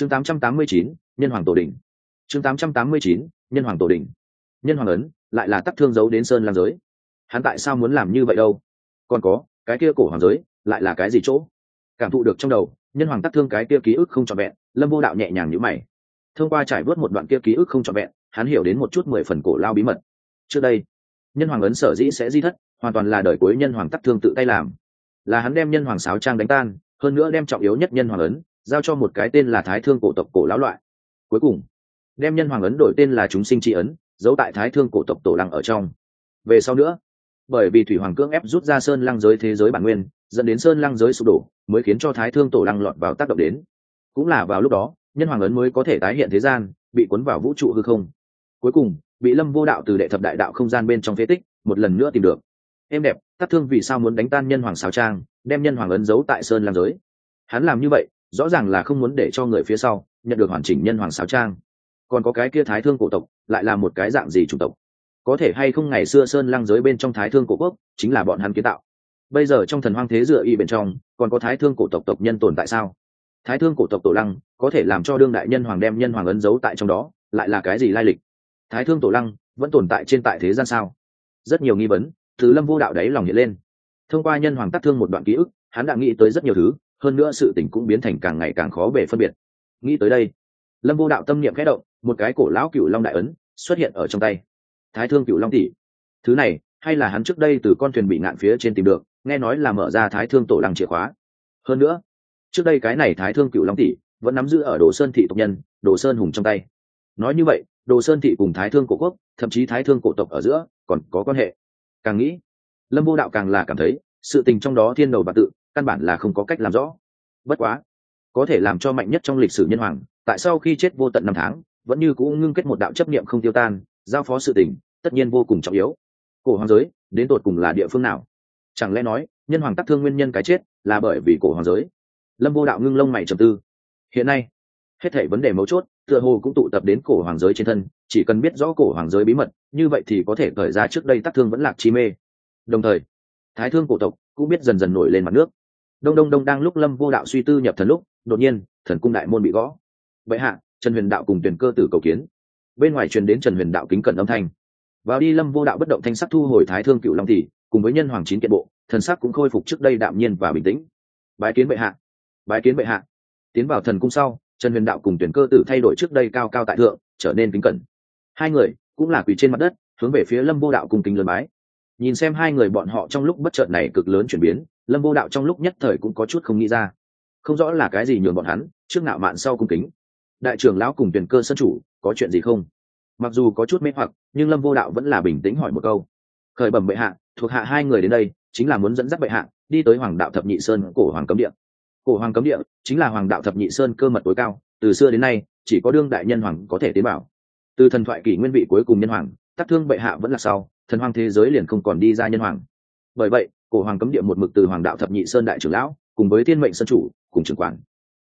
chương 889, nhân hoàng tổ đỉnh chương 889, nhân hoàng tổ đỉnh nhân hoàng ấn lại là tắc thương giấu đến sơn lam giới. Hắn tại sao muốn làm như vậy đâu? Còn có cái kia cổ hoàng giới lại là cái gì chỗ? Cảm thụ được trong đầu nhân hoàng tắc thương cái kia ký ức không trọn vẹn lâm vô đạo nhẹ nhàng nhữ mày. Thông qua trải vớt một đoạn kia ký ức không trọn vẹn hắn hiểu đến một chút mười phần cổ lao bí mật. Trước đây nhân hoàng ấn sở dĩ sẽ di thất hoàn toàn là đời cuối nhân hoàng tắc thương tự tay làm. Là hắn đem nhân hoàng sáo trang đánh tan hơn nữa đem trọng yếu nhất nhân hoàng ấn giao cho một cái tên là thái thương cổ tộc cổ lão loại. Cuối cùng, đem nhân hoàng ấn đổi tên là chúng sinh tri ấn, giấu tại thái thương cổ tộc tổ lăng ở trong. Về sau nữa, bởi vì thủy hoàng cưỡng ép rút ra sơn lăng giới thế giới bản nguyên, dẫn đến sơn lăng giới sụp đổ, mới khiến cho thái thương tổ lăng lọt vào tác động đến. Cũng là vào lúc đó, nhân hoàng ấn mới có thể tái hiện thế gian, bị cuốn vào vũ trụ hư không. Cuối cùng, bị lâm vô đạo từ đệ thập đại đạo không gian bên trong phế tích, một lần nữa tìm được. Em đẹp tắc thương vì sao muốn đánh tan nhân hoàng xào trang, đem nhân hoàng ấn giấu tại sơn lăng giới? Hắn làm như vậy rõ ràng là không muốn để cho người phía sau nhận được hoàn chỉnh nhân hoàng sáo trang. Còn có cái kia thái thương cổ tộc, lại là một cái dạng gì chủng tộc? Có thể hay không ngày xưa sơn lăng giới bên trong thái thương cổ quốc, chính là bọn hắn kiến tạo. Bây giờ trong thần hoang thế dựa y bên trong, còn có thái thương cổ tộc tộc nhân tồn tại sao? Thái thương cổ tộc tổ lăng, có thể làm cho đương đại nhân hoàng đem nhân hoàng ấn giấu tại trong đó, lại là cái gì lai lịch? Thái thương tổ lăng, vẫn tồn tại trên tại thế gian sao? Rất nhiều nghi vấn thứ lâm vô đạo đấy lòng hiện lên. Thông qua nhân hoàng tác thương một đoạn ký ức, hắn đã nghĩ tới rất nhiều thứ hơn nữa sự tình cũng biến thành càng ngày càng khó bề phân biệt. Nghĩ tới đây, lâm vô đạo tâm niệm khẽ động, một cái cổ lão cựu long đại ấn xuất hiện ở trong tay. Thái thương cựu long tỷ, thứ này, hay là hắn trước đây từ con thuyền bị ngạn phía trên tìm được, nghe nói là mở ra thái thương tổ lăng chìa khóa. Hơn nữa, trước đây cái này thái thương cựu long tỷ vẫn nắm giữ ở đồ sơn thị tộc nhân, đồ sơn hùng trong tay. Nói như vậy, đồ sơn thị cùng thái thương cổ quốc, thậm chí thái thương cổ tộc ở giữa, còn có quan hệ. Càng nghĩ, lâm vô đạo càng là cảm thấy, sự tình trong đó thiên đầu và tự căn bản là không có cách làm rõ. Bất quá, có thể làm cho mạnh nhất trong lịch sử nhân hoàng, tại sau khi chết vô tận năm tháng, vẫn như cũng ngưng kết một đạo chấp niệm không tiêu tan, giao phó sự tình, tất nhiên vô cùng trọng yếu. Cổ hoàng giới, đến tột cùng là địa phương nào? Chẳng lẽ nói, nhân hoàng tác thương nguyên nhân cái chết là bởi vì cổ hoàng giới? Lâm vô đạo ngưng lông mày trầm tư. Hiện nay, hết thảy vấn đề mấu chốt, tựa hồ cũng tụ tập đến cổ hoàng giới trên thân, chỉ cần biết rõ cổ hoàng giới bí mật, như vậy thì có thể khởi ra trước đây tác thương vẫn lạc chi mê. Đồng thời, thái thương cổ tộc cũng biết dần dần nổi lên mặt nước đông đông đông đang lúc lâm vô đạo suy tư nhập thần lúc, đột nhiên, thần cung đại môn bị gõ. Vậy hạ, trần huyền đạo cùng tuyển cơ tử cầu kiến. Bên ngoài truyền đến trần huyền đạo kính cẩn âm thanh. Vào đi lâm vô đạo bất động thanh sắc thu hồi thái thương cựu long tỷ, cùng với nhân hoàng chín kiện bộ, thần sắc cũng khôi phục trước đây đạm nhiên và bình tĩnh. Bái kiến bệ hạ. Bái kiến bệ hạ. Tiến vào thần cung sau, trần huyền đạo cùng tuyển cơ tử thay đổi trước đây cao cao tại thượng, trở nên kính cẩn. Hai người, cũng là quỳ trên mặt đất, hướng về phía lâm vô đạo cùng kính lớn bái. Nhìn xem hai người bọn họ trong lúc bất chợt này cực lớn chuyển biến lâm vô đạo trong lúc nhất thời cũng có chút không nghĩ ra. Không rõ là cái gì nhường bọn hắn, trước nạo mạn sau cung kính. Đại trưởng lão cùng tuyển cơ sân chủ, có chuyện gì không? Mặc dù có chút mê hoặc, nhưng lâm vô đạo vẫn là bình tĩnh hỏi một câu. Khởi bẩm bệ hạ, thuộc hạ hai người đến đây, chính là muốn dẫn dắt bệ hạ, đi tới hoàng đạo thập nhị sơn cổ hoàng cấm địa. Cổ hoàng cấm địa chính là hoàng đạo thập nhị sơn cơ mật tối cao, từ xưa đến nay, chỉ có đương đại nhân hoàng có thể tế bảo từ thần thoại kỷ nguyên vị cuối cùng nhân hoàng tác thương bệ hạ vẫn là sau, thần hoàng thế giới liền không còn đi ra nhân hoàng. Bởi vậy cổ hoàng cấm địa một mực từ hoàng đạo thập nhị sơn đại trưởng lão, cùng với thiên mệnh sơn chủ, cùng trưởng quản.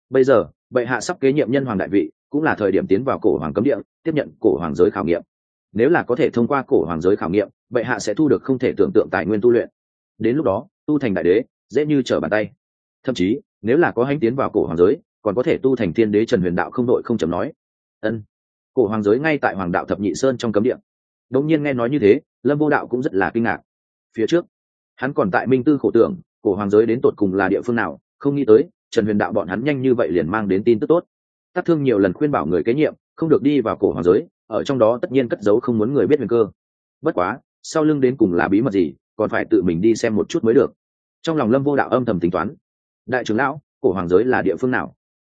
Bây giờ, bệ hạ sắp kế nhiệm nhân hoàng đại vị, cũng là thời điểm tiến vào cổ hoàng cấm địa, tiếp nhận cổ hoàng giới khảo nghiệm. Nếu là có thể thông qua cổ hoàng giới khảo nghiệm, bệ hạ sẽ thu được không thể tưởng tượng tài nguyên tu luyện. Đến lúc đó, tu thành đại đế, dễ như trở bàn tay. Thậm chí, nếu là có hãnh tiến vào cổ hoàng giới, còn có thể tu thành thiên đế trần huyền đạo không đội không chấm nói. Ân. Cổ hoàng giới ngay tại hoàng đạo thập nhị sơn trong cấm địa. Đống nhiên nghe nói như thế, lâm vô đạo cũng rất là kinh ngạc. Phía trước hắn còn tại minh tư khổ tưởng, cổ hoàng giới đến tột cùng là địa phương nào, không nghĩ tới, trần huyền đạo bọn hắn nhanh như vậy liền mang đến tin tức tốt. Tác thương nhiều lần khuyên bảo người kế nhiệm, không được đi vào cổ hoàng giới, ở trong đó tất nhiên cất giấu không muốn người biết huyền cơ. Bất quá, sau lưng đến cùng là bí mật gì, còn phải tự mình đi xem một chút mới được. Trong lòng lâm vô đạo âm thầm tính toán. Đại trưởng lão, cổ hoàng giới là địa phương nào?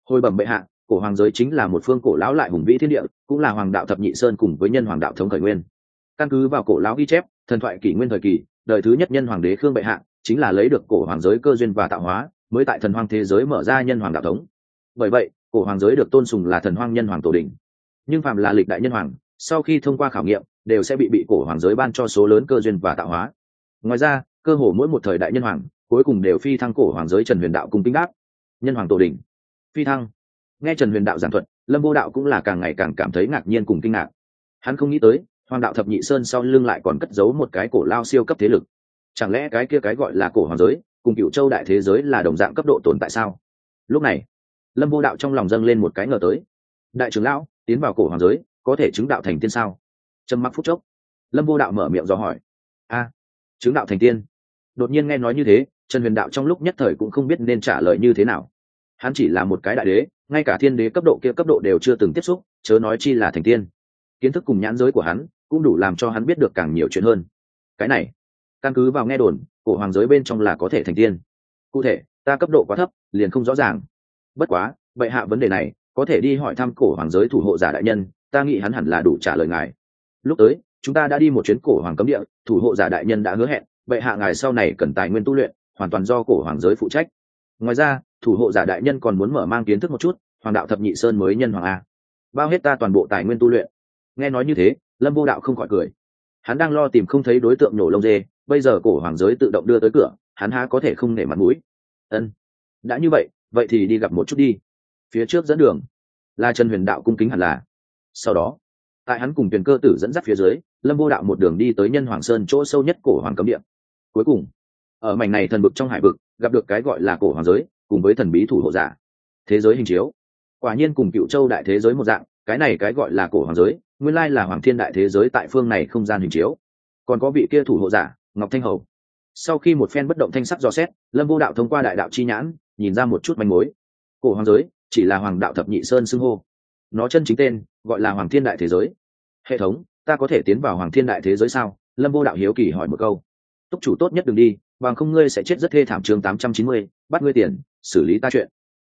Hồi bẩm bệ hạ, cổ hoàng giới chính là một phương cổ lão lại hùng vĩ thiên địa, cũng là hoàng đạo thập nhị sơn cùng với nhân hoàng đạo thống khởi nguyên. Căn cứ vào cổ lão ghi chép, thần thoại kỷ nguyên thời kỳ đời thứ nhất nhân hoàng đế khương bệ hạ, chính là lấy được cổ hoàng giới cơ duyên và tạo hóa, mới tại thần hoang thế giới mở ra nhân hoàng đạo thống. Bởi vậy, cổ hoàng giới được tôn sùng là thần hoang nhân hoàng tổ đình. Nhưng phạm là lịch đại nhân hoàng, sau khi thông qua khảo nghiệm, đều sẽ bị bị cổ hoàng giới ban cho số lớn cơ duyên và tạo hóa. Ngoài ra, cơ hồ mỗi một thời đại nhân hoàng, cuối cùng đều phi thăng cổ hoàng giới trần huyền đạo cùng kinh đáp. Nhân hoàng tổ đình. Phi thăng. Nghe trần huyền đạo giảng thuật, lâm vô đạo cũng là càng ngày càng cảm thấy ngạc nhiên cùng kinh ngạc. Hắn không nghĩ tới hoàng đạo thập nhị sơn sau lưng lại còn cất giấu một cái cổ lao siêu cấp thế lực. Chẳng lẽ cái kia cái gọi là cổ hoàng giới, cùng cựu châu đại thế giới là đồng dạng cấp độ tồn tại sao? Lúc này, lâm vô đạo trong lòng dâng lên một cái ngờ tới. Đại trưởng lão, tiến vào cổ hoàng giới, có thể chứng đạo thành tiên sao? Trầm mặc phút chốc, lâm vô đạo mở miệng dò hỏi. A, chứng đạo thành tiên. Đột nhiên nghe nói như thế, trần huyền đạo trong lúc nhất thời cũng không biết nên trả lời như thế nào. Hắn chỉ là một cái đại đế, ngay cả thiên đế cấp độ kia cấp độ đều chưa từng tiếp xúc, chớ nói chi là thành tiên. Kiến thức cùng nhãn giới của hắn cũng đủ làm cho hắn biết được càng nhiều chuyện hơn. Cái này, căn cứ vào nghe đồn, cổ hoàng giới bên trong là có thể thành tiên. Cụ thể, ta cấp độ quá thấp, liền không rõ ràng. Bất quá vậy hạ vấn đề này, có thể đi hỏi thăm cổ hoàng giới thủ hộ giả đại nhân, ta nghĩ hắn hẳn là đủ trả lời ngài. Lúc tới, chúng ta đã đi một chuyến cổ hoàng cấm địa, thủ hộ giả đại nhân đã hứa hẹn vậy hạ ngài sau này cần tài nguyên tu luyện, hoàn toàn do cổ hoàng giới phụ trách. Ngoài ra, thủ hộ giả đại nhân còn muốn mở mang kiến thức một chút, hoàng đạo thập nhị sơn mới nhân hoàng a. Bao hết ta toàn bộ tài nguyên tu luyện. Nghe nói như thế lâm vô đạo không khỏi cười. Hắn đang lo tìm không thấy đối tượng nổ lông dê, bây giờ cổ hoàng giới tự động đưa tới cửa, hắn há có thể không nể mặt mũi. Ân, đã như vậy vậy thì đi gặp một chút đi. Phía trước dẫn đường. Là trần huyền đạo cung kính hẳn là. Sau đó, tại hắn cùng tuyển cơ tử dẫn dắt phía dưới, lâm vô đạo một đường đi tới nhân hoàng sơn chỗ sâu nhất cổ hoàng cấm điện. cuối cùng, ở mảnh này thần vực trong hải vực, gặp được cái gọi là cổ hoàng giới, cùng với thần bí thủ hộ giả. Thế giới hình chiếu. Quả nhiên cùng cựu châu đại thế giới một dạng, cái này cái gọi là cổ hoàng giới nguyên lai là hoàng thiên đại thế giới tại phương này không gian hình chiếu. Còn có vị kia thủ hộ giả, ngọc thanh hầu. Sau khi một phen bất động thanh sắc dò xét, lâm vô đạo thông qua đại đạo chi nhãn, nhìn ra một chút manh mối. Cổ hoàng giới, chỉ là hoàng đạo thập nhị sơn xưng hô. Nó chân chính tên, gọi là hoàng thiên đại thế giới. Hệ thống, ta có thể tiến vào hoàng thiên đại thế giới sao? Lâm vô đạo hiếu kỳ hỏi một câu. Túc chủ tốt nhất đừng đi, bằng không ngươi sẽ chết rất thê thảm chương tám trăm chín mươi, bắt ngươi tiền, xử lý ta chuyện.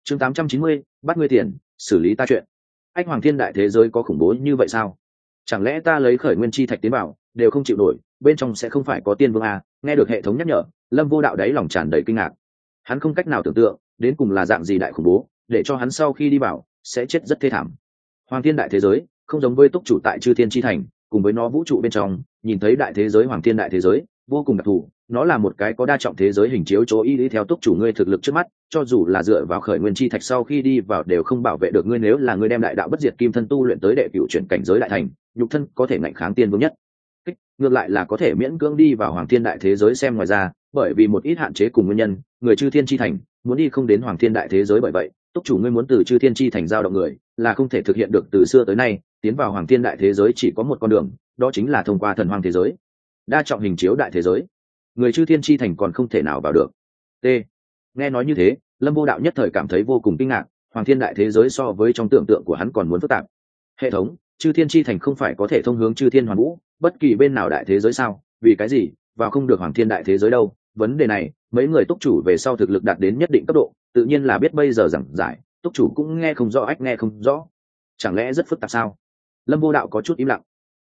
Chương tám trăm chín mươi, bắt ngươi tiền, xử lý ta chuyện anh hoàng thiên đại thế giới có khủng bố như vậy sao? Chẳng lẽ ta lấy khởi nguyên chi thạch tiến vào, đều không chịu nổi, bên trong sẽ không phải có tiên vương à? nghe được hệ thống nhắc nhở, lâm vô đạo đáy lòng tràn đầy kinh ngạc. Hắn không cách nào tưởng tượng, đến cùng là dạng gì đại khủng bố, để cho hắn sau khi đi vào, sẽ chết rất thê thảm. Hoàng thiên đại thế giới, không giống với túc chủ tại chư thiên chi thành, cùng với nó vũ trụ bên trong, nhìn thấy đại thế giới, hoàng thiên đại thế giới, vô cùng đặc thù nó là một cái có đa trọng thế giới hình chiếu chỗ y lý theo túc chủ ngươi thực lực trước mắt, cho dù là dựa vào khởi nguyên chi thạch sau khi đi vào đều không bảo vệ được ngươi nếu là ngươi đem đại đạo bất diệt kim thân tu luyện tới đệ cựu chuyển cảnh giới đại thành, nhục thân có thể ngạnh kháng tiên vương nhất. Ngược lại là có thể miễn cưỡng đi vào hoàng thiên đại thế giới xem ngoài ra, bởi vì một ít hạn chế cùng nguyên nhân, người chư thiên chi thành, muốn đi không đến hoàng thiên đại thế giới bởi vậy, túc chủ ngươi muốn từ chư thiên chi thành giao động người, là không thể thực hiện được từ xưa tới nay, tiến vào hoàng thiên đại thế giới chỉ có một con đường, đó chính là thông qua thần hoàng thế giới. Đa trọng hình chiếu đại thế giới người chư thiên chi thành còn không thể nào vào được. T. Nghe nói như thế, lâm vô đạo nhất thời cảm thấy vô cùng kinh ngạc, hoàng thiên đại thế giới so với trong tưởng tượng của hắn còn muốn phức tạp. Hệ thống, chư thiên chi thành không phải có thể thông hướng chư thiên hoàn vũ, bất kỳ bên nào đại thế giới sao? Vì cái gì? Và không được hoàng thiên đại thế giới đâu? Vấn đề này, mấy người túc chủ về sau thực lực đạt đến nhất định cấp độ, tự nhiên là biết bây giờ giảng giải, túc chủ cũng nghe không rõ ách nghe không rõ. Chẳng lẽ rất phức tạp sao? Lâm vô đạo có chút im lặng.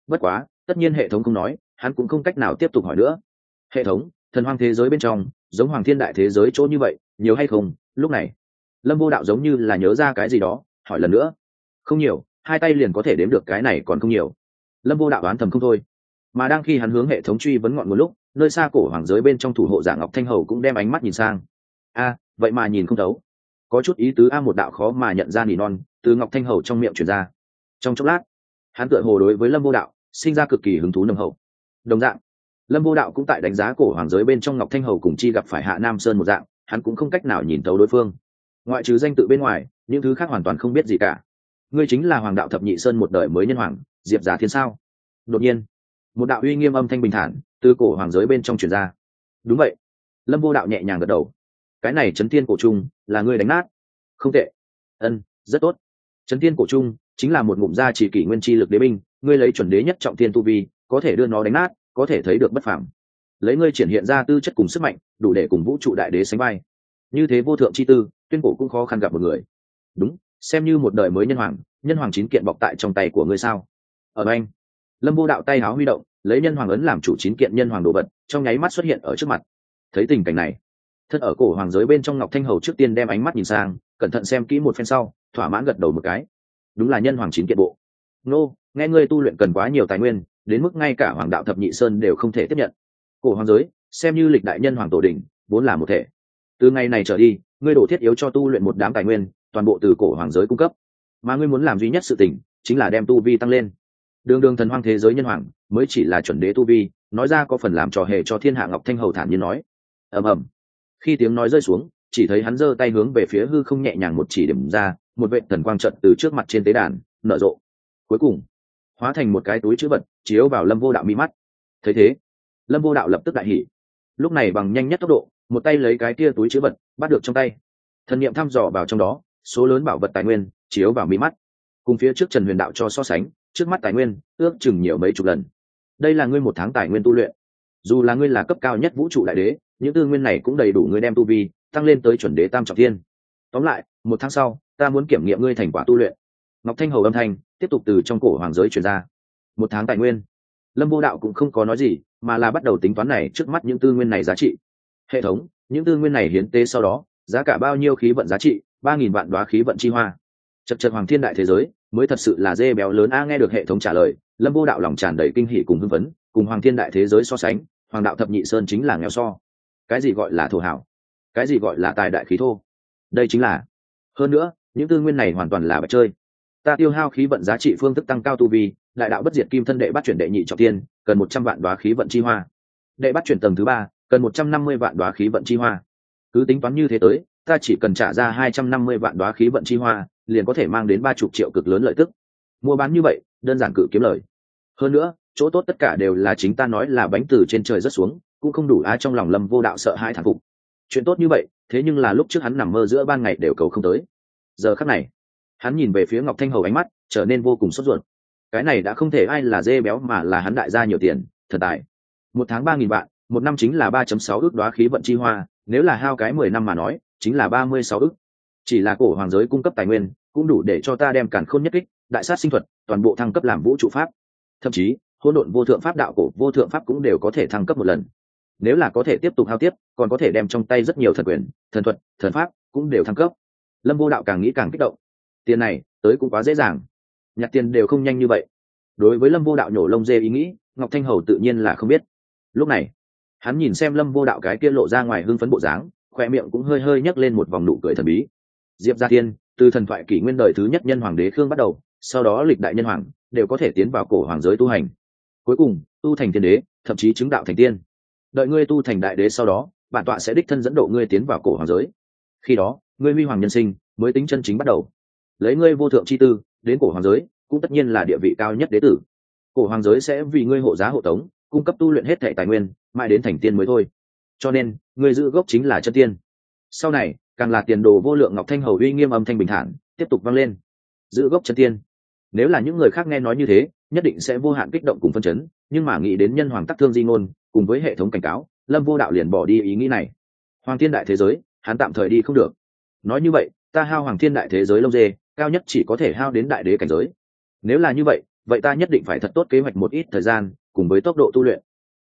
Bất quá, tất nhiên hệ thống không nói, hắn cũng không cách nào tiếp tục hỏi nữa hệ thống, thần hoang thế giới bên trong, giống hoàng thiên đại thế giới chỗ như vậy, nhiều hay không? Lúc này, lâm vô đạo giống như là nhớ ra cái gì đó, hỏi lần nữa. Không nhiều, hai tay liền có thể đếm được cái này còn không nhiều. Lâm vô đạo đoán thầm không thôi. Mà đang khi hắn hướng hệ thống truy vấn ngọn một lúc, nơi xa cổ hoàng giới bên trong thủ hộ giả ngọc thanh hầu cũng đem ánh mắt nhìn sang. A, vậy mà nhìn không thấu. Có chút ý tứ a một đạo khó mà nhận ra nỉ non, từ ngọc thanh hầu trong miệng truyền ra. Trong chốc lát, hắn tựa hồ đối với lâm vô đạo, sinh ra cực kỳ hứng thú nồng hậu. Đồng dạng lâm vô đạo cũng tại đánh giá cổ hoàng giới bên trong ngọc thanh hầu cùng chi gặp phải hạ nam sơn một dạng, hắn cũng không cách nào nhìn thấu đối phương. Ngoại trừ danh tự bên ngoài, những thứ khác hoàn toàn không biết gì cả. Ngươi chính là hoàng đạo thập nhị sơn một đời mới nhân hoàng, diệp giá thiên sao? Đột nhiên, một đạo uy nghiêm âm thanh bình thản từ cổ hoàng giới bên trong truyền ra. Đúng vậy. Lâm vô đạo nhẹ nhàng gật đầu. Cái này chấn thiên cổ trung là ngươi đánh nát. Không tệ. Ân, rất tốt. Chấn thiên cổ trung chính là một ngụm gia chỉ kỷ nguyên chi lực đế binh, ngươi lấy chuẩn đế nhất trọng thiên tu vi, có thể đưa nó đánh nát có thể thấy được bất phàm, lấy ngươi triển hiện ra tư chất cùng sức mạnh đủ để cùng vũ trụ đại đế sánh vai. Như thế vô thượng chi tư tuyên cổ cũng khó khăn gặp một người. Đúng xem như một đời mới nhân hoàng nhân hoàng chín kiện bọc tại trong tay của ngươi sao? Ở anh lâm vô đạo tay háo huy động lấy nhân hoàng ấn làm chủ chín kiện nhân hoàng đồ vật trong nháy mắt xuất hiện ở trước mặt. Thấy tình cảnh này thân ở cổ hoàng giới bên trong ngọc thanh hầu trước tiên đem ánh mắt nhìn sang cẩn thận xem kỹ một phen sau thỏa mãn gật đầu một cái. Đúng là nhân hoàng chín kiện bộ. Nô nghe ngươi tu luyện cần quá nhiều tài nguyên đến mức ngay cả hoàng đạo thập nhị sơn đều không thể tiếp nhận. Cổ hoàng giới, xem như lịch đại nhân hoàng tổ đình vốn là một thể. Từ ngày này trở đi, ngươi đổ thiết yếu cho tu luyện một đám tài nguyên, toàn bộ từ cổ hoàng giới cung cấp. Mà ngươi muốn làm duy nhất sự tình, chính là đem tu vi tăng lên. Đường đường thần hoang thế giới nhân hoàng, mới chỉ là chuẩn đế tu vi, nói ra có phần làm trò hề cho thiên hạ ngọc thanh hầu thản nhiên nói. Ầm ầm. Khi tiếng nói rơi xuống, chỉ thấy hắn giơ tay hướng về phía hư không nhẹ nhàng một chỉ điểm ra, một vệ thần quang trận từ trước mặt trên tế đàn, nở rộ. Cuối cùng hóa thành một cái túi chữ vật, chiếu vào lâm vô đạo mi mắt. Thấy thế, lâm vô đạo lập tức đại hỉ. Lúc này bằng nhanh nhất tốc độ, một tay lấy cái kia túi chữ vật, bắt được trong tay. Thần niệm thăm dò vào trong đó, số lớn bảo vật tài nguyên, chiếu vào mi mắt. Cùng phía trước trần huyền đạo cho so sánh, trước mắt tài nguyên, ước chừng nhiều mấy chục lần. Đây là ngươi một tháng tài nguyên tu luyện. Dù là ngươi là cấp cao nhất vũ trụ đại đế, những tư nguyên này cũng đầy đủ ngươi đem tu vi, tăng lên tới chuẩn đế tam trọng thiên. Tóm lại, một tháng sau, ta muốn kiểm nghiệm ngươi thành quả tu luyện. Ngọc thanh hầu âm thanh tiếp tục từ trong cổ hoàng giới chuyển ra. Một tháng tài nguyên. Lâm vô đạo cũng không có nói gì, mà là bắt đầu tính toán này trước mắt những tư nguyên này giá trị. Hệ thống, những tư nguyên này hiến tế sau đó, giá cả bao nhiêu khí vận giá trị? ba nghìn vạn đoá khí vận chi hoa. Chật chật hoàng thiên đại thế giới, mới thật sự là dê béo lớn a, nghe được hệ thống trả lời, lâm vô đạo lòng tràn đầy kinh hỷ cùng hưng phấn, cùng hoàng thiên đại thế giới so sánh, hoàng đạo thập nhị sơn chính là nghèo so. Cái gì gọi là thổ hảo? Cái gì gọi là tài đại khí thô? Đây chính là, hơn nữa, những tư nguyên này hoàn toàn là bạch chơi ta tiêu hao khí vận giá trị phương thức tăng cao tu vi, đại đạo bất diệt kim thân đệ bắt chuyển đệ nhị trọng tiên, cần một trăm vạn đoá khí vận chi hoa. Đệ bắt chuyển tầng thứ ba, cần một trăm năm mươi vạn đoá khí vận chi hoa. Cứ tính toán như thế tới, ta chỉ cần trả ra hai trăm năm mươi vạn đoá khí vận chi hoa, liền có thể mang đến ba chục triệu cực lớn lợi tức. Mua bán như vậy, đơn giản cự kiếm lời. Hơn nữa, chỗ tốt tất cả đều là chính ta nói là bánh từ trên trời rất xuống, cũng không đủ ai trong lòng lâm vô đạo sợ hãi thản phục. Chuyện tốt như vậy, thế nhưng là lúc trước hắn nằm mơ giữa ban ngày đều cầu không tới. Giờ khắc này hắn nhìn về phía ngọc thanh hầu ánh mắt trở nên vô cùng sốt ruột. Cái này đã không thể ai là dê béo mà là hắn đại gia nhiều tiền thật tài. Một tháng ba nghìn vạn, một năm chính là ba chấm sáu ước đoá khí vận chi hoa, nếu là hao cái mười năm mà nói, chính là ba mươi sáu ước. Chỉ là cổ hoàng giới cung cấp tài nguyên, cũng đủ để cho ta đem cản khôn nhất kích, đại sát sinh thuật, toàn bộ thăng cấp làm vũ trụ pháp. Thậm chí, hỗn độn vô thượng pháp đạo cổ vô thượng pháp cũng đều có thể thăng cấp một lần. Nếu là có thể tiếp tục hao tiếp, còn có thể đem trong tay rất nhiều thần quyền, thần thuật, thần pháp cũng đều thăng cấp. Lâm vô đạo càng nghĩ càng kích động tiền này, tới cũng quá dễ dàng. Nhặt tiền đều không nhanh như vậy. Đối với lâm vô đạo nhổ lông dê ý nghĩ, ngọc thanh hầu tự nhiên là không biết. Lúc này, hắn nhìn xem lâm vô đạo cái kia lộ ra ngoài hưng phấn bộ dáng khoe miệng cũng hơi hơi nhấc lên một vòng nụ cười thần bí. Diệp gia thiên, từ thần thoại kỷ nguyên đời thứ nhất nhân hoàng đế khương bắt đầu, sau đó lịch đại nhân hoàng, đều có thể tiến vào cổ hoàng giới tu hành. Cuối cùng, tu thành thiên đế, thậm chí chứng đạo thành tiên. Đợi ngươi tu thành đại đế sau đó, bản tọa sẽ đích thân dẫn độ ngươi tiến vào cổ hoàng giới. Khi đó, ngươi huy hoàng nhân sinh, mới tính chân chính bắt đầu lấy ngươi vô thượng chi tư, đến cổ hoàng giới, cũng tất nhiên là địa vị cao nhất đế tử. Cổ hoàng giới sẽ vì ngươi hộ giá hộ tống, cung cấp tu luyện hết thệ tài nguyên, mãi đến thành tiên mới thôi. Cho nên, ngươi giữ gốc chính là chân tiên. Sau này, càng là tiền đồ vô lượng ngọc thanh hầu uy nghiêm âm thanh bình thản, tiếp tục vang lên. Giữ gốc chân tiên. Nếu là những người khác nghe nói như thế, nhất định sẽ vô hạn kích động cùng phân chấn, nhưng mà nghĩ đến nhân hoàng tắc thương di ngôn, cùng với hệ thống cảnh cáo, lâm vô đạo liền bỏ đi ý nghĩ này. Hoàng thiên đại thế giới, hắn tạm thời đi không được. Nói như vậy, ta hao hoàng thiên đại thế giới lâu dê cao nhất chỉ có thể hao đến đại đế cảnh giới. Nếu là như vậy vậy ta nhất định phải thật tốt kế hoạch một ít thời gian, cùng với tốc độ tu luyện.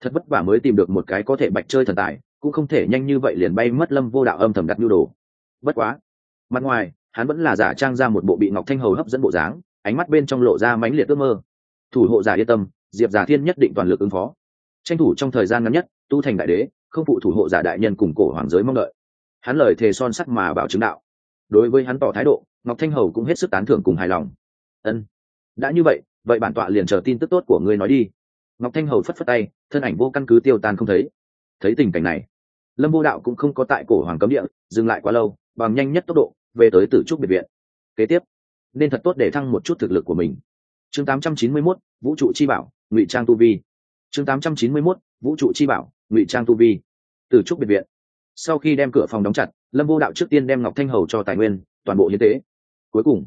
Thật vất vả mới tìm được một cái có thể bạch chơi thần tài, cũng không thể nhanh như vậy liền bay mất lâm vô đạo âm thầm đặt nhu đồ. Bất quá, mặt ngoài, hắn vẫn là giả trang ra một bộ bị ngọc thanh hầu hấp dẫn bộ dáng, ánh mắt bên trong lộ ra mãnh liệt ước mơ. Thủ hộ giả yên tâm, diệp giả thiên nhất định toàn lực ứng phó. Tranh thủ trong thời gian ngắn nhất, tu thành đại đế, không phụ thủ hộ giả đại nhân cùng cổ hoàng giới mong đợi. Hắn lời thề son sắt mà bảo chứng đạo đối với hắn tỏ thái độ ngọc thanh hầu cũng hết sức tán thưởng cùng hài lòng. Ân đã như vậy vậy bản tọa liền chờ tin tức tốt của ngươi nói đi. Ngọc thanh hầu phất phất tay thân ảnh vô căn cứ tiêu tan không thấy. Thấy tình cảnh này lâm vô đạo cũng không có tại cổ hoàng cấm địa dừng lại quá lâu bằng nhanh nhất tốc độ về tới tử trúc biệt viện. Kế tiếp nên thật tốt để thăng một chút thực lực của mình. Chương 891, vũ trụ chi bảo ngụy trang tu vi. Chương 891, vũ trụ chi bảo ngụy trang tu vi. Tử trúc biệt viện. Sau khi đem cửa phòng đóng chặt lâm vô đạo trước tiên đem ngọc thanh hầu cho tài nguyên, toàn bộ hiến tế. Cuối cùng,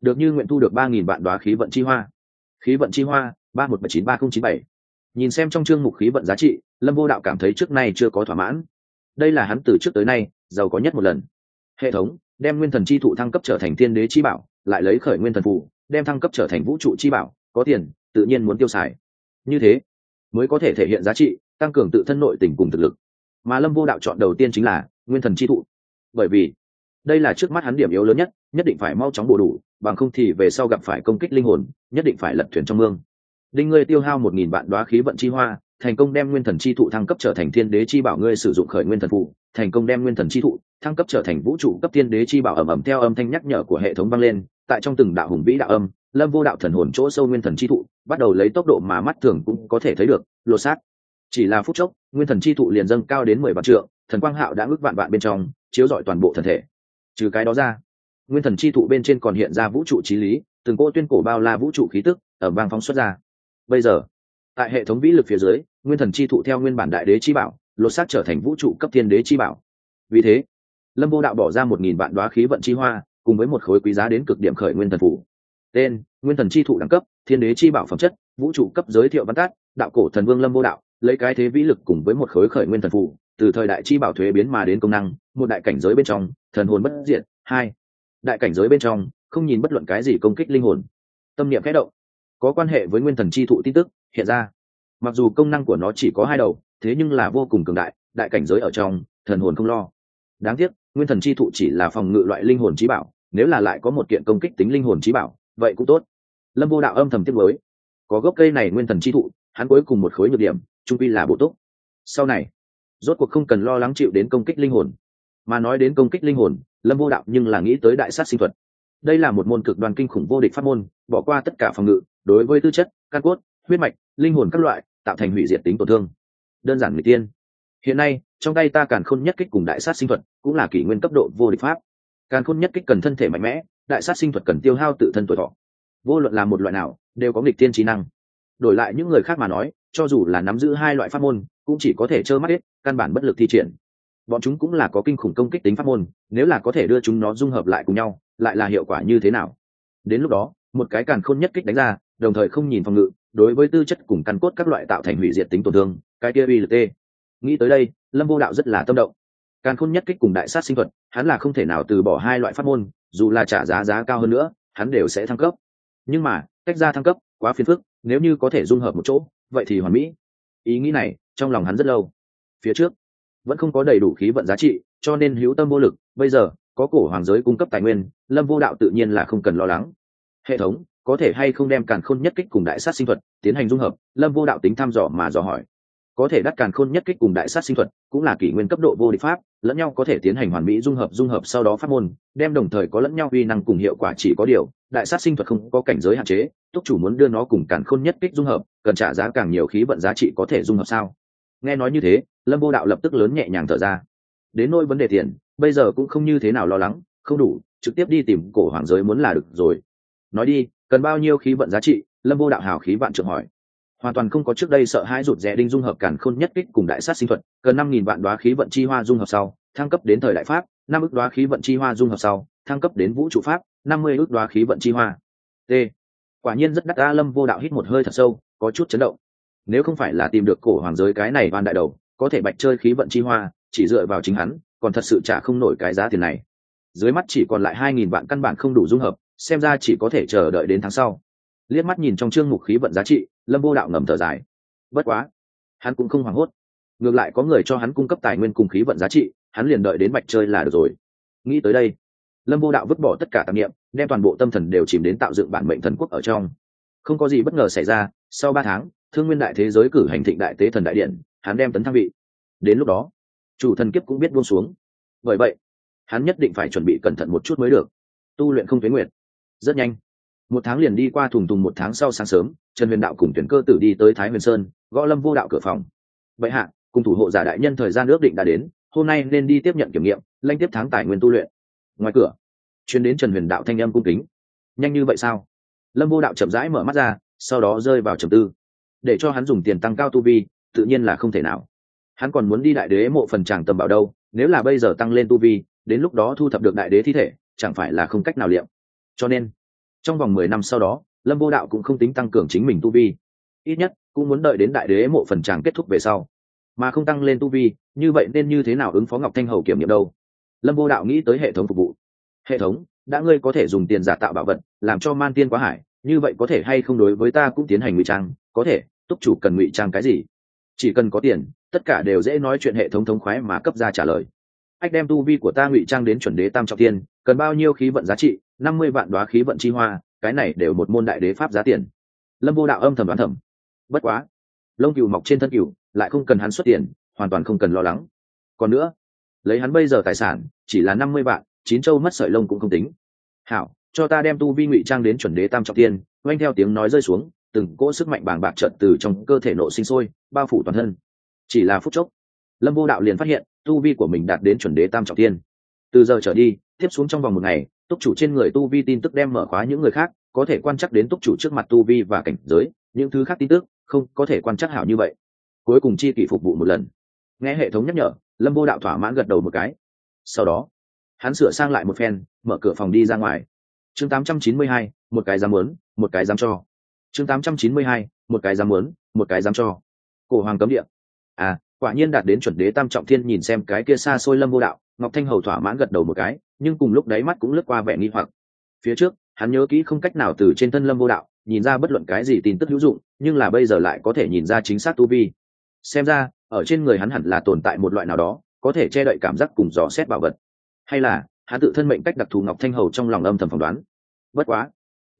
được như nguyện thu được ba nghìn vạn đoá khí vận chi hoa. Khí vận chi hoa, ba một bảy chín ba không chín bảy. Nhìn xem trong chương mục khí vận giá trị, lâm vô đạo cảm thấy trước nay chưa có thỏa mãn. Đây là hắn từ trước tới nay, giàu có nhất một lần. Hệ thống, đem nguyên thần chi thụ thăng cấp trở thành thiên đế chi bảo, lại lấy khởi nguyên thần phù, đem thăng cấp trở thành vũ trụ chi bảo, có tiền, tự nhiên muốn tiêu xài. Như thế, mới có thể thể hiện giá trị, tăng cường tự thân nội tình cùng thực lực. Mà lâm vô đạo chọn đầu tiên chính là nguyên thần chi thụ bởi vì đây là trước mắt hắn điểm yếu lớn nhất nhất định phải mau chóng bổ đủ, bằng không thì về sau gặp phải công kích linh hồn, nhất định phải lật thuyền trong mương. Đinh ngươi tiêu hao một nghìn vạn đoá khí vận chi hoa, thành công đem nguyên thần chi thụ thăng cấp trở thành thiên đế chi bảo ngươi sử dụng khởi nguyên thần phụ thành công đem nguyên thần chi thụ thăng cấp trở thành vũ trụ cấp thiên đế chi bảo ẩm ẩm theo âm thanh nhắc nhở của hệ thống vang lên, tại trong từng đạo hùng vĩ đạo âm, lâm vô đạo thần hồn chỗ sâu nguyên thần chi thụ, bắt đầu lấy tốc độ mà mắt thường cũng có thể thấy được, lột xác. Chỉ là phút chốc, nguyên thần chi thụ liền dâng cao đến mười vạn trượng, thần quang hạo đã ước vạn vạn bên trong chiếu rọi toàn bộ thân thể. Trừ cái đó ra, nguyên thần chi thụ bên trên còn hiện ra vũ trụ trí lý, từng cỗ tuyên cổ bao la vũ trụ khí tức ở vang phóng xuất ra. Bây giờ, tại hệ thống vĩ lực phía dưới, nguyên thần chi thụ theo nguyên bản đại đế chi bảo, lột xác trở thành vũ trụ cấp thiên đế chi bảo. Vì thế, lâm vô đạo bỏ ra một nghìn vạn đoá khí vận chi hoa, cùng với một khối quý giá đến cực điểm khởi nguyên thần phủ. Tên, nguyên thần chi thụ đẳng cấp, thiên đế chi bảo phẩm chất, vũ trụ cấp giới thiệu văn tát đạo cổ thần vương lâm vô đạo, lấy cái thế vĩ lực cùng với một khối khởi nguyên thần phủ từ thời đại chi bảo thuế biến mà đến công năng, một đại cảnh giới bên trong, thần hồn bất diện. hai, đại cảnh giới bên trong, không nhìn bất luận cái gì công kích linh hồn. Tâm niệm khẽ động. Có quan hệ với nguyên thần chi thụ tin tức hiện ra. Mặc dù công năng của nó chỉ có hai đầu, thế nhưng là vô cùng cường đại đại cảnh giới ở trong, thần hồn không lo. Đáng tiếc, nguyên thần chi thụ chỉ là phòng ngự loại linh hồn trí bảo, nếu là lại có một kiện công kích tính linh hồn trí bảo, vậy cũng tốt. Lâm vô đạo âm thầm tiết mới có gốc cây này nguyên thần chi thụ, hắn cuối cùng một khối nhược điểm, trung pi là bổ túc. Sau này rốt cuộc không cần lo lắng chịu đến công kích linh hồn. Mà nói đến công kích linh hồn, lâm vô đạo nhưng là nghĩ tới đại sát sinh thuật. Đây là một môn cực đoan kinh khủng vô địch pháp môn, bỏ qua tất cả phòng ngự, đối với tư chất, căn cốt, huyết mạch, linh hồn các loại, tạo thành hủy diệt tính tổn thương. Đơn giản người tiên. Hiện nay, trong tay ta càn khôn nhất kích cùng đại sát sinh thuật cũng là kỷ nguyên cấp độ vô địch pháp. Càn khôn nhất kích cần thân thể mạnh mẽ, đại sát sinh thuật cần tiêu hao tự thân tuổi thọ. Vô luận là một loại nào, đều có nghịch tiên trí năng. Đổi lại những người khác mà nói, cho dù là nắm giữ hai loại pháp môn, cũng chỉ có thể trơ mắt hết căn bản bất lực thi triển. Bọn chúng cũng là có kinh khủng công kích tính pháp môn, nếu là có thể đưa chúng nó dung hợp lại cùng nhau, lại là hiệu quả như thế nào? Đến lúc đó, một cái càn khôn nhất kích đánh ra, đồng thời không nhìn phòng ngự, đối với tư chất cùng căn cốt các loại tạo thành hủy diệt tính tổn thương, cái kia uy lực tê. Nghĩ tới đây, lâm vô đạo rất là tâm động. Càn khôn nhất kích cùng đại sát sinh thuật, hắn là không thể nào từ bỏ hai loại pháp môn, dù là trả giá giá cao hơn nữa, hắn đều sẽ thăng cấp. Nhưng mà, cách ra thăng cấp quá phiền phức, nếu như có thể dung hợp một chỗ, vậy thì hoàn mỹ. Ý nghĩ này, trong lòng hắn rất lâu phía trước. Vẫn không có đầy đủ khí vận giá trị, cho nên hữu tâm vô lực, bây giờ, có cổ hoàng giới cung cấp tài nguyên, lâm vô đạo tự nhiên là không cần lo lắng. Hệ thống, có thể hay không đem càn khôn nhất kích cùng đại sát sinh thuật tiến hành dung hợp? Lâm vô đạo tính thăm dò mà dò hỏi. Có thể đắt càn khôn nhất kích cùng đại sát sinh thuật, cũng là kỷ nguyên cấp độ vô địch pháp, lẫn nhau có thể tiến hành hoàn mỹ dung hợp dung hợp sau đó phát môn, đem đồng thời có lẫn nhau uy năng cùng hiệu quả chỉ có điều, đại sát sinh thuật không có cảnh giới hạn chế, túc chủ muốn đưa nó cùng càn khôn nhất kích dung hợp, cần trả giá càng nhiều khí vận giá trị có thể dung hợp sao? Nghe nói như thế lâm vô đạo lập tức lớn nhẹ nhàng thở ra. Đến nỗi vấn đề tiền, bây giờ cũng không như thế nào lo lắng, không đủ, trực tiếp đi tìm cổ hoàng giới muốn là được rồi. Nói đi, cần bao nhiêu khí vận giá trị? Lâm vô đạo hào khí vạn trượng hỏi. Hoàn toàn không có trước đây sợ hãi rụt rè đinh dung hợp cản khôn nhất kích cùng đại sát sinh thuật, cần năm nghìn vạn đoá khí vận chi hoa dung hợp sau, thăng cấp đến thời đại pháp, năm ước đoá khí vận chi hoa dung hợp sau, thăng cấp đến vũ trụ pháp, năm mươi ước đoá khí vận chi hoa. T. Quả nhiên rất đắt, a lâm vô đạo hít một hơi thật sâu, có chút chấn động. Nếu không phải là tìm được cổ hoàng giới cái này van đại đầu có thể bạch chơi khí vận chi hoa, chỉ dựa vào chính hắn, còn thật sự trả không nổi cái giá tiền này. Dưới mắt chỉ còn lại hai nghìn vạn căn bản không đủ dung hợp, xem ra chỉ có thể chờ đợi đến tháng sau. Liếc mắt nhìn trong chương mục khí vận giá trị, lâm vô đạo ngầm thở dài. Bất quá, hắn cũng không hoảng hốt. Ngược lại có người cho hắn cung cấp tài nguyên cùng khí vận giá trị, hắn liền đợi đến bạch chơi là được rồi. Nghĩ tới đây, lâm vô đạo vứt bỏ tất cả tạp nghiệm đem toàn bộ tâm thần đều chìm đến tạo dựng bản mệnh thần quốc ở trong. Không có gì bất ngờ xảy ra, sau ba tháng, thương nguyên đại thế giới cử hành thịnh đại tế thần đại điện hắn đem tấn thăng vị. Đến lúc đó, chủ thần kiếp cũng biết buông xuống. Bởi vậy, hắn nhất định phải chuẩn bị cẩn thận một chút mới được. Tu luyện không thuế nguyện rất nhanh, một tháng liền đi qua thùng thùng một tháng sau sáng sớm, trần huyền đạo cùng tuyển cơ tử đi tới thái huyền sơn, gõ lâm vô đạo cửa phòng. Vậy hạ, cùng thủ hộ giả đại nhân thời gian ước định đã đến, hôm nay nên đi tiếp nhận kiểm nghiệm, lanh tiếp tháng tài nguyên tu luyện. Ngoài cửa chuyến đến trần huyền đạo thanh âm cung kính. Nhanh như vậy sao? Lâm vô đạo chậm rãi mở mắt ra, sau đó rơi vào trầm tư. Để cho hắn dùng tiền tăng cao tu vi tự nhiên là không thể nào. Hắn còn muốn đi đại đế mộ phần tràng tầm bảo đâu, nếu là bây giờ tăng lên tu vi, đến lúc đó thu thập được đại đế thi thể, chẳng phải là không cách nào liệm. Cho nên, trong vòng mười năm sau đó, lâm vô đạo cũng không tính tăng cường chính mình tu vi. Ít nhất, cũng muốn đợi đến đại đế mộ phần tràng kết thúc về sau. Mà không tăng lên tu vi, như vậy nên như thế nào ứng phó ngọc thanh hầu kiểm nghiệm đâu? Lâm vô đạo nghĩ tới hệ thống phục vụ. Hệ thống, đã ngươi có thể dùng tiền giả tạo bảo vật, làm cho man tiên quá hải, như vậy có thể hay không đối với ta cũng tiến hành ngụy trang? Có thể, túc chủ cần ngụy trang cái gì? Chỉ cần có tiền, tất cả đều dễ nói chuyện hệ thống thống khoái mà cấp ra trả lời. Ách đem tu vi của ta ngụy trang đến chuẩn đế tam trọng tiên cần bao nhiêu khí vận giá trị? Năm mươi vạn đoá khí vận chi hoa, cái này đều một môn đại đế pháp giá tiền. Lâm vô đạo âm thầm đoán thầm. Bất quá, lông cừu mọc trên thân cừu, lại không cần hắn xuất tiền, hoàn toàn không cần lo lắng. Còn nữa, lấy hắn bây giờ tài sản, chỉ là năm mươi vạn, chín châu mất sợi lông cũng không tính. Hảo, cho ta đem tu vi ngụy trang đến chuẩn đế tam trọng tiên oanh theo tiếng nói rơi xuống từng cỗ sức mạnh bàng bạc trợn từ trong cơ thể nộ sinh sôi bao phủ toàn thân. Chỉ là phút chốc lâm vô đạo liền phát hiện tu vi của mình đạt đến chuẩn đế tam trọng tiên từ giờ trở đi tiếp xuống trong vòng một ngày túc chủ trên người tu vi tin tức đem mở khóa những người khác có thể quan trắc đến túc chủ trước mặt tu vi và cảnh giới những thứ khác tin tức không có thể quan trắc hảo như vậy. Cuối cùng chi kỷ phục vụ một lần. Nghe hệ thống nhắc nhở lâm vô đạo thỏa mãn gật đầu một cái. Sau đó hắn sửa sang lại một phen mở cửa phòng đi ra ngoài. Chương 892, một cái dám muốn một cái dám cho chương 892, một cái dám muốn một cái dám cho. Cổ hoàng cấm địa. À quả nhiên đạt đến chuẩn đế tam trọng thiên nhìn xem cái kia xa xôi lâm vô đạo ngọc thanh hầu thỏa mãn gật đầu một cái nhưng cùng lúc đáy mắt cũng lướt qua vẻ nghi hoặc. Phía trước hắn nhớ kỹ không cách nào từ trên thân lâm vô đạo nhìn ra bất luận cái gì tin tức hữu dụng nhưng là bây giờ lại có thể nhìn ra chính xác tu vi. Xem ra ở trên người hắn hẳn là tồn tại một loại nào đó có thể che đậy cảm giác cùng dò xét bảo vật. Hay là hắn tự thân mệnh cách đặc thù ngọc thanh hầu trong lòng âm thầm phỏng đoán. Bất quá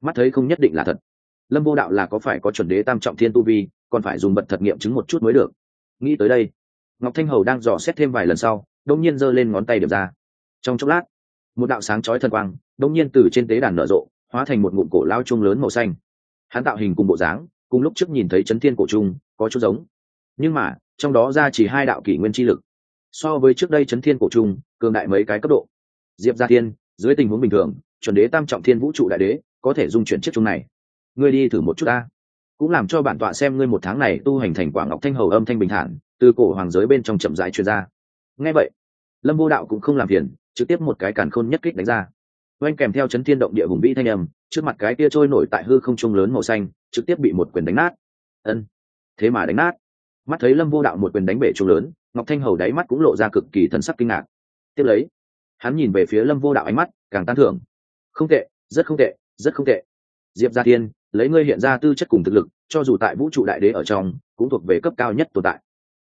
mắt thấy không nhất định là thật lâm vô đạo là có phải có chuẩn đế tam trọng thiên tu vi, còn phải dùng bật thật nghiệm chứng một chút mới được? Nghĩ tới đây, ngọc thanh hầu đang dò xét thêm vài lần sau đông nhiên giơ lên ngón tay điểm ra. Trong chốc lát, một đạo sáng chói thần quang đông nhiên từ trên tế đàn nở rộ, hóa thành một ngụm cổ lao chung lớn màu xanh. Hắn tạo hình cùng bộ dáng, cùng lúc trước nhìn thấy chấn thiên cổ trung, có chút giống. Nhưng mà, trong đó ra chỉ hai đạo kỷ nguyên chi lực. So với trước đây chấn thiên cổ trung, cường đại mấy cái cấp độ. Diệp gia thiên, dưới tình huống bình thường, chuẩn đế tam trọng thiên vũ trụ đại đế, có thể dung chuyển chiếc chung này ngươi đi thử một chút ta. Cũng làm cho bản tọa xem ngươi một tháng này tu hành thành quả ngọc thanh hầu âm thanh bình thản, từ cổ hoàng giới bên trong chậm rãi truyền ra. Nghe vậy, lâm vô đạo cũng không làm phiền, trực tiếp một cái càn khôn nhất kích đánh ra. Oanh kèm theo chấn thiên động địa hùng vĩ thanh âm, trước mặt cái kia trôi nổi tại hư không trung lớn màu xanh, trực tiếp bị một quyền đánh nát. Ân, thế mà đánh nát. Mắt thấy lâm vô đạo một quyền đánh bể trung lớn, ngọc thanh hầu đáy mắt cũng lộ ra cực kỳ thần sắc kinh ngạc. Tiếp lấy, hắn nhìn về phía lâm vô đạo ánh mắt càng tan thưởng. Không tệ, rất không tệ, rất không tệ. Diệp gia tiên lấy ngươi hiện ra tư chất cùng thực lực, cho dù tại vũ trụ đại đế ở trong, cũng thuộc về cấp cao nhất tồn tại.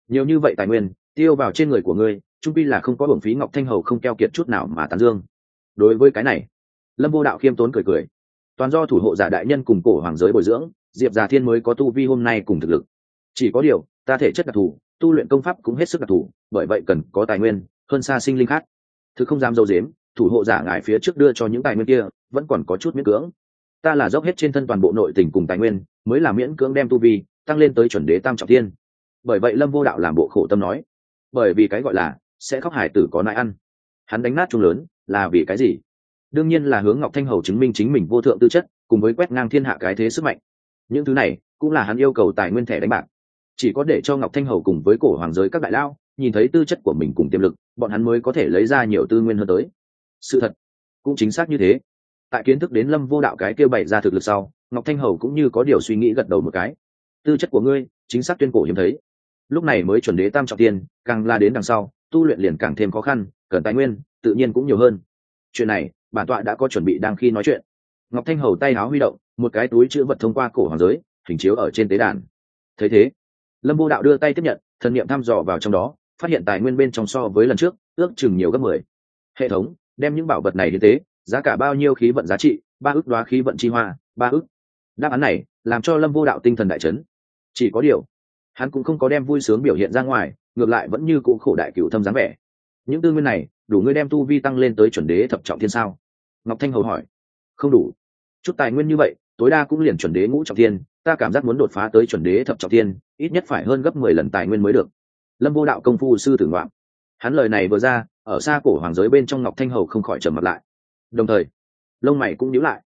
Nhiều như vậy tài nguyên, tiêu vào trên người của ngươi, trung pi là không có bổng phí ngọc thanh hầu không keo kiệt chút nào mà tán dương. Đối với cái này, lâm vô đạo khiêm tốn cười cười. Toàn do thủ hộ giả đại nhân cùng cổ hoàng giới bồi dưỡng, diệp già thiên mới có tu vi hôm nay cùng thực lực. Chỉ có điều, ta thể chất đặc thù, tu luyện công pháp cũng hết sức đặc thù, bởi vậy cần có tài nguyên, hơn xa sinh linh khác. Thứ không dám dâu dếm, thủ hộ giả ngài phía trước đưa cho những tài nguyên kia, vẫn còn có chút miễn cưỡng ta là dốc hết trên thân toàn bộ nội tình cùng tài nguyên, mới là miễn cưỡng đem tu vi tăng lên tới chuẩn đế tam trọng thiên. Bởi vậy lâm vô đạo làm bộ khổ tâm nói, bởi vì cái gọi là sẽ khóc hải tử có nại ăn. Hắn đánh nát chung lớn là vì cái gì? Đương nhiên là hướng ngọc thanh hầu chứng minh chính mình vô thượng tư chất, cùng với quét ngang thiên hạ cái thế sức mạnh. Những thứ này cũng là hắn yêu cầu tài nguyên thẻ đánh bạc. Chỉ có để cho ngọc thanh hầu cùng với cổ hoàng giới các đại lao nhìn thấy tư chất của mình cùng tiềm lực, bọn hắn mới có thể lấy ra nhiều tư nguyên hơn tới. Sự thật cũng chính xác như thế tại kiến thức đến lâm vô đạo cái kêu bày ra thực lực sau, ngọc thanh hầu cũng như có điều suy nghĩ gật đầu một cái. Tư chất của ngươi, chính xác tuyên cổ hiếm thấy. Lúc này mới chuẩn đế tam trọng tiên, càng la đến đằng sau, tu luyện liền càng thêm khó khăn, cần tài nguyên, tự nhiên cũng nhiều hơn. Chuyện này bản tọa đã có chuẩn bị đang khi nói chuyện. Ngọc thanh hầu tay áo huy động, một cái túi chữ vật thông qua cổ hoàng giới, hình chiếu ở trên tế đàn. Thấy thế, lâm vô đạo đưa tay tiếp nhận, thần n i ệ m thăm dò vào trong đó, phát hiện tài nguyên bên trong so với lần trước, ước chừng nhiều gấp mười. Hệ thống, đem những bảo vật này đến tế giá cả bao nhiêu khí vận giá trị, ba ước đoá khí vận chi hoa, ba ước đáp án này làm cho lâm vô đạo tinh thần đại chấn. Chỉ có điều, hắn cũng không có đem vui sướng biểu hiện ra ngoài, ngược lại vẫn như cũ khổ đại cựu thâm dáng vẻ. Những tư nguyên này, đủ ngươi đem tu vi tăng lên tới chuẩn đế thập trọng thiên sao? Ngọc thanh hầu hỏi. Không đủ. Chút tài nguyên như vậy, tối đa cũng liền chuẩn đế ngũ trọng thiên, ta cảm giác muốn đột phá tới chuẩn đế thập trọng thiên, ít nhất phải hơn gấp mười lần tài nguyên mới được. Lâm vô đạo công phu sư tử ngoạn hắn lời này vừa ra, ở xa cổ hoàng giới bên trong ngọc thanh hầu không khỏi trầm mặt lại đồng thời, lông mày cũng nhíu lại.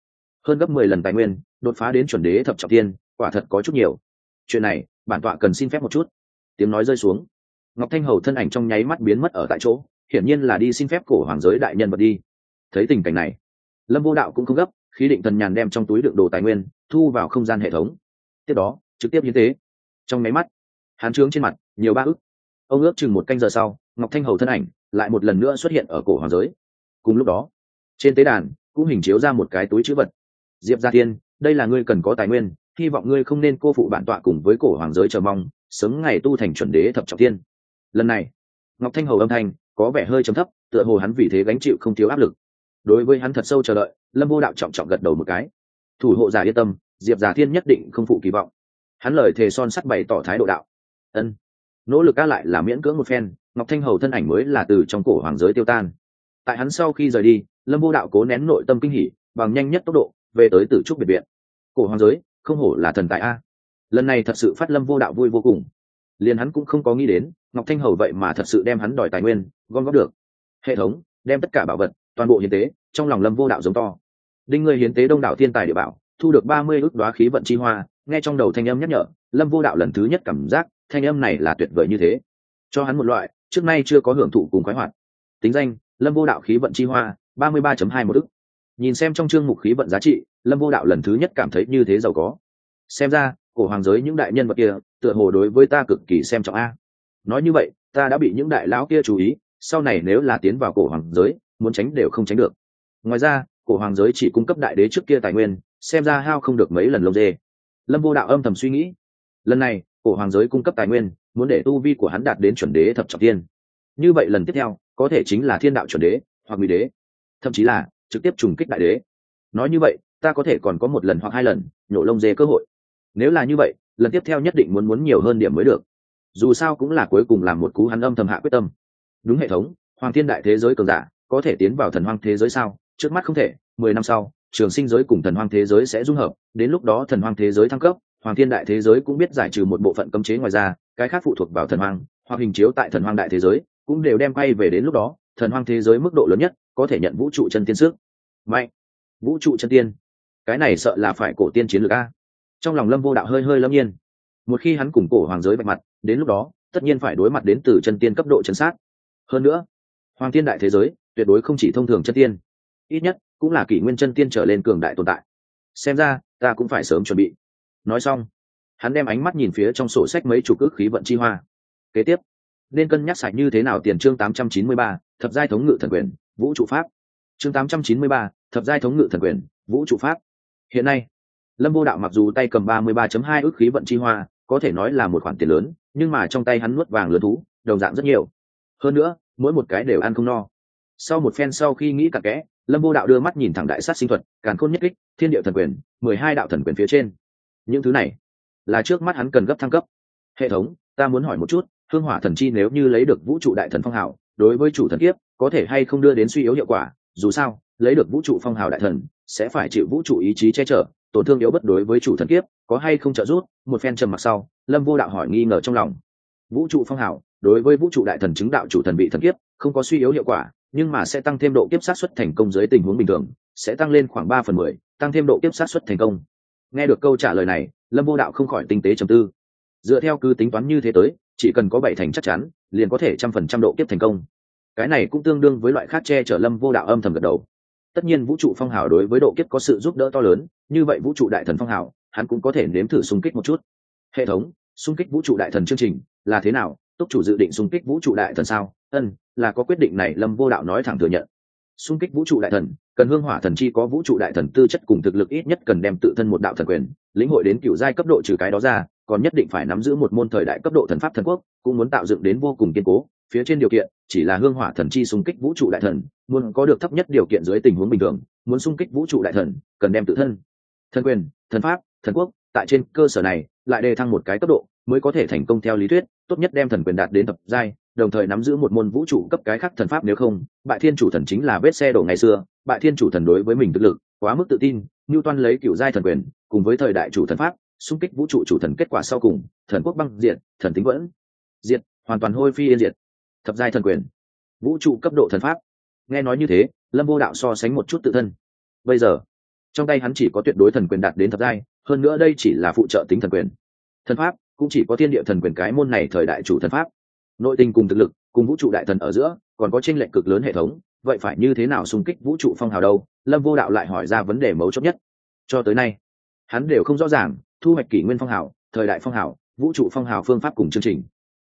Hơn gấp mười lần tài nguyên, đột phá đến chuẩn đế thập trọng tiên quả thật có chút nhiều. Chuyện này, bản tọa cần xin phép một chút. Tiếng nói rơi xuống. Ngọc thanh hầu thân ảnh trong nháy mắt biến mất ở tại chỗ, hiển nhiên là đi xin phép cổ hoàng giới đại nhân vật đi. Thấy tình cảnh này, lâm vô đạo cũng không gấp khí định thần nhàn đem trong túi đựng đồ tài nguyên, thu vào không gian hệ thống. Tiếp đó, trực tiếp như thế. Trong nháy mắt, hán trướng trên mặt, nhiều ba ức. Ông ước chừng một canh giờ sau, ngọc thanh hầu thân ảnh lại một lần nữa xuất hiện ở cổ hoàng giới. Cùng lúc đó trên tế đàn, cũng hình chiếu ra một cái túi chữ vật. Diệp gia thiên, đây là ngươi cần có tài nguyên, hy vọng ngươi không nên cô phụ bản tọa cùng với cổ hoàng giới chờ mong, sớm ngày tu thành chuẩn đế thập trọng thiên lần này, ngọc thanh hầu âm thanh có vẻ hơi trầm thấp, tựa hồ hắn vì thế gánh chịu không thiếu áp lực. Đối với hắn thật sâu chờ đợi, lâm vô đạo trọng trọng gật đầu một cái. Thủ hộ giả yên tâm, diệp giả thiên nhất định không phụ kỳ vọng. Hắn lời thề son sắt bày tỏ thái độ đạo. Ân. Nỗ lực ca lại là miễn cưỡng một phen, ngọc thanh hầu thân ảnh mới là từ trong cổ hoàng giới tiêu tan. Tại hắn sau khi rời đi lâm vô đạo cố nén nội tâm kinh hỉ, bằng nhanh nhất tốc độ, về tới tử trúc biệt viện. Cổ hoàng giới, không hổ là thần tài a. Lần này thật sự phát lâm vô đạo vui vô cùng. Liền hắn cũng không có nghĩ đến, ngọc thanh hầu vậy mà thật sự đem hắn đòi tài nguyên, gom góp được. Hệ thống, đem tất cả bảo vật, toàn bộ hiến tế, trong lòng lâm vô đạo giống to. Đinh người hiến tế đông đảo thiên tài địa bảo, thu được ba mươi ước đoá khí vận chi hoa, nghe trong đầu thanh âm nhắc nhở, lâm vô đạo lần thứ nhất cảm giác, thanh âm này là tuyệt vời như thế. Cho hắn một loại, trước nay chưa có hưởng thụ cùng khoái hoạt. Tính danh, lâm vô đạo khí vận chi hoa ba mươi ba hai một ức. Nhìn xem trong chương mục khí vận giá trị, lâm vô đạo lần thứ nhất cảm thấy như thế giàu có. Xem ra, cổ hoàng giới những đại nhân vật kia, tựa hồ đối với ta cực kỳ xem trọng a. Nói như vậy, ta đã bị những đại lão kia chú ý, sau này nếu là tiến vào cổ hoàng giới, muốn tránh đều không tránh được. Ngoài ra, cổ hoàng giới chỉ cung cấp đại đế trước kia tài nguyên, xem ra hao không được mấy lần lông dê. Lâm vô đạo âm thầm suy nghĩ. Lần này, cổ hoàng giới cung cấp tài nguyên, muốn để tu vi của hắn đạt đến chuẩn đế thập trọng tiên. Như vậy lần tiếp theo, có thể chính là thiên đạo chuẩn đế, hoặc mỹ đế thậm chí là trực tiếp trùng kích đại đế. Nói như vậy, ta có thể còn có một lần hoặc hai lần nhổ lông dê cơ hội. Nếu là như vậy, lần tiếp theo nhất định muốn muốn nhiều hơn điểm mới được. Dù sao cũng là cuối cùng làm một cú hắn âm thầm hạ quyết tâm. Đúng hệ thống, hoàng thiên đại thế giới cường giả, có thể tiến vào thần hoang thế giới sao? Trước mắt không thể, mười năm sau, trường sinh giới cùng thần hoang thế giới sẽ dung hợp, đến lúc đó thần hoang thế giới thăng cấp, hoàng thiên đại thế giới cũng biết giải trừ một bộ phận cấm chế ngoài ra, cái khác phụ thuộc vào thần hoang, hoặc hình chiếu tại thần hoang đại thế giới, cũng đều đem quay về đến lúc đó thần hoang thế giới mức độ lớn nhất có thể nhận vũ trụ chân tiên sức. Mạnh. Vũ trụ chân tiên. Cái này sợ là phải cổ tiên chiến lược a. Trong lòng lâm vô đạo hơi hơi lâm nhiên. Một khi hắn củng cổ hoàng giới bạch mặt đến lúc đó tất nhiên phải đối mặt đến từ chân tiên cấp độ chân sát. Hơn nữa hoàng thiên đại thế giới tuyệt đối không chỉ thông thường chân tiên. Ít nhất cũng là kỷ nguyên chân tiên trở lên cường đại tồn tại. Xem ra ta cũng phải sớm chuẩn bị. Nói xong hắn đem ánh mắt nhìn phía trong sổ sách mấy chục ước khí vận chi hoa. Kế tiếp nên cân nhắc sạch như thế nào tiền chương 893, thập giai thống ngự thần quyền vũ trụ pháp. Chương 893, thập giai thống ngự thần quyền vũ trụ pháp. Hiện nay lâm vô đạo mặc dù tay cầm 33.2 ước khí vận chi hoa có thể nói là một khoản tiền lớn nhưng mà trong tay hắn nuốt vàng lớn thú đồng dạng rất nhiều. Hơn nữa mỗi một cái đều ăn không no. Sau một phen sau khi nghĩ cặn kẽ lâm vô đạo đưa mắt nhìn thẳng đại sát sinh thuật càn khôn nhất kích thiên điệu thần quyền mười hai đạo thần quyền phía trên. Những thứ này là trước mắt hắn cần gấp thăng cấp. Hệ thống ta muốn hỏi một chút hương hỏa thần chi nếu như lấy được vũ trụ đại thần phong hào đối với chủ thần kiếp, có thể hay không đưa đến suy yếu hiệu quả, dù sao, lấy được vũ trụ phong hào đại thần, sẽ phải chịu vũ trụ ý chí che chở, tổn thương yếu bất đối với chủ thần kiếp, có hay không trợ giúp, một phen trầm mặc sau, lâm vô đạo hỏi nghi ngờ trong lòng. Vũ trụ phong hào, đối với vũ trụ đại thần chứng đạo chủ thần bị thần kiếp, không có suy yếu hiệu quả, nhưng mà sẽ tăng thêm độ kiếp sát xuất thành công dưới tình huống bình thường, sẽ tăng lên khoảng ba phần mười, tăng thêm độ kiếp sát xuất thành công. Nghe được câu trả lời này, lâm vô đạo không khỏi tinh tế trầm tư. Dựa theo cứ tính toán như thế tới chỉ cần có bảy thành chắc chắn, liền có thể trăm phần trăm độ kiếp thành công. Cái này cũng tương đương với loại khác che chở lâm vô đạo âm thầm gật đầu. Tất nhiên vũ trụ phong hào đối với độ kiếp có sự giúp đỡ to lớn, như vậy vũ trụ đại thần phong hào, hắn cũng có thể nếm thử xung kích một chút. Hệ thống, xung kích vũ trụ đại thần chương trình là thế nào? Túc chủ dự định xung kích vũ trụ đại thần sao? Ân, là có quyết định này lâm vô đạo nói thẳng thừa nhận. Xung kích vũ trụ đại thần, cần hương hỏa thần chi có vũ trụ đại thần tư chất cùng thực lực ít nhất cần đem tự thân một đạo thần quyền, lĩnh hội đến cựu giai cấp độ trừ cái đó ra còn nhất định phải nắm giữ một môn thời đại cấp độ thần pháp thần quốc, cũng muốn tạo dựng đến vô cùng kiên cố. Phía trên điều kiện, chỉ là hương hỏa thần chi xung kích vũ trụ đại thần, muốn có được thấp nhất điều kiện dưới tình huống bình thường, muốn xung kích vũ trụ đại thần, cần đem tự thân thần quyền, thần pháp, thần quốc, tại trên cơ sở này, lại đề thăng một cái cấp độ, mới có thể thành công theo lý thuyết, tốt nhất đem thần quyền đạt đến tập giai, đồng thời nắm giữ một môn vũ trụ cấp cái khác thần pháp nếu không, bại thiên chủ thần chính là vết xe đổ ngày xưa, bại thiên chủ thần đối với mình thực lực quá mức tự tin như toan lấy cựu giai thần quyền, cùng với thời đại chủ thần pháp xung kích vũ trụ chủ thần kết quả sau cùng, thần quốc băng diệt, thần tính vẫn. Diệt, hoàn toàn hôi phi yên diệt. Thập giai thần quyền. Vũ trụ cấp độ thần pháp. Nghe nói như thế, lâm vô đạo so sánh một chút tự thân. Bây giờ, trong tay hắn chỉ có tuyệt đối thần quyền đạt đến thập giai, hơn nữa đây chỉ là phụ trợ tính thần quyền. Thần pháp, cũng chỉ có thiên địa thần quyền cái môn này thời đại chủ thần pháp. Nội tình cùng thực lực, cùng vũ trụ đại thần ở giữa, còn có tranh lệch cực lớn hệ thống, vậy phải như thế nào xung kích vũ trụ phong hào đâu? Lâm vô đạo lại hỏi ra vấn đề mấu chốt nhất. Cho tới nay, hắn đều không rõ ràng thu hoạch kỷ nguyên phong hào, thời đại phong hào, vũ trụ phong hào phương pháp cùng chương trình.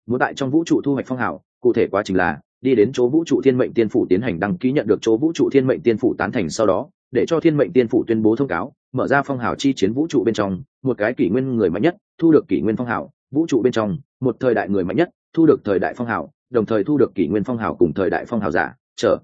Muốn tại trong vũ trụ thu hoạch phong hào, cụ thể quá trình là, đi đến chỗ vũ trụ thiên mệnh tiên phủ tiến hành đăng ký nhận được chỗ vũ trụ thiên mệnh tiên phủ tán thành sau đó, để cho thiên mệnh tiên phủ tuyên bố thông cáo, mở ra phong hào chi chiến vũ trụ bên trong, một cái kỷ nguyên người mạnh nhất, thu được kỷ nguyên phong hào, vũ trụ bên trong, một thời đại người mạnh nhất, thu được thời đại phong hào, đồng thời thu được kỷ nguyên phong hào cùng thời đại phong hào giả, trở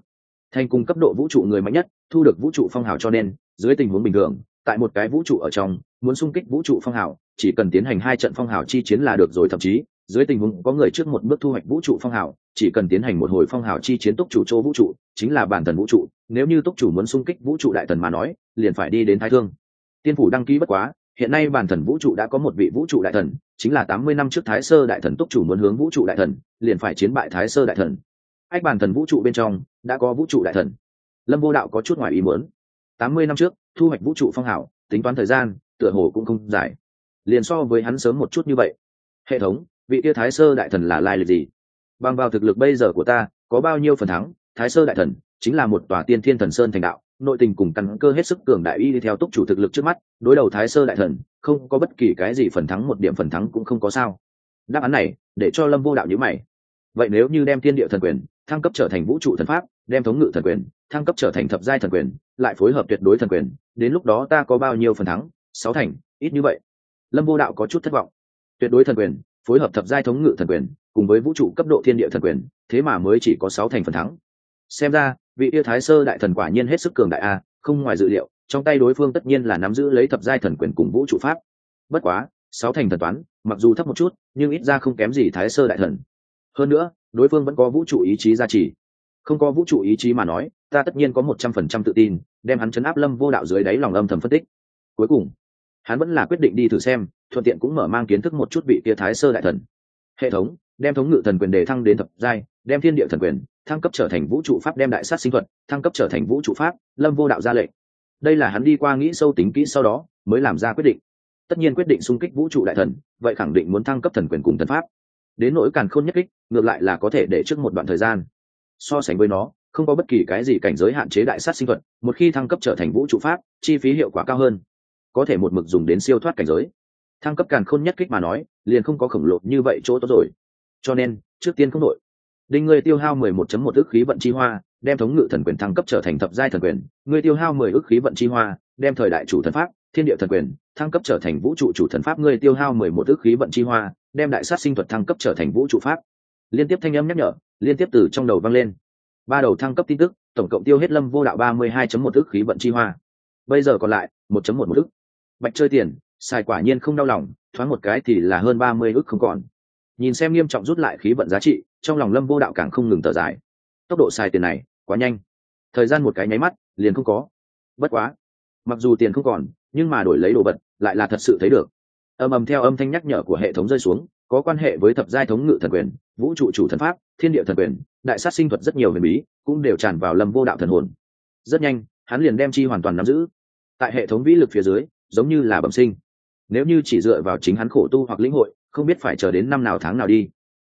thành cùng cấp độ vũ trụ người mạnh nhất, thu được vũ trụ phong hào cho nên, dưới tình huống bình thường, tại một cái vũ trụ ở trong muốn xung kích vũ trụ phong hào, chỉ cần tiến hành hai trận phong hào chi chiến là được rồi, thậm chí, dưới tình huống có người trước một bước thu hoạch vũ trụ phong hào, chỉ cần tiến hành một hồi phong hào chi chiến túc chủ chỗ vũ trụ, chính là bản thần vũ trụ. Nếu như túc chủ muốn xung kích vũ trụ đại thần mà nói, liền phải đi đến thái thương. Tiên phủ đăng ký bất quá, hiện nay bản thần vũ trụ đã có một vị vũ trụ đại thần, chính là tám mươi năm trước thái sơ đại thần túc chủ muốn hướng vũ trụ đại thần, liền phải chiến bại thái sơ đại thần. Ách bản thần vũ trụ bên trong, đã có vũ trụ đại thần. Lâm vô đạo có chút ngoài ý muốn. Tám mươi năm trước, thu hoạch vũ trụ phong hảo tính toán thời gian tựa hồ cũng không dài liền so với hắn sớm một chút như vậy. Hệ thống, vị tia thái sơ đại thần là lai lịch gì? Bằng vào thực lực bây giờ của ta, có bao nhiêu phần thắng? Thái sơ đại thần chính là một tòa tiên thiên thần sơn thành đạo, nội tình cùng căn cơ hết sức cường đại y đi theo túc chủ thực lực trước mắt, đối đầu thái sơ đại thần, không có bất kỳ cái gì phần thắng, một điểm phần thắng cũng không có sao. Đáp án này, để cho lâm vô đạo nhữ mày. Vậy nếu như đem thiên địa thần quyền, thăng cấp trở thành vũ trụ thần pháp, đem thống ngự thần quyền, thăng cấp trở thành thập giai thần quyền, lại phối hợp tuyệt đối thần quyền, đến lúc đó ta có bao nhiêu phần thắng? Sáu thành, ít như vậy. Lâm vô đạo có chút thất vọng. Tuyệt đối thần quyền, phối hợp thập giai thống ngự thần quyền, cùng với vũ trụ cấp độ thiên địa thần quyền, thế mà mới chỉ có sáu thành phần thắng. Xem ra, vị yêu thái sơ đại thần quả nhiên hết sức cường đại a, không ngoài dự liệu, trong tay đối phương tất nhiên là nắm giữ lấy thập giai thần quyền cùng vũ trụ pháp. Bất quá, sáu thành thần toán, mặc dù thấp một chút, nhưng ít ra không kém gì thái sơ đại thần. Hơn nữa, đối phương vẫn có vũ trụ ý chí gia trì. Không có vũ trụ ý chí mà nói, ta tất nhiên có một trăm phần trăm tự tin, đem hắn chấn áp lâm vô đạo dưới đáy lòng âm thầm phân tích. Cuối cùng hắn vẫn là quyết định đi thử xem, thuận tiện cũng mở mang kiến thức một chút vị tia thái sơ đại thần. Hệ thống, đem thống ngự thần quyền đề thăng đến thập giai, đem thiên địa thần quyền, thăng cấp trở thành vũ trụ pháp, đem đại sát sinh thuật, thăng cấp trở thành vũ trụ pháp, lâm vô đạo ra lệnh. Đây là hắn đi qua nghĩ sâu tính kỹ sau đó, mới làm ra quyết định. Tất nhiên quyết định xung kích vũ trụ đại thần, vậy khẳng định muốn thăng cấp thần quyền cùng thần pháp. Đến nỗi càn khôn nhất kích, ngược lại là có thể để trước một đoạn thời gian. So sánh với nó, không có bất kỳ cái gì cảnh giới hạn chế đại sát sinh thuật, một khi thăng cấp trở thành vũ trụ pháp, chi phí hiệu quả cao hơn có thể một mực dùng đến siêu thoát cảnh giới. Thăng cấp càn khôn nhất kích mà nói, liền không có khổng lồ như vậy chỗ tốt rồi. Cho nên, trước tiên không đội đinh ngươi tiêu hao mười một chấm một ước khí vận chi hoa, đem thống ngự thần quyền thăng cấp trở thành thập giai thần quyền. Ngươi tiêu hao mười ước khí vận chi hoa, đem thời đại chủ thần pháp, thiên địa thần quyền thăng cấp trở thành vũ trụ chủ thần pháp. Ngươi tiêu hao mười một ước khí vận chi hoa, đem đại sát sinh thuật thăng cấp trở thành vũ trụ pháp. Liên tiếp thanh âm nhắc nhở, liên tiếp từ trong đầu vang lên. Ba đầu thăng cấp tin tức, tổng cộng tiêu hết lâm vô đạo ba mươi hai chấm một ước khí vận chi hoa. Bây giờ còn lại, một chấm một một ước bạch chơi tiền, xài quả nhiên không đau lòng, thoáng một cái thì là hơn ba mươi ước không còn. Nhìn xem nghiêm trọng rút lại khí vận giá trị, trong lòng lâm vô đạo càng không ngừng thở dài. Tốc độ xài tiền này, quá nhanh. Thời gian một cái nháy mắt, liền không có. Bất quá, mặc dù tiền không còn, nhưng mà đổi lấy đồ vật, lại là thật sự thấy được. Ầm ầm theo âm thanh nhắc nhở của hệ thống rơi xuống, có quan hệ với thập giai thống ngự thần quyền, vũ trụ chủ thần pháp, thiên địa thần quyền, đại sát sinh thuật rất nhiều huyền bí, cũng đều tràn vào lâm vô đạo thần hồn. Rất nhanh, hắn liền đem chi hoàn toàn nắm giữ. Tại hệ thống vĩ lực phía dưới giống như là bẩm sinh. Nếu như chỉ dựa vào chính hắn khổ tu hoặc lĩnh hội, không biết phải chờ đến năm nào tháng nào đi.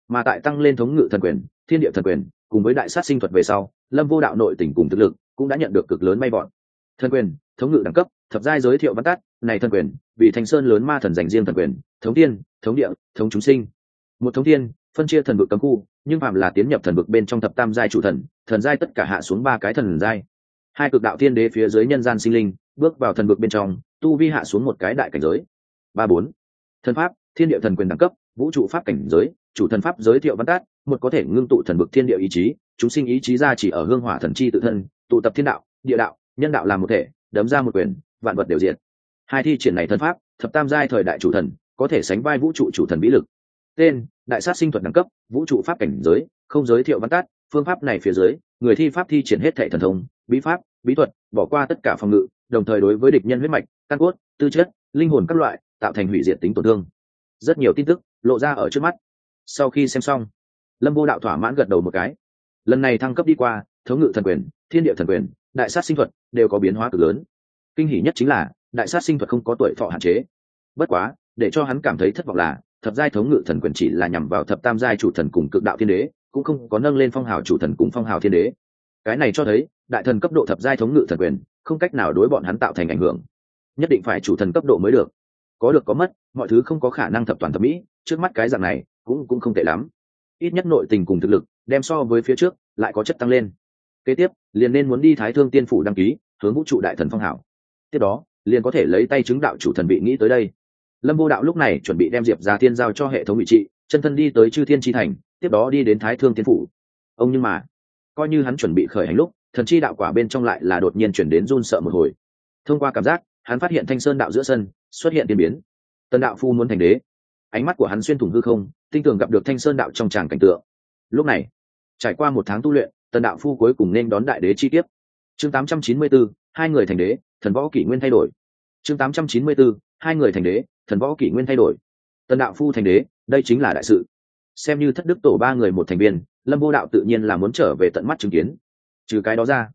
Mà tại tăng lên thống ngự thần quyền, thiên địa thần quyền, cùng với đại sát sinh thuật về sau, lâm vô đạo nội tỉnh cùng thực lực cũng đã nhận được cực lớn may bọn thần quyền, thống ngự đẳng cấp, thập giai giới thiệu văn tắt, này thần quyền, vì thành sơn lớn ma thần dành riêng thần quyền, thống tiên, thống địa, thống chúng sinh. Một thống tiên, phân chia thần vực cấm khu, nhưng phạm là tiến nhập thần vực bên trong thập tam giai chủ thần thần giai tất cả hạ xuống ba cái thần giai. Hai cực đạo thiên đế phía dưới nhân gian sinh linh, bước vào thần vực bên trong tu vi hạ xuống một cái đại cảnh giới. Ba bốn. Thần pháp, thiên địa thần quyền đẳng cấp, vũ trụ pháp cảnh giới, chủ thần pháp giới thiệu văn tát, một có thể ngưng tụ thần bực thiên địa ý chí, chúng sinh ý chí ra chỉ ở hương hỏa thần chi tự thân, tụ tập thiên đạo, địa đạo, nhân đạo làm một thể, đấm ra một quyền, vạn vật đều diện hai thi triển này thân pháp, thập tam giai thời đại chủ thần, có thể sánh vai vũ trụ chủ thần vĩ lực. Tên, đại sát sinh thuật đẳng cấp, vũ trụ pháp cảnh giới, không giới thiệu văn tát, phương pháp này phía dưới, người thi pháp thi triển hết thệ thần thông, bí pháp, bí thuật, bỏ qua tất cả phòng ngự đồng thời đối với địch nhân huyết mạch, căn cốt, tư chất, linh hồn các loại, tạo thành hủy diệt tính tổn thương. Rất nhiều tin tức lộ ra ở trước mắt. Sau khi xem xong, lâm vô đạo thỏa mãn gật đầu một cái. Lần này thăng cấp đi qua, thống ngự thần quyền, thiên địa thần quyền, đại sát sinh thuật đều có biến hóa cực lớn. Kinh hỷ nhất chính là, đại sát sinh thuật không có tuổi thọ hạn chế. Bất quá, để cho hắn cảm thấy thất vọng là, thập giai thống ngự thần quyền chỉ là nhằm vào thập tam giai chủ thần cùng cực đạo thiên đế, cũng không có nâng lên phong hào chủ thần cùng phong hào thiên đế. Cái này cho thấy, đại thần cấp độ thập giai thống ngự thần quyền không cách nào đối bọn hắn tạo thành ảnh hưởng. Nhất định phải chủ thần cấp độ mới được. Có được có mất, mọi thứ không có khả năng thập toàn thập mỹ, trước mắt cái dạng này, cũng cũng không tệ lắm. Ít nhất nội tình cùng thực lực, đem so với phía trước, lại có chất tăng lên. Kế tiếp, liền nên muốn đi thái thương tiên phủ đăng ký, hướng vũ trụ đại thần phong hảo. Tiếp đó, liền có thể lấy tay chứng đạo chủ thần vị nghĩ tới đây. Lâm vô đạo lúc này chuẩn bị đem diệp ra tiên giao cho hệ thống vị trị chân thân đi tới chư thiên tri thành, tiếp đó đi đến thái thương tiên phủ. Ông nhưng mà, coi như hắn chuẩn bị khởi hành lúc thần chi đạo quả bên trong lại là đột nhiên chuyển đến run sợ một hồi. Thông qua cảm giác hắn phát hiện thanh sơn đạo giữa sân xuất hiện tiên biến. Tần đạo phu muốn thành đế. Ánh mắt của hắn xuyên thủng hư không tinh tường gặp được thanh sơn đạo trong tràng cảnh tượng. Lúc này trải qua một tháng tu luyện tần đạo phu cuối cùng nên đón đại đế chi tiếp chương 894, hai người thành đế thần võ kỷ nguyên thay đổi. Chương 894, hai người thành đế thần võ kỷ nguyên thay đổi. Tần đạo phu thành đế đây chính là đại sự. Xem như thất đức tổ ba người một thành viên lâm vô đạo tự nhiên là muốn trở về tận mắt chứng kiến trừ cái đó ra.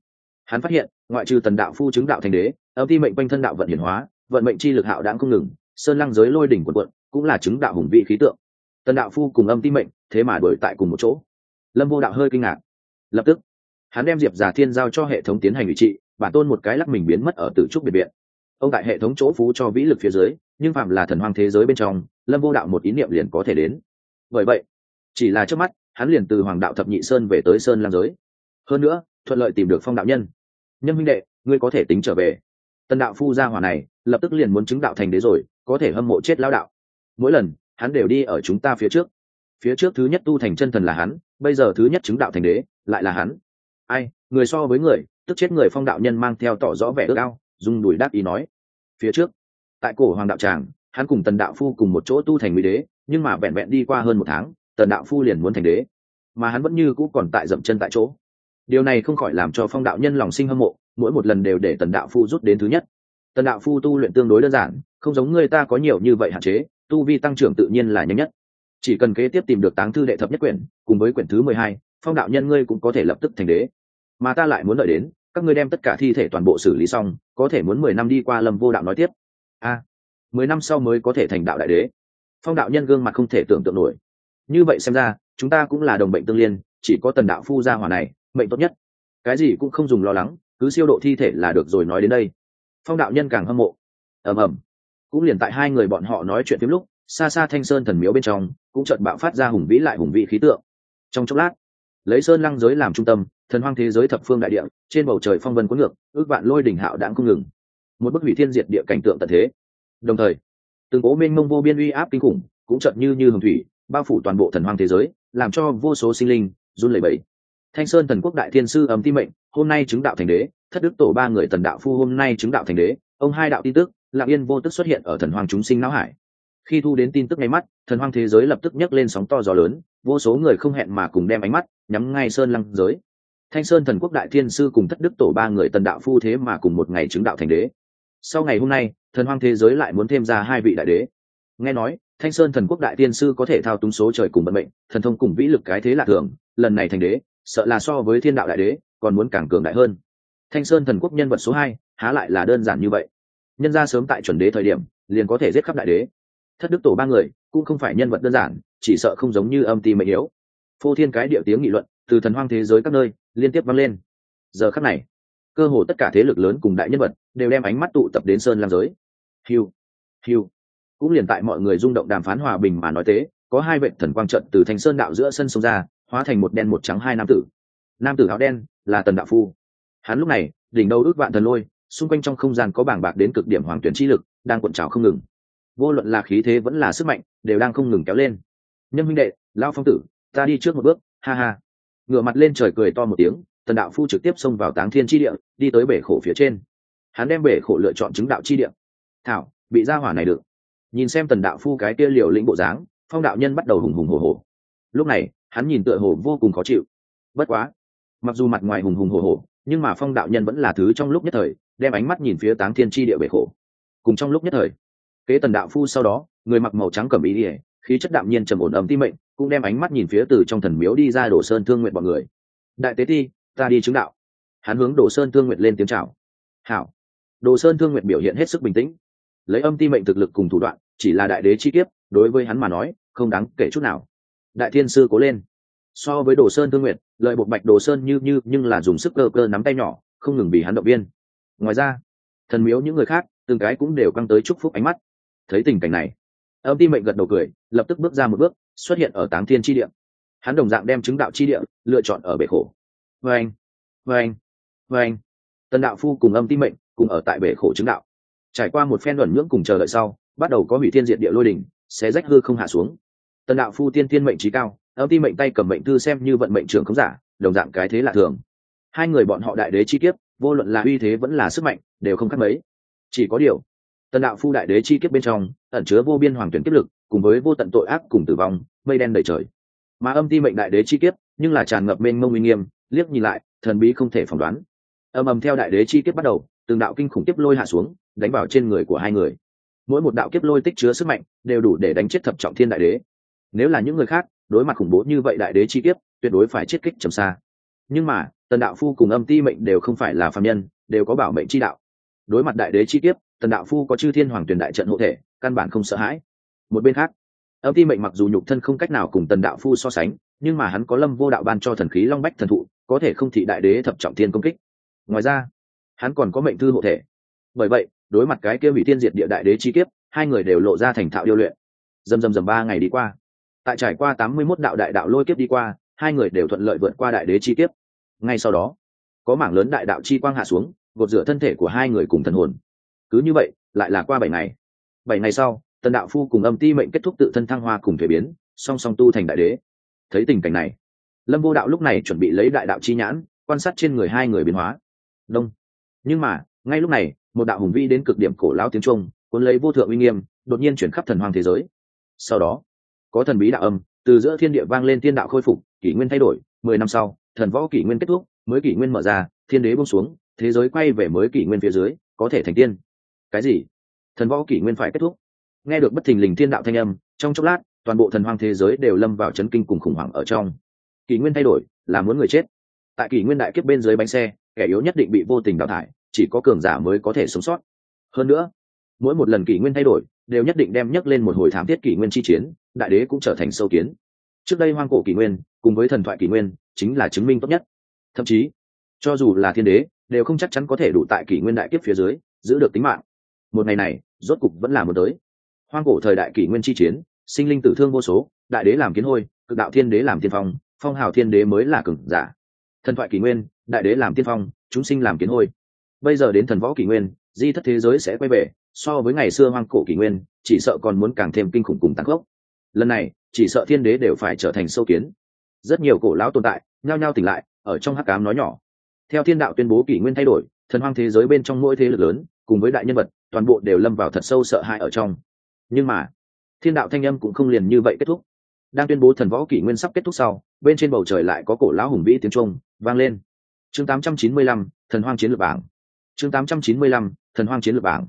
Hắn phát hiện, ngoại trừ tần đạo phu chứng đạo thành đế, âm ti mệnh quanh thân đạo vận hiển hóa, vận mệnh chi lực hạo đãng không ngừng, sơn lăng giới lôi đỉnh quần quận, cũng là chứng đạo hùng vị khí tượng. Tần đạo phu cùng âm ti mệnh, thế mà đổi tại cùng một chỗ. Lâm vô đạo hơi kinh ngạc. Lập tức, hắn đem diệp giả thiên giao cho hệ thống tiến hành ủy trị, bản tôn một cái lắc mình biến mất ở tử trúc biệt viện. Ông tại hệ thống chỗ phú cho vĩ lực phía dưới, nhưng phạm là thần hoang thế giới bên trong, lâm vô đạo một ý niệm liền có thể đến. Bởi vậy, chỉ là trước mắt, hắn liền từ hoàng đạo thập nhị sơn về tới sơn lam giới. Hơn nữa thuận lợi tìm được phong đạo nhân. Nhân minh đệ, ngươi có thể tính trở về. Tần đạo phu gia hỏa này, lập tức liền muốn chứng đạo thành đế rồi, có thể hâm mộ chết lao đạo. Mỗi lần, hắn đều đi ở chúng ta phía trước. Phía trước thứ nhất tu thành chân thần là hắn, bây giờ thứ nhất chứng đạo thành đế, lại là hắn. Ai, người so với người, tức chết người phong đạo nhân mang theo tỏ rõ vẻ ước ao, dùng đùi đáp ý nói. Phía trước, tại cổ hoàng đạo tràng, hắn cùng tần đạo phu cùng một chỗ tu thành nguy đế, nhưng mà vẹn vẹn đi qua hơn một tháng, tần đạo phu liền muốn thành đế. Mà hắn vẫn như cũ còn tại dậm chân tại chỗ điều này không khỏi làm cho phong đạo nhân lòng sinh hâm mộ, mỗi một lần đều để tần đạo phu rút đến thứ nhất. Tần đạo phu tu luyện tương đối đơn giản, không giống người ta có nhiều như vậy hạn chế, tu vi tăng trưởng tự nhiên là nhanh nhất. Chỉ cần kế tiếp tìm được táng thư đệ thập nhất quyển, cùng với quyển thứ mười hai, phong đạo nhân ngươi cũng có thể lập tức thành đế. Mà ta lại muốn đợi đến, các ngươi đem tất cả thi thể toàn bộ xử lý xong, có thể muốn mười năm đi qua lâm vô đạo nói tiếp. A, mười năm sau mới có thể thành đạo đại đế. Phong đạo nhân gương mặt không thể tưởng tượng nổi. Như vậy xem ra, chúng ta cũng là đồng bệnh tương liên, chỉ có tần đạo phu gia hỏa này mệnh tốt nhất. Cái gì cũng không dùng lo lắng, cứ siêu độ thi thể là được rồi nói đến đây. Phong đạo nhân càng hâm mộ. Ầm ầm. Cũng liền tại hai người bọn họ nói chuyện phim lúc, xa xa thanh sơn thần miếu bên trong, cũng chợt bạo phát ra hùng vĩ lại hùng vĩ khí tượng. Trong chốc lát, lấy sơn lăng giới làm trung tâm, thần hoang thế giới thập phương đại địa, trên bầu trời phong vân cuốn ngược, ước vạn lôi đỉnh hạo đãng không ngừng. Một bức hủy thiên diệt địa cảnh tượng tận thế. Đồng thời, từng cố mênh mông vô biên uy áp kinh khủng, cũng chợt như như hồng thủy, bao phủ toàn bộ thần hoang thế giới, làm cho vô số sinh linh run lẩy bẩy thanh sơn thần quốc đại thiên sư ấm ti mệnh, hôm nay chứng đạo thành đế, thất đức tổ ba người tần đạo phu hôm nay chứng đạo thành đế, ông hai đạo tin tức lạng yên vô tức xuất hiện ở thần hoàng chúng sinh não hải. Khi thu đến tin tức ngay mắt, thần hoàng thế giới lập tức nhấc lên sóng to gió lớn, vô số người không hẹn mà cùng đem ánh mắt nhắm ngay sơn lăng giới. Thanh sơn thần quốc đại thiên sư cùng thất đức tổ ba người tần đạo phu thế mà cùng một ngày chứng đạo thành đế. Sau ngày hôm nay, thần hoàng thế giới lại muốn thêm ra hai vị đại đế. Nghe nói, thanh sơn thần quốc đại tiên sư có thể thao túng số trời cùng vận mệnh, thần thông cùng vĩ lực cái thế là thường, lần này thành đế sợ là so với thiên đạo đại đế, còn muốn càng cường đại hơn. Thanh sơn thần quốc nhân vật số hai, há lại là đơn giản như vậy. Nhân ra sớm tại chuẩn đế thời điểm, liền có thể giết khắp đại đế. Thất đức tổ ba người, cũng không phải nhân vật đơn giản, chỉ sợ không giống như âm ti mệnh yếu. Phô thiên cái địa tiếng nghị luận, từ thần hoang thế giới các nơi, liên tiếp vang lên. Giờ khắc này, cơ hồ tất cả thế lực lớn cùng đại nhân vật, đều đem ánh mắt tụ tập đến sơn lam giới. Hiu hiu cũng liền tại mọi người rung động đàm phán hòa bình mà nói thế, có hai vệ thần quang trận từ thành sơn đạo giữa sân sông ra hóa thành một đen một trắng hai nam tử. Nam tử áo đen là tần đạo phu. Hắn lúc này, đỉnh đầu ước vạn thần lôi, xung quanh trong không gian có bảng bạc đến cực điểm hoàng tuyển chi lực, đang cuộn trào không ngừng. Vô luận là khí thế vẫn là sức mạnh, đều đang không ngừng kéo lên. Nhân minh đệ lao phong tử, ta đi trước một bước. Ha ha. Ngửa mặt lên trời cười to một tiếng, tần đạo phu trực tiếp xông vào táng thiên chi địa, đi tới bể khổ phía trên. Hắn đem bể khổ lựa chọn chứng đạo chi địa. Thảo, bị ra hỏa này được nhìn xem tần đạo phu cái kia liều lĩnh bộ dáng, phong đạo nhân bắt đầu hùng hùng hồ hồ lúc này hắn nhìn tựa hồ vô cùng khó chịu. Bất quá, mặc dù mặt ngoài hùng hùng hồ hồ nhưng mà phong đạo nhân vẫn là thứ trong lúc nhất thời, đem ánh mắt nhìn phía táng thiên tri địa bể khổ. Cùng trong lúc nhất thời, kế tần đạo phu sau đó, người mặc màu trắng cầm ý ỉa, khí chất đạm nhiên trầm ổn ấm tim mệnh, cũng đem ánh mắt nhìn phía từ trong thần miếu đi ra đổ sơn thương nguyện bọn người. Đại tế ti, ta đi chứng đạo. Hắn hướng đổ sơn thương nguyện lên tiếng chào. Hảo. Đồ sơn thương nguyện biểu hiện hết sức bình tĩnh. Lấy âm ti mệnh thực lực cùng thủ đoạn, chỉ là đại đế chi kiếp, đối với hắn mà nói, không đáng kể chút nào đại thiên sư cố lên. So với đồ sơn thương nguyện lợi bột bạch đồ sơn như như, nhưng là dùng sức cơ cơ nắm tay nhỏ, không ngừng bị hắn động viên. Ngoài ra, thần miếu những người khác, từng cái cũng đều căng tới chúc phúc ánh mắt. Thấy tình cảnh này, âm ti mệnh gật đầu cười, lập tức bước ra một bước, xuất hiện ở táng thiên tri địa. Hắn đồng dạng đem chứng đạo tri địa lựa chọn ở bể khổ. Vê anh vê anh vê anh tần đạo phu cùng âm ti mệnh cùng ở tại bể khổ chứng đạo. Trải qua một phen luẩn nhưỡng cùng chờ đợi sau, bắt đầu có hủy thiên diệt địa lôi đỉnh, xé rách hư không hạ xuống tần đạo phu tiên tiên mệnh trí cao âm ti mệnh tay cầm mệnh thư xem như vận mệnh trường không giả, đồng dạng cái thế là thường. Hai người bọn họ đại đế chi kiếp, vô luận là uy thế vẫn là sức mạnh, đều không khác mấy. Chỉ có điều, tần đạo phu đại đế chi kiếp bên trong, ẩn chứa vô biên hoàng tuyển kiếp lực, cùng với vô tận tội ác cùng tử vong, mây đen đầy trời. Mà âm ti mệnh đại đế chi kiếp, nhưng là tràn ngập mênh mông uy nghiêm, liếc nhìn lại, thần bí không thể phỏng đoán. Âm ầm theo đại đế chi kiếp bắt đầu, từng đạo kinh khủng kiếp lôi hạ xuống, đánh vào trên người của hai người. Mỗi một đạo kiếp lôi tích chứa sức mạnh, đều đủ để đánh chết thập trọng thiên đại đế nếu là những người khác, đối mặt khủng bố như vậy đại đế chi kiếp, tuyệt đối phải chết kích trầm xa. Nhưng mà, tần đạo phu cùng âm ti mệnh đều không phải là phạm nhân, đều có bảo mệnh chi đạo. Đối mặt đại đế chi kiếp, tần đạo phu có chư thiên hoàng tuyển đại trận hộ thể, căn bản không sợ hãi. Một bên khác, âm ti mệnh mặc dù nhục thân không cách nào cùng tần đạo phu so sánh, nhưng mà hắn có lâm vô đạo ban cho thần khí long bách thần thụ, có thể không thị đại đế thập trọng thiên công kích. Ngoài ra, hắn còn có mệnh thư hộ thể. Bởi vậy, đối mặt cái kia hủy tiên diệt địa đại đế chi kiếp, hai người đều lộ ra thành thạo điêu luyện. Dầm dầm dầm ba ngày đi qua tại trải qua tám mươi mốt đạo đại đạo lôi kiếp đi qua, hai người đều thuận lợi vượt qua đại đế chi kiếp. Ngay sau đó, có mảng lớn đại đạo chi quang hạ xuống, gột rửa thân thể của hai người cùng thần hồn. Cứ như vậy, lại là qua bảy ngày. Bảy ngày sau, tần đạo phu cùng âm ti mệnh kết thúc tự thân thăng hoa cùng thể biến, song song tu thành đại đế. Thấy tình cảnh này, lâm vô đạo lúc này chuẩn bị lấy đại đạo chi nhãn, quan sát trên người hai người biến hóa. Đông. Nhưng mà, ngay lúc này, một đạo hùng vi đến cực điểm cổ lão tiếng trung, cuốn lấy vô thượng uy nghiêm, đột nhiên chuyển khắp thần hoàng thế giới. Sau đó có thần bí đạo âm, từ giữa thiên địa vang lên thiên đạo khôi phục, kỷ nguyên thay đổi, mười năm sau, thần võ kỷ nguyên kết thúc, mới kỷ nguyên mở ra, thiên đế buông xuống, thế giới quay về mới kỷ nguyên phía dưới, có thể thành tiên. Cái gì? Thần võ kỷ nguyên phải kết thúc. Nghe được bất thình lình thiên đạo thanh âm, trong chốc lát, toàn bộ thần hoang thế giới đều lâm vào chấn kinh cùng khủng hoảng ở trong. Kỷ nguyên thay đổi, là muốn người chết. Tại kỷ nguyên đại kiếp bên dưới bánh xe, kẻ yếu nhất định bị vô tình đào thải, chỉ có cường giả mới có thể sống sót. Hơn nữa, mỗi một lần kỷ nguyên thay đổi đều nhất định đem nhắc lên một hồi thám thiết kỷ nguyên chi chiến, đại đế cũng trở thành sâu kiến. Trước đây hoang cổ kỷ nguyên, cùng với thần thoại kỷ nguyên, chính là chứng minh tốt nhất. Thậm chí, cho dù là thiên đế, đều không chắc chắn có thể đủ tại kỷ nguyên đại kiếp phía dưới, giữ được tính mạng. Một ngày này, rốt cục vẫn là một tới. Hoang cổ thời đại kỷ nguyên chi chiến, sinh linh tử thương vô số, đại đế làm kiến hôi, cực đạo thiên đế làm tiên phong phong hào thiên đế mới là cường giả. Thần thoại kỷ nguyên, đại đế làm tiên phong, chúng sinh làm kiến hôi. Bây giờ đến thần võ kỷ nguyên, di thất thế giới sẽ quay về so với ngày xưa hoang cổ kỷ nguyên chỉ sợ còn muốn càng thêm kinh khủng cùng tăng gốc lần này chỉ sợ thiên đế đều phải trở thành sâu kiến. Rất nhiều cổ lão tồn tại nhao nhao tỉnh lại ở trong hắc cám nói nhỏ. Theo thiên đạo tuyên bố kỷ nguyên thay đổi thần hoang thế giới bên trong mỗi thế lực lớn cùng với đại nhân vật toàn bộ đều lâm vào thật sâu sợ hãi ở trong. Nhưng mà thiên đạo thanh âm cũng không liền như vậy kết thúc. Đang tuyên bố thần võ kỷ nguyên sắp kết thúc sau bên trên bầu trời lại có cổ lão hùng vĩ tiếng trung vang lên. Chương 895, thần hoang chiến lược bảng. Chương 895, thần hoang chiến lược bảng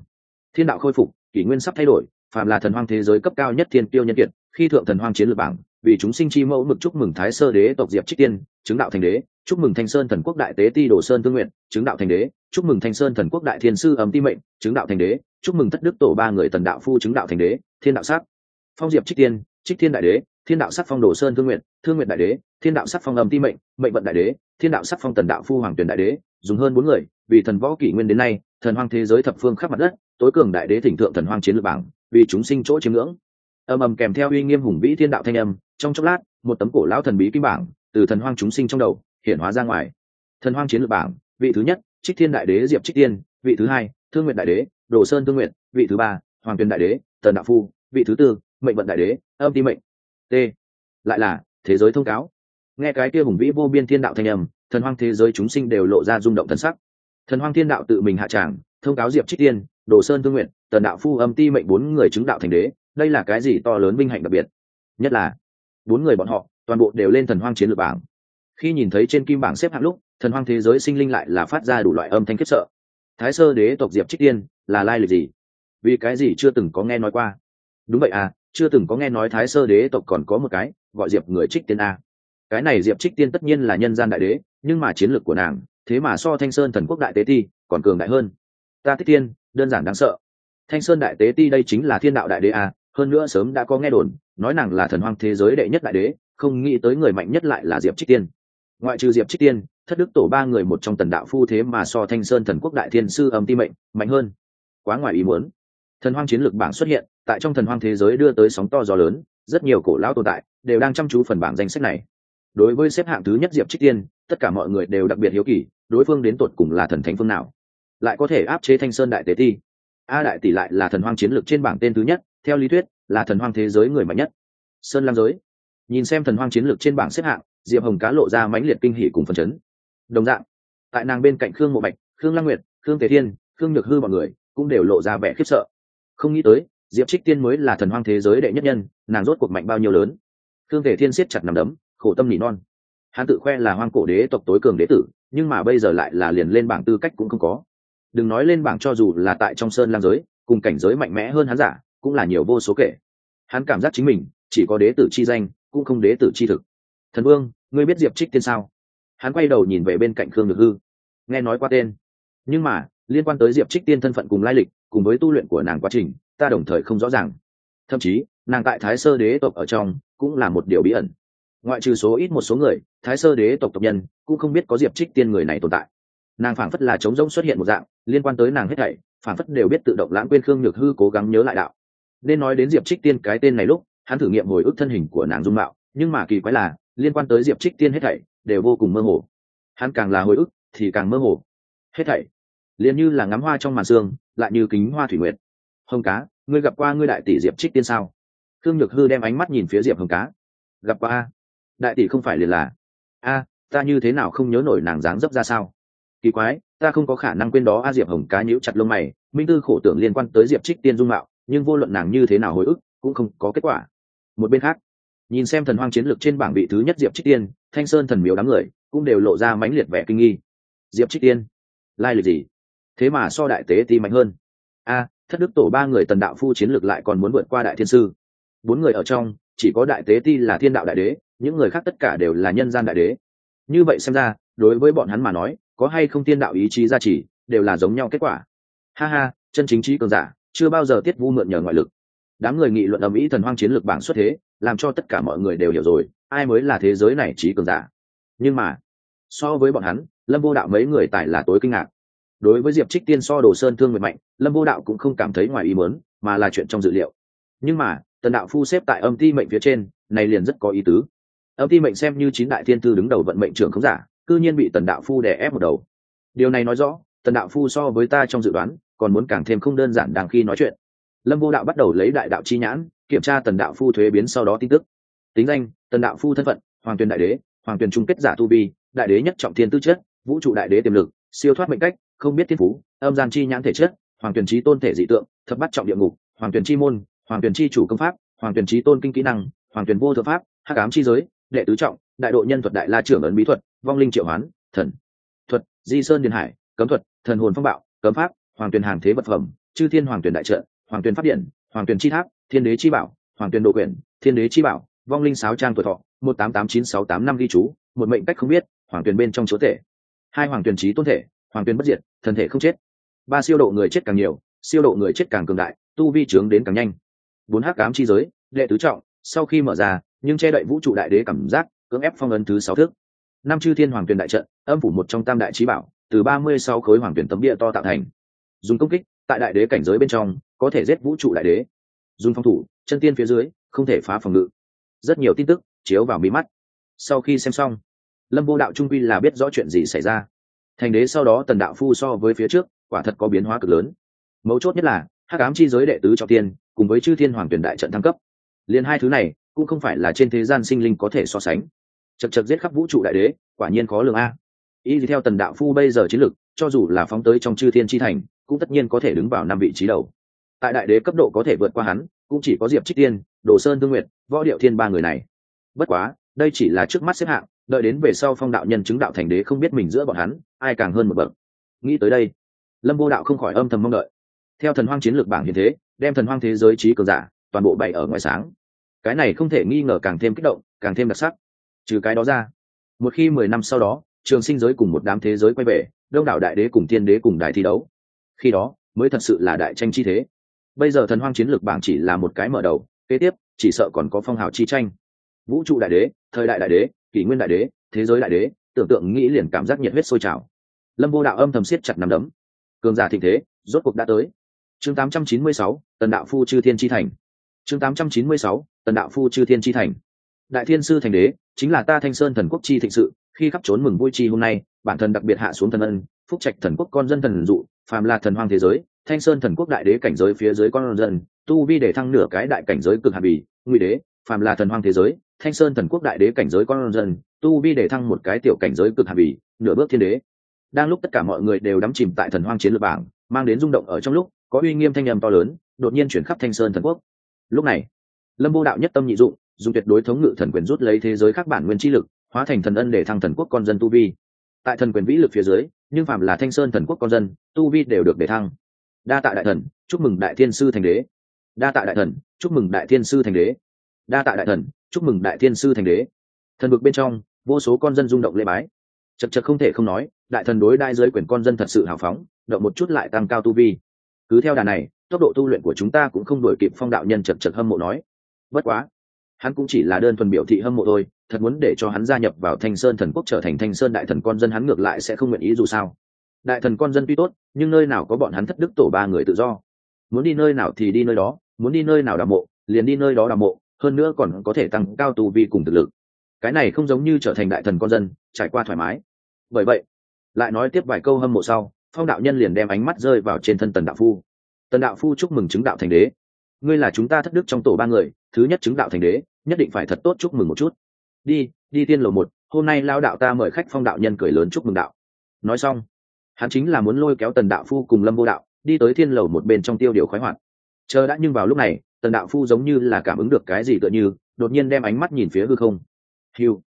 thiên đạo khôi phục, kỷ nguyên sắp thay đổi, phàm là thần hoang thế giới cấp cao nhất thiên tiêu nhân kiệt, khi thượng thần hoang chiến lược bảng, vì chúng sinh chi mẫu mực chúc mừng thái sơ đế tộc diệp trích tiên, chứng đạo thành đế, chúc mừng thanh sơn thần quốc đại tế ti đồ sơn tương nguyện, chứng đạo thành đế, chúc mừng thanh sơn thần quốc đại thiên sư ấm ti mệnh, chứng đạo thành đế, chúc mừng thất đức tổ ba người tần đạo phu chứng đạo thành đế, thiên đạo sắc. Phong diệp trích tiên, trích thiên đại đế, thiên đạo sắc phong đồ sơn thương nguyện thương nguyện đại đế, thiên đạo sắc phong âm ti mệnh mệnh vận đại đế, thiên đạo sắc phong tần đạo phu hoàng tuyển đại đế, dùng hơn bốn người, vì thần võ kỷ nguyên đến nay, thần hoang thế giới thập phương khắp mặt đất tối cường đại đế thỉnh thượng thần hoang chiến lược bảng, vì chúng sinh chỗ chiếm ngưỡng. Âm ầm kèm theo uy nghiêm hùng vĩ thiên đạo thanh âm, trong chốc lát, một tấm cổ lão thần bí kim bảng từ thần hoang chúng sinh trong đầu hiện hóa ra ngoài. Thần hoang chiến lược bảng, vị thứ nhất, trích thiên đại đế diệp trích tiên, vị thứ hai, thương nguyện đại đế, đồ sơn thương nguyện vị thứ ba, hoàng tuyên đại đế, tần đạo phu, vị thứ tư, mệnh vận đại đế, âm ti mệnh. T. Lại là, thế giới thông cáo. Nghe cái kia hùng vĩ vô biên thiên đạo thanh âm, thần hoang thế giới chúng sinh đều lộ ra rung động thần sắc. Thần hoang thiên đạo tự mình hạ tràng, thông cáo diệp trích tiên đồ sơn thương nguyện, tần đạo phu âm ti mệnh bốn người chứng đạo thành đế, đây là cái gì to lớn vinh hạnh đặc biệt? Nhất là, bốn người bọn họ, toàn bộ đều lên thần hoang chiến lược bảng. Khi nhìn thấy trên kim bảng xếp hạng lúc, thần hoang thế giới sinh linh lại là phát ra đủ loại âm thanh khiếp sợ. Thái sơ đế tộc diệp trích tiên, là lai lịch gì? Vì cái gì chưa từng có nghe nói qua? Đúng vậy à chưa từng có nghe nói thái sơ đế tộc còn có một cái, gọi diệp người trích tiên a. Cái này diệp trích tiên tất nhiên là nhân gian đại đế, nhưng mà chiến lược của nàng, thế mà so thanh sơn thần quốc đại tế thi còn cường đại hơn. Ta thích tiên đơn giản đáng sợ. Thanh sơn đại tế ti đây chính là thiên đạo đại đế a hơn nữa sớm đã có nghe đồn, nói nàng là thần hoang thế giới đệ nhất đại đế, không nghĩ tới người mạnh nhất lại là diệp trích tiên. Ngoại trừ diệp trích tiên, thất đức tổ ba người một trong tần đạo phu thế mà so thanh sơn thần quốc đại thiên sư âm ti mệnh, mạnh hơn. Quá ngoài ý muốn. Thần hoang chiến lược bảng xuất hiện, tại trong thần hoang thế giới đưa tới sóng to gió lớn, rất nhiều cổ lão tồn tại đều đang chăm chú phần bảng danh sách này. Đối với xếp hạng thứ nhất diệp trích tiên, tất cả mọi người đều đặc biệt hiếu kỳ, đối phương đến tột cùng là thần thánh phương nào? Lại có thể áp chế thanh sơn đại tế ti. A đại tỷ lại là thần hoang chiến lược trên bảng tên thứ nhất, theo lý thuyết, là thần hoang thế giới người mạnh nhất. Sơn lam giới. Nhìn xem thần hoang chiến lược trên bảng xếp hạng, diệp hồng cá lộ ra mãnh liệt kinh hỷ cùng phần chấn. Đồng dạng, tại nàng bên cạnh khương mộ bạch, khương lăng nguyệt, khương tề thiên, khương nhược hư mọi người cũng đều lộ ra vẻ khiếp sợ. Không nghĩ tới, diệp trích tiên mới là thần hoang thế giới đệ nhất nhân, nàng rốt cuộc mạnh bao nhiêu lớn. Khương tề thiên siết chặt nằm đấm, khổ tâm nỉ non. Hắn tự khoe là hoang cổ đế tộc tối cường đế tử, nhưng mà bây giờ lại là liền lên bảng tư cách cũng không có đừng nói lên bảng cho dù là tại trong sơn lang giới, cùng cảnh giới mạnh mẽ hơn hắn giả, cũng là nhiều vô số kể. Hắn cảm giác chính mình, chỉ có đế tử chi danh, cũng không đế tử chi thực. Thần vương, ngươi biết diệp trích tiên sao? Hắn quay đầu nhìn về bên cạnh khương nhược hư. Nghe nói qua tên. Nhưng mà, liên quan tới diệp trích tiên thân phận cùng lai lịch, cùng với tu luyện của nàng quá trình, ta đồng thời không rõ ràng. Thậm chí, nàng tại thái sơ đế tộc ở trong, cũng là một điều bí ẩn. Ngoại trừ số ít một số người, thái sơ đế tộc tộc nhân, cũng không biết có diệp trích tiên người này tồn tại. Nàng phảng phất là trống rỗng xuất hiện một dạng liên quan tới nàng hết thảy phảng phất đều biết tự động lãng quên khương nhược hư cố gắng nhớ lại đạo. Nên nói đến diệp trích tiên cái tên này lúc, hắn thử nghiệm hồi ức thân hình của nàng dung mạo, nhưng mà kỳ quái là, liên quan tới diệp trích tiên hết thảy, đều vô cùng mơ hồ. Hắn càng là hồi ức, thì càng mơ hồ. Hết thảy, liền như là ngắm hoa trong màn sương, lại như kính hoa thủy nguyệt. Hồng cá, ngươi gặp qua ngươi đại tỷ diệp trích tiên sao? Khương nhược hư đem ánh mắt nhìn phía diệp hồng cá. Gặp qua a. Đại tỷ không phải liền là. A, ta như thế nào không nhớ nổi nàng dáng dấp ra sao? Kỳ quái ta không có khả năng quên đó, a diệp hồng cá nhíu chặt lông mày, minh tư khổ tưởng liên quan tới diệp trích tiên dung mạo, nhưng vô luận nàng như thế nào hồi ức, cũng không có kết quả. Một bên khác, nhìn xem thần hoang chiến lược trên bảng vị thứ nhất diệp trích tiên, thanh sơn thần miếu đám người, cũng đều lộ ra mãnh liệt vẻ kinh nghi. Diệp trích tiên, lai lịch gì? Thế mà so đại tế ti mạnh hơn. A, thất đức tổ ba người tần đạo phu chiến lược lại còn muốn vượt qua đại thiên sư. Bốn người ở trong, chỉ có đại tế ti là thiên đạo đại đế, những người khác tất cả đều là nhân gian đại đế. Như vậy xem ra đối với bọn hắn mà nói, có hay không tiên đạo ý chí gia trì, đều là giống nhau kết quả. Ha ha, chân chính trí cường giả, chưa bao giờ tiết vu mượn nhờ ngoại lực. Đám người nghị luận ầm ĩ thần hoang chiến lược bảng xuất thế, làm cho tất cả mọi người đều hiểu rồi, ai mới là thế giới này trí cường giả. Nhưng mà, so với bọn hắn, lâm vô đạo mấy người tài là tối kinh ngạc. Đối với diệp trích tiên so đồ sơn thương nguyện mạnh, lâm vô đạo cũng không cảm thấy ngoài ý mớn mà là chuyện trong dự liệu. Nhưng mà, tần đạo phu xếp tại âm ti mệnh phía trên, này liền rất có ý tứ. Âm ti mệnh xem như chín đại thiên tư đứng đầu vận mệnh trưởng không giả cư nhiên bị tần đạo phu đè ép một đầu. Điều này nói rõ, tần đạo phu so với ta trong dự đoán, còn muốn càng thêm không đơn giản đang khi nói chuyện. Lâm vô đạo bắt đầu lấy đại đạo chi nhãn, kiểm tra tần đạo phu thuế biến sau đó tin tức. Tính danh, tần đạo phu thân phận, hoàng tuyền đại đế, hoàng tuyền trung kết giả tu vi, đại đế nhất trọng thiên tư chất, vũ trụ đại đế tiềm lực, siêu thoát mệnh cách, không biết thiên phú, âm gian chi nhãn thể chất, hoàng tuyền trí tôn thể dị tượng, thập bắt trọng địa ngục, hoàng tuyền chi môn, hoàng tuyền chi chủ công pháp, hoàng tuyền trí tôn kinh kỹ năng, hoàng tuyền vô thượng pháp, hắc ám chi giới, đệ tứ trọng đại độ nhân thuật đại la trưởng ấn bí thuật, vong linh triệu hoán, thần, thuật, di sơn điền hải, cấm thuật, thần hồn phong bạo, cấm pháp, hoàng tuyền hàng thế vật phẩm, chư thiên hoàng tuyền đại trợ hoàng tuyền pháp điện, hoàng tuyền chi tháp, thiên đế chi bảo, hoàng tuyền độ quyển, thiên đế chi bảo, vong linh sáo trang tuổi thọ, một tám tám chín sáu tám năm ghi chú, một mệnh cách không biết, hoàng tuyền bên trong chúa thể hai hoàng tuyền trí tôn thể, hoàng tuyền bất diệt thần thể không chết. Ba siêu độ người chết càng nhiều, siêu độ người chết càng cường đại, tu vi trướng đến càng nhanh. Bốn hắc cám chi giới, đệ tứ trọng, sau khi mở ra, nhưng che đậy vũ trụ đại đế cảm giác cưỡng ép phong ấn thứ sáu thước. Năm chư thiên hoàng tuyền đại trận, âm phủ một trong tam đại trí bảo, từ ba mươi sáu khối hoàng tuyển tấm địa to tạo thành. Dùng công kích, tại đại đế cảnh giới bên trong, có thể giết vũ trụ đại đế. Dùng phòng thủ, chân tiên phía dưới, không thể phá phòng ngự. Rất nhiều tin tức, chiếu vào mí mắt. Sau khi xem xong, lâm vô đạo trung quy là biết rõ chuyện gì xảy ra. Thành đế sau đó tần đạo phu so với phía trước, quả thật có biến hóa cực lớn. Mấu chốt nhất là, hắc ám chi giới đệ tứ trọng tiên cùng với chư thiên hoàng tuyển đại trận thăng cấp. Liền hai thứ này, cũng không phải là trên thế gian sinh linh có thể so sánh chật chật giết khắp vũ trụ đại đế, quả nhiên khó lường a. Y theo tần đạo phu bây giờ chiến lực cho dù là phóng tới trong chư thiên chi thành, cũng tất nhiên có thể đứng vào năm vị trí đầu. Tại đại đế cấp độ có thể vượt qua hắn, cũng chỉ có diệp trích tiên, đồ sơn thương nguyệt, võ điệu thiên ba người này. Bất quá, đây chỉ là trước mắt xếp hạng, đợi đến về sau phong đạo nhân chứng đạo thành đế không biết mình giữa bọn hắn, ai càng hơn một bậc. Nghĩ tới đây, lâm vô đạo không khỏi âm thầm mong đợi. Theo thần hoang chiến lược bảng hiện thế, đem thần hoang thế giới trí cường giả, toàn bộ bày ở ngoài sáng. Cái này không thể nghi ngờ càng thêm kích động, càng thêm đặc sắc trừ cái đó ra. Một khi mười năm sau đó trường sinh giới cùng một đám thế giới quay về đông đảo đại đế cùng tiên đế cùng đại thi đấu. Khi đó mới thật sự là đại tranh chi thế. Bây giờ thần hoang chiến lược bảng chỉ là một cái mở đầu kế tiếp chỉ sợ còn có phong hào chi tranh. Vũ trụ đại đế thời đại đại đế kỷ nguyên đại đế thế giới đại đế tưởng tượng nghĩ liền cảm giác nhiệt huyết sôi trào. Lâm vô đạo âm thầm siết chặt nằm đấm. Cường giả thịnh thế rốt cuộc đã tới. Chương 896, tần đạo phu chư thiên chi thành. Chương 896, tần đạo phu chư thiên chi thành. Đại thiên sư thành đế chính là ta thanh sơn thần quốc chi thịnh sự, khi khắp trốn mừng vui chi hôm nay, bản thân đặc biệt hạ xuống thần ân, phúc trạch thần quốc con dân thần dụ, phàm là thần hoang thế giới, thanh sơn thần quốc đại đế cảnh giới phía dưới con dân, tu vi để thăng nửa cái đại cảnh giới cực hạ bì nguy đế, phàm là thần hoang thế giới, thanh sơn thần quốc đại đế cảnh giới con dân, tu vi để thăng một cái tiểu cảnh giới cực hạ bì, nửa bước thiên đế. Đang lúc tất cả mọi người đều đắm chìm tại thần hoang chiến lược bảng, mang đến rung động ở trong lúc, có uy nghiêm thanh âm to lớn, đột nhiên chuyển khắp thanh sơn thần quốc. Lúc này, lâm vô đạo nhất tâm nhị dụng dùng tuyệt đối thống ngự thần quyền rút lấy thế giới các bản nguyên chi lực, hóa thành thần ân để thăng thần quốc con dân tu vi. Tại thần quyền vĩ lực phía dưới, nhưng phạm là thanh sơn thần quốc con dân, tu vi đều được để thăng. Đa tạ đại thần, chúc mừng đại thiên sư thành đế. Đa tạ đại thần, chúc mừng đại thiên sư thành đế. Đa tạ đại thần, chúc mừng đại thiên sư thành đế. Thần vực bên trong, vô số con dân rung động lễ bái. Chật chật không thể không nói, đại thần đối đai dưới quyền con dân thật sự hào phóng, động một chút lại tăng cao tu vi. Cứ theo đà này, tốc độ tu luyện của chúng ta cũng không đổi kịp phong đạo nhân chật chật hâm mộ nói. Bất quá hắn cũng chỉ là đơn thuần biểu thị hâm mộ thôi, thật muốn để cho hắn gia nhập vào thanh sơn thần quốc trở thành thanh sơn đại thần con dân hắn ngược lại sẽ không nguyện ý dù sao. Đại thần con dân tuy tốt, nhưng nơi nào có bọn hắn thất đức tổ ba người tự do. Muốn đi nơi nào thì đi nơi đó, muốn đi nơi nào đào mộ, liền đi nơi đó đào mộ, hơn nữa còn có thể tăng cao tu vi cùng thực lực. Cái này không giống như trở thành đại thần con dân, trải qua thoải mái. Bởi vậy, lại nói tiếp vài câu hâm mộ sau, phong đạo nhân liền đem ánh mắt rơi vào trên thân tần đạo phu. Tần đạo phu chúc mừng chứng đạo thành đế ngươi là chúng ta thất đức trong tổ ba người, thứ nhất chứng đạo thành đế, nhất định phải thật tốt chúc mừng một chút. Đi đi tiên lầu một, hôm nay lao đạo ta mời khách phong đạo nhân cười lớn chúc mừng đạo. Nói xong, hắn chính là muốn lôi kéo tần đạo phu cùng lâm vô đạo, đi tới thiên lầu một bên trong tiêu điều khoái hoạt. Chờ đã nhưng vào lúc này, tần đạo phu giống như là cảm ứng được cái gì tựa như, đột nhiên đem ánh mắt nhìn phía hư không. Hiu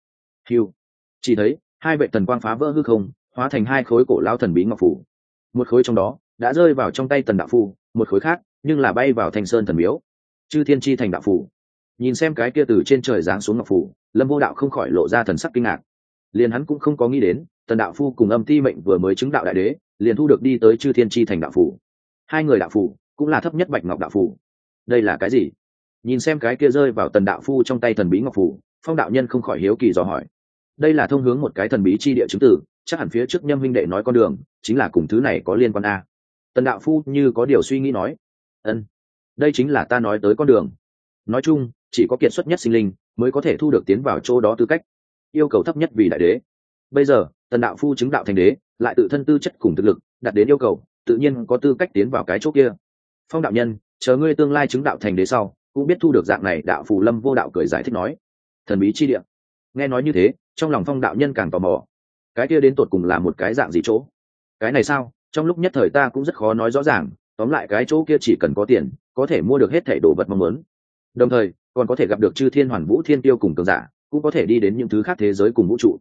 hiu. Chỉ thấy, hai vệ tần quang phá vỡ hư không, hóa thành hai khối cổ lao thần bí ngọc phủ. Một khối trong đó, đã rơi vào trong tay tần đạo phu, một khối khác nhưng là bay vào thành sơn thần miếu. Chư thiên chi thành đạo phủ. Nhìn xem cái kia từ trên trời giáng xuống ngọc phủ, lâm vô đạo không khỏi lộ ra thần sắc kinh ngạc. Liền hắn cũng không có nghĩ đến, tần đạo phu cùng âm ti mệnh vừa mới chứng đạo đại đế, liền thu được đi tới chư thiên chi thành đạo phủ. Hai người đạo phủ cũng là thấp nhất bạch ngọc đạo phủ. Đây là cái gì? Nhìn xem cái kia rơi vào tần đạo phu trong tay thần bí ngọc phủ, phong đạo nhân không khỏi hiếu kỳ dò hỏi. Đây là thông hướng một cái thần bí chi địa chứng tử, chắc hẳn phía trước nhâm huynh đệ nói con đường, chính là cùng thứ này có liên quan a. Tần đạo phu như có điều suy nghĩ nói ân, đây chính là ta nói tới con đường. Nói chung, chỉ có kiệt xuất nhất sinh linh mới có thể thu được tiến vào chỗ đó tư cách. Yêu cầu thấp nhất vì đại đế. Bây giờ, tần đạo phu chứng đạo thành đế, lại tự thân tư chất cùng thực lực, đạt đến yêu cầu, tự nhiên có tư cách tiến vào cái chỗ kia. Phong đạo nhân, chờ ngươi tương lai chứng đạo thành đế sau, cũng biết thu được dạng này, đạo phù lâm vô đạo cười giải thích nói. Thần bí chi địa. Nghe nói như thế, trong lòng phong đạo nhân càng tò mò. Cái kia đến tột cùng là một cái dạng gì chỗ? Cái này sao? Trong lúc nhất thời ta cũng rất khó nói rõ ràng tóm lại cái chỗ kia chỉ cần có tiền, có thể mua được hết thảy đồ vật mong muốn. Đồng thời, còn có thể gặp được chư thiên hoàn vũ thiên tiêu cùng cường giả, cũng có thể đi đến những thứ khác thế giới cùng vũ trụ.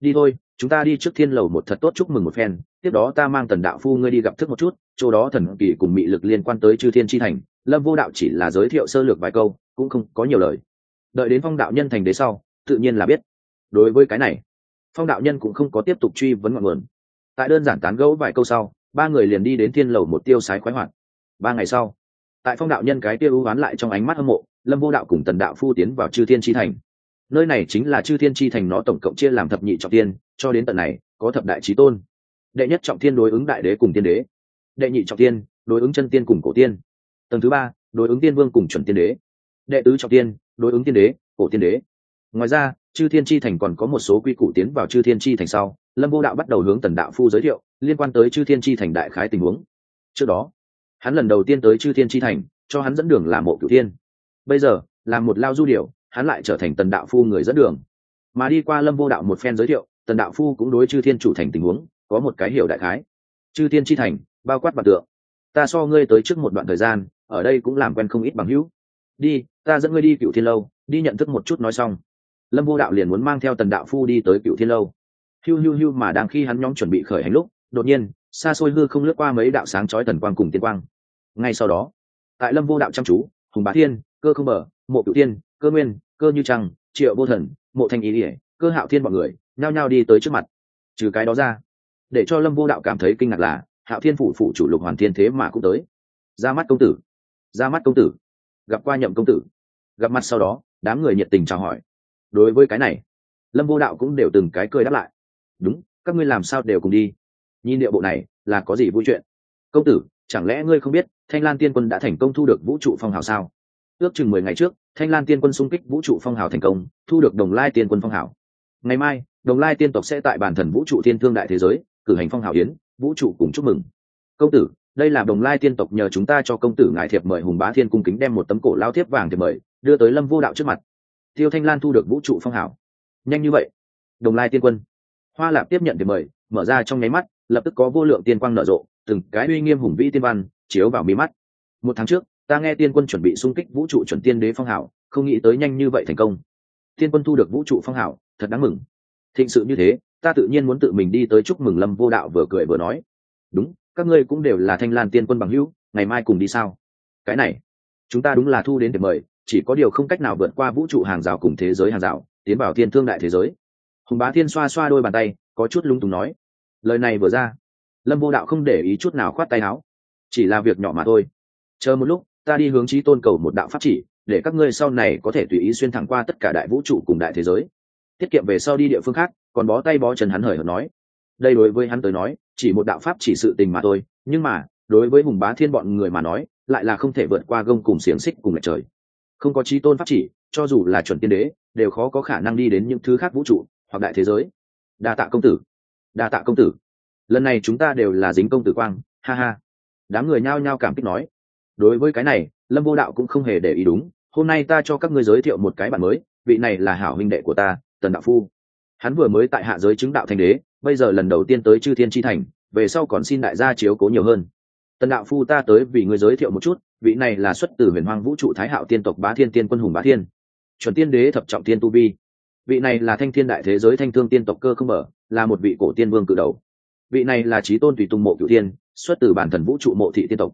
Đi thôi, chúng ta đi trước thiên lầu một thật tốt chúc mừng một phen, tiếp đó ta mang tần đạo phu ngươi đi gặp thức một chút, chỗ đó thần kỳ cùng mị lực liên quan tới chư thiên tri thành, lâm vô đạo chỉ là giới thiệu sơ lược vài câu, cũng không có nhiều lời. Đợi đến phong đạo nhân thành đế sau, tự nhiên là biết. Đối với cái này, phong đạo nhân cũng không có tiếp tục truy vấn ngọn nguồn. Tại đơn giản tán gẫu vài câu sau ba người liền đi đến thiên lầu một tiêu sái khoái hoạt. Ba ngày sau, tại phong đạo nhân cái tiêu ưu oán lại trong ánh mắt hâm mộ, lâm vô đạo cùng tần đạo phu tiến vào chư thiên tri thành. Nơi này chính là chư thiên tri thành nó tổng cộng chia làm thập nhị trọng tiên, cho đến tận này, có thập đại trí tôn. Đệ nhất trọng tiên đối ứng đại đế cùng tiên đế. Đệ nhị trọng tiên đối ứng chân tiên cùng cổ tiên. Tầng thứ ba, đối ứng tiên vương cùng chuẩn tiên đế. Đệ tứ trọng tiên đối ứng tiên đế, cổ tiên đế ngoài ra, chư thiên tri thành còn có một số quy củ tiến vào chư thiên tri thành sau. Lâm vô đạo bắt đầu hướng tần đạo phu giới thiệu, liên quan tới chư thiên tri thành đại khái tình huống. Trước đó, hắn lần đầu tiên tới chư thiên tri thành, cho hắn dẫn đường là mộ cửu thiên. Bây giờ, là một lao du điều hắn lại trở thành tần đạo phu người dẫn đường. Mà đi qua lâm vô đạo một phen giới thiệu, tần đạo phu cũng đối chư thiên chủ thành tình huống, có một cái hiểu đại khái. Chư thiên tri thành, bao quát bản tượng. Ta so ngươi tới trước một đoạn thời gian, ở đây cũng làm quen không ít bằng hữu. Đi, ta dẫn ngươi đi cựu thiên lâu, đi nhận thức một chút nói xong lâm vô đạo liền muốn mang theo tần đạo phu đi tới cựu thiên lâu. Hiu hiu hiu mà đang khi hắn nhóm chuẩn bị khởi hành lúc, đột nhiên, xa xôi hư không lướt qua mấy đạo sáng chói thần quang cùng tiên quang. Ngay sau đó, tại lâm vô đạo chăm chú, hùng bá thiên, cơ không mở mộ cựu tiên cơ nguyên, cơ như trăng, triệu vô thần, mộ thanh ý ỉa cơ hạo thiên bọn người, nhao nhao đi tới trước mặt. Trừ cái đó ra, để cho lâm vô đạo cảm thấy kinh ngạc là, hạo thiên phủ phụ chủ lục hoàn thiên thế mà cũng tới. Ra mắt công tử, ra mắt công tử, gặp qua nhậm công tử. Gặp mặt sau đó, đám người nhiệt tình chào hỏi đối với cái này, lâm vô đạo cũng đều từng cái cười đáp lại. Đúng, các ngươi làm sao đều cùng đi. Nhìn điệu bộ này, là có gì vui chuyện? Công tử, chẳng lẽ ngươi không biết, thanh lan tiên quân đã thành công thu được vũ trụ phong hào sao? Ước chừng mười ngày trước, thanh lan tiên quân xung kích vũ trụ phong hào thành công, thu được đồng lai tiên quân phong hào. Ngày mai, đồng lai tiên tộc sẽ tại bản thần vũ trụ thiên thương đại thế giới, cử hành phong hào hiến vũ trụ cùng chúc mừng. Công tử, đây là đồng lai tiên tộc nhờ chúng ta cho công tử ngài thiệp mời hùng bá thiên cung kính đem một tấm cổ lao thiếp vàng thiệp mời, đưa tới lâm vô đạo trước mặt tiêu thanh lan thu được vũ trụ phong hảo nhanh như vậy. Đồng lai tiên quân. Hoa lạp tiếp nhận thiệp mời, mở ra trong nháy mắt, lập tức có vô lượng tiên quang nở rộ, từng cái uy nghiêm hùng vĩ tiên văn chiếu vào mi mắt. Một tháng trước, ta nghe tiên quân chuẩn bị xung kích vũ trụ chuẩn tiên đế phong hảo không nghĩ tới nhanh như vậy thành công. Tiên quân thu được vũ trụ phong hảo thật đáng mừng. Thịnh sự như thế, ta tự nhiên muốn tự mình đi tới chúc mừng lâm vô đạo vừa cười vừa nói. Đúng, các ngươi cũng đều là thanh lan tiên quân bằng hữu, ngày mai cùng đi sao? Cái này, chúng ta đúng là thu đến để mời chỉ có điều không cách nào vượt qua vũ trụ hàng rào cùng thế giới hàng rào, tiến vào thiên thương đại thế giới. Hùng bá thiên xoa xoa đôi bàn tay, có chút lung túng nói, lời này vừa ra, lâm vô đạo không để ý chút nào khoát tay áo, chỉ là việc nhỏ mà thôi. Chờ một lúc, ta đi hướng chí tôn cầu một đạo pháp chỉ, để các ngươi sau này có thể tùy ý xuyên thẳng qua tất cả đại vũ trụ cùng đại thế giới. Tiết kiệm về sau đi địa phương khác, còn bó tay bó chân hắn hời hợt nói, đây đối với hắn tới nói, chỉ một đạo pháp chỉ sự tình mà thôi, nhưng mà, đối với hùng bá thiên bọn người mà nói, lại là không thể vượt qua gông cùng xiềng xích cùng lệch trời không có trí tôn pháp chỉ, cho dù là chuẩn tiên đế, đều khó có khả năng đi đến những thứ khác vũ trụ, hoặc đại thế giới. Đa tạ công tử. Đa tạ công tử. Lần này chúng ta đều là dính công tử quang, ha ha. Đám người nhao nhao cảm kích nói. Đối với cái này, lâm vô đạo cũng không hề để ý đúng, hôm nay ta cho các ngươi giới thiệu một cái bạn mới, vị này là hảo huynh đệ của ta, tần đạo phu. Hắn vừa mới tại hạ giới chứng đạo thành đế, bây giờ lần đầu tiên tới chư thiên tri thành, về sau còn xin đại gia chiếu cố nhiều hơn. Tần đạo phu ta tới vì ngươi giới thiệu một chút vị này là xuất từ huyền hoang vũ trụ thái hạo tiên tộc bá thiên tiên quân hùng bá thiên, chuẩn tiên đế thập trọng tiên tu vi. Vị này là thanh thiên đại thế giới thanh thương tiên tộc cơ không mở, là một vị cổ tiên vương cự đầu. Vị này là trí tôn tùy tung mộ cựu tiên xuất từ bản thần vũ trụ mộ thị tiên tộc.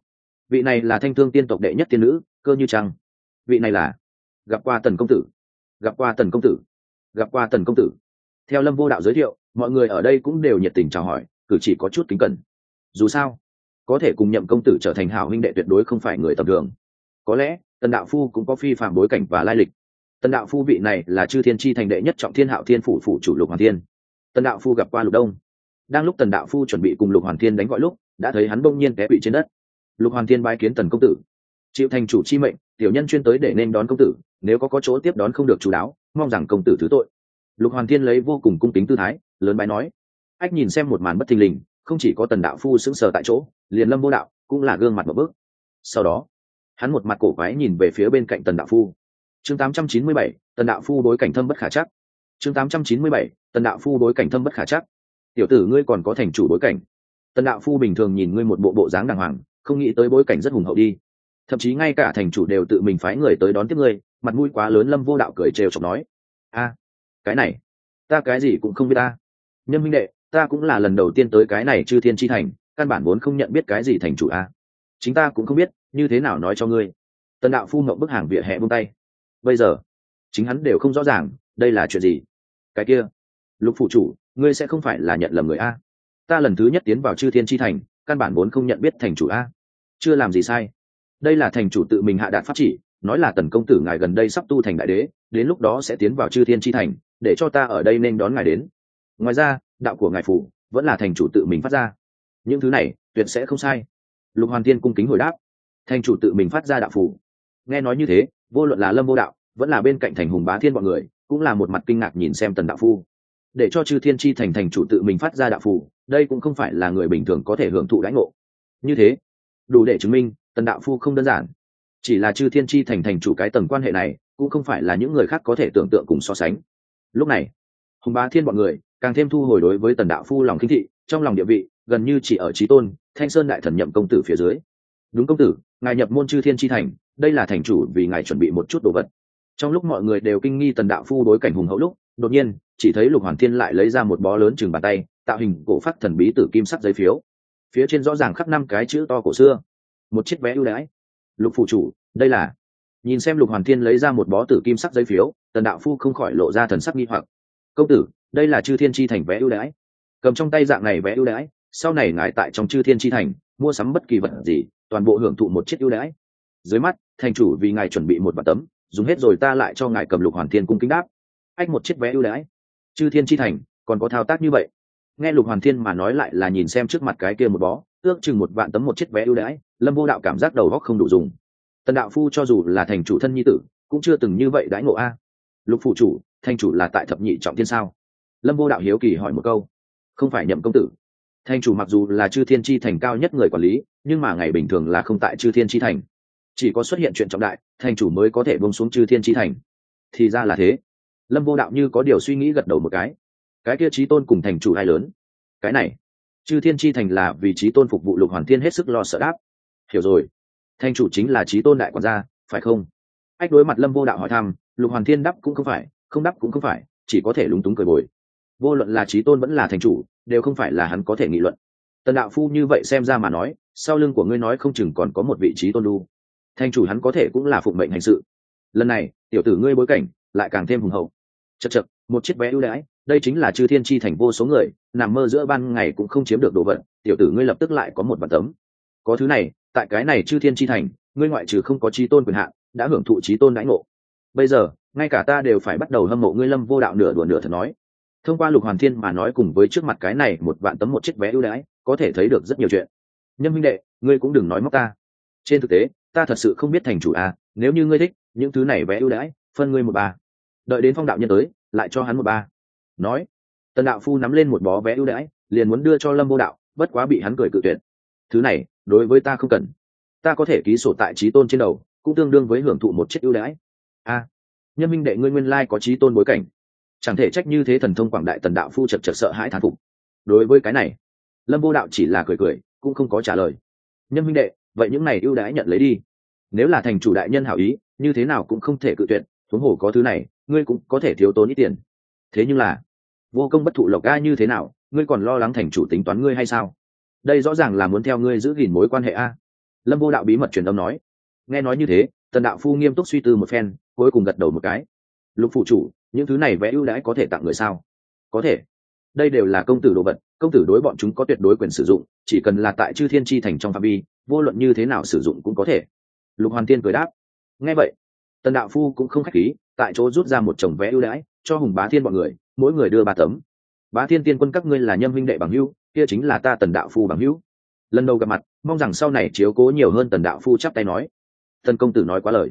Vị này là thanh thương tiên tộc đệ nhất tiên nữ, cơ như trăng. Vị này là gặp qua tần công tử. Gặp qua tần công tử. Gặp qua tần công tử. Theo lâm vô đạo giới thiệu, mọi người ở đây cũng đều nhiệt tình chào hỏi, cử chỉ có chút kính cẩn. Dù sao có thể cùng nhậm công tử trở thành hảo huynh đệ tuyệt đối không phải người tầm thường. Có lẽ, tần đạo phu cũng có phi phạm bối cảnh và lai lịch. Tần đạo phu vị này là chư thiên tri thành đệ nhất trọng thiên hạo thiên phủ phủ chủ lục hoàng thiên. Tần đạo phu gặp qua lục đông. Đang lúc tần đạo phu chuẩn bị cùng lục hoàng thiên đánh gọi lúc, đã thấy hắn bỗng nhiên té bị trên đất. Lục hoàng thiên bái kiến tần công tử. Chịu thành chủ chi mệnh, tiểu nhân chuyên tới để nên đón công tử, nếu có có chỗ tiếp đón không được chú đáo, mong rằng công tử thứ tội. Lục hoàng thiên lấy vô cùng cung kính tư thái, lớn bái nói. Ách nhìn xem một màn bất thình lình không chỉ có tần đạo phu sững sờ tại chỗ liền lâm vô đạo cũng là gương mặt một bước. Sau đó hắn một mặt cổ quái nhìn về phía bên cạnh tần đạo phu. Chương 897, tần đạo phu đối cảnh thâm bất khả chắc. Chương 897, tần đạo phu đối cảnh thâm bất khả chắc. Tiểu tử ngươi còn có thành chủ bối cảnh. Tần đạo phu bình thường nhìn ngươi một bộ bộ dáng đàng hoàng không nghĩ tới bối cảnh rất hùng hậu đi. Thậm chí ngay cả thành chủ đều tự mình phái người tới đón tiếp ngươi mặt mũi quá lớn lâm vô đạo cười trêu chọc nói a cái này ta cái gì cũng không biết ta. Nhân minh đệ ta cũng là lần đầu tiên tới cái này chư thiên chi thành, căn bản vốn không nhận biết cái gì thành chủ a. Chính ta cũng không biết, như thế nào nói cho ngươi. Tần đạo phu ngậm bức hàng vỉa hè buông tay. Bây giờ, chính hắn đều không rõ ràng, đây là chuyện gì? Cái kia, lục phụ chủ, ngươi sẽ không phải là nhận lầm người a. Ta lần thứ nhất tiến vào chư thiên chi thành, căn bản vốn không nhận biết thành chủ a. Chưa làm gì sai. Đây là thành chủ tự mình hạ đạt pháp chỉ, nói là tần công tử ngài gần đây sắp tu thành đại đế, đến lúc đó sẽ tiến vào chư thiên chi thành, để cho ta ở đây nên đón ngài đến ngoài ra, đạo của ngài phủ vẫn là thành chủ tự mình phát ra. Những thứ này tuyệt sẽ không sai. Lục hoàn thiên cung kính hồi đáp. Thành chủ tự mình phát ra đạo phủ. Nghe nói như thế, vô luận là lâm vô đạo, vẫn là bên cạnh thành hùng bá thiên bọn người, cũng là một mặt kinh ngạc nhìn xem tần đạo phu. Để cho chư thiên chi thành thành chủ tự mình phát ra đạo phủ, đây cũng không phải là người bình thường có thể hưởng thụ đãi ngộ. Như thế, đủ để chứng minh tần đạo phu không đơn giản. Chỉ là chư thiên chi thành thành chủ cái tầng quan hệ này, cũng không phải là những người khác có thể tưởng tượng cùng so sánh. Lúc này, hùng bá thiên bọn người càng thêm thu hồi đối với tần đạo phu lòng khinh thị, trong lòng địa vị, gần như chỉ ở trí tôn, thanh sơn đại thần nhậm công tử phía dưới. Đúng công tử, ngài nhập môn chư thiên chi thành, đây là thành chủ vì ngài chuẩn bị một chút đồ vật. Trong lúc mọi người đều kinh nghi tần đạo phu đối cảnh hùng hậu lúc, đột nhiên, chỉ thấy lục hoàn thiên lại lấy ra một bó lớn chừng bàn tay, tạo hình cổ phát thần bí tử kim sắc giấy phiếu. Phía trên rõ ràng khắc năm cái chữ to cổ xưa. Một chiếc vé ưu đãi. Lục phụ chủ, đây là. Nhìn xem lục hoàn thiên lấy ra một bó tử kim sắc giấy phiếu, tần đạo phu không khỏi lộ ra thần sắc nghi hoặc công tử, đây là chư thiên chi thành vé ưu đãi. Cầm trong tay dạng này vé ưu đãi, sau này ngài tại trong chư thiên chi thành, mua sắm bất kỳ vật gì, toàn bộ hưởng thụ một chiếc ưu đãi. Dưới mắt, thành chủ vì ngài chuẩn bị một bản tấm, dùng hết rồi ta lại cho ngài cầm lục hoàn thiên cung kính đáp. Ách, một chiếc vé ưu đãi. Chư thiên chi thành, còn có thao tác như vậy. Nghe lục hoàn thiên mà nói lại là nhìn xem trước mặt cái kia một bó, ước chừng một vạn tấm một chiếc vé ưu đãi, lâm vô đạo cảm giác đầu góc không đủ dùng. Tần đạo phu cho dù là thành chủ thân nhi tử, cũng chưa từng như vậy đãi ngộ a. Lục phụ chủ Thanh chủ là tại thập nhị trọng thiên sao? Lâm vô đạo hiếu kỳ hỏi một câu. Không phải nhậm công tử. Thanh chủ mặc dù là chư thiên chi thành cao nhất người quản lý, nhưng mà ngày bình thường là không tại chư thiên chi thành. Chỉ có xuất hiện chuyện trọng đại, thanh chủ mới có thể bông xuống chư thiên chi thành. Thì ra là thế. Lâm vô đạo như có điều suy nghĩ gật đầu một cái. Cái kia trí tôn cùng thành chủ hai lớn? Cái này. Chư thiên chi thành là vì trí tôn phục vụ lục hoàn thiên hết sức lo sợ đáp. Hiểu rồi. Thanh chủ chính là trí tôn đại quản gia, phải không? Ách đối mặt lâm vô đạo hỏi thăm, lục hoàn thiên đắp cũng không phải không đắp cũng không phải, chỉ có thể lúng túng cười bồi. Vô luận là trí tôn vẫn là thành chủ, đều không phải là hắn có thể nghị luận. Tần đạo phu như vậy xem ra mà nói, sau lưng của ngươi nói không chừng còn có một vị trí tôn lu thành chủ hắn có thể cũng là phụng mệnh hành sự. Lần này, tiểu tử ngươi bối cảnh lại càng thêm hùng hậu. Chật chật một chiếc vé ưu đãi, đây chính là chư thiên chi thành vô số người, nằm mơ giữa ban ngày cũng không chiếm được đồ vật, tiểu tử ngươi lập tức lại có một bản tấm. Có thứ này, tại cái này chư thiên chi thành, ngươi ngoại trừ không có trí tôn quyền hạn, đã hưởng thụ trí tôn đãi ngộ. Bây giờ ngay cả ta đều phải bắt đầu hâm mộ ngươi lâm vô đạo nửa đùa nửa thật nói. Thông qua lục hoàn thiên mà nói cùng với trước mặt cái này một vạn tấm một chiếc vé ưu đãi, có thể thấy được rất nhiều chuyện. Nhân minh đệ, ngươi cũng đừng nói móc ta. Trên thực tế, ta thật sự không biết thành chủ à nếu như ngươi thích, những thứ này vé ưu đãi, phân ngươi một ba. Đợi đến phong đạo nhân tới, lại cho hắn một ba. Nói, tần đạo phu nắm lên một bó vé ưu đãi, liền muốn đưa cho lâm vô đạo, bất quá bị hắn cười cự tuyệt. Thứ này, đối với ta không cần. Ta có thể ký sổ tại trí tôn trên đầu, cũng tương đương với hưởng thụ một chiếc ưu đãi. A nhân minh đệ ngươi nguyên lai có trí tôn bối cảnh. Chẳng thể trách như thế thần thông quảng đại tần đạo phu chật chật sợ hãi thán phục. Đối với cái này, lâm vô đạo chỉ là cười cười, cũng không có trả lời. Nhân minh đệ, vậy những này ưu đãi nhận lấy đi. Nếu là thành chủ đại nhân hảo ý, như thế nào cũng không thể cự tuyệt, huống hồ có thứ này, ngươi cũng có thể thiếu tốn ít tiền. Thế nhưng là, vô công bất thụ lộc a như thế nào, ngươi còn lo lắng thành chủ tính toán ngươi hay sao? Đây rõ ràng là muốn theo ngươi giữ gìn mối quan hệ a. Lâm vô đạo bí mật truyền âm nói. Nghe nói như thế, tần đạo phu nghiêm túc suy tư một phen cuối cùng gật đầu một cái. Lục phụ chủ, những thứ này vẽ ưu đãi có thể tặng người sao? Có thể. Đây đều là công tử đồ vật, công tử đối bọn chúng có tuyệt đối quyền sử dụng, chỉ cần là tại chư thiên tri thành trong phạm vi, vô luận như thế nào sử dụng cũng có thể. Lục hoàn tiên cười đáp. Nghe vậy, tần đạo phu cũng không k h á c h khí, tại chỗ rút ra một chồng vé ưu đãi, cho hùng bá thiên b ọ n người, mỗi người đưa ba tấm. Bá thiên tiên quân các ngươi là nhâm huynh đệ bằng hữu, kia chính là ta tần đạo phu bằng hữu. Lần đầu gặp mặt, mong rằng sau này chiếu cố nhiều hơn tần đạo phu chắp tay nói. Tần công tử nói quá lời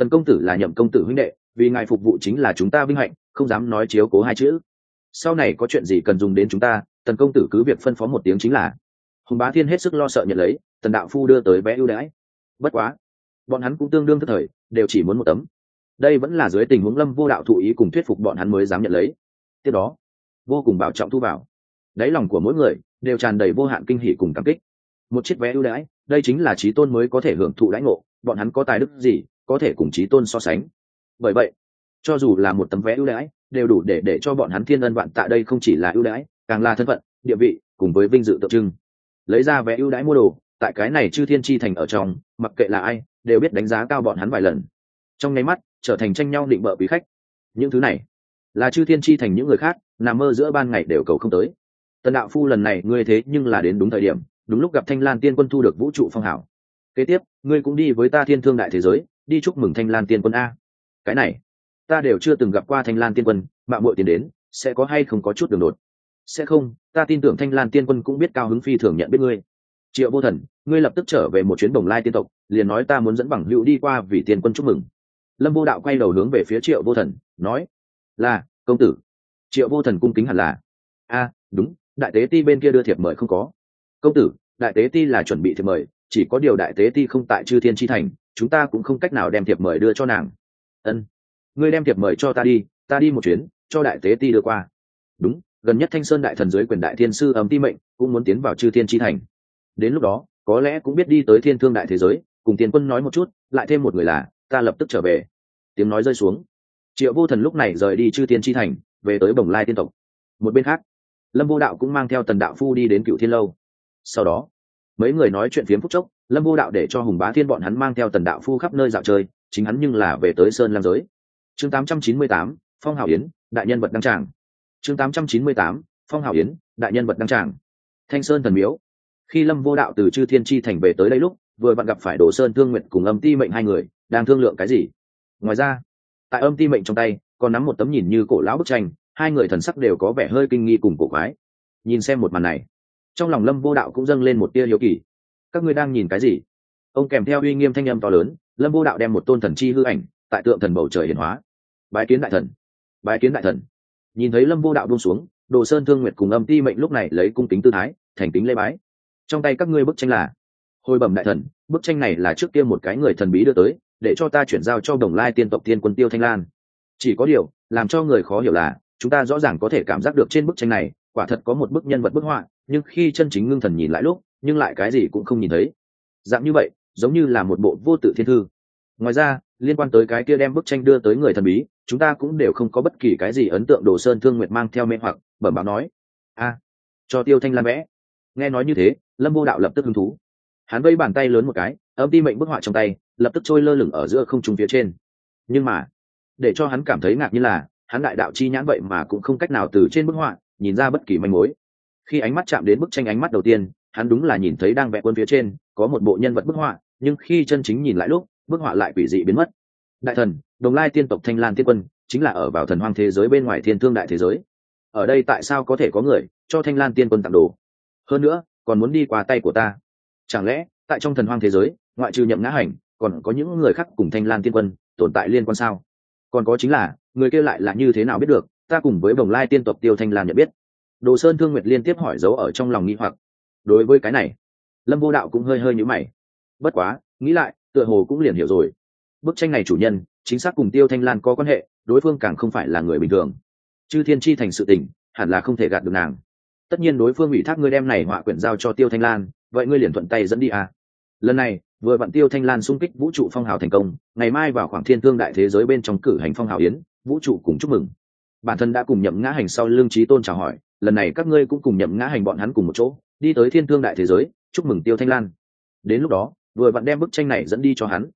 tần công tử là nhậm công tử huynh đệ, vì ngài phục vụ chính là chúng ta vinh hạnh, không dám nói chiếu cố hai chữ. Sau này có chuyện gì cần dùng đến chúng ta, tần công tử cứ việc phân phó một tiếng chính là. Hùng bá thiên hết sức lo sợ nhận lấy, tần đạo phu đưa tới vé ưu đãi. Bất quá, bọn hắn cũng tương đương tức thời, đều chỉ muốn một tấm. Đây vẫn là dưới tình huống lâm vô đạo thụ ý cùng thuyết phục bọn hắn mới dám nhận lấy. Tiếp đó, vô cùng bảo trọng thu vào. Đáy lòng của mỗi người đều tràn đầy vô hạn kinh hỷ cùng cảm kích. Một chiếc vé ưu đãi, đây chính là trí tôn mới có thể hưởng thụ đãi ngộ, bọn hắn có tài đức gì có thể cùng trí tôn so sánh. Bởi vậy, cho dù là một tấm vé ưu đãi, đều đủ để để cho bọn hắn thiên ân vạn tạ đây không chỉ là ưu đãi, càng là thân phận, địa vị, cùng với vinh dự tượng trưng. Lấy ra vé ưu đãi mua đồ, tại cái này chư thiên chi thành ở trong, mặc kệ là ai, đều biết đánh giá cao bọn hắn vài lần. Trong nháy mắt, trở thành tranh nhau định bợ quý khách. Những thứ này, là chư thiên chi thành những người khác, nằm mơ giữa ban ngày đều cầu không tới. Tần đạo phu lần này, ngươi thế nhưng là đến đúng thời điểm, đúng lúc gặp thanh lan tiên quân thu được vũ trụ phong hảo kế tiếp, ngươi cũng đi với ta thiên thương đại thế giới đi chúc mừng thanh lan tiên quân a. Cái này, ta đều chưa từng gặp qua thanh lan tiên quân, mạng muội tiền đến, sẽ có hay không có chút đường đột? Sẽ không, ta tin tưởng thanh lan tiên quân cũng biết cao hứng phi thường nhận biết ngươi. Triệu vô thần, ngươi lập tức trở về một chuyến đồng lai tiên tộc, liền nói ta muốn dẫn bằng hữu đi qua vì tiên quân chúc mừng. Lâm vô đạo quay đầu hướng về phía triệu vô thần, nói, là, công tử. Triệu vô thần cung kính hẳn là, a, đúng, đại tế ti bên kia đưa thiệp mời không có. Công tử, đại tế ti là chuẩn bị thiệp mời, chỉ có điều đại tế ti không tại chư thiên tri thành chúng ta cũng không cách nào đem thiệp mời đưa cho nàng. Ân, ngươi đem thiệp mời cho ta đi ta đi một chuyến, cho đại tế ti đưa qua. Đúng, gần nhất thanh sơn đại thần dưới quyền đại thiên sư ấm ti mệnh cũng muốn tiến vào chư thiên tri thành. Đến lúc đó, có lẽ cũng biết đi tới thiên thương đại thế giới, cùng tiền quân nói một chút, lại thêm một người là, ta lập tức trở về. Tiếng nói rơi xuống. Triệu vô thần lúc này rời đi chư thiên tri thành, về tới bồng lai tiên tộc. Một bên khác, lâm vô đạo cũng mang theo tần đạo phu đi đến cựu thiên lâu. Sau đó, mấy người nói chuyện phiếm phúc chốc lâm vô đạo để cho hùng bá thiên bọn hắn mang theo tần đạo phu khắp nơi dạo chơi chính hắn nhưng là về tới sơn lam giới. Chương 898, phong hảo yến đại nhân vật đăng tràng. Chương 898, phong hảo yến đại nhân vật đăng tràng. Thanh sơn thần miếu. Khi lâm vô đạo từ chư thiên tri thành về tới đây lúc vừa vặn gặp phải đồ sơn thương nguyện cùng âm ti mệnh hai người đang thương lượng cái gì? Ngoài ra tại âm ti mệnh trong tay còn nắm một tấm nhìn như cổ lão bức tranh hai người thần sắc đều có vẻ hơi kinh nghi cùng cổ quái. Nhìn xem một màn này trong lòng lâm vô đạo cũng dâng lên một tia hiếu kỳ các ngươi đang nhìn cái gì? Ông kèm theo uy nghiêm thanh âm to lớn, lâm vô đạo đem một tôn thần chi hư ảnh tại tượng thần bầu trời hiển hóa. Bái kiến đại thần. Bái kiến đại thần. Nhìn thấy lâm vô đạo buông xuống, đồ sơn thương nguyệt cùng âm ti mệnh lúc này lấy cung kính tư thái, thành kính lê bái. Trong tay các ngươi bức tranh là hồi bẩm đại thần, bức tranh này là trước kia một cái người thần bí đưa tới, để cho ta chuyển giao cho đồng lai tiên tộc tiên quân tiêu thanh lan. Chỉ có điều, làm cho người khó hiểu là, chúng ta rõ ràng có thể cảm giác được trên bức tranh này, quả thật có một bức nhân vật bức họa, nhưng khi chân chính ngưng thần nhìn lại lúc nhưng lại cái gì cũng không nhìn thấy. Dạng như vậy, giống như là một bộ vô tự thiên thư. Ngoài ra, liên quan tới cái kia đem bức tranh đưa tới người thần bí, chúng ta cũng đều không có bất kỳ cái gì ấn tượng đồ sơn thương nguyệt mang theo mê hoặc, bẩm báo nói. A, cho tiêu thanh lan vẽ. Nghe nói như thế, lâm vô đạo lập tức hứng thú. Hắn vây bàn tay lớn một cái, âm ti mệnh bức họa trong tay, lập tức trôi lơ lửng ở giữa không trung phía trên. Nhưng mà, để cho hắn cảm thấy ngạc như là, hắn đại đạo chi nhãn vậy mà cũng không cách nào từ trên bức họa, nhìn ra bất kỳ manh mối. Khi ánh mắt chạm đến bức tranh ánh mắt đầu tiên hắn đúng là nhìn thấy đang vẽ quân phía trên, có một bộ nhân vật bức họa, nhưng khi chân chính nhìn lại lúc, bức họa lại quỷ dị biến mất. Đại thần, đồng lai tiên tộc thanh lan tiên quân, chính là ở vào thần hoang thế giới bên ngoài thiên thương đại thế giới. Ở đây tại sao có thể có người cho thanh lan tiên quân tặng đồ? Hơn nữa, còn muốn đi qua tay của ta. Chẳng lẽ, tại trong thần hoang thế giới, ngoại trừ nhậm ngã hành, còn có những người khác cùng thanh lan tiên quân tồn tại liên quan sao? Còn có chính là, người kia lại là như thế nào biết được? Ta cùng với bồng lai tiên tộc tiêu thanh lan nhận biết. Đồ sơn thương nguyệt liên tiếp hỏi dấu ở trong lòng nghi hoặc đối với cái này, lâm vô đạo cũng hơi hơi nhữ mày. Bất quá, nghĩ lại, tựa hồ cũng liền hiểu rồi. Bức tranh này chủ nhân, chính xác cùng tiêu thanh lan có quan hệ, đối phương càng không phải là người bình thường. Chư thiên chi thành sự tình, hẳn là không thể gạt được nàng. Tất nhiên đối phương ủy thác ngươi đem này họa quyển giao cho tiêu thanh lan, vậy ngươi liền thuận tay dẫn đi à. lần này, vừa vặn tiêu thanh lan xung kích vũ trụ phong hào thành công, ngày mai vào khoảng thiên thương đại thế giới bên trong cử hành phong hào yến, vũ trụ cùng chúc mừng. Bản thân đã cùng nhậm ngã hành sau lương trí tôn chào hỏi, lần này các ngươi cũng cùng nhậm ngã hành bọn hắn cùng một chỗ đi tới thiên thương đại thế giới, chúc mừng tiêu thanh lan. Đến lúc đó, vừa vặn đem bức tranh này dẫn đi cho hắn.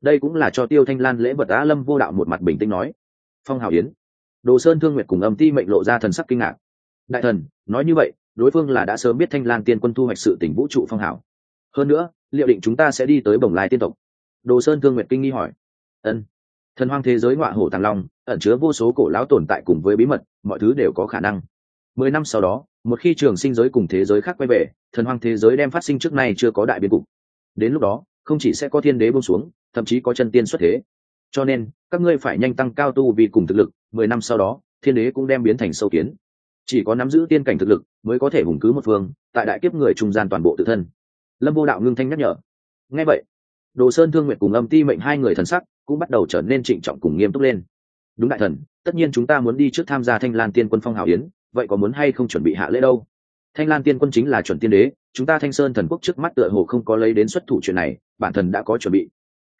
Đây cũng là cho tiêu thanh lan lễ vật á lâm vô đạo một mặt bình tĩnh nói. Phong hào yến. Đồ sơn thương nguyệt cùng âm ti mệnh lộ ra thần sắc kinh ngạc. Đại thần, nói như vậy, đối phương là đã sớm biết thanh lan tiên quân thu hoạch sự tỉnh vũ trụ phong hảo hơn nữa, liệu định chúng ta sẽ đi tới bồng lai tiên tộc? Đồ sơn thương nguyệt kinh nghi hỏi. Ân. Thần hoang thế giới ngọa hổ tàng long, ẩn chứa vô số cổ lão tồn tại cùng với bí mật, mọi thứ đều có khả năng. Mười năm sau đó một khi trường sinh giới cùng thế giới khác quay về, thần hoang thế giới đem phát sinh trước nay chưa có đại biến cục. Đến lúc đó, không chỉ sẽ có thiên đế bông xuống, thậm chí có chân tiên xuất thế. Cho nên, các ngươi phải nhanh tăng cao tu vì cùng thực lực, mười năm sau đó, thiên đế cũng đem biến thành sâu kiến. Chỉ có nắm giữ tiên cảnh thực lực, mới có thể hùng cứ một phương, tại đại kiếp người trung gian toàn bộ tự thân. Lâm vô đạo ngưng thanh nhắc nhở. Ngay vậy, đồ sơn thương nguyện cùng âm ti mệnh hai người thần sắc cũng bắt đầu trở nên trịnh trọng cùng nghiêm túc lên. Đúng đại thần, tất nhiên chúng ta muốn đi trước tham gia thanh lan tiên quân phong hào yến vậy có muốn hay không chuẩn bị hạ lễ đâu? Thanh lan tiên quân chính là chuẩn tiên đế, chúng ta thanh sơn thần quốc trước mắt tựa hồ không có lấy đến xuất thủ chuyện này, bản thần đã có chuẩn bị.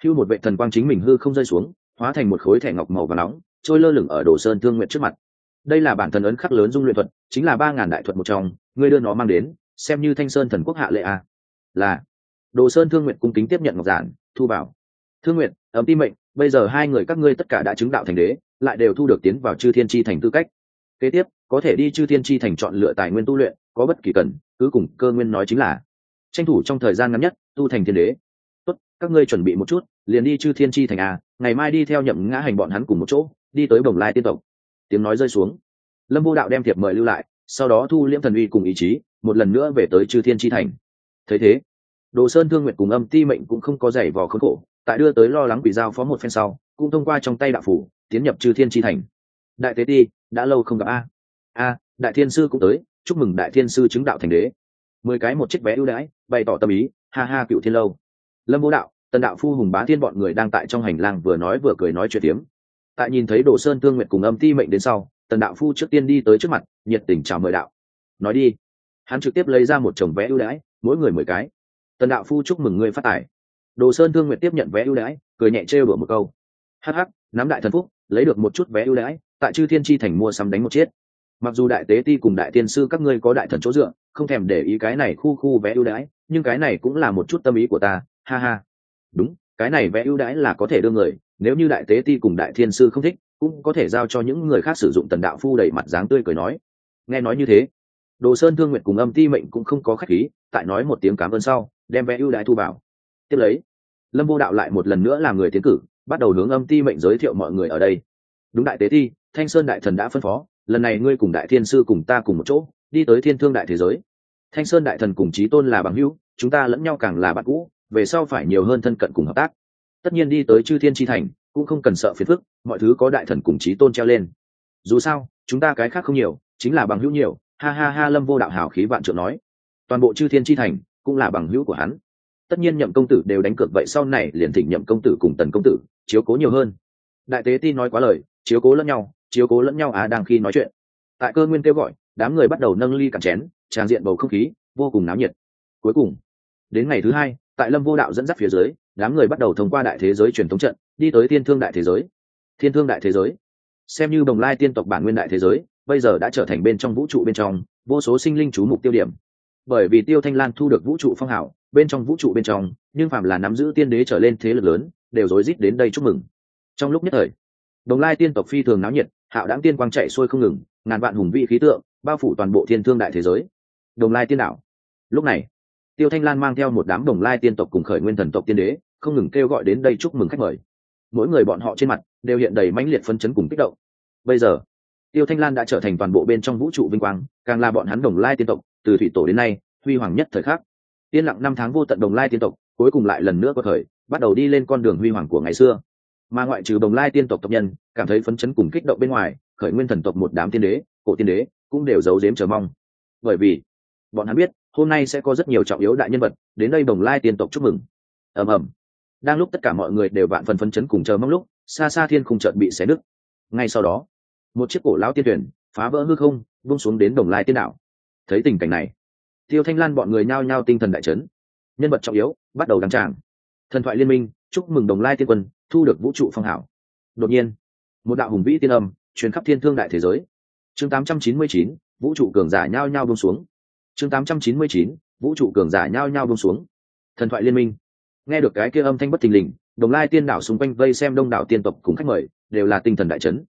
Hưu một vệ thần quang chính mình hư không rơi xuống, hóa thành một khối thẻ ngọc màu và nóng, trôi lơ lửng ở đồ sơn thương nguyện trước mặt. Đây là bản thần ấn khắc lớn dung luyện thuật, chính là ba ngàn đại thuật một trong, ngươi đưa nó mang đến, xem như thanh sơn thần quốc hạ lệ a à. là, đồ sơn thương nguyện cung kính tiếp nhận ngọc giản, thu bảo thương nguyện ấm tim mệnh, bây giờ hai người các ngươi tất cả đã chứng đạo thành đế, lại đều thu được tiến vào chư thiên tri thành tư cách. Kế tiếp có thể đi chư thiên tri thành chọn lựa tài nguyên tu luyện, có bất kỳ cần, cứ cùng cơ nguyên nói chính là. Tranh thủ trong thời gian ngắn nhất, tu thành thiên đế. Tốt, các ngươi chuẩn bị một chút, liền đi chư thiên tri thành a ngày mai đi theo nhậm ngã hành bọn hắn cùng một chỗ, đi tới bồng lai tiên tộc. Tiếng nói rơi xuống. Lâm vô đạo đem thiệp mời lưu lại, sau đó thu liễm thần uy cùng ý chí, một lần nữa về tới chư thiên tri thành. Thấy thế, đồ sơn thương nguyện cùng âm ti mệnh cũng không có giày vò khốn khổ, tại đưa tới lo lắng bị giao phó một phen sau, cũng thông qua trong tay đạo phủ, tiến nhập chư thiên tri thành. Đại tế ti, đã lâu không gặp a a đại thiên sư cũng tới, chúc mừng đại thiên sư chứng đạo thành đế. Mười cái một chiếc vé ưu đãi, bày tỏ tâm ý, ha ha cựu thiên lâu. Lâm vô đạo, tần đạo phu hùng bá thiên bọn người đang tại trong hành lang vừa nói vừa cười nói chuyện tiếm tại nhìn thấy đồ sơn tương nguyện cùng âm ti mệnh đến sau, tần đạo phu trước tiên đi tới trước mặt, nhiệt tình chào mời đạo. Nói đi. Hắn trực tiếp lấy ra một chồng vé ưu đãi, mỗi người mười cái. Tần đạo phu chúc mừng ngươi phát tài. Đồ sơn thương nguyện tiếp nhận vé ưu đãi, cười nhẹ trêu đùa một câu. Hh nắm đại thần phúc, lấy được một chút vé ưu đãi, tại chư thiên tri thành mua sắm đánh một chiếc mặc dù đại tế ti cùng đại tiên sư các ngươi có đại thần chỗ dựa, không thèm để ý cái này khu khu vẽ ưu đãi, nhưng cái này cũng là một chút tâm ý của ta, ha ha. Đúng, cái này vẽ ưu đãi là có thể đưa người, nếu như đại tế ti cùng đại thiên sư không thích, cũng có thể giao cho những người khác sử dụng tần đạo phu đầy mặt dáng tươi cười nói. Nghe nói như thế, đồ sơn thương nguyện cùng âm ti mệnh cũng không có khách khí, tại nói một tiếng cảm ơn sau, đem vẽ ưu đãi thu vào. Tiếp lấy, lâm vô đạo lại một lần nữa làm người tiến cử, bắt đầu hướng âm ti mệnh giới thiệu mọi người ở đây. Đúng đại tế ti, thanh sơn đại thần đã phân phó lần này ngươi cùng đại thiên sư cùng ta cùng một chỗ, đi tới thiên thương đại thế giới. Thanh sơn đại thần cùng trí tôn là bằng hữu, chúng ta lẫn nhau càng là bạn cũ, về sau phải nhiều hơn thân cận cùng hợp tác. Tất nhiên đi tới chư thiên tri thành, cũng không cần sợ phiền phức, mọi thứ có đại thần cùng trí tôn treo lên. Dù sao, chúng ta cái khác không nhiều, chính là bằng hữu nhiều, ha ha ha lâm vô đạo hào khí vạn trượng nói. Toàn bộ chư thiên tri thành, cũng là bằng hữu của hắn. Tất nhiên nhậm công tử đều đánh cược vậy sau này liền thỉnh nhậm công tử cùng tần công tử, chiếu cố nhiều hơn. Đại tế ti nói quá lời, chiếu cố lẫn nhau chiếu cố lẫn nhau á đang khi nói chuyện. Tại cơ nguyên kêu gọi, đám người bắt đầu nâng ly cạn chén, tràn diện bầu không khí, vô cùng náo nhiệt. Cuối cùng, đến ngày thứ hai, tại lâm vô đạo dẫn dắt phía dưới, đám người bắt đầu thông qua đại thế giới truyền thống trận, đi tới thiên thương đại thế giới. Thiên thương đại thế giới. Xem như bồng lai tiên tộc bản nguyên đại thế giới, bây giờ đã trở thành bên trong vũ trụ bên trong, vô số sinh linh chú mục tiêu điểm. Bởi vì tiêu thanh lan thu được vũ trụ phong hảo bên trong vũ trụ bên trong, nhưng phạm là nắm giữ tiên đế trở lên thế lực lớn, đều rối rít đến đây chúc mừng. Trong lúc nhất thời, đồng lai tiên tộc phi thường náo nhiệt hạo đáng tiên quang chạy xuôi không ngừng, ngàn vạn hùng vị khí tượng, bao phủ toàn bộ thiên thương đại thế giới. Đồng lai tiên đạo lúc này, tiêu thanh lan mang theo một đám đồng lai tiên tộc cùng khởi nguyên thần tộc tiên đế, không ngừng kêu gọi đến đây chúc mừng khách mời. Mỗi người bọn họ trên mặt đều hiện đầy mãnh liệt phân chấn cùng kích động. Bây giờ, tiêu thanh lan đã trở thành toàn bộ bên trong vũ trụ vinh quang, càng là bọn hắn đồng lai tiên tộc, từ thủy tổ đến nay, huy hoàng nhất thời khắc. Yên lặng năm tháng vô tận đồng lai tiên tộc, cuối cùng lại lần nữa có thời, bắt đầu đi lên con đường huy hoàng của ngày xưa mà ngoại trừ đồng lai tiên tộc tộc nhân, cảm thấy phấn chấn cùng kích động bên ngoài, khởi nguyên thần tộc một đám tiên đế, cổ tiên đế, cũng đều giấu giếm chờ mong. Bởi vì, bọn hắn biết, hôm nay sẽ có rất nhiều trọng yếu đại nhân vật, đến đây đồng lai tiên tộc chúc mừng. Ầm ầm. Đang lúc tất cả mọi người đều vạn phần phấn chấn cùng chờ mong lúc, xa xa thiên khung chợt bị xé nứt. Ngay sau đó, một chiếc cổ lão tiên thuyền phá vỡ hư không bung xuống đến đồng lai tiên đảo. Thấy tình cảnh này, tiêu thanh lan bọn người nhao nhao tinh thần đại chấn. Nhân vật trọng yếu bắt đầu đăng tràng. Thần thoại liên minh, chúc mừng đồng lai tiên quân thu được vũ trụ phong hảo đột nhiên một đạo hùng vĩ tiên âm truyền khắp thiên thương đại thế giới. Chương 899, vũ trụ cường giả nhao nhao bông xuống. Chương 899, vũ trụ cường giả nhao nhao bông xuống. Thần thoại liên minh. Nghe được cái kia âm thanh bất thình lình đồng lai tiên đảo xung quanh vây xem đông đảo tiên tộc cùng khách mời đều là tinh thần đại chấn.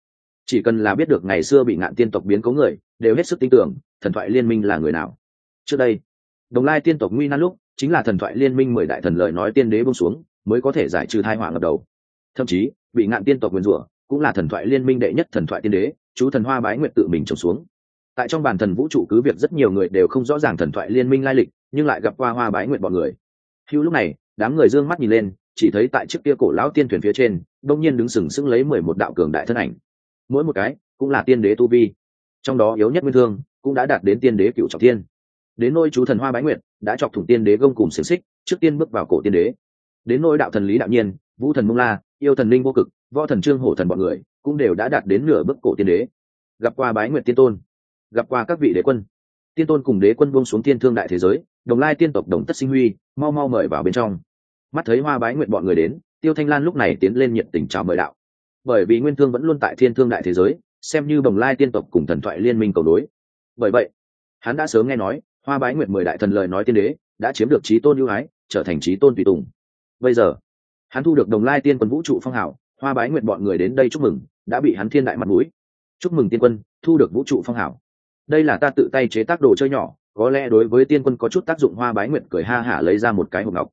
Chỉ cần là biết được ngày xưa bị ngạn tiên tộc biến cố người đều hết sức tin tưởng thần thoại liên minh là người nào. Trước đây đồng lai tiên tộc nguy nan lúc chính là thần thoại liên minh mười đại thần lợi nói tiên đế bông xuống mới có thể giải trừ thai họa ngập đầu thậm chí bị ngạn tiên tộc nguyên rủa cũng là thần thoại liên minh đệ nhất thần thoại tiên đế, chú thần hoa bái nguyện tự mình trồng xuống. Tại trong bản thần vũ trụ cứ việc rất nhiều người đều không rõ ràng thần thoại liên minh lai lịch, nhưng lại gặp qua hoa bái nguyện bọn người. Hữu lúc này, đám người d ư ơ n g mắt nhìn lên, chỉ thấy tại trước kia cổ lão tiên thuyền phía trên, đông nhiên đứng sừng sững lấy mười một đạo cường đại thân ảnh. Mỗi một cái cũng là tiên đế tu vi. Trong đó yếu nhất nguyên thương cũng đã đạt đến tiên đế cựu trọng tiên đến nôi chú thần hoa bái nguyện đã chọc thủng tiên đế gông cùng xiềng xích, trước tiên bước vào cổ tiên đế. Đến nôi đạo thần lý đạo nhiên, vũ thần mông la yêu thần linh vô cực, võ thần trương hổ thần bọn người cũng đều đã đạt đến nửa bước cổ tiên đế. Gặp qua bái nguyện tiên tôn, gặp qua các vị đế quân. Tiên tôn cùng đế quân buông xuống tiên thương đại thế giới, đồng lai tiên tộc đồng tất sinh huy, mau mau mời vào bên trong. Mắt thấy hoa bái nguyện bọn người đến, tiêu thanh lan lúc này tiến lên nhiệt tình chào mời đạo. Bởi vì nguyên thương vẫn luôn tại thiên thương đại thế giới, xem như đồng lai tiên tộc cùng thần thoại liên minh cầu đối. Bởi vậy, hắn đã sớm nghe nói, hoa bái nguyện mười đại thần lời nói tiên đế đã chiếm được trí tôn ưu ái, trở thành trí tôn tùy tùng. Bây giờ hắn thu được đồng lai tiên quân vũ trụ phong hảo hoa bái nguyện bọn người đến đây chúc mừng, đã bị hắn thiên đại mặt mũi. Chúc mừng tiên quân, thu được vũ trụ phong hảo đây là ta tự tay chế tác đồ chơi nhỏ, có lẽ đối với tiên quân có chút tác dụng, hoa bái nguyện cười ha hả lấy ra một cái hộp ngọc.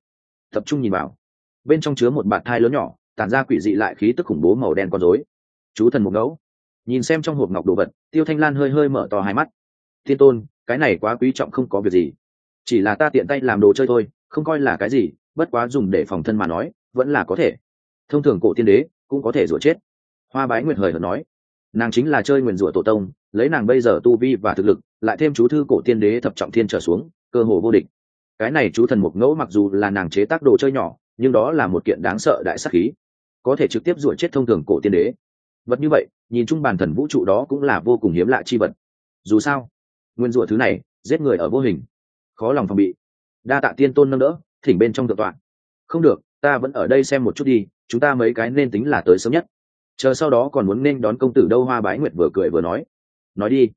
Tập trung nhìn vào. Bên trong chứa một bạt thai lớn nhỏ, tản ra quỷ dị lại khí tức khủng bố màu đen con rối. Chú thần một ngẫu. Nhìn xem trong hộp ngọc đồ vật, tiêu thanh lan hơi hơi mở to hai mắt. Thiên tôn, cái này quá quý trọng không có việc gì. Chỉ là ta tiện tay làm đồ chơi thôi, không coi là cái gì, bất quá dùng để phòng thân mà nói vẫn là có thể. Thông thường cổ tiên đế cũng có thể rủa chết. Hoa bái nguyệt hời hợt nói, nàng chính là chơi nguyền rủa tổ tông, lấy nàng bây giờ tu vi và thực lực, lại thêm chú thư cổ tiên đế thập trọng thiên trở xuống, cơ hồ vô địch. Cái này chú thần mục ngẫu mặc dù là nàng chế tác đồ chơi nhỏ, nhưng đó là một kiện đáng sợ đại sắc khí. Có thể trực tiếp rủa chết thông thường cổ tiên đế. Vật như vậy, nhìn chung bản thần vũ trụ đó cũng là vô cùng hiếm lạ chi vật. Dù sao, nguyên rủa thứ này, giết người ở vô hình. Khó lòng phòng bị. Đa tạ tiên tôn nâng đỡ, thỉnh bên trong tự tọa. Không được ta vẫn ở đây xem một chút đi, chúng ta mấy cái nên tính là tới sớm nhất. Chờ sau đó còn muốn nên đón công tử đâu hoa bái nguyệt vừa cười vừa nói. Nói đi.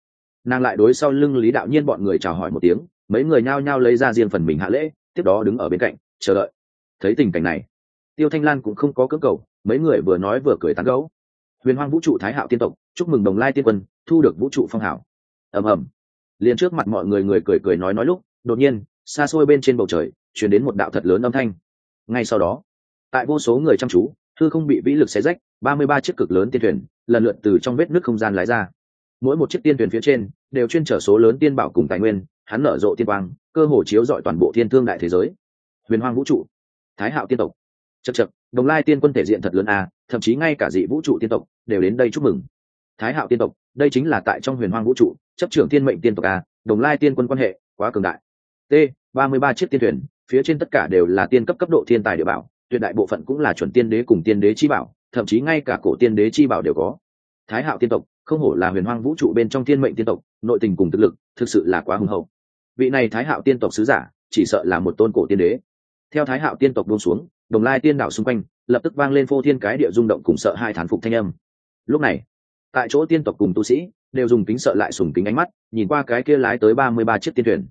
Nàng lại đối sau lưng lý đạo nhiên bọn người chào hỏi một tiếng, mấy người nhao nhao lấy ra riêng phần mình hạ lễ, tiếp đó đứng ở bên cạnh, chờ đợi. Thấy tình cảnh này, tiêu thanh lan cũng không có cưỡng cầu, mấy người vừa nói vừa cười tán gấu huyền hoang vũ trụ thái hạo tiên tộc, chúc mừng đồng lai tiên quân, thu được vũ trụ phong hảo ầm ầm. Liền trước mặt mọi người người cười cười nói nói lúc, đột nhiên, xa xôi bên trên bầu trời chuyển đến một đạo thật lớn âm thanh ngay sau đó, tại vô số người chăm chú thư không bị vĩ lực xé rách, ba mươi ba chiếc cực lớn tiên thuyền, lần lượt từ trong vết nước không gian lái ra. Mỗi một chiếc tiên thuyền phía trên, đều chuyên trở số lớn tiên bảo cùng tài nguyên, hắn nở rộ tiên quang, cơ hồ chiếu dọi toàn bộ thiên thương đại thế giới. Huyền hoang vũ trụ, thái hạo tiên tộc. Chật chật đồng lai tiên quân thể diện thật lớn a, thậm chí ngay cả dị vũ trụ tiên tộc đều đến đây chúc mừng. Thái hạo tiên tộc, đây chính là tại trong huyền hoang vũ trụ, chấp trưởng tiên mệnh tiên tộc a, đồng lai tiên quân quan hệ quá cường đại. T, ba mươi ba chiếc tiên thuyền phía trên tất cả đều là tiên cấp cấp độ thiên tài địa bảo, tuyệt đại bộ phận cũng là chuẩn tiên đế cùng tiên đế chi bảo, thậm chí ngay cả cổ tiên đế chi bảo đều có. Thái hạo tiên tộc, không hổ là huyền hoang vũ trụ bên trong tiên mệnh tiên tộc, nội tình cùng thực lực thực sự là quá hùng hậu. Vị này thái hạo tiên tộc sứ giả, chỉ sợ là một tôn cổ tiên đế. Theo thái hạo tiên tộc buông xuống, đồng lai tiên đảo xung quanh, lập tức vang lên phô thiên cái địa rung động cùng sợ hai thán phục thanh âm. Lúc này, tại chỗ tiên tộc cùng tu sĩ, đều dùng kính sợ lại sùng kính ánh mắt, nhìn qua cái kia lái tới ba mươi ba chiếc tiên thuyền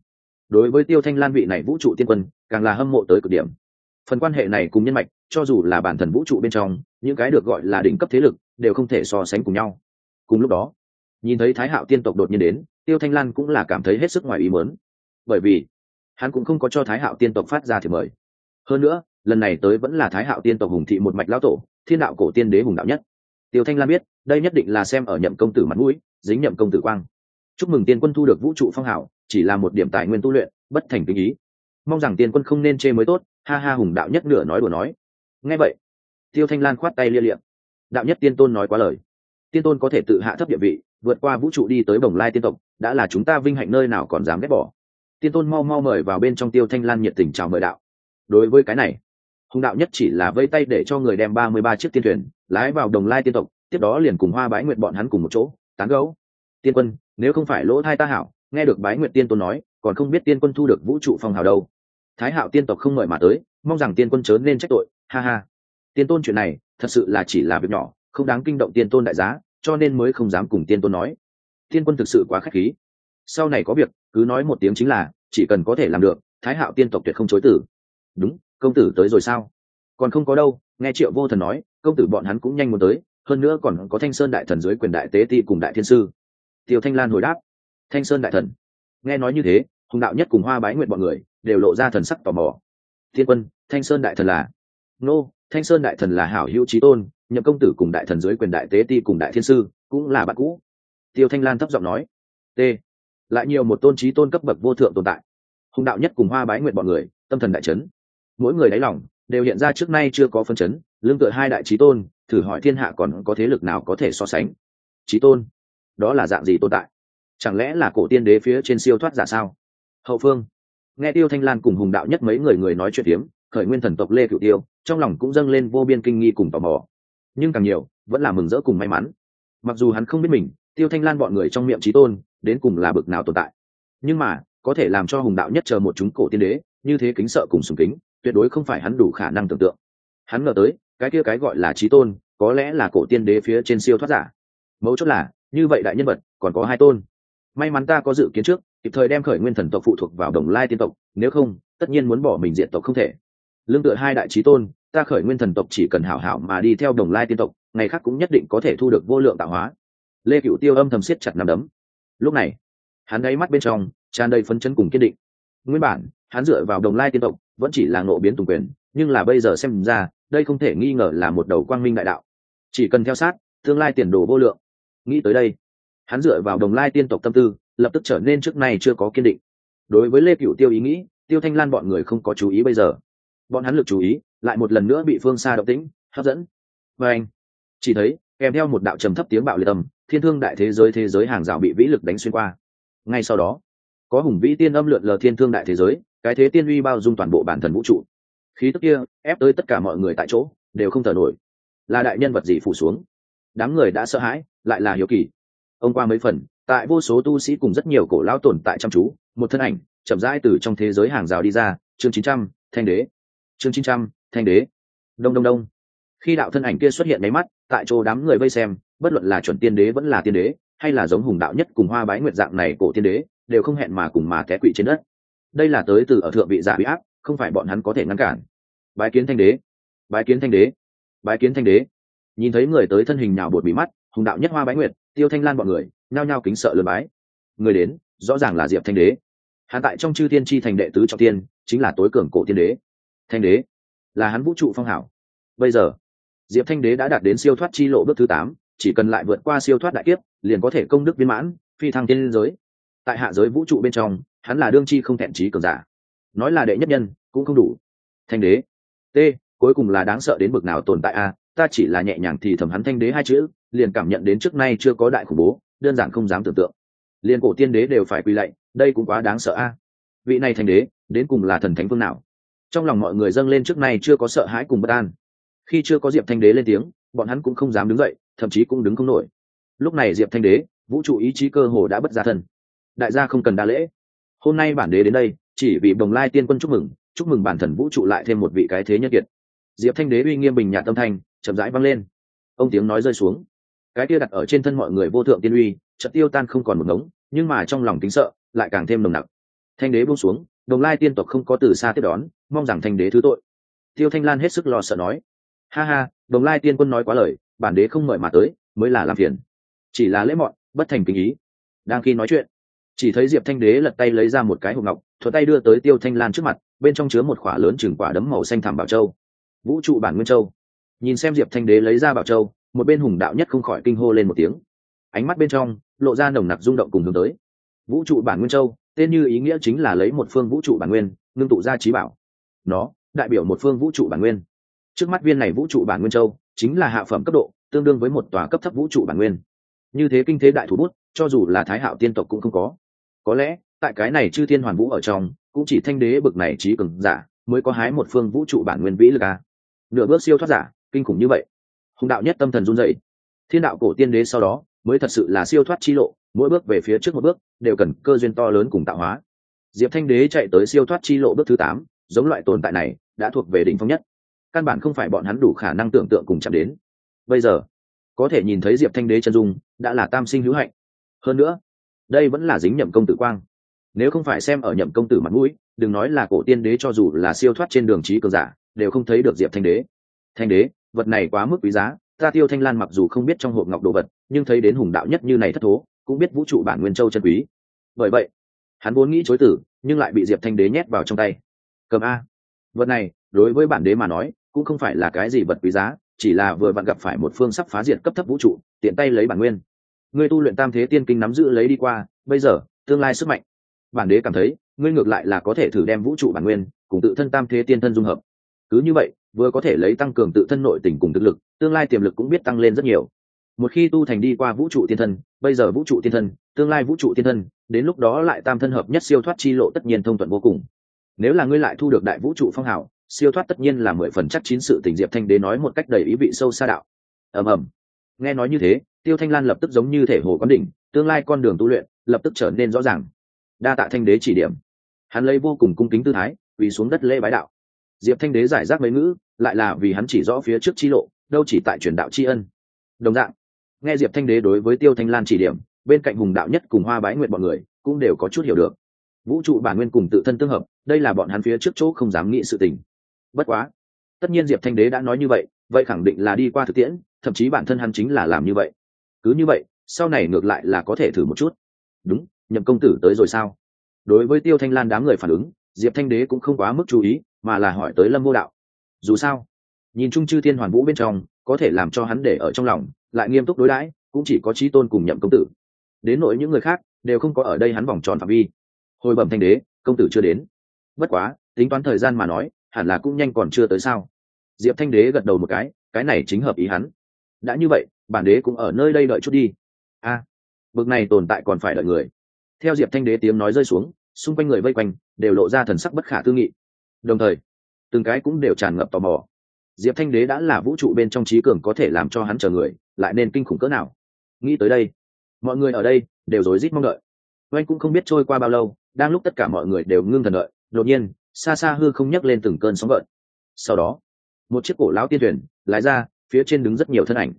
đối với tiêu thanh lan vị này vũ trụ tiên quân, càng là hâm mộ tới cực điểm. Phần quan hệ này cùng nhân mạch, cho dù là bản thần vũ trụ bên trong, những cái được gọi là đỉnh cấp thế lực, đều không thể so sánh cùng nhau. Cùng lúc đó, nhìn thấy thái hạo tiên tộc đột nhiên đến, tiêu thanh lan cũng là cảm thấy hết sức ngoài ý mớn bởi vì, hắn cũng không có cho thái hạo tiên tộc phát ra thì mời. Hơn nữa, lần này tới vẫn là thái hạo tiên tộc hùng thị một mạch lão tổ, thiên đạo cổ tiên đế hùng đạo nhất. Tiêu thanh lan biết, đây nhất định là xem ở nhậm công tử mặt mũi, dính nhậm công tử quang chúc mừng tiên quân thu được vũ trụ phong hảo, chỉ là một điểm tài nguyên tu luyện, bất thành kinh ý. Mong rằng tiên quân không nên chê mới tốt, ha ha hùng đạo nhất nửa nói đùa nói. Nghe vậy, tiêu thanh lan khoát tay lia liệm đạo nhất tiên tôn nói quá lời. Tiên tôn có thể tự hạ thấp địa vị, vượt qua vũ trụ đi tới bồng lai tiên tộc, đã là chúng ta vinh hạnh nơi nào còn dám ghét bỏ. Tiên tôn mau mau mời vào bên trong tiêu thanh lan nhiệt tình chào mời đạo. Đối với cái này, hùng đạo nhất chỉ là vây tay để cho người đem ba mươi ba chiếc tiên thuyền lái vào đồng lai tiên tộc, tiếp đó liền cùng hoa bái nguyện bọn hắn cùng một chỗ, tán gấu tiên quân nếu không phải lỗ thai ta hảo, nghe được bái nguyện tiên tôn nói, còn không biết tiên quân thu được vũ trụ phong hào đâu. Thái hạo tiên tộc không mời mà tới, mong rằng tiên quân chớ nên trách tội, ha ha. Tiên tôn chuyện này, thật sự là chỉ là việc nhỏ, không đáng kinh động tiên tôn đại giá, cho nên mới không dám cùng tiên tôn nói. Tiên quân thực sự quá k h á c h khí. Sau này có việc, cứ nói một tiếng chính là, chỉ cần có thể làm được, thái hạo tiên tộc tuyệt không chối tử đúng, công tử tới rồi sao? Còn không có đâu, nghe triệu vô thần nói, công tử bọn hắn cũng nhanh muốn tới, hơn nữa còn có thanh sơn đại thần dưới quyền đại tế ti cùng đại thiên sư tiêu thanh lan hồi đáp. Thanh sơn đại thần. Nghe nói như thế, hùng đạo nhất cùng hoa bái nguyện bọn người đều lộ ra thần sắc tò mò. Thiên quân, thanh sơn đại thần là? Nô, thanh sơn đại thần là hảo hữu trí tôn, nhậm công tử cùng đại thần dưới quyền đại tế ti cùng đại thiên sư, cũng là bạn cũ. Tiêu thanh lan thấp giọng nói. T. Lại nhiều một tôn trí tôn cấp bậc vô thượng tồn tại. Hùng đạo nhất cùng hoa bái nguyện bọn người, tâm thần đại trấn mỗi người đáy lòng đều hiện ra trước nay chưa có phân chấn, lương tựa hai đại trí tôn, thử hỏi thiên hạ còn có thế lực nào có thể so sánh? Trí tôn đó là dạng gì tồn tại? Chẳng lẽ là cổ tiên đế phía trên siêu thoát giả sao? Hậu phương. Nghe tiêu thanh lan cùng hùng đạo nhất mấy người người nói chuyện tiếm khởi nguyên thần tộc lê cửu tiêu, trong lòng cũng dâng lên vô biên kinh nghi cùng tò mò. Nhưng càng nhiều, vẫn là mừng rỡ cùng may mắn. Mặc dù hắn không biết mình, tiêu thanh lan bọn người trong miệng trí tôn, đến cùng là bực nào tồn tại. Nhưng mà, có thể làm cho hùng đạo nhất chờ một chúng cổ tiên đế, như thế kính sợ cùng sùng kính, tuyệt đối không phải hắn đủ khả năng tưởng tượng. Hắn ngờ tới, cái kia cái gọi là trí tôn, có lẽ là cổ tiên đế phía trên siêu thoát giả. Mấu chốt là như vậy đại nhân vật, còn có hai tôn. May mắn ta có dự kiến trước, kịp thời đem khởi nguyên thần tộc phụ thuộc vào đồng lai tiên tộc, nếu không, tất nhiên muốn bỏ mình diện tộc không thể. Lương tựa hai đại trí tôn, ta khởi nguyên thần tộc chỉ cần hảo hảo mà đi theo đồng lai tiên tộc, ngày khác cũng nhất định có thể thu được vô lượng tạo hóa. Lê cựu tiêu âm thầm siết chặt nằm đấm. Lúc này, hắn đáy mắt bên trong, tràn đầy phấn chấn cùng kiên định. Nguyên bản, hắn dựa vào đồng lai tiên tộc, vẫn chỉ là ngộ biến tùng quyền, nhưng là bây giờ xem ra, đây không thể nghi ngờ là một đầu quang minh đại đạo. Chỉ cần theo sát, tương lai tiền đồ vô lượng nghĩ tới đây. Hắn dựa vào đồng lai tiên tộc tâm tư, lập tức trở nên trước nay chưa có kiên định. Đối với lê cựu tiêu ý nghĩ, tiêu thanh lan bọn người không có chú ý bây giờ. Bọn hắn lực chú ý, lại một lần nữa bị phương xa động tĩnh, hấp dẫn. Và anh, chỉ thấy, kèm theo một đạo trầm thấp tiếng bạo liệt tâm thiên thương đại thế giới thế giới hàng rào bị vĩ lực đánh xuyên qua. Ngay sau đó, có hùng vĩ tiên âm lượn lờ thiên thương đại thế giới, cái thế tiên uy bao dung toàn bộ bản thần vũ trụ. Khí tức kia, ép tới tất cả mọi người tại chỗ, đều không thở nổi. Là đại nhân vật gì phủ xuống? Đám người đã sợ hãi, lại là hiếu kỳ. Ông qua mấy phần, tại vô số tu sĩ cùng rất nhiều cổ lao tồn tại chăm chú, một thân ảnh, chậm rãi từ trong thế giới hàng rào đi ra, chương chín trăm, thanh đế. Chương chín trăm, thanh đế. Đông đông đông. Khi đạo thân ảnh kia xuất hiện máy mắt, tại chỗ đám người vây xem, bất luận là chuẩn tiên đế vẫn là tiên đế, hay là giống hùng đạo nhất cùng hoa bái nguyện dạng này cổ tiên đế, đều không hẹn mà cùng mà té quỵ trên đất. Đây là tới từ ở thượng vị giả bị áp, không phải bọn hắn có thể ngăn cản. Bái kiến thanh đế. Bái kiến thanh đế. Bái kiến thanh đế nhìn thấy người tới thân hình nhào bột bị mắt, hùng đạo nhất hoa bái nguyệt, tiêu thanh lan bọn người, nhao nhao kính sợ lừa bái. Người đến, rõ ràng là diệp thanh đế. Hắn tại trong chư tiên tri thành đệ tứ trọng tiên chính là tối cường cổ tiên đế. Thanh đế, là hắn vũ trụ phong hảo. Bây giờ, diệp thanh đế đã đạt đến siêu thoát chi lộ bước thứ tám, chỉ cần lại vượt qua siêu thoát đại kiếp, liền có thể công đức viên mãn, phi thăng tiên giới. Tại hạ giới vũ trụ bên trong, hắn là đương chi không thẹn trí cường giả. Nói là đệ nhất nhân, cũng không đủ. Thanh đế, t, cuối cùng là đáng sợ đến bực nào tồn tại a? Ta chỉ là nhẹ nhàng thì thầm hắn thanh đế hai chữ, liền cảm nhận đến trước nay chưa có đại khủng bố, đơn giản không dám tưởng tượng. Liền cổ tiên đế đều phải quy lạy, đây cũng quá đáng sợ a. Vị này thanh đế, đến cùng là thần thánh phương nào? Trong lòng mọi người dâng lên trước nay chưa có sợ hãi cùng bất an. Khi chưa có diệp thanh đế lên tiếng, bọn hắn cũng không dám đứng dậy, thậm chí cũng đứng không nổi. Lúc này diệp thanh đế, vũ trụ ý chí cơ hồ đã bất gia thân. Đại gia không cần đa lễ. Hôm nay bản đế đến đây, chỉ vì đồng lai tiên quân chúc mừng chúc mừng bản thần vũ trụ lại thêm một vị cái thế nhân kiệt. Diệp thanh đế uy nghiêm bình nhạt tâm thanh chậm rãi vang lên. Ông tiếng nói rơi xuống. Cái kia đặt ở trên thân mọi người vô thượng tiên uy, chợt tiêu tan không còn một ngống, nhưng mà trong lòng tính sợ, lại càng thêm nồng nặc. Thanh đế buông xuống, đồng lai tiên tộc không có từ xa tiếp đón, mong rằng thanh đế thứ tội. Tiêu thanh lan hết sức lo sợ nói, ha ha, đồng lai tiên quân nói quá lời, bản đế không mời mà tới, mới là làm phiền. Chỉ là lễ mọn, bất thành kinh ý. Đang khi nói chuyện, chỉ thấy diệp thanh đế lật tay lấy ra một cái hộp ngọc thuật tay đưa tới tiêu thanh lan trước mặt, bên trong chứa một khỏa lớn chừng quả đấm màu xanh thảm bảo châu. Vũ trụ bản nguyên châu nhìn xem diệp thanh đế lấy ra bảo châu, một bên hùng đạo nhất không khỏi kinh hô lên một tiếng. Ánh mắt bên trong, lộ ra nồng nặc rung động cùng hướng tới. Vũ trụ bản nguyên châu, tên như ý nghĩa chính là lấy một phương vũ trụ bản nguyên, ngưng tụ ra trí bảo. Nó, đại biểu một phương vũ trụ bản nguyên. Trước mắt viên này vũ trụ bản nguyên châu, chính là hạ phẩm cấp độ, tương đương với một tòa cấp thấp vũ trụ bản nguyên. Như thế kinh thế đại thủ bút, cho dù là thái hạo tiên tộc cũng không có. Có lẽ, tại cái này chư thiên hoàn vũ ở trong, cũng chỉ thanh đế bực này trí cường giả, mới có hái một phương vũ trụ bản nguyên vĩ lực a. Nửa bước siêu thoát giả kinh khủng như vậy. Hùng đạo nhất tâm thần run dậy thiên đạo cổ tiên đế sau đó mới thật sự là siêu thoát chi lộ, mỗi bước về phía trước một bước đều cần cơ duyên to lớn cùng tạo hóa. Diệp thanh đế chạy tới siêu thoát chi lộ bước thứ tám, giống loại tồn tại này đã thuộc về đỉnh phong nhất. Căn bản không phải bọn hắn đủ khả năng tưởng tượng cùng chạm đến. Bây giờ, có thể nhìn thấy diệp thanh đế chân dung đã là tam sinh hữu hạnh. Hơn nữa, đây vẫn là dính nhậm công tử quang. Nếu không phải xem ở nhậm công tử mặt mũi, đừng nói là cổ tiên đế cho dù là siêu thoát trên đường trí cường giả, đều không thấy được diệp thanh đế. Thanh đế vật này quá mức quý giá, ta tiêu thanh lan mặc dù không biết trong hộp ngọc đồ vật, nhưng thấy đến hùng đạo nhất như này thất thố, cũng biết vũ trụ bản nguyên châu chân quý. Bởi vậy, hắn vốn nghĩ chối tử, nhưng lại bị diệp thanh đế nhét vào trong tay. Cầm a. Vật này, đối với bản đế mà nói, cũng không phải là cái gì vật quý giá, chỉ là vừa bạn gặp phải một phương sắp phá diệt cấp thấp vũ trụ, tiện tay lấy bản nguyên. Ngươi tu luyện tam thế tiên kinh nắm giữ lấy đi qua, bây giờ, tương lai sức mạnh. Bản đế cảm thấy, ngươi ngược lại là có thể thử đem vũ trụ bản nguyên, cùng tự thân tam thế tiên thân dung hợp. Cứ như vậy vừa có thể lấy tăng cường tự thân nội tình cùng thực lực, tương lai tiềm lực cũng biết tăng lên rất nhiều. Một khi tu thành đi qua vũ trụ tiên thân, bây giờ vũ trụ tiên thân, tương lai vũ trụ tiên thân, đến lúc đó lại tam thân hợp nhất siêu thoát chi lộ tất nhiên thông thuận vô cùng. Nếu là ngươi lại thu được đại vũ trụ phong hào, siêu thoát tất nhiên là mười phần chắc chín sự tình diệp thanh đế nói một cách đầy ý vị sâu xa đạo. Ầm ầm. Nghe nói như thế, tiêu thanh lan lập tức giống như thể hồ quán đỉnh, tương lai con đường tu luyện lập tức trở nên rõ ràng. Đa tạ thanh đế chỉ điểm. Hắn lấy vô cùng cung kính tư thái, quỳ xuống đất lễ bái đạo diệp thanh đế giải rác mấy ngữ, lại là vì hắn chỉ rõ phía trước chi lộ, đâu chỉ tại truyền đạo tri ân. Đồng dạng, nghe diệp thanh đế đối với tiêu thanh lan chỉ điểm, bên cạnh hùng đạo nhất cùng hoa bái nguyện bọn người cũng đều có chút hiểu được. Vũ trụ bản nguyên cùng tự thân tương hợp, đây là bọn hắn phía trước chỗ không dám nghĩ sự tình. Bất quá, tất nhiên diệp thanh đế đã nói như vậy vậy khẳng định là đi qua thực tiễn, thậm chí bản thân hắn chính là làm như vậy. Cứ như vậy, sau này ngược lại là có thể thử một chút. Đúng, nhậm công tử tới rồi sao? Đối với tiêu thanh lan đám người phản ứng diệp thanh đế cũng không quá mức chú ý mà là hỏi tới lâm vô đạo. Dù sao nhìn chung chư thiên hoàn vũ bên trong có thể làm cho hắn để ở trong lòng lại nghiêm túc đối đãi cũng chỉ có trí tôn cùng nhậm công tử. Đến nội những người khác đều không có ở đây hắn vòng tròn phạm vi. Hồi bẩm thanh đế công tử chưa đến. Bất quá tính toán thời gian mà nói hẳn là cũng nhanh còn chưa tới sao. Diệp thanh đế gật đầu một cái cái này chính hợp ý hắn. Đã như vậy bản đế cũng ở nơi đây đợi chút đi. A à, bực này tồn tại còn phải đợi người. Theo diệp thanh đế tiếng nói rơi xuống xung quanh người vây quanh, đều lộ ra thần sắc bất khả tư nghị. Đồng thời, từng cái cũng đều tràn ngập tò mò. Diệp thanh đế đã là vũ trụ bên trong trí cường có thể làm cho hắn chờ người, lại nên kinh khủng cỡ nào? Nghĩ tới đây, mọi người ở đây đều rối rít mong đợi. Oanh cũng không biết trôi qua bao lâu, đang lúc tất cả mọi người đều ngưng thần đợi, đột nhiên, xa xa hư không nhấc lên từng cơn sóng gợn. Sau đó, một chiếc cổ lão tiên thuyền lái ra, phía trên đứng rất nhiều thân ảnh.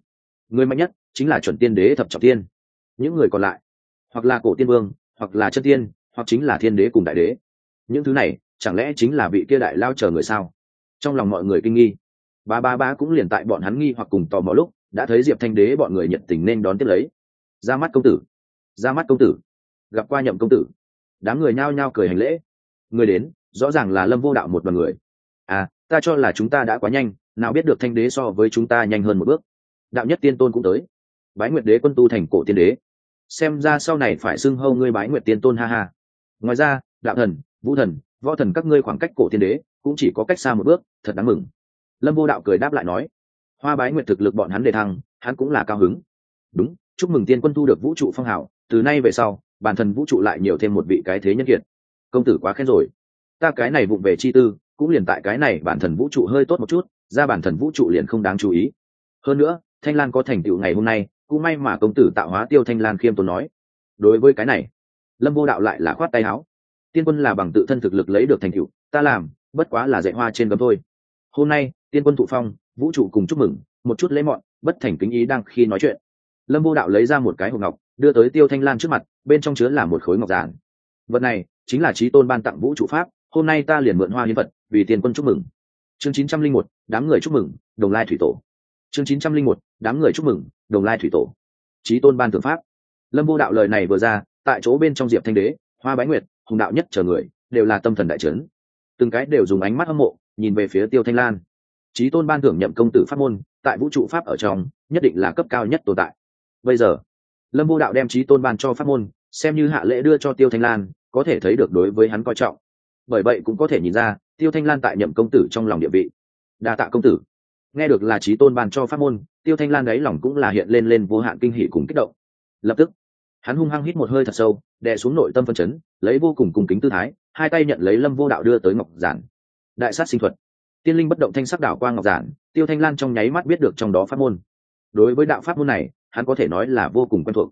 Người mạnh nhất chính là chuẩn tiên đế thập trọng tiên. Những người còn lại, hoặc là cổ tiên vương, hoặc là chân tiên hoặc chính là thiên đế cùng đại đế. Những thứ này, chẳng lẽ chính là vị kia đại lao chờ người sao? Trong lòng mọi người kinh nghi. Ba ba ba cũng liền tại bọn hắn nghi hoặc cùng tò mò lúc, đã thấy diệp thanh đế bọn người nhận tình nên đón tiếp lấy. Ra mắt công tử. Ra mắt công tử. Gặp qua nhậm công tử. Đám người nhao nhao cười hành lễ. Người đến, rõ ràng là lâm vô đạo một đoàn người. À ta cho là chúng ta đã quá nhanh, nào biết được thanh đế so với chúng ta nhanh hơn một bước. Đạo nhất tiên tôn cũng tới. Bái nguyệt đế quân tu thành cổ tiên đế. Xem ra sau này phải xưng hâu ngươi bái nguyệt tiên tôn, ha ha ngoài ra, đạo thần, vũ thần, võ thần các ngươi khoảng cách cổ tiên đế cũng chỉ có cách xa một bước, thật đáng mừng. Lâm vô đạo cười đáp lại nói, hoa bái nguyệt thực lực bọn hắn đề thăng, hắn cũng là cao hứng. Đúng, chúc mừng tiên quân thu được vũ trụ phong hảo từ nay về sau, bản thân vũ trụ lại nhiều thêm một vị cái thế nhân kiệt. Công tử quá khen rồi. Ta cái này vụng về chi tư, cũng liền tại cái này bản thần vũ trụ hơi tốt một chút, ra bản thần vũ trụ liền không đáng chú ý. Hơn nữa, thanh lan có thành tựu ngày hôm nay, cũng may mà công tử tạo hóa tiêu thanh lan khiêm tốn nói. Đối với cái này lâm vô đạo lại là khoát tay áo. Tiên quân là bằng tự thân thực lực lấy được thành tựu, ta làm, bất quá là dạy hoa trên gấm thôi. Hôm nay, tiên quân thụ phong, vũ trụ cùng chúc mừng, một chút lễ mọn, bất thành kính ý đang khi nói chuyện. Lâm vô đạo lấy ra một cái hộp ngọc, đưa tới tiêu thanh lan trước mặt, bên trong chứa là một khối ngọc giản. Vật này chính là trí tôn ban tặng vũ trụ pháp, hôm nay ta liền mượn hoa hiến vật, vì tiền quân chúc mừng. Chương chín trăm linh một, đám người chúc mừng, đồng lai thủy tổ. Chương chín trăm linh một, đám người chúc mừng, đồng lai thủy tổ. Trí tôn ban thượng pháp. Lâm vô đạo lời này vừa ra tại chỗ bên trong diệp thanh đế, hoa bái nguyệt, hùng đạo nhất chờ người, đều là tâm thần đại trấn từng cái đều dùng ánh mắt hâm mộ, nhìn về phía tiêu thanh lan. Trí tôn ban thưởng nhậm công tử pháp môn, tại vũ trụ pháp ở trong, nhất định là cấp cao nhất tồn tại. Bây giờ, lâm vô đạo đem trí tôn ban cho pháp môn, xem như hạ lễ đưa cho tiêu thanh lan, có thể thấy được đối với hắn coi trọng. Bởi vậy cũng có thể nhìn ra, tiêu thanh lan tại nhậm công tử trong lòng địa vị. Đa tạ công tử. Nghe được là trí tôn ban cho pháp môn, tiêu thanh lan ấy lòng cũng là hiện lên lên vô hạn kinh hỷ cùng kích động. Lập tức hắn hung hăng hít một hơi thật sâu, đè xuống nội tâm phân chấn, lấy vô cùng cung kính tư thái, hai tay nhận lấy lâm vô đạo đưa tới ngọc giản. Đại sát sinh thuật. Tiên linh bất động thanh sắc đảo qua ngọc giản, tiêu thanh lan trong nháy mắt biết được trong đó pháp môn. Đối với đạo pháp môn này, hắn có thể nói là vô cùng quen thuộc.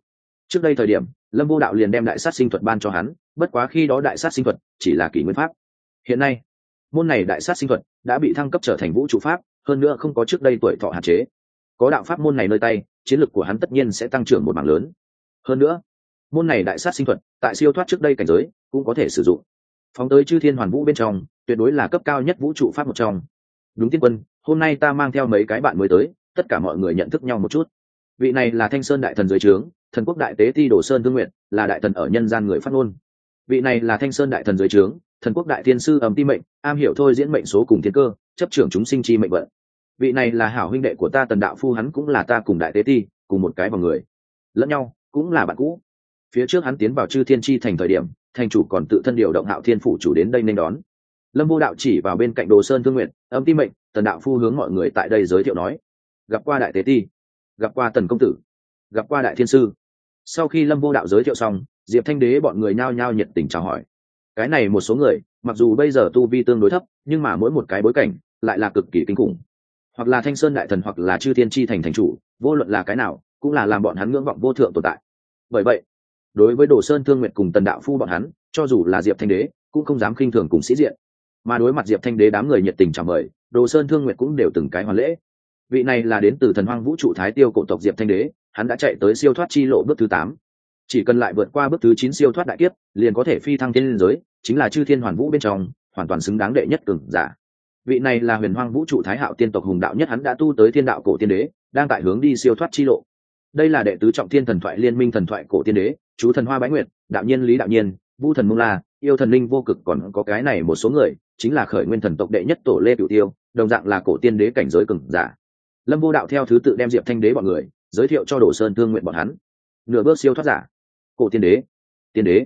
Trước đây thời điểm, lâm vô đạo liền đem đại sát sinh thuật ban cho hắn, bất quá khi đó đại sát sinh thuật chỉ là kỷ nguyên pháp. Hiện nay, môn này đại sát sinh thuật đã bị thăng cấp trở thành vũ trụ pháp, hơn nữa không có trước đây tuổi thọ hạn chế. Có đạo pháp môn này nơi tay, chiến lược của hắn tất nhiên sẽ tăng trưởng một mảng lớn hơn nữa, môn này đại sát sinh thuật, tại siêu thoát trước đây cảnh giới, cũng có thể sử dụng. Phóng tới chư thiên hoàn vũ bên trong, tuyệt đối là cấp cao nhất vũ trụ pháp một trong. Đúng tiên quân, hôm nay ta mang theo mấy cái bạn mới tới, tất cả mọi người nhận thức nhau một chút. Vị này là thanh sơn đại thần dưới trướng, thần quốc đại tế ti đồ sơn thương nguyện là đại thần ở nhân gian người phát ngôn. Vị này là thanh sơn đại thần dưới trướng, thần quốc đại thiên sư ẩm ti mệnh, am hiểu thôi diễn mệnh số cùng thiên cơ, chấp trưởng chúng sinh chi mệnh vận. Vị này là hảo huynh đệ của ta tần đạo phu, hắn cũng là ta cùng đại tế ti, cùng một cái vào người. Lẫn nhau cũng là bạn cũ. Phía trước hắn tiến vào chư thiên chi thành thời điểm, thành chủ còn tự thân điều động hạo thiên phủ chủ đến đây nên đón. Lâm vô đạo chỉ vào bên cạnh đồ sơn thương nguyện âm ti mệnh, tần đạo phu hướng mọi người tại đây giới thiệu nói, gặp qua đại tế ti, gặp qua tần công tử, gặp qua đại thiên sư. Sau khi lâm vô đạo giới thiệu xong, diệp thanh đế bọn người nhao nhao nhiệt tình chào hỏi. Cái này một số người, mặc dù bây giờ tu vi tương đối thấp, nhưng mà mỗi một cái bối cảnh, lại là cực kỳ kinh khủng. Hoặc là thanh sơn đại thần hoặc là chư thiên chi thành thành chủ, vô luận là cái nào cũng là làm bọn hắn ngưỡng vọng vô thượng tồn tại. Bởi vậy, đối với đồ sơn, thương nguyện cùng tần đạo phu bọn hắn, cho dù là diệp thanh đế, cũng không dám khinh thường cùng sĩ diện. Mà đối mặt diệp thanh đế đám người nhiệt tình chào mời, đồ sơn, thương nguyện cũng đều từng cái hoàn lễ. Vị này là đến từ thần hoang vũ trụ thái tiêu cổ tộc diệp thanh đế, hắn đã chạy tới siêu thoát chi lộ bước thứ tám. Chỉ cần lại vượt qua bước thứ chín siêu thoát đại kiếp, liền có thể phi thăng thiên giới, chính là chư thiên hoàn vũ bên trong, hoàn toàn xứng đáng đệ nhất cường giả. Vị này là huyền hoang vũ trụ thái hạo tiên tộc hùng đạo nhất hắn đã tu tới thiên đạo cổ tiên đế, đang tại hướng đi siêu thoát chi lộ đây là đệ tứ trọng thiên thần thoại liên minh thần thoại cổ tiên đế, chú thần hoa bái nguyệt, đạo nhiên lý đạo nhiên, vu thần mông la, yêu thần linh vô cực, còn có cái này một số người, chính là khởi nguyên thần tộc đệ nhất tổ lê cửu tiêu, đồng dạng là cổ tiên đế cảnh giới cường giả. Lâm vô đạo theo thứ tự đem diệp thanh đế bọn người, giới thiệu cho đồ sơn thương nguyện bọn hắn. Nửa bước siêu thoát giả. Cổ tiên đế. Tiên đế.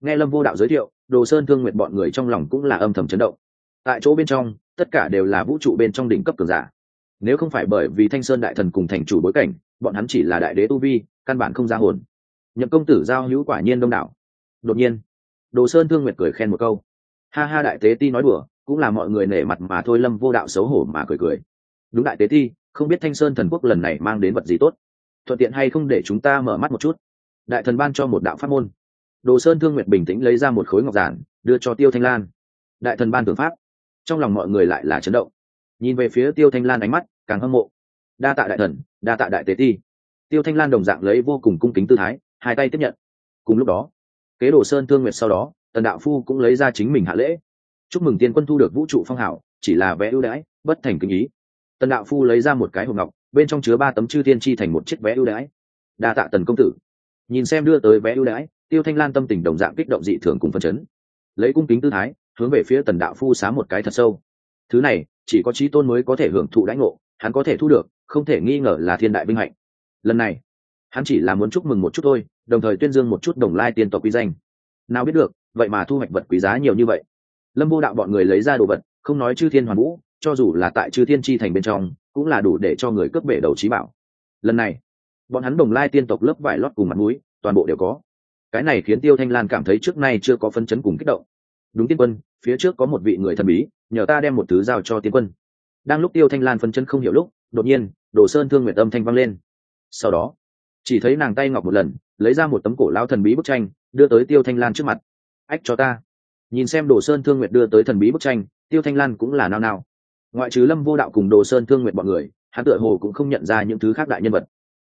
Nghe lâm vô đạo giới thiệu, đồ sơn thương nguyện bọn người trong lòng cũng là âm thầm chấn động. Tại chỗ bên trong, tất cả đều là vũ trụ bên trong đỉnh cấp cường giả. Nếu không phải bởi vì thanh sơn đại thần cùng thành chủ bối cảnh bọn hắn chỉ là đại đế tu vi, căn bản không ra hồn. Nhậm công tử giao hữu quả nhiên đông đảo. Đột nhiên, đồ sơn thương nguyệt cười khen một câu. Ha ha đại tế ti nói đùa, cũng là mọi người nể mặt mà thôi, lâm vô đạo xấu hổ mà cười cười. Đúng đại tế ti, không biết thanh sơn thần quốc lần này mang đến vật gì tốt? Thuận tiện hay không để chúng ta mở mắt một chút? Đại thần ban cho một đạo pháp môn. Đồ sơn thương nguyệt bình tĩnh lấy ra một khối ngọc giản, đưa cho tiêu thanh lan. Đại thần ban tưởng pháp. Trong lòng mọi người lại là chấn động. Nhìn về phía tiêu thanh lan ánh mắt, càng hâm mộ. Đa tạ đại thần đa tạ đại tế ti. Tiêu thanh lan đồng dạng lấy vô cùng cung kính tư thái, hai tay tiếp nhận. Cùng lúc đó, kế đồ sơn thương nguyệt sau đó, tần đạo phu cũng lấy ra chính mình hạ lễ. Chúc mừng tiên quân thu được vũ trụ phong hảo chỉ là vẽ ưu đãi, bất thành kinh ý. Tần đạo phu lấy ra một cái hộp ngọc, bên trong chứa ba tấm chư tiên chi thành một chiếc vé ưu đãi. Đa tạ tần công tử. Nhìn xem đưa tới vé ưu đãi, tiêu thanh lan tâm tình đồng dạng kích động dị thường cùng phân chấn. Lấy cung kính tư thái, hướng về phía tần đạo phu xá một cái thật sâu. Thứ này, chỉ có trí tôn mới có thể hưởng thụ đãi ngộ, hắn có thể thu được không thể nghi ngờ là thiên đại vinh hạnh. Lần này, hắn chỉ là muốn chúc mừng một chút thôi, đồng thời tuyên dương một chút đồng lai tiên tộc quý danh. Nào biết được, vậy mà thu hoạch vật quý giá nhiều như vậy. Lâm vô đạo bọn người lấy ra đồ vật, không nói chư thiên hoàn vũ, cho dù là tại chư thiên chi thành bên trong, cũng là đủ để cho người cướp bể đầu trí bảo. Lần này, bọn hắn đồng lai tiên tộc lớp vải lót cùng mặt mũi, toàn bộ đều có. Cái này khiến tiêu thanh lan cảm thấy trước nay chưa có phân chấn cùng kích động. Đúng tiên quân, phía trước có một vị người thần bí, nhờ ta đem một thứ giao cho tiên quân. Đang lúc tiêu thanh lan phân chân không hiểu lúc đột nhiên, đồ sơn thương nguyện âm thanh vang lên. Sau đó, chỉ thấy nàng tay ngọc một lần, lấy ra một tấm cổ lao thần bí bức tranh, đưa tới tiêu thanh lan trước mặt. Ách, cho ta. Nhìn xem đồ sơn thương nguyện đưa tới thần bí bức tranh, tiêu thanh lan cũng là nao nao. Ngoại trừ lâm vô đạo cùng đồ sơn thương nguyện bọn người, hắn tựa hồ cũng không nhận ra những thứ khác đại nhân vật.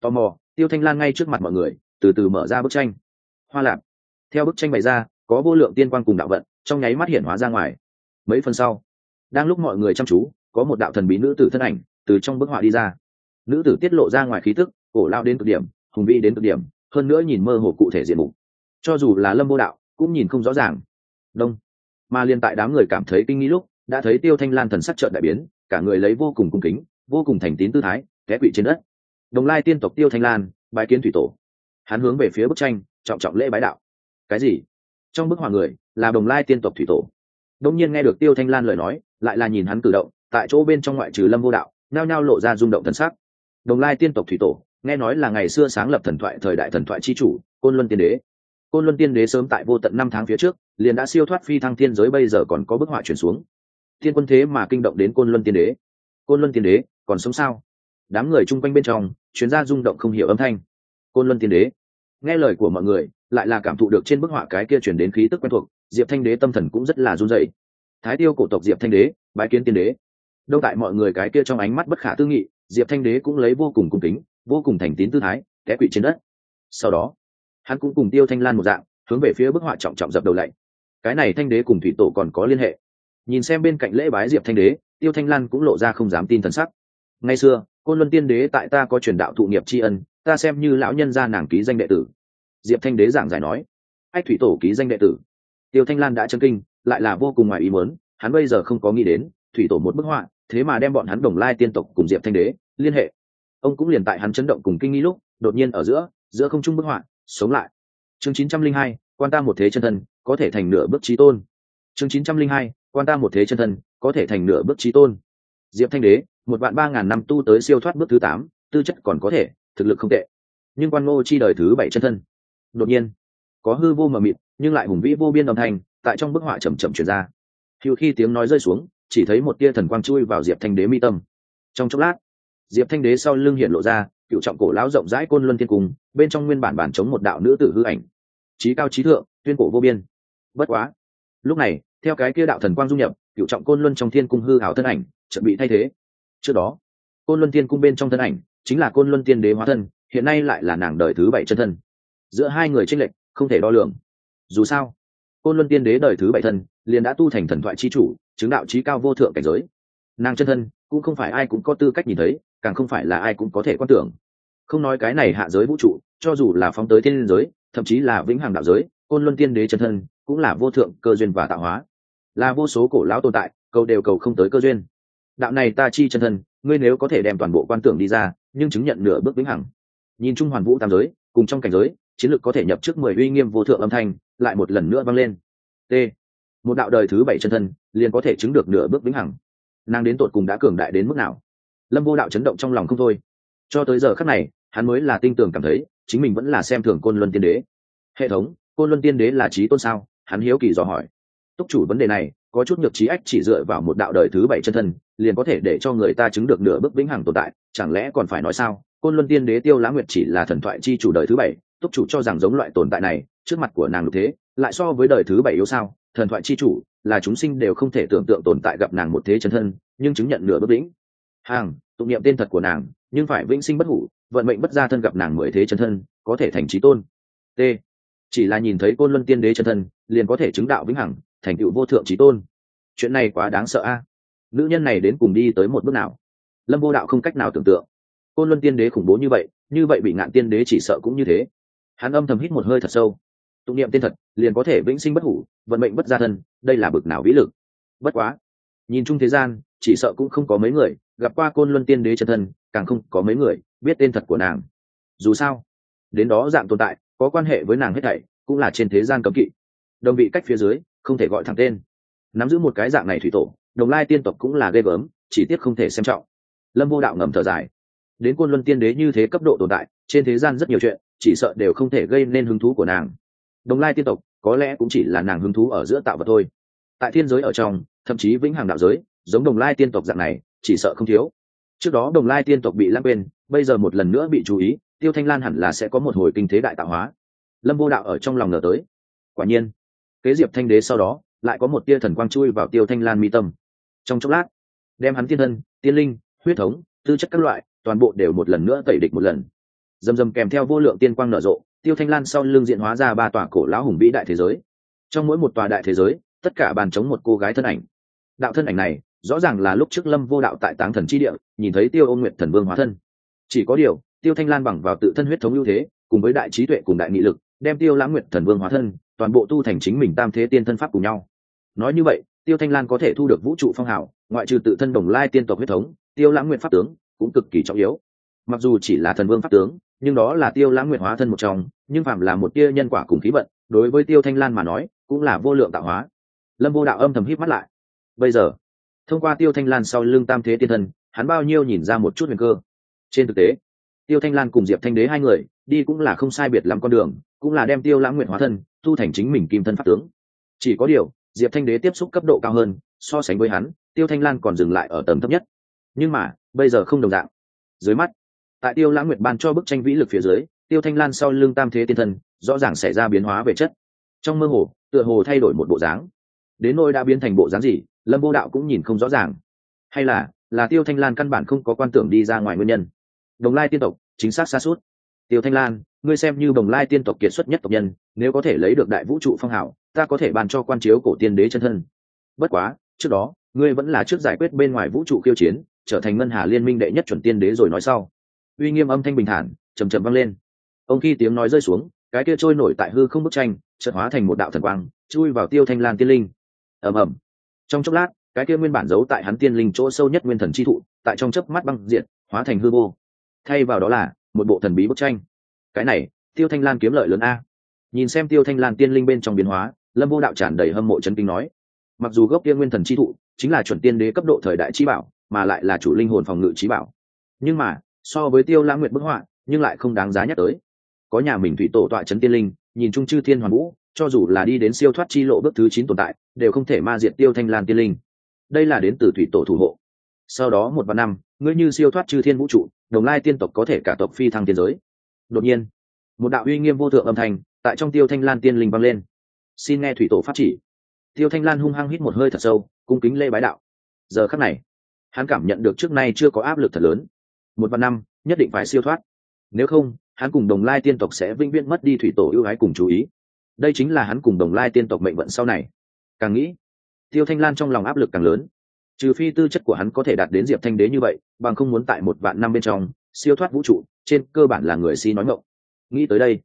Tò mò, tiêu thanh lan ngay trước mặt mọi người, từ từ mở ra bức tranh. Hoa lạp. Theo bức tranh bày ra, có vô lượng tiên quan cùng đạo vận, trong nháy mắt hiện hóa ra ngoài. Mấy phần sau, đang lúc mọi người chăm chú, có một đạo thần bí nữ tử thân ảnh từ trong bức họa đi ra. Nữ tử tiết lộ ra ngoài khí tức, cổ lao đến cực điểm, hùng vĩ đến cực điểm, hơn nữa nhìn mơ hồ cụ thể diện mục. Cho dù là lâm vô đạo, cũng nhìn không rõ ràng. Đông. Mà liên tại đám người cảm thấy kinh nghĩ lúc, đã thấy tiêu thanh lan thần sắc trợn đại biến, cả người lấy vô cùng cung kính, vô cùng thành tín tư thái, té quỵ trên đất. Đồng lai tiên tộc tiêu thanh lan, bái kiến thủy tổ. Hắn hướng về phía bức tranh, trọng trọng lễ bái đạo. Cái gì? Trong bức họa người, là đồng lai tiên tộc thủy tổ. Đông nhiên nghe được tiêu thanh lan lời nói, lại là nhìn hắn cử động, tại chỗ bên trong ngoại trừ lâm vô đạo nao nhao lộ ra rung động thần sắc. Đồng lai tiên tộc thủy tổ, nghe nói là ngày xưa sáng lập thần thoại, thời đại thần thoại chi chủ, côn luân tiên đế. Côn luân tiên đế sớm tại vô tận năm tháng phía trước, liền đã siêu thoát phi thăng thiên giới, bây giờ còn có bức họa chuyển xuống. Thiên quân thế mà kinh động đến côn luân tiên đế. Côn luân tiên đế, còn sống sao? Đám người chung quanh bên trong, chuyến ra rung động không hiểu âm thanh. Côn luân tiên đế. Nghe lời của mọi người, lại là cảm thụ được trên bức họa cái kia chuyển đến khí tức quen thuộc, diệp thanh đế tâm thần cũng rất là run dậy thái tiêu cổ tộc diệp thanh đế, bái kiến tiên đế đâu tại mọi người cái kia trong ánh mắt bất khả tư nghị, diệp thanh đế cũng lấy vô cùng cung kính, vô cùng thành tín tư thái, té quỵ trên đất. Sau đó, hắn cũng cùng tiêu thanh lan một dạng, hướng về phía bức họa trọng trọng dập đầu lạy. Cái này thanh đế cùng thủy tổ còn có liên hệ. Nhìn xem bên cạnh lễ bái diệp thanh đế, tiêu thanh lan cũng lộ ra không dám tin thần sắc. Ngày xưa, côn luân tiên đế tại ta có truyền đạo thụ nghiệp tri ân, ta xem như lão nhân gia nàng ký danh đệ tử. Diệp thanh đế giảng giải nói, ách thủy tổ ký danh đệ tử. Tiêu thanh lan đã chân kinh, lại là vô cùng ngoài ý muốn, hắn bây giờ không có nghĩ đến thủy tổ một bức họa, thế mà đem bọn hắn đồng lai tiên tộc cùng diệp thanh đế liên hệ. Ông cũng liền tại hắn chấn động cùng kinh nghi lúc, đột nhiên ở giữa giữa không trung bức họa, sống lại. Chương chín trăm linh hai, quan ta một thế chân thân, có thể thành nửa bước trí tôn. Chương chín trăm linh hai, quan ta một thế chân thân, có thể thành nửa bước trí tôn. Diệp thanh đế, một vạn ba ngàn năm tu tới siêu thoát bước thứ tám, tư chất còn có thể, thực lực không tệ. Nhưng quan ngô chi đời thứ bảy chân thân. Đột nhiên, có hư vô mờ mịt, nhưng lại hùng vĩ vô biên đồng thanh, tại trong bức họa chầm chậm chuyển ra. Hữu khi tiếng nói rơi xuống chỉ thấy một tia thần quang chui vào diệp thanh đế mi tâm. Trong chốc lát, diệp thanh đế sau lưng hiện lộ ra, cựu trọng cổ lão rộng rãi côn luân thiên cung, bên trong nguyên bản bản chống một đạo nữ tử hư ảnh. Trí cao trí thượng, tuyên cổ vô biên. Bất quá, lúc này, theo cái kia đạo thần quang du nhập, cựu trọng côn luân trong thiên cung hư hảo thân ảnh chuẩn bị thay thế. Trước đó, côn luân thiên cung bên trong thân ảnh chính là côn luân tiên đế hóa thân, hiện nay lại là nàng đời thứ bảy chân thân. Giữa hai người tranh lệch không thể đo lường. Dù sao, côn luân tiên đế đời thứ bảy thân liền đã tu thành thần thoại c h i chủ, chứng đạo trí cao vô thượng cảnh giới. Nàng chân thân, cũng không phải ai cũng có tư cách nhìn thấy, càng không phải là ai cũng có thể quan tưởng. Không nói cái này hạ giới vũ trụ, cho dù là phóng tới thiên giới, thậm chí là vĩnh hằng đạo giới, côn luân tiên đế chân thân, cũng là vô thượng, cơ duyên và tạo hóa. Là vô số cổ lão tồn tại, cầu đều cầu không tới cơ duyên. Đạo này ta chi chân thân, ngươi nếu có thể đem toàn bộ quan tưởng đi ra, nhưng chứng nhận nửa bước vĩnh hằng. Nhìn chung hoàn vũ tam giới, cùng trong cảnh giới, chiến lược có thể nhập trước mười uy nghiêm vô thượng âm thanh, lại một lần nữa vang lên. T một đạo đời thứ bảy chân thân liền có thể chứng được nửa bước vĩnh hằng. Nàng đến tột cùng đã cường đại đến mức nào? Lâm vô đạo chấn động trong lòng không thôi. Cho tới giờ khắc này, hắn mới là tinh tường cảm thấy, chính mình vẫn là xem thường côn luân tiên đế. Hệ thống, côn luân tiên đế là trí tôn sao? Hắn hiếu kỳ dò hỏi. Túc chủ vấn đề này, có chút nhược trí ách chỉ dựa vào một đạo đời thứ bảy chân thân, liền có thể để cho người ta chứng được nửa bước vĩnh hằng tồn tại, chẳng lẽ còn phải nói sao? Côn luân tiên đế tiêu lá nguyệt chỉ là thần thoại chi chủ đời thứ bảy, túc chủ cho rằng giống loại tồn tại này, trước mặt của nàng lục thế, lại so với đời thứ bảy yếu sao? Thần thoại chi chủ, là chúng sinh đều không thể tưởng tượng tồn tại gặp nàng một thế chân thân, nhưng chứng nhận nửa bất vĩnh. Hàng, tụng niệm tên thật của nàng, nhưng phải vĩnh sinh bất hủ, vận mệnh bất gia thân gặp nàng mười thế chân thân, có thể thành trí tôn. T. Chỉ là nhìn thấy côn luân tiên đế chân thân, liền có thể chứng đạo vĩnh hằng, thành tựu vô thượng trí tôn. Chuyện này quá đáng sợ a. Nữ nhân này đến cùng đi tới một bước nào? Lâm vô đạo không cách nào tưởng tượng. Côn luân tiên đế khủng bố như vậy như vậy bị ngạn tiên đế chỉ sợ cũng như thế. Hắn âm thầm hít một hơi thật sâu tụng niệm tên thật, liền có thể vĩnh sinh bất hủ, vận mệnh bất gia thân, đây là bực nào vĩ lực. Bất quá, nhìn chung thế gian, chỉ sợ cũng không có mấy người, gặp qua côn luân tiên đế chân thân, càng không có mấy người biết tên thật của nàng. Dù sao, đến đó dạng tồn tại, có quan hệ với nàng hết thảy, cũng là trên thế gian cấm kỵ. Đồng vị cách phía dưới, không thể gọi thẳng tên. Nắm giữ một cái dạng này thủy tổ, đồng lai tiên tộc cũng là ghê gớm, chỉ tiếc không thể xem trọng. Lâm vô đạo ngầm thở dài. Đến côn luân tiên đế như thế cấp độ tồn tại, trên thế gian rất nhiều chuyện, chỉ sợ đều không thể gây nên hứng thú của nàng đồng lai tiên tộc, có lẽ cũng chỉ là nàng hứng thú ở giữa tạo vật thôi. Tại thiên giới ở trong, thậm chí vĩnh hằng đạo giới, giống đồng lai tiên tộc dạng này, chỉ sợ không thiếu. Trước đó đồng lai tiên tộc bị lãng quên, bây giờ một lần nữa bị chú ý, tiêu thanh lan hẳn là sẽ có một hồi kinh thế đại tạo hóa. Lâm vô đạo ở trong lòng ngờ tới. Quả nhiên, kế diệp thanh đế sau đó, lại có một tia thần quang chui vào tiêu thanh lan mi tâm. Trong chốc lát, đem hắn tiên thân, tiên linh, huyết thống, tư chất các loại, toàn bộ đều một lần nữa tẩy địch một lần. Dầm dầm kèm theo vô lượng tiên quang nở rộ tiêu thanh lan sau lưng diện hóa ra ba tòa cổ lão hùng vĩ đại thế giới. Trong mỗi một tòa đại thế giới, tất cả bàn chống một cô gái thân ảnh. Đạo thân ảnh này, rõ ràng là lúc trước lâm vô đạo tại táng thần chi địa, nhìn thấy tiêu ôn nguyện thần vương hóa thân. Chỉ có điều, tiêu thanh lan bằng vào tự thân huyết thống ưu thế, cùng với đại trí tuệ cùng đại nghị lực, đem tiêu lãng nguyệt thần vương hóa thân, toàn bộ tu thành chính mình tam thế tiên thân pháp cùng nhau. Nói như vậy, tiêu thanh lan có thể thu được vũ trụ phong hào, ngoại trừ tự thân đồng lai tiên tộc huyết thống, tiêu lãng nguyệt pháp tướng cũng cực kỳ trọng yếu. Mặc dù chỉ là thần vương pháp tướng nhưng đó là tiêu lãng nguyệt hóa thân một trong, nhưng phạm là một tia nhân quả cùng khí vận, đối với tiêu thanh lan mà nói, cũng là vô lượng tạo hóa. Lâm vô đạo âm thầm hít mắt lại. Bây giờ, thông qua tiêu thanh lan sau lưng tam thế tiên thân hắn bao nhiêu nhìn ra một chút huyền cơ. Trên thực tế, tiêu thanh lan cùng diệp thanh đế hai người, đi cũng là không sai biệt lắm con đường, cũng là đem tiêu lãng nguyện hóa thân tu thành chính mình kim thân pháp tướng. Chỉ có điều, diệp thanh đế tiếp xúc cấp độ cao hơn, so sánh với hắn, tiêu thanh lan còn dừng lại ở tầm thấp nhất. Nhưng mà, bây giờ không đồng dạng. Dưới mắt tại tiêu lãng nguyệt ban cho bức tranh vĩ lực phía dưới, tiêu thanh lan sau lưng tam thế tiên thân rõ ràng xảy ra biến hóa về chất. Trong mơ hồ, tựa hồ thay đổi một bộ dáng. Đến nôi đã biến thành bộ dáng gì, lâm vô đạo cũng nhìn không rõ ràng. Hay là là tiêu thanh lan căn bản không có quan tưởng đi ra ngoài nguyên nhân. Đồng lai tiên tộc, chính xác xa suốt. Tiêu thanh lan, ngươi xem như đồng lai tiên tộc kiệt xuất nhất tộc nhân, nếu có thể lấy được đại vũ trụ phong hảo ta có thể bàn cho quan chiếu cổ tiên đế chân thân. Bất quá, trước đó, ngươi vẫn là trước giải quyết bên ngoài vũ trụ khiêu chiến, trở thành ngân hà liên minh đệ nhất chuẩn tiên đế rồi nói sau uy nghiêm âm thanh bình thản trầm trầm vang lên. Ông khi tiếng nói rơi xuống, cái kia trôi nổi tại hư không bức tranh, chợt hóa thành một đạo thần quang, chui vào tiêu thanh lan tiên linh. Ầm ầm. Trong chốc lát, cái kia nguyên bản giấu tại hắn tiên linh chỗ sâu nhất nguyên thần chi thụ, tại trong chớp mắt băng diện hóa thành hư vô. Thay vào đó là một bộ thần bí bức tranh. Cái này, tiêu thanh lan kiếm lợi lớn a. Nhìn xem tiêu thanh lan tiên linh bên trong biến hóa, lâm vô đạo tràn đầy hâm mộ chân kinh nói, mặc dù gốc tiên nguyên thần chi thụ chính là chuẩn tiên đế cấp độ thời đại trí bảo, mà lại là chủ linh hồn phòng ngự trí bảo, nhưng mà so với tiêu lãng nguyệt bức họa, nhưng lại không đáng giá nhắc tới. Có nhà mình thủy tổ tọa trấn tiên linh, nhìn trung chư thiên hoàn vũ, cho dù là đi đến siêu thoát chi lộ bước thứ chín tồn tại, đều không thể ma diệt tiêu thanh lan tiên linh. Đây là đến từ thủy tổ thủ hộ. Sau đó một vạn năm, ngươi như siêu thoát chư thiên vũ trụ, đồng lai tiên tộc có thể cả tộc phi thăng tiên giới. Đột nhiên, một đạo uy nghiêm vô thượng âm thanh tại trong tiêu thanh lan tiên linh vang lên. Xin nghe thủy tổ phát chỉ. Tiêu thanh lan hung hăng hít một hơi thật sâu, cung kính lê bái đạo. Giờ khắc này, hắn cảm nhận được trước nay chưa có áp lực thật lớn một vạn năm, nhất định phải siêu thoát. Nếu không, hắn cùng đồng lai tiên tộc sẽ vĩnh viễn mất đi thủy tổ ưu ái cùng chú ý. Đây chính là hắn cùng đồng lai tiên tộc mệnh vận sau này. Càng nghĩ, tiêu thanh lan trong lòng áp lực càng lớn. Trừ phi tư chất của hắn có thể đạt đến diệp thanh đế như vậy, bằng không muốn tại một vạn năm bên trong, siêu thoát vũ trụ, trên cơ bản là người si nói ngộng nghĩ tới đây,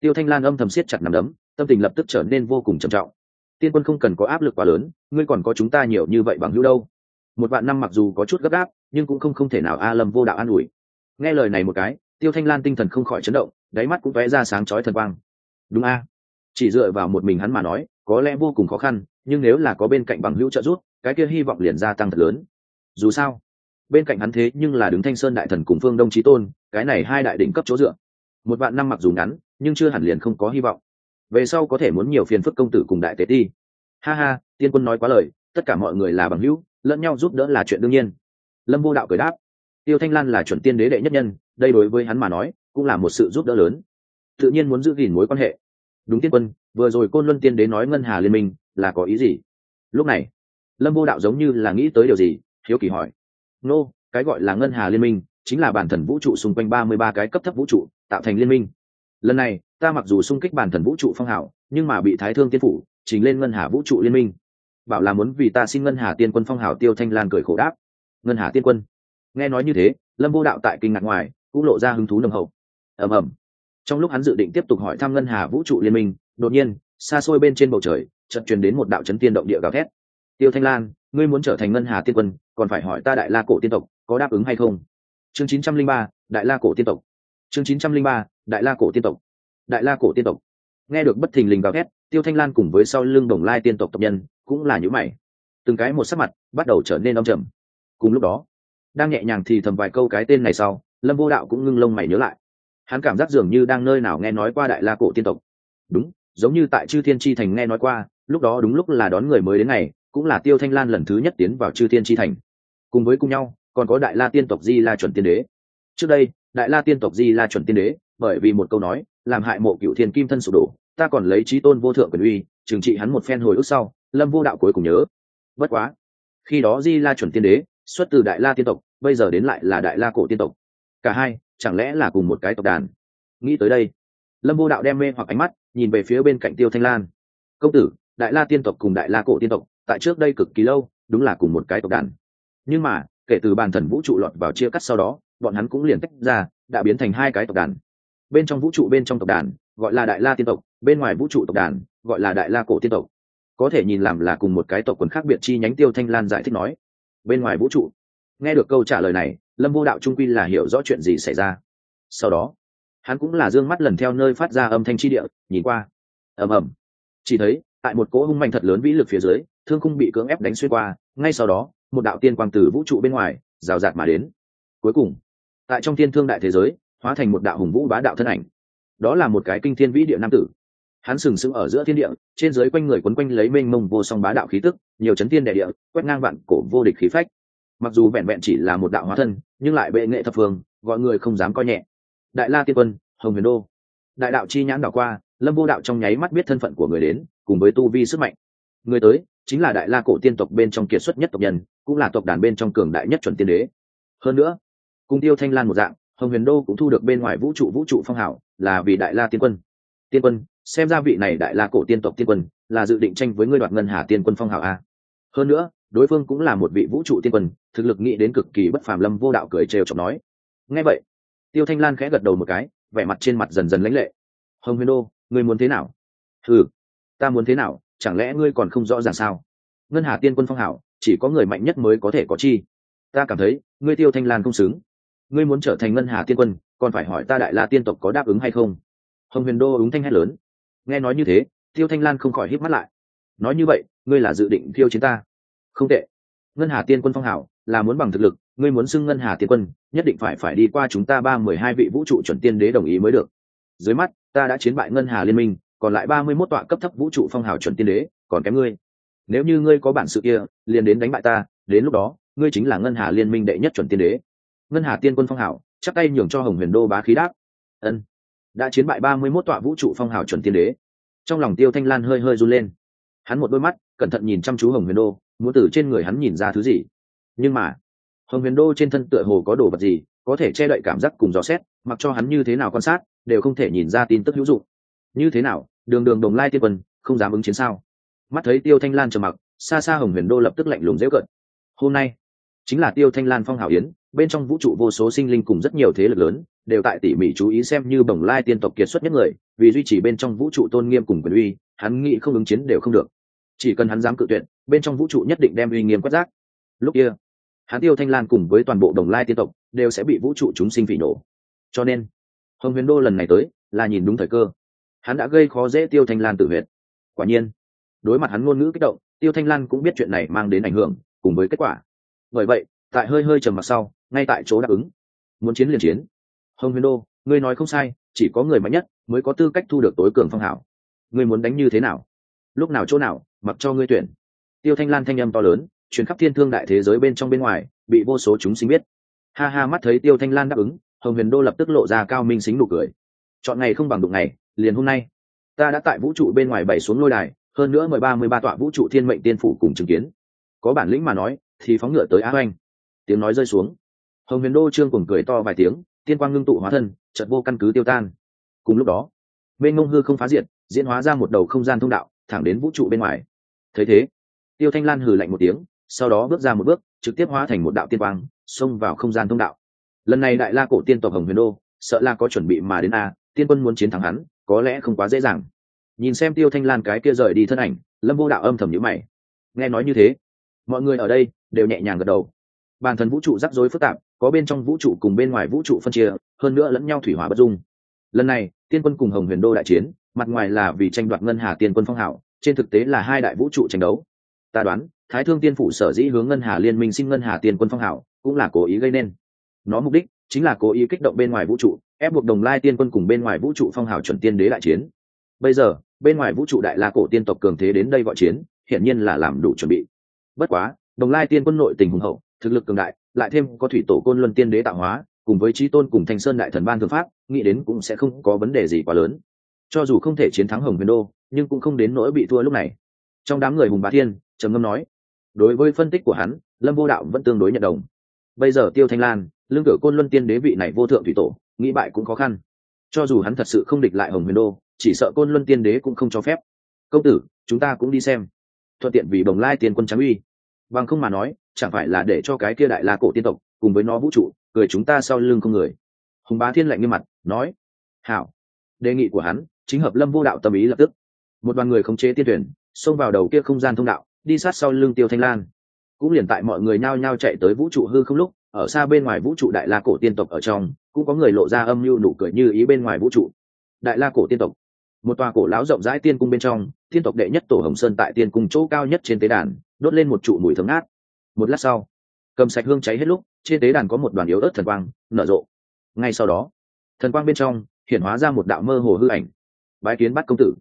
tiêu thanh lan âm thầm siết chặt nằm đấm, tâm tình lập tức trở nên vô cùng trầm trọng. Tiên quân không cần có áp lực quá lớn, ngươi còn có chúng ta nhiều như vậy bằng hữu đâu một vạn năm mặc dù có chút gấp gáp, nhưng cũng không không thể nào a lâm vô đạo an ủi. Nghe lời này một cái, tiêu thanh lan tinh thần không khỏi chấn động, đáy mắt cũng vẽ ra sáng chói thần quang. Đúng a. Chỉ dựa vào một mình hắn mà nói, có lẽ vô cùng khó khăn, nhưng nếu là có bên cạnh bằng hữu trợ giúp, cái kia hy vọng liền gia tăng thật lớn. Dù sao, bên cạnh hắn thế nhưng là đứng thanh sơn đại thần cùng phương đông trí tôn, cái này hai đại đỉnh cấp chỗ dựa. Một vạn năm mặc dù ngắn, nhưng chưa hẳn liền không có hy vọng. Về sau có thể muốn nhiều phiền phức công tử cùng đại tế ti. Ha ha, tiên quân nói quá lời, tất cả mọi người là bằng hữu lẫn nhau giúp đỡ là chuyện đương nhiên. Lâm vô đạo cười đáp tiêu thanh lan là chuẩn tiên đế đệ nhất nhân đây đối với hắn mà nói cũng là một sự giúp đỡ lớn. Tự nhiên muốn giữ gìn mối quan hệ. Đúng tiên quân vừa rồi côn luân tiên đế nói ngân hà liên minh là có ý gì? Lúc này lâm vô đạo giống như là nghĩ tới điều gì hiếu kỳ hỏi nô、no, cái gọi là ngân hà liên minh chính là bản thần vũ trụ xung quanh ba mươi ba cái cấp thấp vũ trụ tạo thành liên minh. Lần này ta mặc dù xung kích bản thần vũ trụ phong hảo nhưng mà bị thái thương tiên phủ trình lên ngân hà vũ trụ liên minh bảo là muốn vì ta xin ngân hà tiên quân phong hảo tiêu thanh lan cười khổ đáp. Ngân hà tiên quân. Nghe nói như thế, lâm vô đạo tại kinh ngạc ngoài, cũng lộ ra hứng thú nồng hậu. Ầm ầm. Trong lúc hắn dự định tiếp tục hỏi thăm ngân hà vũ trụ liên minh, đột nhiên, xa xôi bên trên bầu trời, chợt truyền đến một đạo chấn tiên động địa gào thét. Tiêu thanh lan, ngươi muốn trở thành ngân hà tiên quân, còn phải hỏi ta đại la cổ tiên tộc, có đáp ứng hay không? Chương chín trăm linh ba, đại la cổ tiên tộc. Chương chín trăm linh ba, đại la cổ tiên tộc. Đại la cổ tiên tộc. Nghe được bất thình lình gào thét, tiêu thanh lan cùng với sau lưng đồng lai tiên tộc tộc nhân cũng là những mày. Từng cái một sắc mặt bắt đầu trở nên đông trầm. Cùng lúc đó, đang nhẹ nhàng thì thầm vài câu cái tên này sau, lâm vô đạo cũng ngưng lông mày nhớ lại. Hắn cảm giác dường như đang nơi nào nghe nói qua đại la cổ tiên tộc. Đúng, giống như tại chư thiên tri thành nghe nói qua, lúc đó đúng lúc là đón người mới đến ngày, cũng là tiêu thanh lan lần thứ nhất tiến vào chư thiên tri thành. Cùng với cùng nhau, còn có đại la tiên tộc di la chuẩn tiên đế. Trước đây, đại la tiên tộc di la chuẩn tiên đế, bởi vì một câu nói, làm hại mộ cựu thiên kim thân sụp đổ, ta còn lấy trí tôn vô thượng quyền uy, trừng trị hắn một phen hồi ức sau lâm vô đạo cuối cùng nhớ. Bất quá, khi đó di la chuẩn tiên đế, xuất từ đại la tiên tộc, bây giờ đến lại là đại la cổ tiên tộc. Cả hai, chẳng lẽ là cùng một cái tộc đàn? Nghĩ tới đây, lâm vô đạo đem mê hoặc ánh mắt nhìn về phía bên cạnh tiêu thanh lan. Công tử, đại la tiên tộc cùng đại la cổ tiên tộc, tại trước đây cực kỳ lâu, đúng là cùng một cái tộc đàn. Nhưng mà, kể từ bàn thần vũ trụ lọt vào chia cắt sau đó, bọn hắn cũng liền tách ra, đã biến thành hai cái tộc đàn. Bên trong vũ trụ bên trong tộc đàn, gọi là đại la tiên tộc, bên ngoài vũ trụ tộc đàn, gọi là đại la cổ tiên tộc có thể nhìn làm là cùng một cái tộc quần khác biệt chi nhánh tiêu thanh lan giải thích nói. Bên ngoài vũ trụ, nghe được câu trả lời này, lâm vô đạo trung quy là hiểu rõ chuyện gì xảy ra. Sau đó, hắn cũng là d ư ơ n g mắt lần theo nơi phát ra âm thanh chi địa, nhìn qua. Ầm ầm. Chỉ thấy, tại một cỗ hung mạnh thật lớn vĩ lực phía dưới, thương khung bị cưỡng ép đánh xuyên qua, ngay sau đó, một đạo tiên quang từ vũ trụ bên ngoài, rào rạt mà đến. Cuối cùng, tại trong thiên thương đại thế giới, hóa thành một đạo hùng vũ bá đạo thân ảnh. Đó là một cái kinh thiên vĩ địa nam tử hắn sừng sững ở giữa thiên địa, trên dưới quanh người quấn quanh lấy mênh mông vô song bá đạo khí tức, nhiều chấn tiên đại địa, quét ngang vạn cổ vô địch khí phách. Mặc dù vẹn vẹn chỉ là một đạo hóa thân, nhưng lại bệ nghệ thập phương, gọi người không dám coi nhẹ. Đại la tiên quân, hồng huyền đô. Đại đạo chi nhãn đảo qua, lâm vô đạo trong nháy mắt biết thân phận của người đến, cùng với tu vi sức mạnh. Người tới, chính là đại la cổ tiên tộc bên trong kiệt xuất nhất tộc nhân, cũng là tộc đàn bên trong cường đại nhất chuẩn tiên đế. Hơn nữa, cung tiêu thanh lan một dạng, hồng huyền đô cũng thu được bên ngoài vũ trụ vũ trụ phong hảo là vì đại la tiên quân. Tiên quân xem ra vị này đại la cổ tiên tộc tiên quân là dự định tranh với ngươi đoạt ngân hà tiên quân phong hảo a. Hơn nữa, đối phương cũng là một vị vũ trụ tiên quân, thực lực nghĩ đến cực kỳ bất phàm lâm vô đạo cười trêu chọc nói. Ngay vậy, tiêu thanh lan khẽ gật đầu một cái, vẻ mặt trên mặt dần dần lãnh lệ. Hồng huyền đô, ngươi muốn thế nào? Ừ ta muốn thế nào, chẳng lẽ ngươi còn không rõ ràng sao? Ngân hà tiên quân phong hảo chỉ có người mạnh nhất mới có thể có chi. Ta cảm thấy, ngươi tiêu thanh lan không xứng. Ngươi muốn trở thành ngân hà tiên quân, còn phải hỏi ta đại la tiên tộc có đáp ứng hay không? Hồng huyền đô ứng thanh hét lớn nghe nói như thế, tiêu thanh lan không khỏi hít mắt lại. Nói như vậy, ngươi là dự định thiêu chiến ta? Không tệ. Ngân hà tiên quân phong hảo là muốn bằng thực lực, ngươi muốn xưng ngân hà tiên quân, nhất định phải phải đi qua chúng ta ba mười hai vị vũ trụ chuẩn tiên đế đồng ý mới được. Dưới mắt, ta đã chiến bại ngân hà liên minh, còn lại ba mươi mốt tọa cấp thấp vũ trụ phong hào chuẩn tiên đế, còn kém ngươi. Nếu như ngươi có bản sự kia, liền đến đánh bại ta, đến lúc đó, ngươi chính là ngân hà liên minh đệ nhất chuẩn tiên đế. Ngân hà tiên quân phong hào chắc tay nhường cho hồng huyền đô bá khí đáp. Ân đã chiến bại ba mươi mốt tọa vũ trụ phong hào chuẩn tiên đế. Trong lòng tiêu thanh lan hơi hơi run lên. Hắn một đôi mắt, cẩn thận nhìn chăm chú hồng huyền đô, muốn từ trên người hắn nhìn ra thứ gì. Nhưng mà, hồng huyền đô trên thân tựa hồ có đồ vật gì, có thể che đậy cảm giác cùng dò xét, mặc cho hắn như thế nào quan sát, đều không thể nhìn ra tin tức hữu dụng. Như thế nào, đường đường đồng lai tiên quân, không dám ứng chiến sao? Mắt thấy tiêu thanh lan trầm mặc, xa xa hồng huyền đô lập tức lạnh lùng dễ cận. Hôm nay chính là tiêu thanh lan phong hảo yến, bên trong vũ trụ vô số sinh linh cùng rất nhiều thế lực lớn, đều tại tỉ mỉ chú ý xem như bồng lai tiên tộc kiệt xuất nhất người, vì duy trì bên trong vũ trụ tôn nghiêm cùng quyền uy, hắn nghĩ không ứng chiến đều không được. Chỉ cần hắn dám cự tuyệt, bên trong vũ trụ nhất định đem uy nghiêm quét rác. Lúc kia, hắn tiêu thanh lan cùng với toàn bộ đồng lai tiên tộc, đều sẽ bị vũ trụ chúng sinh phỉ nổ. Cho nên, hồng huyền đô lần này tới, là nhìn đúng thời cơ. Hắn đã gây khó dễ tiêu thanh lan tự huyệt. Quả nhiên, đối mặt hắn ngôn ngữ kích động, tiêu thanh lan cũng biết chuyện này mang đến ảnh hưởng, cùng với kết quả bởi vậy, tại hơi hơi trầm mặc sau, ngay tại chỗ đáp ứng. Muốn chiến liền chiến. Hồng huyền đô, ngươi nói không sai, chỉ có người mạnh nhất mới có tư cách thu được tối cường phong hảo ngươi muốn đánh như thế nào? Lúc nào chỗ nào, mặc cho ngươi tuyển. Tiêu thanh lan thanh âm to lớn chuyển khắp thiên thương đại thế giới bên trong bên ngoài, bị vô số chúng sinh biết. Ha ha, mắt thấy tiêu thanh lan đáp ứng, hồng huyền đô lập tức lộ ra cao minh xính nụ cười. Chọn ngày không bằng đụng ngày, liền hôm nay. Ta đã tại vũ trụ bên ngoài bày xuống lôi đài, hơn nữa mười ba mười ba tọa vũ trụ thiên mệnh tiên phủ cùng chứng kiến. Có bản lĩnh mà nói thì phóng ngựa tới á oanh tiếng nói rơi xuống. Hồng huyền đô trương cùng cười to vài tiếng, tiên quang ngưng tụ hóa thân, chợt vô căn cứ tiêu tan. Cùng lúc đó bên ngông hư không phá diệt, diễn hóa ra một đầu không gian thông đạo, thẳng đến vũ trụ bên ngoài. Thấy thế, tiêu thanh lan hừ lạnh một tiếng, sau đó bước ra một bước, trực tiếp hóa thành một đạo tiên quang, xông vào không gian thông đạo. Lần này đại la cổ tiên tộc hồng huyền đô, sợ là có chuẩn bị mà đến a, tiên quân muốn chiến thắng hắn, có lẽ không quá dễ dàng. Nhìn xem tiêu thanh lan cái kia rời đi thân ảnh, lâm vô đạo âm thầm nhữ mày. Nghe nói như thế mọi người ở đây đều nhẹ nhàng gật đầu. Bản thân vũ trụ rắc rối phức tạp, có bên trong vũ trụ cùng bên ngoài vũ trụ phân chia, hơn nữa lẫn nhau thủy hỏa bất dung. Lần này, tiên quân cùng hồng huyền đô đại chiến, mặt ngoài là vì tranh đoạt ngân hà tiên quân phong hảo trên thực tế là hai đại vũ trụ tranh đấu. Ta đoán, thái thương tiên phủ sở dĩ hướng ngân hà liên minh xin ngân hà tiên quân phong hảo cũng là cố ý gây nên. Nó mục đích chính là cố ý kích động bên ngoài vũ trụ, ép buộc đồng lai tiên quân cùng bên ngoài vũ trụ phong hảo chuẩn tiên đế đại chiến. Bây giờ, bên ngoài vũ trụ đại la cổ tiên tộc cường thế đến đây gọi chiến, hiển nhiên là làm đủ chuẩn bị bất quá, đồng lai tiên quân nội tình hùng hậu, thực lực cường đại, lại thêm có thủy tổ côn luân tiên đế tạo hóa, cùng với trí tôn cùng thanh sơn đại thần ban thượng pháp, nghĩ đến cũng sẽ không có vấn đề gì quá lớn. Cho dù không thể chiến thắng hồng huyền đô, nhưng cũng không đến nỗi bị thua lúc này. Trong đám người hùng bá thiên, trầm ngâm nói, đối với phân tích của hắn, lâm vô đạo vẫn tương đối nhận đồng. Bây giờ tiêu thanh lan, lương cử côn luân tiên đế vị này vô thượng thủy tổ, nghĩ bại cũng khó khăn. Cho dù hắn thật sự không địch lại hồng huyền đô, chỉ sợ côn luân tiên đế cũng không cho phép. Công tử, chúng ta cũng đi xem. Thuận tiện vì bồng lai tiên quân trắng uy bằng không mà nói, chẳng phải là để cho cái kia đại la cổ tiên tộc cùng với nó vũ trụ, cười chúng ta sau lưng không người. Hùng bá thiên lạnh nghiêm mặt, nói, hảo. Đề nghị của hắn, chính hợp lâm vô đạo tâm ý lập tức. Một đoàn người khống chế tiên tuyển xông vào đầu kia không gian thông đạo, đi sát sau lưng tiêu thanh lan. Cũng liền tại mọi người nhao nhao chạy tới vũ trụ hư không lúc, ở xa bên ngoài vũ trụ đại la cổ tiên tộc ở trong, cũng có người lộ ra âm mưu nụ cười như ý bên ngoài vũ trụ. Đại la cổ tiên tộc. Một tòa cổ lão rộng rãi tiên cung bên trong, tiên tộc đệ nhất tổ hồng sơn tại tiên cung chỗ cao nhất trên tế đàn đốt lên một trụ mùi thấm ngát. Một lát sau, cầm sạch hương cháy hết lúc, trên tế đàn có một đoàn yếu ớt thần quang, nở rộ. Ngay sau đó, thần quang bên trong hiện hóa ra một đạo mơ hồ hư ảnh. Bái kiến bắt công tử.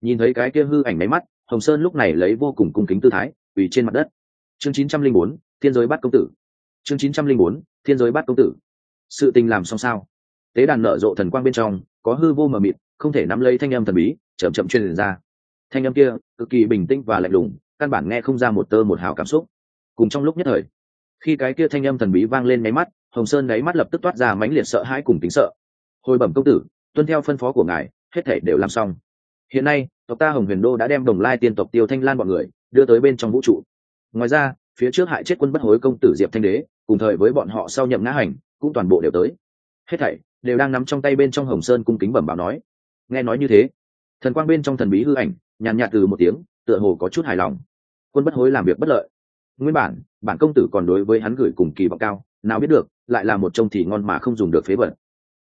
Nhìn thấy cái kia hư ảnh máy mắt, hồng sơn lúc này lấy vô cùng cung kính tư thái ủy trên mặt đất. Chương chín trăm linh bốn, thiên giới bắt công tử. Chương chín trăm linh bốn, thiên giới bắt công tử. Sự tình làm xong sao? Tế đàn nở rộ thần quang bên trong, có hư vô mờ mịt, không thể nắm lấy thanh âm thần bí, chậm chậm truyền ra. Thanh âm kia cực kỳ bình tĩnh và lạnh lùng căn bản nghe không ra một tơ một hào cảm xúc. Cùng trong lúc nhất thời, khi cái kia thanh âm thần bí vang lên máy mắt, hồng sơn đáy mắt lập tức toát ra mãnh liệt sợ hãi cùng tính sợ. Hồi bẩm công tử, tuân theo phân phó của ngài, hết thể đều làm xong. Hiện nay, tộc ta hồng huyền đô đã đem đồng lai tiên tộc tiêu thanh lan bọn người đưa tới bên trong vũ trụ. Ngoài ra, phía trước hại chết quân bất hối công tử diệp thanh đế, cùng thời với bọn họ sau nhậm ngã hành, cũng toàn bộ đều tới. Hết thảy đều đang nắm trong tay bên trong hồng sơn cung kính bẩm báo nói. Nghe nói như thế, thần quang bên trong thần bí hư ảnh nhàn nhạt từ một tiếng, tựa hồ có chút hài lòng quân bất hối làm việc bất lợi. Nguyên bản bản công tử còn đối với hắn gửi cùng kỳ vọng cao, nào biết được, lại là một trông thì ngon mà không dùng được phế vật.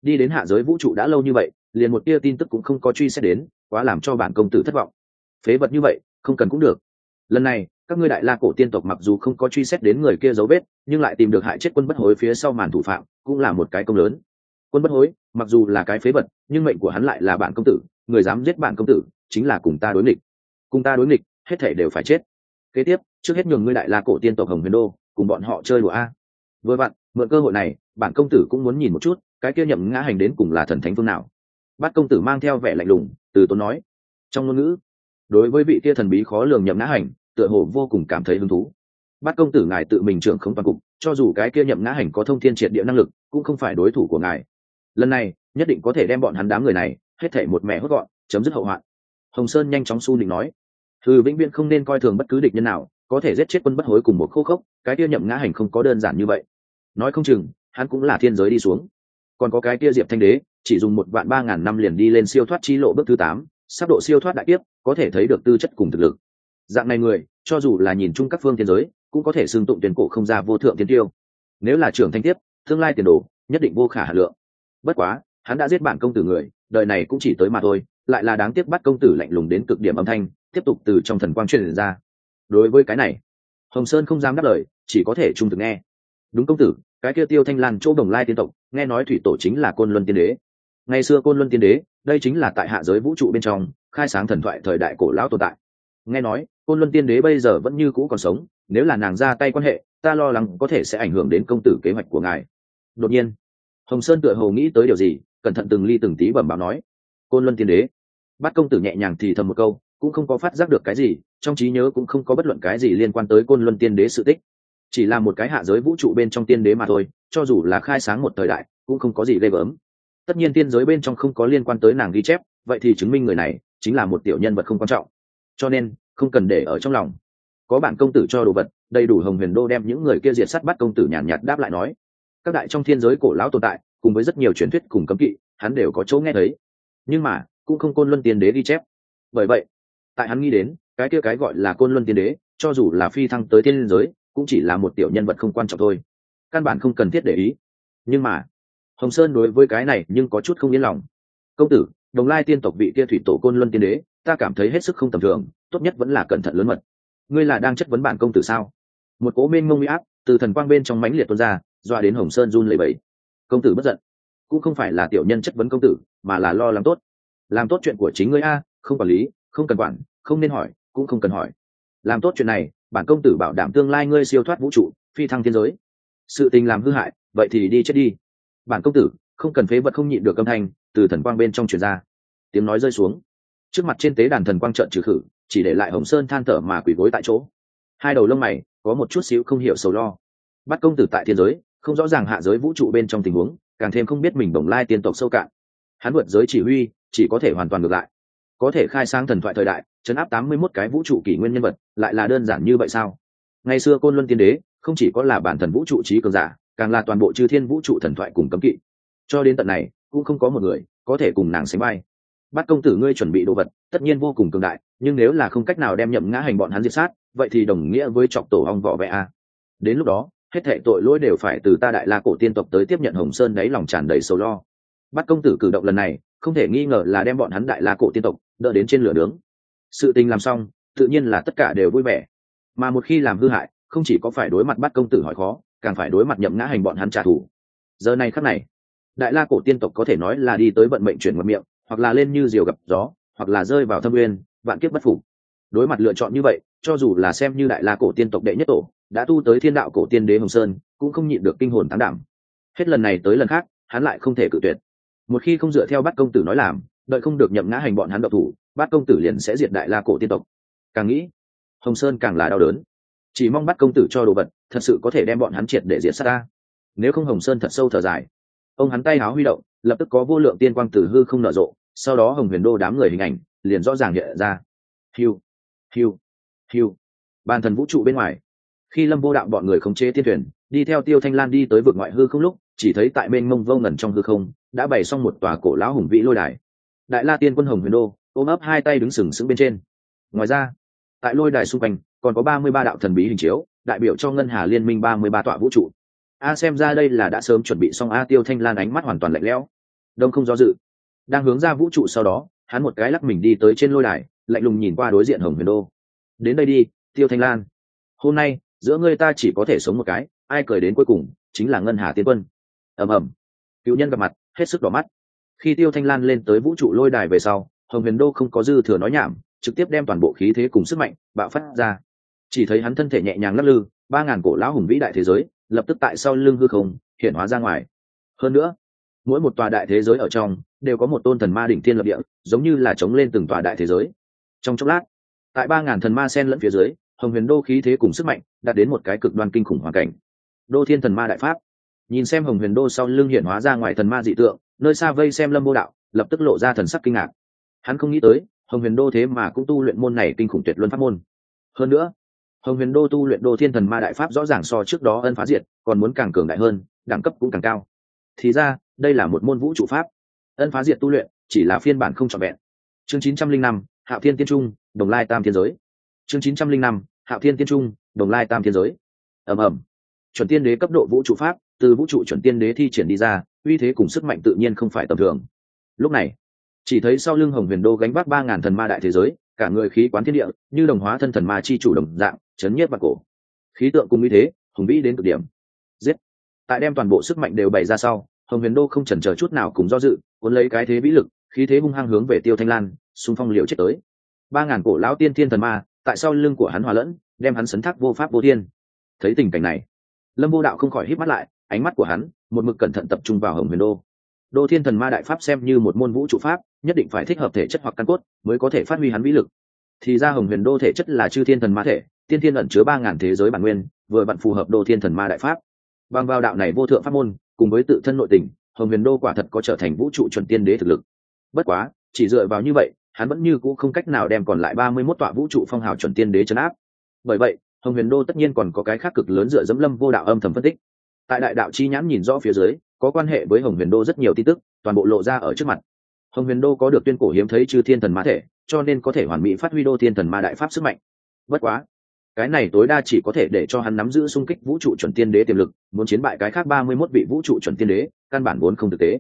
Đi đến hạ giới vũ trụ đã lâu như vậy, liền một tia tin tức cũng không có truy xét đến, quá làm cho bản công tử thất vọng. Phế vật như vậy, không cần cũng được. Lần này, các ngươi đại la cổ tiên tộc mặc dù không có truy xét đến người kia dấu vết, nhưng lại tìm được hại chết quân bất hối phía sau màn thủ phạm, cũng là một cái công lớn. Quân bất hối, mặc dù là cái phế vật, nhưng mệnh của hắn lại là bản công tử, người dám giết bản công tử, chính là cùng ta đối nghịch. Cùng ta đối nghịch, hết thể đều phải chết kế tiếp, trước hết nhường ngươi đại la cổ tiên tộc hồng huyền đô, cùng bọn họ chơi đùa a. Vừa vặn, mượn cơ hội này, bản công tử cũng muốn nhìn một chút, cái kia nhậm ngã hành đến cùng là thần thánh phương nào. Bát công tử mang theo vẻ lạnh lùng, từ tốn nói. Trong ngôn ngữ, đối với vị kia thần bí khó lường nhậm ngã hành, tựa hồ vô cùng cảm thấy hứng thú. Bát công tử ngài tự mình trưởng không toàn cục, cho dù cái kia nhậm ngã hành có thông thiên triệt địa năng lực, cũng không phải đối thủ của ngài. Lần này, nhất định có thể đem bọn hắn đám người này, hết thể một mẹ hốt gọn, chấm dứt hậu hoạn. Hồng sơn nhanh chóng su định nói thư vĩnh viễn không nên coi thường bất cứ địch nhân nào, có thể giết chết quân bất hối cùng một khô khốc, cái kia nhậm ngã hành không có đơn giản như vậy. Nói không chừng, hắn cũng là thiên giới đi xuống. Còn có cái kia diệp thanh đế, chỉ dùng một vạn ba ngàn năm liền đi lên siêu thoát chi lộ bước thứ tám, sắp độ siêu thoát đại tiếp có thể thấy được tư chất cùng thực lực. Dạng này người, cho dù là nhìn chung các phương thiên giới, cũng có thể xưng tụng tiền cổ không ra vô thượng tiên tiêu. Nếu là trưởng thanh tiếp, tương lai tiền đồ, nhất định vô khả hà lượng. Bất quá, hắn đã giết bản công tử người, đời này cũng chỉ tới mà thôi, lại là đáng tiếc bắt công tử lạnh lùng đến cực điểm âm thanh tiếp tục từ trong thần quang truyền ra. Đối với cái này, hồng sơn không dám đáp lời, chỉ có thể trung thực nghe. Đúng công tử, cái kia tiêu thanh lan chỗ đồng lai tiên tộc, nghe nói thủy tổ chính là côn luân tiên đế. Ngày xưa côn luân tiên đế, đây chính là tại hạ giới vũ trụ bên trong, khai sáng thần thoại thời đại cổ lão tồn tại. Nghe nói, côn luân tiên đế bây giờ vẫn như cũ còn sống, nếu là nàng ra tay quan hệ, ta lo lắng có thể sẽ ảnh hưởng đến công tử kế hoạch của ngài. Đột nhiên, hồng sơn tựa hồ nghĩ tới điều gì, cẩn thận từng ly từng tí bẩm báo nói, côn luân tiên đế. Bắt công tử nhẹ nhàng thì thầm một câu cũng không có phát giác được cái gì trong trí nhớ cũng không có bất luận cái gì liên quan tới côn luân tiên đế sự tích. Chỉ là một cái hạ giới vũ trụ bên trong tiên đế mà thôi cho dù là khai sáng một thời đại cũng không có gì ghê gớm. Tất nhiên tiên giới bên trong không có liên quan tới nàng ghi chép vậy thì chứng minh người này chính là một tiểu nhân vật không quan trọng. Cho nên không cần để ở trong lòng. Có bản công tử cho đồ vật đầy đủ hồng huyền đô đem những người kia diệt sắt bắt công tử nhàn nhạt, nhạt đáp lại nói. Các đại trong thiên giới cổ lão tồn tại cùng với rất nhiều truyền thuyết cùng cấm kỵ hắn đều có chỗ nghe thấy. Nhưng mà cũng không côn luân tiên đế ghi chép. Bởi vậy tại hắn nghĩ đến, cái kia cái gọi là côn luân tiên đế, cho dù là phi thăng tới thiên giới, cũng chỉ là một tiểu nhân vật không quan trọng thôi. Căn bản không cần thiết để ý. Nhưng mà, hồng sơn đối với cái này nhưng có chút không yên lòng. Công tử, đồng lai tiên tộc vị kia thủy tổ côn luân tiên đế, ta cảm thấy hết sức không tầm thường, tốt nhất vẫn là cẩn thận lớn mật. Ngươi là đang chất vấn bản công tử sao? Một cố mênh mông huy áp từ thần quang bên trong mãnh liệt tuôn ra doa đến hồng sơn run lẩy bẩy. Công tử bất giận, cũng không phải là tiểu nhân chất vấn công tử, mà là lo làm tốt. Làm tốt chuyện của chính ngươi a, không quản lý, không cần quản không nên hỏi, cũng không cần hỏi. Làm tốt chuyện này, bản công tử bảo đảm tương lai ngươi siêu thoát vũ trụ, phi thăng thiên giới. Sự tình làm hư hại, vậy thì đi chết đi. Bản công tử, không cần phế vật không nhịn được âm thanh từ thần quang bên trong truyền ra. Tiếng nói rơi xuống. Trước mặt trên tế đàn thần quang trợn trừ khử, chỉ để lại hồng sơn than thở mà quỳ gối tại chỗ. Hai đầu lông mày, có một chút xíu không hiểu sầu lo. Bắt công tử tại thiên giới, không rõ ràng hạ giới vũ trụ bên trong tình huống, càng thêm không biết mình bồng lai tiên tộc sâu cạn. Hắn vượt giới chỉ huy, chỉ có thể hoàn toàn ngược lại. Có thể khai sáng thần thoại thời đại chấn áp tám mươi 81 cái vũ trụ kỷ nguyên nhân vật, lại là đơn giản như vậy sao? Ngày xưa côn luân tiên đế, không chỉ có là bản thần vũ trụ trí cường giả, càng là toàn bộ chư thiên vũ trụ thần thoại cùng cấm kỵ. Cho đến tận này, cũng không có một người có thể cùng nàng sánh vai. Bắt công tử ngươi chuẩn bị đồ vật, tất nhiên vô cùng cường đại, nhưng nếu là không cách nào đem nhậm ngã hành bọn hắn diệt sát, vậy thì đồng nghĩa với chọc tổ ong vỏ vẽ a. Đến lúc đó, hết thảy tội lỗi đều phải từ ta đại la cổ tiên tộc tới tiếp nhận hồng sơn đấy lòng tràn đầy sầu lo. Bắt công tử cử động lần này, không thể nghi ngờ là đem bọn hắn đại la cổ tiên tộc đỡ đến trên lửa nướng sự tình làm xong, tự nhiên là tất cả đều vui vẻ. Mà một khi làm hư hại, không chỉ có phải đối mặt bắt công tử hỏi khó, càng phải đối mặt nhậm ngã hành bọn hắn trả thù. Giờ này khắc này, đại la cổ tiên tộc có thể nói là đi tới vận mệnh chuyển ngậm miệng, hoặc là lên như diều gặp gió, hoặc là rơi vào thâm uyên, vạn kiếp bất phục. Đối mặt lựa chọn như vậy, cho dù là xem như đại la cổ tiên tộc đệ nhất tổ, đã tu tới thiên đạo cổ tiên đế hồng sơn, cũng không nhịn được kinh hồn tán đảm. Hết lần này tới lần khác, hắn lại không thể cự tuyệt. Một khi không dựa theo bắt công tử nói làm đợi không được nhậm ngã hành bọn hắn độc thủ, bát công tử liền sẽ diệt đại la cổ tiên tộc. Càng nghĩ, hồng sơn càng là đau đớn. Chỉ mong bắt công tử cho đồ vật, thật sự có thể đem bọn hắn triệt để diệt sát ta. Nếu không hồng sơn thật sâu thở dài. Ông hắn tay háo huy động, lập tức có vô lượng tiên quang tử hư không nở rộ, sau đó hồng huyền đô đám người hình ảnh, liền rõ ràng hiện ra. Hiu hiu hiu. Bàn thần vũ trụ bên ngoài. Khi lâm vô đạo bọn người khống chế tiên thuyền, đi theo tiêu thanh lan đi tới vực ngoại hư không lúc, chỉ thấy tại bên mông vô ngẩn trong hư không, đã bày xong một tòa cổ lão hùng vĩ lôi đài đại la tiên quân hồng huyền đô, ôm ấp hai tay đứng sừng sững bên trên. Ngoài ra, tại lôi đài xung quanh, còn có ba mươi ba đạo thần bí hình chiếu, đại biểu cho ngân hà liên minh ba mươi ba tọa vũ trụ. A xem ra đây là đã sớm chuẩn bị xong a tiêu thanh lan ánh mắt hoàn toàn lạnh lẽo. Đông không do dự. Đang hướng ra vũ trụ sau đó, hắn một cái lắc mình đi tới trên lôi đài, lạnh lùng nhìn qua đối diện hồng huyền đô. Đến đây đi, tiêu thanh lan. Hôm nay, giữa ngươi ta chỉ có thể sống một cái, ai cười đến cuối cùng, chính là ngân hà tiên quân. Ầm ầm. Cựu nhân gặp mặt, hết sức đỏ mắt khi tiêu thanh lan lên tới vũ trụ lôi đài về sau, hồng huyền đô không có dư thừa nói nhảm, trực tiếp đem toàn bộ khí thế cùng sức mạnh bạo phát ra. Chỉ thấy hắn thân thể nhẹ nhàng lắc lư, ba ngàn cổ lão hùng vĩ đại thế giới, lập tức tại sau lưng hư không, hiện hóa ra ngoài. Hơn nữa, mỗi một tòa đại thế giới ở trong, đều có một tôn thần ma đỉnh thiên lập địa, giống như là chống lên từng tòa đại thế giới. Trong chốc lát, tại ba ngàn thần ma sen lẫn phía dưới, hồng huyền đô khí thế cùng sức mạnh đạt đến một cái cực đoan kinh khủng hoàn cảnh. Đô thiên thần ma đại pháp. Nhìn xem hồng huyền đô sau lưng hiện hóa ra ngoài thần ma dị tượng nơi xa vây xem lâm vô đạo, lập tức lộ ra thần sắc kinh ngạc. Hắn không nghĩ tới, hồng huyền đô thế mà cũng tu luyện môn này kinh khủng tuyệt luân pháp môn. Hơn nữa, hồng huyền đô tu luyện đô thiên thần ma đại pháp rõ ràng so trước đó ân phá diệt, còn muốn càng cường đại hơn, đẳng cấp cũng càng cao. Thì ra, đây là một môn vũ trụ pháp. Ân phá diệt tu luyện, chỉ là phiên bản không trọn vẹn. Chương chín trăm linh năm hạ thiên tiên trung, đồng lai tam thiên giới. Chương chín trăm linh năm hạ thiên tiên trung, đồng lai tam thiên giới. Ầm ầm. Chuẩn tiên đế cấp độ vũ trụ pháp, từ vũ trụ chuẩn tiên đế thi triển đi ra uy thế cùng sức mạnh tự nhiên không phải tầm thường. Lúc này, chỉ thấy sau lưng hồng huyền đô gánh vác ba ngàn thần ma đại thế giới, cả người khí quán thiên địa, như đồng hóa thân thần ma chi chủ đồng dạng, chấn nhiếp vạn cổ. Khí tượng cùng uy thế, hùng vĩ đến cực điểm. Giết! Tại đem toàn bộ sức mạnh đều bày ra sau, hồng huyền đô không chần chờ chút nào cùng do dự, cuốn lấy cái thế vĩ lực, khí thế hung hăng hướng về tiêu thanh lan, xung phong liều chết tới. ba ngàn cổ lão tiên thiên thần ma, tại sau lưng của hắn hòa lẫn, đem hắn sấn thác vô pháp vô thiên. Thấy tình cảnh này, lâm vô đạo không khỏi hít mắt lại, ánh mắt của hắn một mực cẩn thận tập trung vào hồng huyền đô. Đô thiên thần ma đại pháp xem như một môn vũ trụ pháp, nhất định phải thích hợp thể chất hoặc căn cốt mới có thể phát huy hắn vĩ lực. Thì ra hồng huyền đô thể chất là chư thiên thần ma thể, tiên thiên ẩn chứa ba ngàn thế giới bản nguyên, vừa vặn phù hợp đô thiên thần ma đại pháp. Bằng vào đạo này vô thượng pháp môn, cùng với tự thân nội tình, hồng huyền đô quả thật có trở thành vũ trụ chuẩn tiên đế thực lực. Bất quá, chỉ dựa vào như vậy, hắn vẫn như cũ không cách nào đem còn lại ba mươi mốt tọa vũ trụ phong hào chuẩn tiên đế chấn áp. Bởi vậy, hồng huyền đô tất nhiên còn có cái khác cực lớn dựa dẫm lâm vô đạo âm thầm phân tích tại đại đạo chi nhãn nhìn rõ phía dưới, có quan hệ với hồng huyền đô rất nhiều tin tức, toàn bộ lộ ra ở trước mặt. Hồng huyền đô có được tuyên cổ hiếm thấy chư thiên thần ma thể, cho nên có thể hoàn mỹ phát huy đô thiên thần ma đại pháp sức mạnh. Bất quá, cái này tối đa chỉ có thể để cho hắn nắm giữ xung kích vũ trụ chuẩn tiên đế tiềm lực, muốn chiến bại cái khác ba mươi mốt vị vũ trụ chuẩn tiên đế, căn bản vốn không thực tế.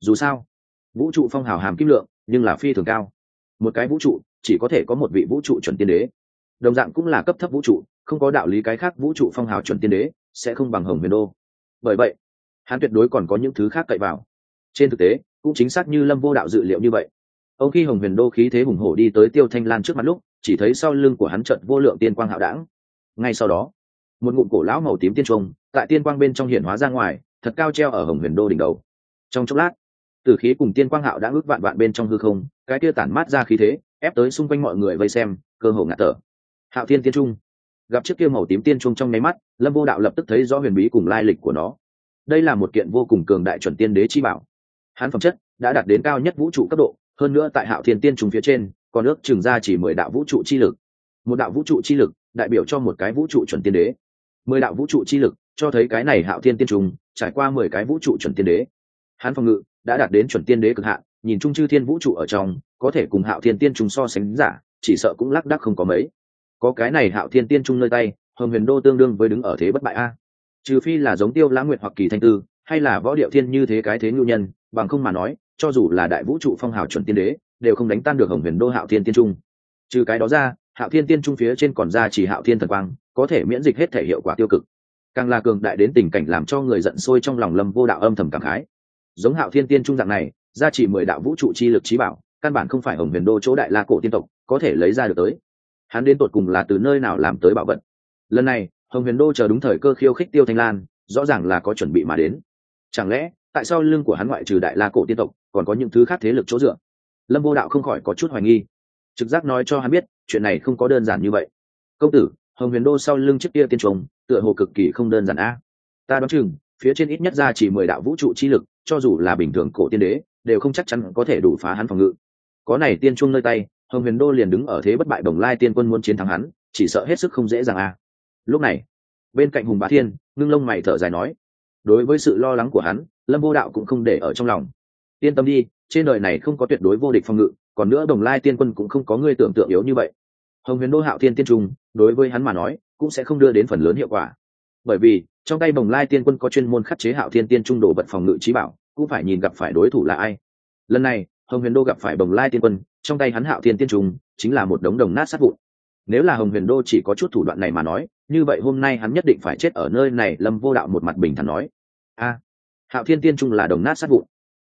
Dù sao, vũ trụ phong hào hàm kim lượng, nhưng là phi thường cao. Một cái vũ trụ, chỉ có thể có một vị vũ trụ chuẩn tiên đế. Đồng dạng cũng là cấp thấp vũ trụ, không có đạo lý cái khác vũ trụ phong hào chuẩn tiên đế sẽ không bằng hồng huyền đô bởi vậy, hắn tuyệt đối còn có những thứ khác cậy vào. Trên thực tế, cũng chính xác như lâm vô đạo dự liệu như vậy. Ông khi hồng huyền đô khí thế hùng hổ đi tới tiêu thanh lan trước mặt lúc, chỉ thấy sau lưng của hắn trận vô lượng tiên quang hạo đảng ngay sau đó, một ngụm cổ lão màu tím tiên trung tại tiên quang bên trong hiển hóa ra ngoài, thật cao treo ở hồng huyền đô đỉnh đầu. Trong chốc lát, từ khí cùng tiên quang hạo đã ước vạn vạn bên trong hư không, cái kia tản mát ra khí thế, ép tới xung quanh mọi người vây xem, cơ hồ ngạt thở. Hạo thiên tiên trung gặp chiếc kia màu tím tiên trung trong nháy mắt, lâm vô đạo lập tức thấy rõ huyền bí cùng lai lịch của nó. Đây là một kiện vô cùng cường đại chuẩn tiên đế chi bảo. Hắn phẩm chất đã đạt đến cao nhất vũ trụ cấp độ, hơn nữa tại hạo thiên tiên trung phía trên, còn ước chừng ra chỉ mười đạo vũ trụ chi lực. Một đạo vũ trụ chi lực đại biểu cho một cái vũ trụ chuẩn tiên đế. Mười đạo vũ trụ chi lực cho thấy cái này hạo thiên tiên trung trải qua mười cái vũ trụ chuẩn tiên đế. Hắn phòng ngự đã đạt đến chuẩn tiên đế cực hạn, nhìn chung chư thiên vũ trụ ở trong, có thể cùng hạo thiên tiên trung so sánh giả, chỉ sợ cũng lác đắc không có mấy có cái này hạo thiên tiên trung nơi tay, hồng huyền đô tương đương với đứng ở thế bất bại a. Trừ phi là giống tiêu lãng nguyệt hoặc kỳ thanh tư, hay là võ điệu thiên như thế cái thế nhu nhân, bằng không mà nói, cho dù là đại vũ trụ phong hào chuẩn tiên đế, đều không đánh tan được hồng huyền đô hạo thiên tiên trung. Trừ cái đó ra, hạo thiên tiên trung phía trên còn ra chỉ hạo thiên thần quang, có thể miễn dịch hết thể hiệu quả tiêu cực. Càng là cường đại đến tình cảnh làm cho người giận sôi trong lòng lâm vô đạo âm thầm cảm khái. Giống hạo thiên tiên trung dạng này, ra chỉ mười đạo vũ trụ chi lực trí bảo, căn bản không phải hồng huyền đô chỗ đại la cổ tiên tộc có thể lấy ra được tới hắn đến tột cùng là từ nơi nào làm tới bảo vật. Lần này, hồng huyền đô chờ đúng thời cơ khiêu khích tiêu thanh lan, rõ ràng là có chuẩn bị mà đến. Chẳng lẽ, tại sao lưng của hắn ngoại trừ đại la cổ tiên tộc, còn có những thứ khác thế lực chỗ dựa? Lâm vô đạo không khỏi có chút hoài nghi. Trực giác nói cho hắn biết, chuyện này không có đơn giản như vậy. Công tử, hồng huyền đô sau lưng chiếc kia tiên trùng, tựa hồ cực kỳ không đơn giản a. Ta đoán chừng, phía trên ít nhất ra chỉ mười đạo vũ trụ chi lực, cho dù là bình thường cổ tiên đế, đều không chắc chắn có thể đủ phá hắn phòng ngự. Có này tiên trung nơi tay hồng huyền đô liền đứng ở thế bất bại đồng lai tiên quân muốn chiến thắng hắn, chỉ sợ hết sức không dễ dàng a lúc này, bên cạnh hùng bá thiên, ngưng lông mày thở dài nói, đối với sự lo lắng của hắn, lâm vô đạo cũng không để ở trong lòng. Yên tâm đi, trên đời này không có tuyệt đối vô địch phòng ngự, còn nữa đồng lai tiên quân cũng không có người tưởng tượng yếu như vậy. Hồng huyền đô hạo thiên tiên trung, đối với hắn mà nói, cũng sẽ không đưa đến phần lớn hiệu quả. Bởi vì, trong tay bồng lai tiên quân có chuyên môn khắc chế hạo thiên tiên trung đồ vật phòng ngự trí bảo, cũng phải nhìn gặp phải đối thủ là ai. Lần này hồng huyền đô gặp phải bồng lai tiên quân, trong tay hắn hạo thiên tiên trung chính là một đống đồng nát sát vụn. Nếu là hồng huyền đô chỉ có chút thủ đoạn này mà nói, như vậy hôm nay hắn nhất định phải chết ở nơi này, lâm vô đạo một mặt bình thản nói. A, hạo thiên tiên trung là đồng nát sát vụn.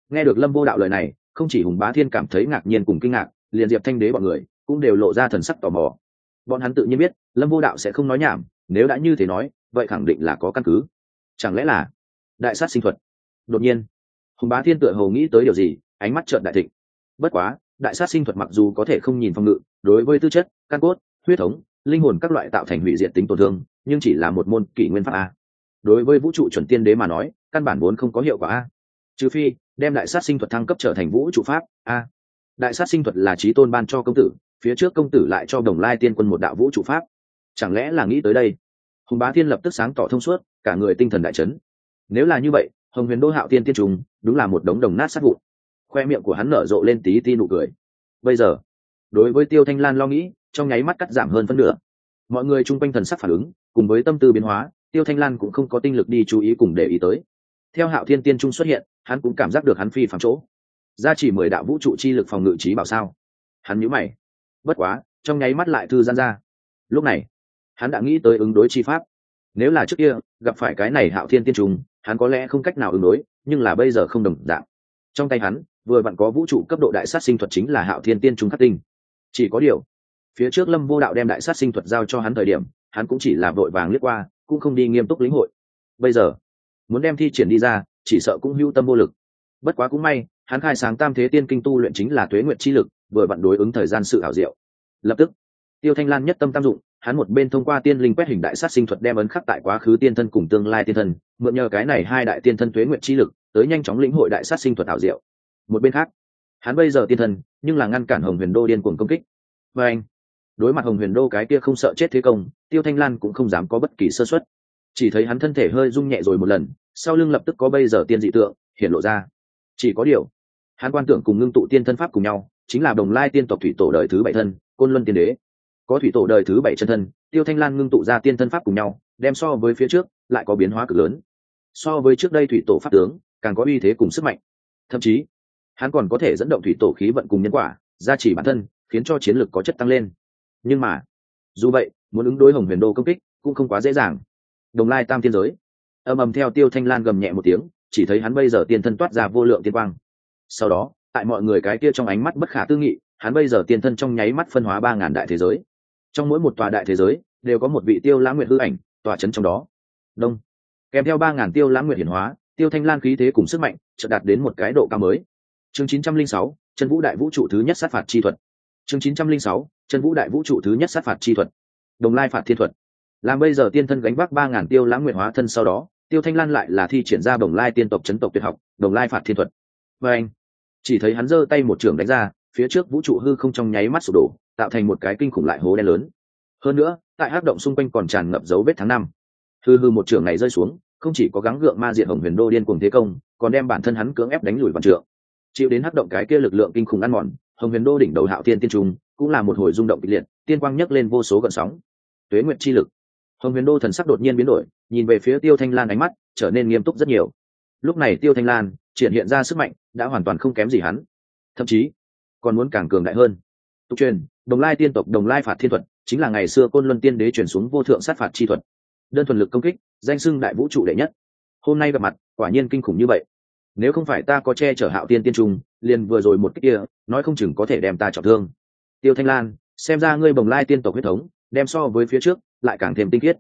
Nghe được lâm vô đạo lời này, không chỉ hùng bá thiên cảm thấy ngạc nhiên cùng kinh ngạc, liền diệp thanh đế bọn người cũng đều lộ ra thần sắc tò mò. Bọn hắn tự nhiên biết, lâm vô đạo sẽ không nói nhảm, nếu đã như thế nói, vậy khẳng định là có căn cứ. Chẳng lẽ là đại sát sinh thuật? Đột nhiên, hùng bá thiên tựa hồ nghĩ tới điều gì ánh mắt trợn đại thịnh. Bất quá, đại sát sinh thuật mặc dù có thể không nhìn phong ngự, đối với tư chất, căn cốt, huyết thống, linh hồn các loại tạo thành hủy diệt tính tổn thương, nhưng chỉ là một môn kỷ nguyên pháp a. Đối với vũ trụ chuẩn tiên đế mà nói, căn bản vốn không có hiệu quả a. Trừ phi, đem đại sát sinh thuật thăng cấp trở thành vũ trụ pháp a. Đại sát sinh thuật là trí tôn ban cho công tử, phía trước công tử lại cho đồng lai tiên quân một đạo vũ trụ pháp. Chẳng lẽ là nghĩ tới đây? Hùng bá thiên lập tức sáng tỏ thông suốt, cả người tinh thần đại chấn. Nếu là như vậy, hồng huyền đô hạo tiên tiên trùng, đúng là một đống đồng nát sát vụn khoe miệng của hắn nở rộ lên tí ti nụ cười. Bây giờ đối với tiêu thanh lan lo nghĩ trong nháy mắt cắt giảm hơn phân nửa. Mọi người chung quanh thần sắc phản ứng cùng với tâm tư biến hóa tiêu thanh lan cũng không có tinh lực đi chú ý cùng để ý tới. Theo hạo thiên tiên trung xuất hiện hắn cũng cảm giác được hắn phi phạm chỗ. Ra chỉ mười đạo vũ trụ chi lực phòng ngự trí bảo sao? Hắn nhíu mày. Bất quá trong nháy mắt lại thư gian ra. Lúc này hắn đã nghĩ tới ứng đối chi pháp. Nếu là trước kia gặp phải cái này hạo thiên tiên Trung, hắn có lẽ không cách nào ứng đối nhưng là bây giờ không đồng dạng. Trong tay hắn vừa vặn có vũ trụ cấp độ đại sát sinh thuật chính là hạo thiên tiên trung khắc tinh. Chỉ có điều, phía trước lâm vô đạo đem đại sát sinh thuật giao cho hắn thời điểm, hắn cũng chỉ là vội vàng liếc qua, cũng không đi nghiêm túc lĩnh hội. Bây giờ, muốn đem thi triển đi ra, chỉ sợ cũng hưu tâm vô lực. Bất quá cũng may, hắn khai sáng tam thế tiên kinh tu luyện chính là tuế nguyện chi lực, vừa vặn đối ứng thời gian sự hảo diệu. Lập tức, tiêu thanh lan nhất tâm tam dụng, hắn một bên thông qua tiên linh quét hình đại sát sinh thuật đem ấn khắc tại quá khứ tiên thân cùng tương lai tiên thân, mượn nhờ cái này hai đại tiên thân tuế nguyện chi lực, tới nhanh chóng lĩnh hội đại sát sinh thuật hảo diệu một bên khác. Hắn bây giờ tiên thân nhưng là ngăn cản hồng huyền đô điên cuồng công kích. Và anh, đối mặt hồng huyền đô cái kia không sợ chết thế công, tiêu thanh lan cũng không dám có bất kỳ sơ xuất chỉ thấy hắn thân thể hơi rung nhẹ rồi một lần, sau lưng lập tức có bây giờ tiên dị tượng, hiện lộ ra. Chỉ có điều, hắn quan tưởng cùng ngưng tụ tiên thân pháp cùng nhau, chính là đồng lai tiên tộc thủy tổ đời thứ bảy thân, côn luân tiên đế. Có thủy tổ đời thứ bảy chân thân, tiêu thanh lan ngưng tụ ra tiên thân pháp cùng nhau, đem so với phía trước, lại có biến hóa cực lớn. So với trước đây thủy tổ pháp tướng, càng có uy thế cùng sức mạnh. Thậm chí hắn còn có thể dẫn động thủy tổ khí vận cùng nhân quả, gia trì bản thân, khiến cho chiến lược có chất tăng lên. Nhưng mà, dù vậy, muốn ứng đối hồng huyền đô công kích cũng không quá dễ dàng. Đồng lai tam tiên giới. Âm ầm theo tiêu thanh lan gầm nhẹ một tiếng, chỉ thấy hắn bây giờ tiên thân toát ra vô lượng tiên quang. Sau đó, tại mọi người cái kia trong ánh mắt bất khả tư nghị, hắn bây giờ tiên thân trong nháy mắt phân hóa ba ngàn đại thế giới. Trong mỗi một tòa đại thế giới, đều có một vị tiêu lãng nguyện hư ảnh tòa chấn trong đó. Đông. Kèm theo ba ngàn tiêu lãng nguyện hiển hóa, tiêu thanh lan khí thế cùng sức mạnh, chợt đạt đến một cái độ cao mới chương chín trăm linh sáu chân vũ đại vũ trụ thứ nhất sát phạt chi thuật. Chương chín trăm linh sáu chân vũ đại vũ trụ thứ nhất sát phạt chi thuật. Đồng lai phạt thiên thuật. Làm bây giờ tiên thân gánh vác ba ngàn tiêu lãng nguyện hóa thân sau đó, tiêu thanh lan lại là thi triển ra đồng lai tiên tộc chấn tộc tuyệt học, đồng lai phạt thiên thuật. Và anh, chỉ thấy hắn giơ tay một trường đánh ra, phía trước vũ trụ hư không trong nháy mắt sụp đổ, tạo thành một cái kinh khủng lại hố đen lớn. Hơn nữa, tại hắc động xung quanh còn tràn ngập dấu vết tháng năm. Hư hư một trường này rơi xuống, không chỉ có gắng gượng ma diện hồng huyền đô điên cuồng thế công, còn đem bản thân hắn cưỡng ép đánh lùi vạn trượng chịu đến hắc động cái kia lực lượng kinh khủng ăn mòn, hồng huyền đô đỉnh đầu hạo tiên tiên trung cũng là một hồi rung động kịch liệt, tiên quang nhấc lên vô số gợn sóng. Tuế nguyện chi lực. Hồng huyền đô thần sắc đột nhiên biến đổi, nhìn về phía tiêu thanh lan ánh mắt trở nên nghiêm túc rất nhiều. Lúc này tiêu thanh lan triển hiện ra sức mạnh, đã hoàn toàn không kém gì hắn. Thậm chí, còn muốn càng cường đại hơn. Tục truyền, đồng lai tiên tộc đồng lai phạt thiên thuật, chính là ngày xưa côn luân tiên đế chuyển xuống vô thượng sát phạt chi thuật. Đơn thuần lực công kích, danh xưng đại vũ trụ đệ nhất. Hôm nay gặp mặt, quả nhiên kinh khủng như vậy nếu không phải ta có che chở hạo tiên tiên trung, liền vừa rồi một cách kia, nói không chừng có thể đem ta trọng thương. Tiêu thanh lan, xem ra ngươi bồng lai tiên tộc huyết thống, đem so với phía trước, lại càng thêm tinh khiết.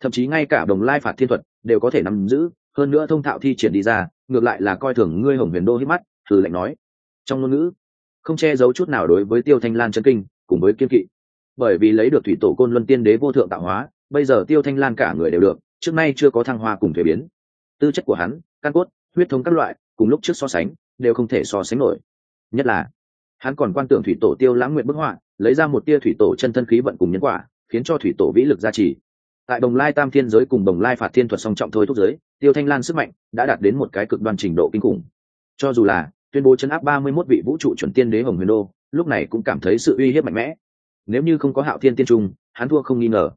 Thậm chí ngay cả đồng lai phạt thiên thuật, đều có thể nắm giữ, hơn nữa thông thạo thi triển đi ra, ngược lại là coi thường ngươi hồng huyền đô hít mắt, thử lệnh nói. Trong ngôn ngữ, không che giấu chút nào đối với tiêu thanh lan chân kinh, cùng với kiên kỵ. Bởi vì lấy được thủy tổ côn luân tiên đế vô thượng tạo hóa, bây giờ tiêu thanh lan cả người đều được, trước nay chưa có thăng hoa cùng thuế biến. Tư chất của hắn, căn cốt huyết thống các loại, cùng lúc trước so sánh, đều không thể so sánh nổi. Nhất là, hắn còn quan tưởng thủy tổ tiêu lãng nguyện bức họa, lấy ra một tia thủy tổ chân thân khí vận cùng nhân quả, khiến cho thủy tổ vĩ lực gia trì. Tại đồng lai tam thiên giới cùng đồng lai phạt thiên thuật song trọng thôi thúc giới, tiêu thanh lan sức mạnh đã đạt đến một cái cực đoan trình độ kinh khủng. Cho dù là tuyên bố chấn áp ba mươi 31 vị vũ trụ chuẩn tiên đế hồng huyền đô, lúc này cũng cảm thấy sự uy hiếp mạnh mẽ. Nếu như không có hạo thiên tiên trung, hắn thua không nghi ngờ.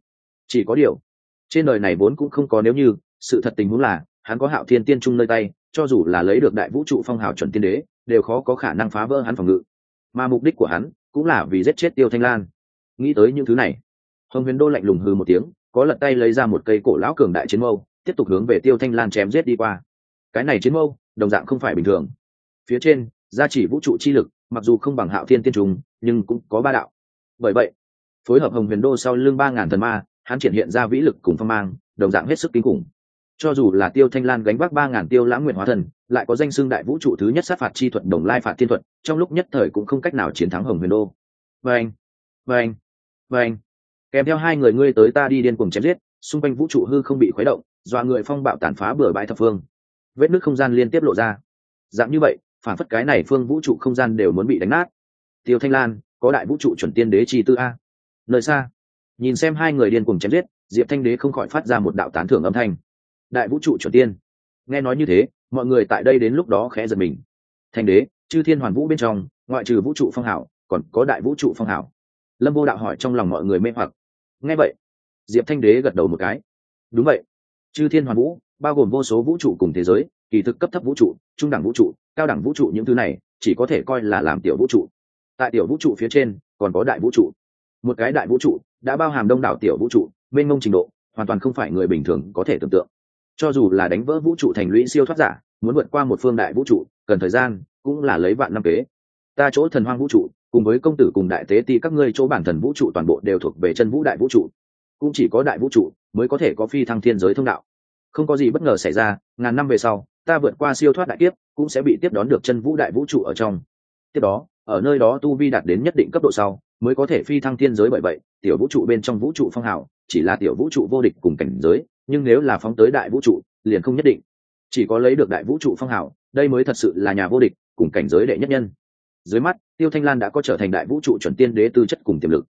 Chỉ có điều, trên đời này vốn cũng không có nếu như, sự thật tình huống là, hắn có hạo thiên tiên trung nơi tay cho dù là lấy được đại vũ trụ phong hào chuẩn tiên đế, đều khó có khả năng phá vỡ hắn phòng ngự. Mà mục đích của hắn cũng là vì giết chết tiêu thanh lan. Nghĩ tới những thứ này, hồng huyền đô lạnh lùng hư một tiếng, có lật tay lấy ra một cây cổ lão cường đại chiến mâu, tiếp tục hướng về tiêu thanh lan chém giết đi qua. Cái này chiến mâu, đồng dạng không phải bình thường. Phía trên, gia chỉ vũ trụ chi lực, mặc dù không bằng hạo thiên tiên trùng, nhưng cũng có ba đạo. Bởi vậy, phối hợp hồng huyền đô sau lưng ba ngàn thần ma, hắn triển hiện ra vĩ lực cùng phong mang, đồng dạng hết sức kinh khủng cho dù là tiêu thanh lan gánh vác ba ngàn tiêu lãng nguyện hóa thần, lại có danh xưng đại vũ trụ thứ nhất sát phạt chi thuật, đồng lai phạt thiên thuật, trong lúc nhất thời cũng không cách nào chiến thắng hồng huyền đô. Vâng vâng anh kèm theo hai người ngươi tới ta đi điên cuồng chém giết, xung quanh vũ trụ hư không bị khuấy động, dọa người phong bạo tàn phá bừa bãi thập phương. Vết nước không gian liên tiếp lộ ra. Dạng như vậy, phản phất cái này phương vũ trụ không gian đều muốn bị đánh nát. Tiêu thanh lan, có đại vũ trụ chuẩn tiên đế chi tư a. Nơi xa, nhìn xem hai người điên cuồng chém giết, diệp thanh đế không khỏi phát ra một đạo tán thưởng âm thanh đại vũ trụ chuẩn tiên. Nghe nói như thế, mọi người tại đây đến lúc đó khẽ giật mình. Thanh đế, chư thiên hoàn vũ bên trong, ngoại trừ vũ trụ phong hảo, còn có đại vũ trụ phong hảo. Lâm vô đạo hỏi trong lòng mọi người mê hoặc. Nghe vậy, diệp thanh đế gật đầu một cái. Đúng vậy. Chư thiên hoàn vũ, bao gồm vô số vũ trụ cùng thế giới, kỳ thực cấp thấp vũ trụ, trung đẳng vũ trụ, cao đẳng vũ trụ những thứ này, chỉ có thể coi là làm tiểu vũ trụ. Tại tiểu vũ trụ phía trên, còn có đại vũ trụ. Một cái đại vũ trụ, đã bao hàm đông đảo tiểu vũ trụ, mênh mông trình độ, hoàn toàn không phải người bình thường có thể tưởng tượng cho dù là đánh vỡ vũ trụ thành lũy siêu thoát giả, muốn vượt qua một phương đại vũ trụ, cần thời gian, cũng là lấy vạn năm kế. Ta chỗ thần hoang vũ trụ, cùng với công tử cùng đại tế ti các ngươi chỗ bản thần vũ trụ toàn bộ đều thuộc về chân vũ đại vũ trụ. Cũng chỉ có đại vũ trụ mới có thể có phi thăng thiên giới thông đạo. Không có gì bất ngờ xảy ra, ngàn năm về sau, ta vượt qua siêu thoát đại kiếp, cũng sẽ bị tiếp đón được chân vũ đại vũ trụ ở trong. Tiếp đó, ở nơi đó tu vi đạt đến nhất định cấp độ sau, mới có thể phi thăng thiên giới bởi vậy, tiểu vũ trụ bên trong vũ trụ phong hào, chỉ là tiểu vũ trụ vô địch cùng cảnh giới nhưng nếu là phóng tới đại vũ trụ, liền không nhất định. Chỉ có lấy được đại vũ trụ phong hào, đây mới thật sự là nhà vô địch, cùng cảnh giới đệ nhất nhân. Dưới mắt, tiêu thanh lan đã có trở thành đại vũ trụ chuẩn tiên đế tư chất cùng tiềm lực.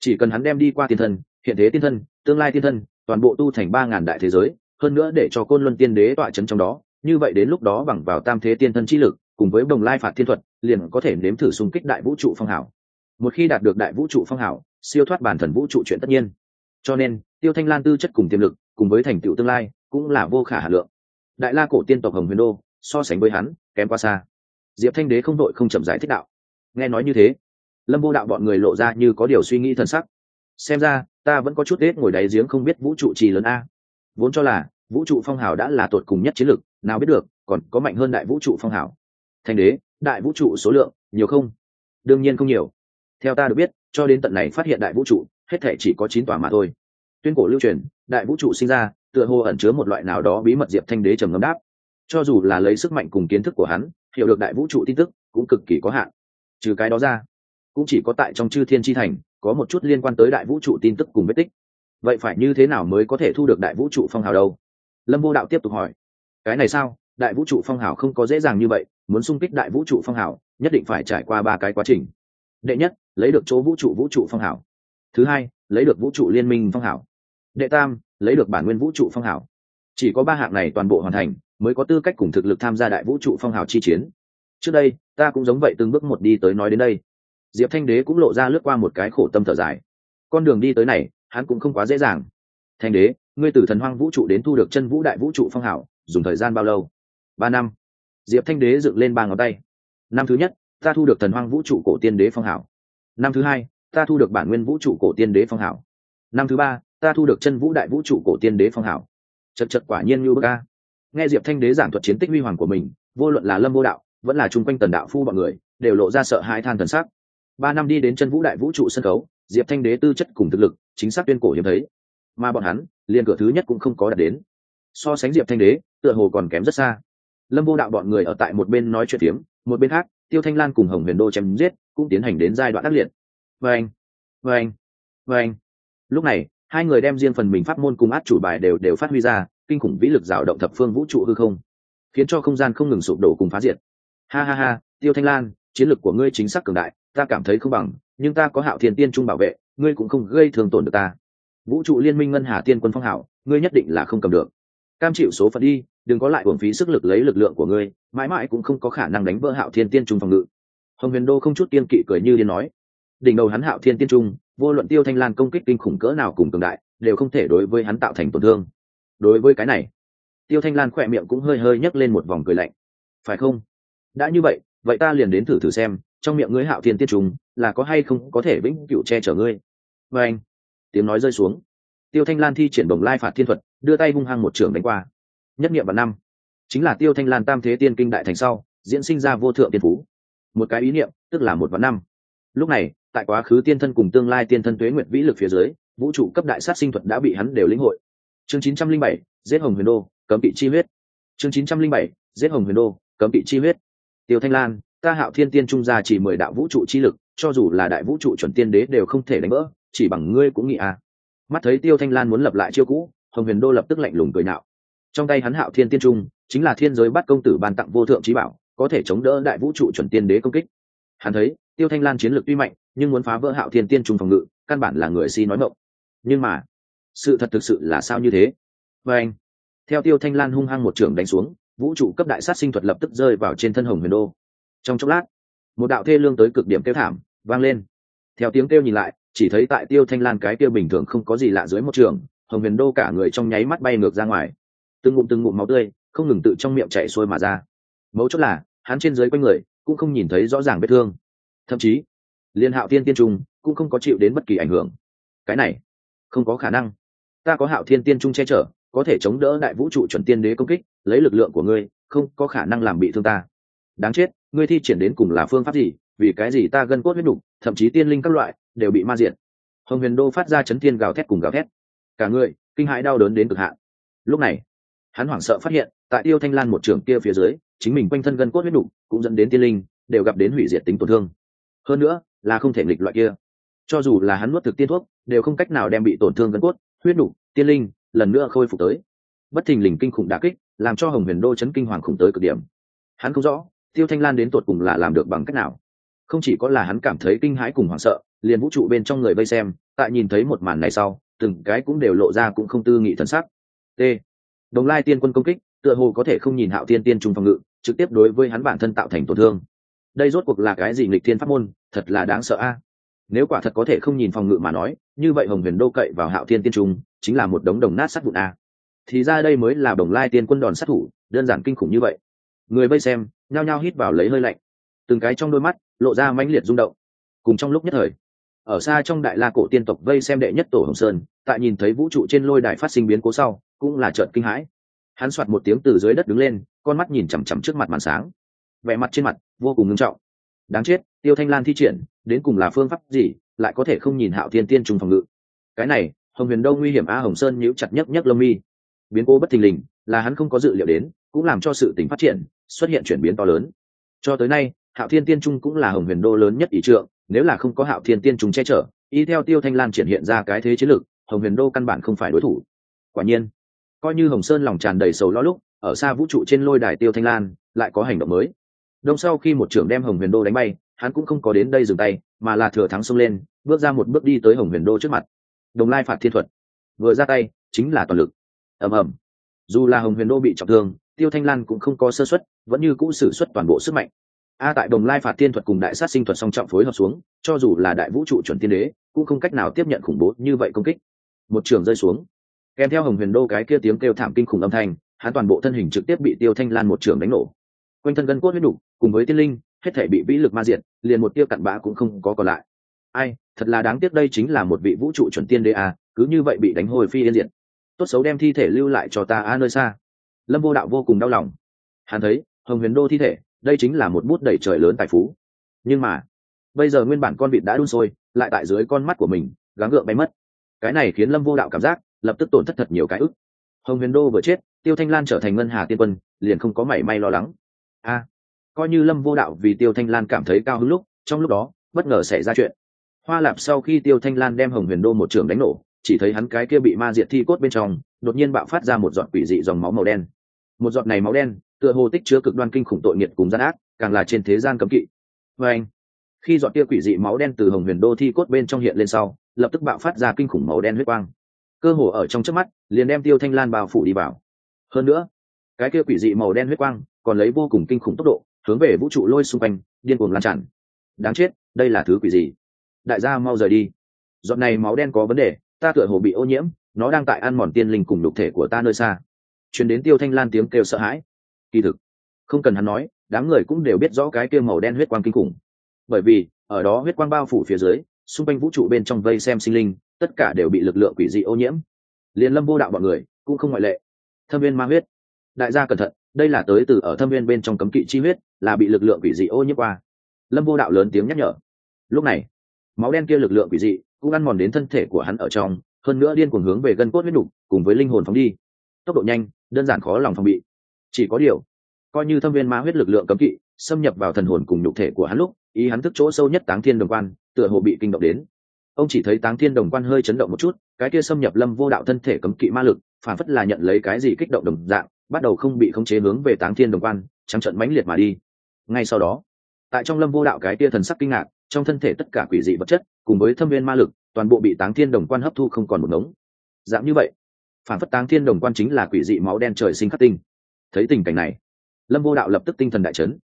Chỉ cần hắn đem đi qua tiên thân, hiện thế tiên thân, tương lai tiên thân, toàn bộ tu thành ba ngàn đại thế giới, hơn nữa để cho côn luân tiên đế tọa chấn trong đó, như vậy đến lúc đó bằng vào tam thế tiên thân chi lực, cùng với đồng lai phạt thiên thuật, liền có thể nếm thử xung kích đại vũ trụ phong hảo một khi đạt được đại vũ trụ phong hảo siêu thoát bản thần vũ trụ chuyện tất nhiên. Cho nên, tiêu thanh lan tư chất cùng tiềm lực cùng với thành tựu tương lai cũng là vô khả hà lượng. Đại la cổ tiên tộc hồng huyền đô, so sánh với hắn, kém quá xa. Diệp thanh đế không đội không chậm giải thích đạo. Nghe nói như thế, lâm vô đạo bọn người lộ ra như có điều suy nghĩ thân sắc. Xem ra, ta vẫn có chút tết ngồi đáy giếng không biết vũ trụ trì lớn a. Vốn cho là, vũ trụ phong hào đã là tột cùng nhất chiến lực nào biết được, còn có mạnh hơn đại vũ trụ phong hào. Thành đế, đại vũ trụ số lượng, nhiều không? Đương nhiên không nhiều. Theo ta được biết, cho đến tận này phát hiện đại vũ trụ, hết thể chỉ có chín tòa mà thôi tuyên cổ lưu truyền, đại vũ trụ sinh ra, tựa hồ ẩn chứa một loại nào đó bí mật diệp thanh đế trầm ngâm đáp. Cho dù là lấy sức mạnh cùng kiến thức của hắn, hiểu được đại vũ trụ tin tức, cũng cực kỳ có hạn. Trừ cái đó ra, cũng chỉ có tại trong chư thiên tri thành, có một chút liên quan tới đại vũ trụ tin tức cùng vết tích. Vậy phải như thế nào mới có thể thu được đại vũ trụ phong hào đâu? Lâm vô đạo tiếp tục hỏi. Cái này sao? Đại vũ trụ phong hào không có dễ dàng như vậy, muốn xung kích đại vũ trụ phong hào, nhất định phải trải qua ba cái quá trình. Đệ nhất, lấy được chỗ vũ trụ vũ trụ phong hào. Thứ hai, lấy được vũ trụ liên minh phong hào đệ tam, lấy được bản nguyên vũ trụ phong hào. Chỉ có ba hạng này toàn bộ hoàn thành, mới có tư cách cùng thực lực tham gia đại vũ trụ phong hào chi chiến. Trước đây, ta cũng giống vậy từng bước một đi tới nói đến đây. Diệp thanh đế cũng lộ ra lướt qua một cái khổ tâm thở dài. Con đường đi tới này, hắn cũng không quá dễ dàng. Thanh đế, ngươi từ thần hoang vũ trụ đến thu được chân vũ đại vũ trụ phong hảo dùng thời gian bao lâu? Ba năm. Diệp thanh đế dựng lên ba ngón tay. Năm thứ nhất, ta thu được thần hoang vũ trụ cổ tiên đế phong hảo năm thứ hai, ta thu được bản nguyên vũ trụ cổ tiên đế phong hảo năm thứ ba ta thu được chân vũ đại vũ trụ cổ tiên đế phong hảo. Chật chật quả nhiên như bức a. Nghe diệp thanh đế giảng thuật chiến tích huy hoàng của mình vô luận là lâm vô đạo vẫn là chung quanh tần đạo phu bọn người đều lộ ra sợ hãi than thần sắc. Ba năm đi đến chân vũ đại vũ trụ sân khấu diệp thanh đế tư chất cùng thực lực chính xác tuyên cổ hiếm thấy. Mà bọn hắn liền cửa thứ nhất cũng không có đạt đến. So sánh diệp thanh đế tựa hồ còn kém rất xa. Lâm vô đạo bọn người ở tại một bên nói chuyện tiếng một bên khác tiêu thanh lan cùng hồng huyền đô chém giết cũng tiến hành đến giai đoạn ác liệt. Anh, vô anh. lúc này hai người đem riêng phần mình pháp môn cùng át chủ bài đều đều phát huy ra, kinh khủng vĩ lực rào động thập phương vũ trụ hư không, khiến cho không gian không ngừng sụp đổ cùng phá diệt. Ha ha ha, tiêu thanh lan, chiến lực của ngươi chính xác cường đại, ta cảm thấy không bằng, nhưng ta có hạo thiên tiên trung bảo vệ, ngươi cũng không gây thương tổn được ta. Vũ trụ liên minh ngân hà tiên quân phong hảo, ngươi nhất định là không cầm được. Cam chịu số phận đi, đừng có lại uổng phí sức lực lấy lực lượng của ngươi, mãi mãi cũng không có khả năng đánh vỡ hạo thiên tiên trung phòng ngự. Hồng huyền đô không chút kiên kỵ cười như điên nói đỉnh đầu hắn hạo thiên tiên trung, vô luận tiêu thanh lan công kích kinh khủng cỡ nào cùng cường đại, đều không thể đối với hắn tạo thành tổn thương. Đối với cái này, tiêu thanh lan khỏe miệng cũng hơi hơi nhấc lên một vòng cười lạnh. Phải không? Đã như vậy vậy ta liền đến thử thử xem, trong miệng ngươi hạo thiên tiên trung, là có hay không có thể vĩnh cựu che chở ngươi? Và anh, tiếng nói rơi xuống. Tiêu thanh lan thi triển đồng lai phạt thiên thuật, đưa tay hung hăng một trường đánh qua. Nhất nghiệm vào năm, chính là tiêu thanh lan tam thế tiên kinh đại thành sau, diễn sinh ra vô thượng tiên phú. Một cái ý niệm, tức là một vạn năm. Lúc này tại quá khứ tiên thân cùng tương lai tiên thân tuế nguyệt vĩ lực phía dưới, vũ trụ cấp đại sát sinh thuật đã bị hắn đều lĩnh hội. Chương chín trăm linh bảy, giết hồng huyền đô, cấm bị chi huyết. Chương chín trăm linh bảy, giết hồng huyền đô, cấm bị chi huyết. Tiêu thanh lan, ta hạo thiên tiên trung gia chỉ mười đạo vũ trụ chi lực, cho dù là đại vũ trụ chuẩn tiên đế đều không thể đánh vỡ, chỉ bằng ngươi cũng nghĩ à. Mắt thấy tiêu thanh lan muốn lập lại chiêu cũ, hồng huyền đô lập tức lạnh lùng cười nạo trong tay hắn hạo thiên tiên trung, chính là thiên giới bắt công tử ban tặng vô thượng trí bảo, có thể chống đỡ đại vũ trụ chuẩn tiên đế công kích. Hắn thấy, tiêu thanh lan chiến lược tuy mạnh nhưng muốn phá vỡ hạo thiên tiên trung phòng ngự, căn bản là người si nói mộng nhưng mà, sự thật thực sự là sao như thế? Và anh, theo tiêu thanh lan hung hăng một trường đánh xuống, vũ trụ cấp đại sát sinh thuật lập tức rơi vào trên thân hồng huyền đô. Trong chốc lát, một đạo thê lương tới cực điểm kêu thảm, vang lên. Theo tiếng kêu nhìn lại, chỉ thấy tại tiêu thanh lan cái kêu bình thường không có gì lạ dưới một trường, hồng huyền đô cả người trong nháy mắt bay ngược ra ngoài. Từng ngụm từng ngụm máu tươi, không ngừng tự trong miệng chạy xuôi mà ra. Mấu chốt là, hắn trên dưới quanh người, cũng không nhìn thấy rõ ràng vết thương. Thậm chí liên hạo thiên tiên trung cũng không có chịu đến bất kỳ ảnh hưởng. Cái này, không có khả năng. Ta có hạo thiên tiên trung che chở, có thể chống đỡ đại vũ trụ chuẩn tiên đế công kích, lấy lực lượng của ngươi, không có khả năng làm bị thương ta. Đáng chết, ngươi thi triển đến cùng là phương pháp gì? Vì cái gì ta gân cốt huyết đục thậm chí tiên linh các loại, đều bị ma diện hồng huyền đô phát ra chấn thiên gào thét cùng gào thét. Cả người, kinh hãi đau đớn đến cực hạn. Lúc này, hắn hoảng sợ phát hiện, tại tiêu thanh lan một trường kia phía dưới, chính mình quanh thân gân cốt huyết đục cũng dẫn đến tiên linh, đều gặp đến hủy diệt tính tổn thương. Hơn nữa là không thể nghịch loại kia. Cho dù là hắn nuốt thực tiên thuốc đều không cách nào đem bị tổn thương gân cốt huyết đủ, tiên linh lần nữa khôi phục tới. Bất thình lình kinh khủng đà kích làm cho hồng huyền đô chấn kinh hoàng khủng tới cực điểm. Hắn không rõ tiêu thanh lan đến tột cùng là làm được bằng cách nào. Không chỉ có là hắn cảm thấy kinh hãi cùng hoảng sợ liền vũ trụ bên trong người vây xem tại nhìn thấy một màn này sau từng cái cũng đều lộ ra cũng không tư nghị thần sắc. T. Đồng lai tiên quân công kích tựa hồ có thể không nhìn hạo tiên tiên trung phòng ngự trực tiếp đối với hắn bản thân tạo thành tổn thương đây rốt cuộc là cái gì nghịch thiên pháp môn, thật là đáng sợ a. Nếu quả thật có thể không nhìn phòng ngự mà nói, như vậy hồng huyền đô cậy vào hạo thiên tiên trung, chính là một đống đồng nát sắt vụn a. Thì ra đây mới là đồng lai tiên quân đòn sát thủ, đơn giản kinh khủng như vậy. Người vây xem, nhao nhao hít vào lấy hơi lạnh. Từng cái trong đôi mắt, lộ ra mãnh liệt rung động. Cùng trong lúc nhất thời, ở xa trong đại la cổ tiên tộc vây xem đệ nhất tổ hồng sơn, tại nhìn thấy vũ trụ trên lôi đài phát sinh biến cố sau, cũng là trợn kinh hãi. Hắn soạt một tiếng từ dưới đất đứng lên, con mắt nhìn chằm chằm trước mặt màn sáng. Vẻ mặt trên mặt vô cùng nghiêm trọng. Đáng chết, tiêu thanh lan thi triển, đến cùng là phương pháp gì, lại có thể không nhìn hạo thiên tiên trùng phòng ngự. Cái này, hồng huyền đâu nguy hiểm a hồng sơn nhíu chặt nhất nhất lông mi. Biến cố bất thình lình, là hắn không có dự liệu đến, cũng làm cho sự tình phát triển, xuất hiện chuyển biến to lớn. Cho tới nay, hạo thiên tiên trung cũng là hồng huyền đô lớn nhất ý trượng, nếu là không có hạo thiên tiên trung che chở, y theo tiêu thanh lan triển hiện ra cái thế chiến lược hồng huyền đô căn bản không phải đối thủ. Quả nhiên, coi như hồng sơn lòng tràn đầy sầu lo lúc, ở xa vũ trụ trên lôi đài tiêu thanh lan, lại có hành động mới đông sau khi một trưởng đem hồng huyền đô đánh bay, hắn cũng không có đến đây dừng tay, mà là thừa thắng xông lên, bước ra một bước đi tới hồng huyền đô trước mặt. Đồng lai phạt thiên thuật. Vừa ra tay, chính là toàn lực. Ầm ầm. Dù là hồng huyền đô bị trọng thương, tiêu thanh lan cũng không có sơ xuất vẫn như cũ xử suất toàn bộ sức mạnh. A tại đồng lai phạt tiên thuật cùng đại sát sinh thuật song trọng phối hợp xuống, cho dù là đại vũ trụ chuẩn tiên đế, cũng không cách nào tiếp nhận khủng bố như vậy công kích. Một trường rơi xuống. Kèm theo hồng huyền đô cái kia tiếng kêu thảm kinh khủng âm thanh, hắn toàn bộ thân hình trực tiếp bị tiêu thanh lan một trường đánh nổ quanh thân gân cốt huyết đủ, cùng với tiên linh, hết thể bị vĩ lực ma diệt, liền một tiêu cặn bã cũng không có còn lại. Ai, thật là đáng tiếc đây chính là một vị vũ trụ chuẩn tiên đế à cứ như vậy bị đánh hồi phi yên diệt. Tốt xấu đem thi thể lưu lại cho ta a nơi xa. Lâm vô đạo vô cùng đau lòng. Hắn thấy, hồng huyền đô thi thể, đây chính là một bút đẩy trời lớn tài phú. Nhưng mà, bây giờ nguyên bản con vịt đã đun sôi, lại tại dưới con mắt của mình, gắng gượng bay mất. Cái này khiến lâm vô đạo cảm giác, lập tức tổn thất thật nhiều cái ức. Hồng huyền đô vừa chết, tiêu thanh lan trở thành ngân hà tiên quân, liền không có mảy may lo lắng a coi như lâm vô đạo vì tiêu thanh lan cảm thấy cao hứng lúc, trong lúc đó, bất ngờ xảy ra chuyện. Hoa lạp sau khi tiêu thanh lan đem hồng huyền đô một trường đánh nổ, chỉ thấy hắn cái kia bị ma diệt thi cốt bên trong, đột nhiên bạo phát ra một giọt quỷ dị dòng máu màu đen. Một giọt này máu đen, tựa hồ tích chứa cực đoan kinh khủng tội nghiệt cùng gian ác, càng là trên thế gian cấm kỵ. Và anh, khi giọt kia quỷ dị máu đen từ hồng huyền đô thi cốt bên trong hiện lên sau, lập tức bạo phát ra kinh khủng máu đen huyết quang. Cơ hồ ở trong trước mắt, liền đem tiêu thanh lan bao phủ đi vào. Hơn nữa, cái kia quỷ dị màu đen huyết quang còn lấy vô cùng kinh khủng tốc độ, hướng về vũ trụ lôi xung quanh, điên cuồng lan tràn. Đáng chết, đây là thứ quỷ gì? Đại gia mau rời đi. Giọt này máu đen có vấn đề, ta tựa hồ bị ô nhiễm, nó đang tại ăn mòn tiên linh cùng nhục thể của ta nơi xa. Chuyển đến tiêu thanh lan tiếng kêu sợ hãi. Kỳ thực, không cần hắn nói, đám người cũng đều biết rõ cái kêu màu đen huyết quang kinh khủng. Bởi vì, ở đó huyết quang bao phủ phía dưới, xung quanh vũ trụ bên trong vây xem sinh linh, tất cả đều bị lực lượng quỷ dị ô nhiễm. Liền lâm vô đạo bọn người, cũng không ngoại lệ. Thâm viên ma huyết. Đại gia cẩn thận đây là tới từ ở thâm viên bên trong cấm kỵ chi huyết, là bị lực lượng quỷ dị ô nhiễm qua. Lâm vô đạo lớn tiếng nhắc nhở. Lúc này, máu đen kia lực lượng quỷ dị cũng ăn mòn đến thân thể của hắn ở trong, hơn nữa điên cuồng hướng về gân cốt huyết đục cùng với linh hồn phóng đi. Tốc độ nhanh, đơn giản khó lòng phòng bị. Chỉ có điều, coi như thâm viên ma huyết lực lượng cấm kỵ xâm nhập vào thần hồn cùng nhục thể của hắn lúc, ý hắn thức chỗ sâu nhất táng thiên đồng quan, tựa hồ bị kinh động đến. Ông chỉ thấy táng thiên đồng quan hơi chấn động một chút, cái kia xâm nhập lâm vô đạo thân thể cấm kỵ ma lực, phản phất là nhận lấy cái gì kích động đồng dạng bắt đầu không bị khống chế hướng về táng thiên đồng quan, trắng trận mãnh liệt mà đi. Ngay sau đó, tại trong lâm vô đạo cái kia thần sắc kinh ngạc, trong thân thể tất cả quỷ dị vật chất, cùng với thâm viên ma lực, toàn bộ bị táng thiên đồng quan hấp thu không còn một ngống. Dạng như vậy, phản phất táng thiên đồng quan chính là quỷ dị máu đen trời sinh khắc tinh. Thấy tình cảnh này, lâm vô đạo lập tức tinh thần đại chấn.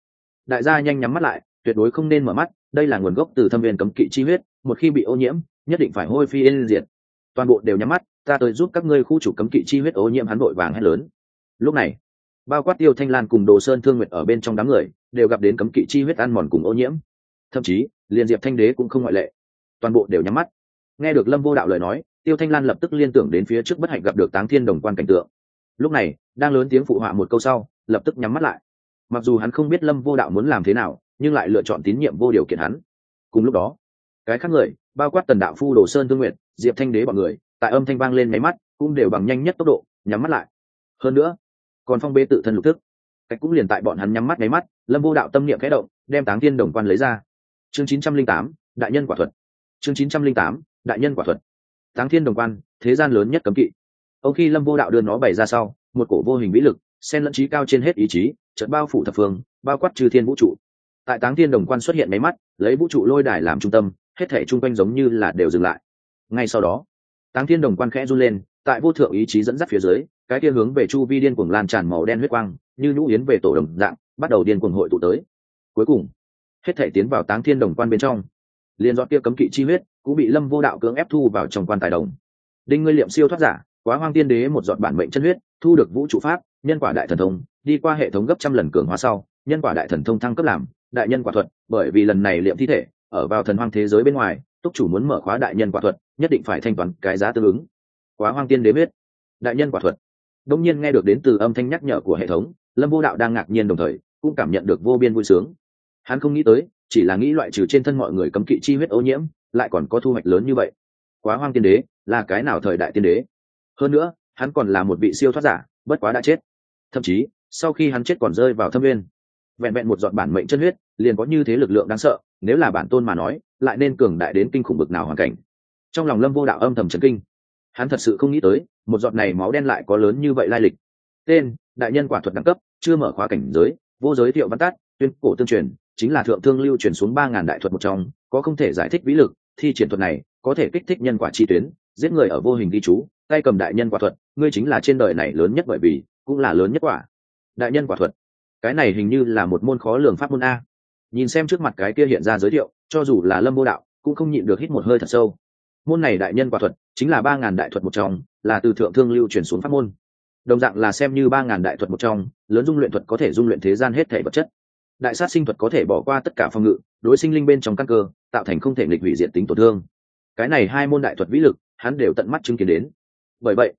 Đại gia nhanh nhắm mắt lại, tuyệt đối không nên mở mắt, đây là nguồn gốc từ thâm viên cấm kỵ chi huyết, một khi bị ô nhiễm, nhất định phải hôi phi yên diệt. Toàn bộ đều nhắm mắt, ta tới giúp các ngươi khu chủ cấm kỵ chi huyết ô nhiễm hắn vội vàng hét lớn lúc này, bao quát tiêu thanh lan cùng đồ sơn thương nguyệt ở bên trong đám người, đều gặp đến cấm kỵ chi huyết ăn mòn cùng ô nhiễm. Thậm chí, liền diệp thanh đế cũng không ngoại lệ. Toàn bộ đều nhắm mắt. Nghe được lâm vô đạo lời nói, tiêu thanh lan lập tức liên tưởng đến phía trước bất hạnh gặp được táng thiên đồng quan cảnh tượng. Lúc này, đang lớn tiếng phụ họa một câu sau, lập tức nhắm mắt lại. Mặc dù hắn không biết lâm vô đạo muốn làm thế nào, nhưng lại lựa chọn tín nhiệm vô điều kiện hắn. Cùng lúc đó, cái khác người, bao quát tần đạo phu, đồ sơn thương nguyện diệp thanh đế bọn người, tại âm thanh vang lên máy mắt, cũng đều bằng nhanh nhất tốc độ, nhắm mắt lại. Hơn nữa còn phong bế tự thân lục thức. Cách cũng liền tại bọn hắn nhắm mắt nháy mắt, lâm vô đạo tâm niệm khẽ động, đem táng thiên đồng quan lấy ra. Chương chín trăm linh tám, đại nhân quả thuật. Chương chín trăm linh tám, đại nhân quả thuật. Táng thiên đồng quan, thế gian lớn nhất cấm kỵ. Ông khi lâm vô đạo đưa nó bày ra sau, một cổ vô hình vĩ lực sen lẫn trí cao trên hết ý chí trận bao phủ thập phương, bao quát trừ thiên vũ trụ. Tại táng thiên đồng quan xuất hiện máy mắt, lấy vũ trụ lôi đài làm trung tâm, hết thể chung quanh giống như là đều dừng lại. Ngay sau đó, táng thiên đồng quan khẽ run lên, tại vô thượng ý chí dẫn dắt phía dưới cái kia hướng về chu vi điên cuồng lan tràn màu đen huyết quang, như nhũ yến về tổ đồng dạng, bắt đầu điên cuồng hội tụ tới. Cuối cùng, hết thể tiến vào táng thiên đồng quan bên trong. Liên dọn kia cấm kỵ chi huyết cũng bị lâm vô đạo cưỡng ép thu vào trong quan tài đồng. Đinh ngươi liệm siêu thoát giả, quá hoang tiên đế một dọn bản mệnh chân huyết, thu được vũ trụ pháp, nhân quả đại thần thông, đi qua hệ thống gấp trăm lần cường hóa sau, nhân quả đại thần thông thăng cấp làm đại nhân quả thuật, bởi vì lần này liệm thi thể ở vào thần hoang thế giới bên ngoài, túc chủ muốn mở khóa đại nhân quả thuật, nhất định phải thanh toán cái giá tương ứng. Quá hoang tiên đế biết, đại nhân quả thuật đông nhiên nghe được đến từ âm thanh nhắc nhở của hệ thống, lâm vô đạo đang ngạc nhiên đồng thời, cũng cảm nhận được vô biên vui sướng. Hắn không nghĩ tới, chỉ là nghĩ loại trừ trên thân mọi người cấm kỵ chi huyết ô nhiễm, lại còn có thu hoạch lớn như vậy. Quá hoang tiên đế, là cái nào thời đại tiên đế? Hơn nữa, hắn còn là một vị siêu thoát giả, bất quá đã chết. Thậm chí, sau khi hắn chết còn rơi vào thâm viên vẹn vẹn một dọn bản mệnh chân huyết, liền có như thế lực lượng đáng sợ, nếu là bản tôn mà nói, lại nên cường đại đến kinh khủng bực nào hoàn cảnh. Trong lòng lâm vô đạo âm thầm trấn kinh hắn thật sự không nghĩ tới, một giọt này máu đen lại có lớn như vậy lai lịch. Tên, đại nhân quả thuật đẳng cấp, chưa mở khóa cảnh giới, vô giới thiệu văn tát, tuyên cổ tương truyền, chính là thượng thương lưu truyền xuống ba ngàn đại thuật một trong, có không thể giải thích vĩ lực, thi triển thuật này, có thể kích thích nhân quả chi tuyến, giết người ở vô hình ghi chú, tay cầm đại nhân quả thuật, ngươi chính là trên đời này lớn nhất bởi vì, cũng là lớn nhất quả. Đại nhân quả thuật. Cái này hình như là một môn khó lường pháp môn a. Nhìn xem trước mặt cái kia hiện ra giới thiệu, cho dù là lâm vô đạo, cũng không nhịn được hít một hơi thật sâu môn này đại nhân quả thuật chính là ba ngàn đại thuật một trong, là từ thượng thương lưu chuyển xuống pháp môn. Đồng dạng là xem như ba ngàn đại thuật một trong, lớn dung luyện thuật có thể dung luyện thế gian hết thể vật chất. Đại sát sinh thuật có thể bỏ qua tất cả phòng ngự, đối sinh linh bên trong căn cơ, tạo thành không thể nghịch hủy diện tính tổn thương. Cái này hai môn đại thuật vĩ lực, hắn đều tận mắt chứng kiến đến. Bởi vậy,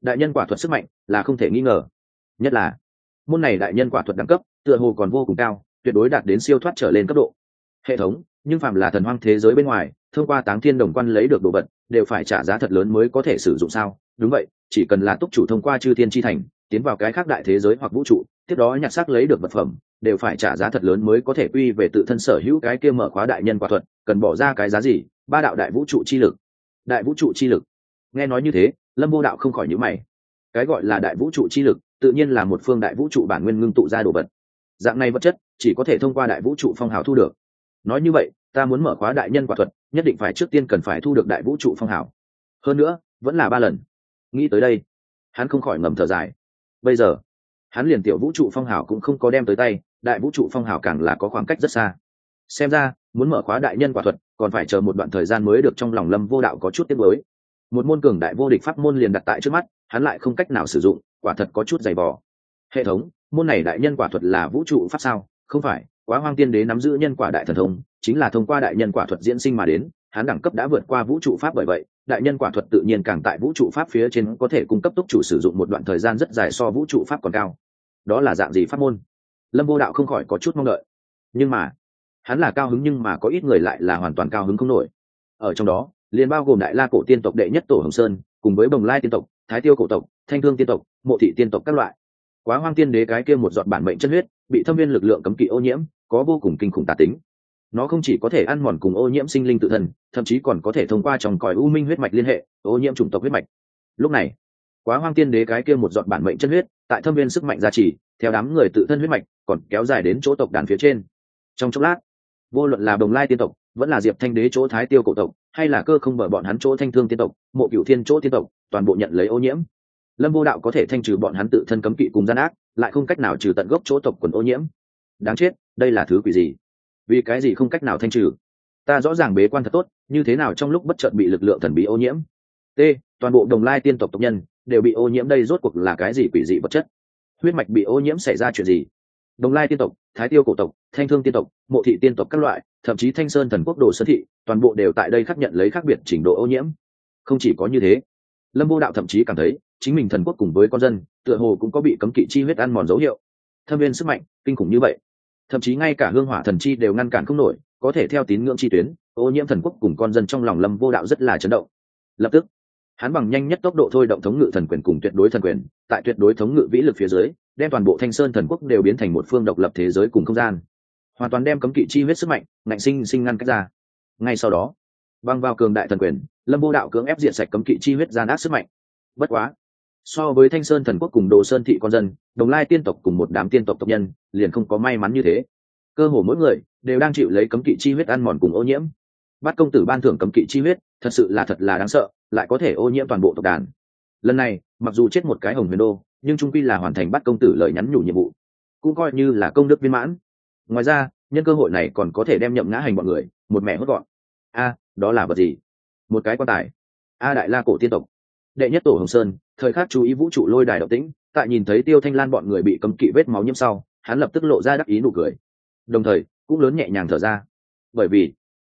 đại nhân quả thuật sức mạnh là không thể nghi ngờ. Nhất là, môn này đại nhân quả thuật đẳng cấp, tựa hồ còn vô cùng cao, tuyệt đối đạt đến siêu thoát trở lên cấp độ. Hệ thống nhưng phạm là thần hoang thế giới bên ngoài, thông qua táng thiên đồng quan lấy được đồ vật, đều phải trả giá thật lớn mới có thể sử dụng sao? Đúng vậy, chỉ cần là túc chủ thông qua chư thiên tri thành, tiến vào cái khác đại thế giới hoặc vũ trụ, tiếp đó nhặt xác lấy được vật phẩm, đều phải trả giá thật lớn mới có thể quy về tự thân sở hữu cái kia mở khóa đại nhân quả thuật, cần bỏ ra cái giá gì? Ba đạo đại vũ trụ chi lực. Đại vũ trụ chi lực. Nghe nói như thế, lâm vô đạo không khỏi nhữ mày. Cái gọi là đại vũ trụ chi lực, tự nhiên là một phương đại vũ trụ bản nguyên ngưng tụ ra đồ vật. Dạng này vật chất, chỉ có thể thông qua đại vũ trụ phong hào thu được nói như vậy, ta muốn mở khóa đại nhân quả thuật, nhất định phải trước tiên cần phải thu được đại vũ trụ phong hào. Hơn nữa, vẫn là ba lần. Nghĩ tới đây, hắn không khỏi ngầm thở dài. Bây giờ, hắn liền tiểu vũ trụ phong hào cũng không có đem tới tay, đại vũ trụ phong hào càng là có khoảng cách rất xa. Xem ra, muốn mở khóa đại nhân quả thuật, còn phải chờ một đoạn thời gian mới được trong lòng lâm vô đạo có chút tiếc mới một môn cường đại vô địch pháp môn liền đặt tại trước mắt, hắn lại không cách nào sử dụng, quả thật có chút dày vỏ hệ thống, môn này đại nhân quả thuật là vũ trụ pháp sao? Không phải quá hoang tiên đế nắm giữ nhân quả đại thần thông, chính là thông qua đại nhân quả thuật diễn sinh mà đến, hắn đẳng cấp đã vượt qua vũ trụ pháp bởi vậy, đại nhân quả thuật tự nhiên càng tại vũ trụ pháp phía trên có thể cung cấp túc chủ sử dụng một đoạn thời gian rất dài so vũ trụ pháp còn cao. Đó là dạng gì pháp môn? Lâm vô đạo không khỏi có chút mong đợi. Nhưng mà, hắn là cao hứng nhưng mà có ít người lại là hoàn toàn cao hứng không nổi. Ở trong đó, liền bao gồm đại la cổ tiên tộc đệ nhất tổ hồng sơn, cùng với bồng lai tiên tộc, thái tiêu cổ tộc, thanh thương tiên tộc, mộ thị tiên tộc các loại. Quá hoang tiên đế cái kia một giọt bản mệnh chân huyết, bị thâm viên lực lượng cấm kỵ ô nhiễm có vô cùng kinh khủng tà tính. Nó không chỉ có thể ăn mòn cùng ô nhiễm sinh linh tự thân, thậm chí còn có thể thông qua trong còi u minh huyết mạch liên hệ, ô nhiễm chủng tộc huyết mạch. Lúc này, quá hoang tiên đế cái kia một giọt bản mệnh chân huyết, tại thâm viên sức mạnh gia trì, theo đám người tự thân huyết mạch, còn kéo dài đến chỗ tộc đàn phía trên. Trong chốc lát, vô luận là đồng lai tiên tộc, vẫn là diệp thanh đế chỗ thái tiêu cổ tộc, hay là cơ không mở bọn hắn chỗ thanh thương tiên tộc, mộ cửu thiên chỗ tiên tộc, toàn bộ nhận lấy ô nhiễm. Lâm vô đạo có thể thanh trừ bọn hắn tự thân cấm kỵ cùng gian ác, lại không cách nào trừ tận gốc chỗ tộc quần ô nhiễm. Đáng chết đây là thứ quỷ gì? Vì cái gì không cách nào thanh trừ? Ta rõ ràng bế quan thật tốt, như thế nào trong lúc bất chợt bị lực lượng thần bí ô nhiễm? T, toàn bộ đồng lai tiên tộc tộc nhân đều bị ô nhiễm đây rốt cuộc là cái gì quỷ dị vật chất? Huyết mạch bị ô nhiễm xảy ra chuyện gì? Đồng lai tiên tộc, thái tiêu cổ tộc, thanh thương tiên tộc, mộ thị tiên tộc các loại, thậm chí thanh sơn thần quốc đồ sơn thị, toàn bộ đều tại đây khắc nhận lấy khác biệt trình độ ô nhiễm. Không chỉ có như thế, lâm vô đạo thậm chí cảm thấy chính mình thần quốc cùng với con dân, tựa hồ cũng có bị cấm kỵ chi huyết ăn mòn dấu hiệu. Thâm viên sức mạnh kinh khủng như vậy thậm chí ngay cả hương hỏa thần chi đều ngăn cản không nổi, có thể theo tín ngưỡng chi tuyến, ô nhiễm thần quốc cùng con dân trong lòng lâm vô đạo rất là chấn động. Lập tức, hắn bằng nhanh nhất tốc độ thôi động thống ngự thần quyền cùng tuyệt đối thần quyền, tại tuyệt đối thống ngự vĩ lực phía dưới, đem toàn bộ thanh sơn thần quốc đều biến thành một phương độc lập thế giới cùng không gian. Hoàn toàn đem cấm kỵ chi huyết sức mạnh, ngạnh sinh sinh ngăn cách ra. Ngay sau đó, băng vào cường đại thần quyền, lâm vô đạo cưỡng ép diện sạch cấm kỵ chi huyết gian ác sức mạnh. Bất quá so với thanh sơn thần quốc cùng đồ sơn thị con dân, đồng lai tiên tộc cùng một đám tiên tộc tộc nhân liền không có may mắn như thế. Cơ hồ mỗi người đều đang chịu lấy cấm kỵ chi huyết ăn mòn cùng ô nhiễm. Bắt công tử ban thưởng cấm kỵ chi huyết, thật sự là thật là đáng sợ, lại có thể ô nhiễm toàn bộ tộc đàn. Lần này, mặc dù chết một cái hồng huyền đô, nhưng trung quy là hoàn thành bắt công tử lời nhắn nhủ nhiệm vụ, cũng coi như là công đức viên mãn. Ngoài ra, nhân cơ hội này còn có thể đem nhậm ngã hành bọn người, một mẹ hốt gọn. A, đó là vật gì? Một cái quan tài. A đại la cổ tiên tộc đệ nhất tổ hồng sơn, thời khắc chú ý vũ trụ lôi đài động tĩnh, tại nhìn thấy tiêu thanh lan bọn người bị cấm kỵ vết máu nhiễm sau, hắn lập tức lộ ra đắc ý nụ cười. Đồng thời, cũng lớn nhẹ nhàng thở ra. Bởi vì,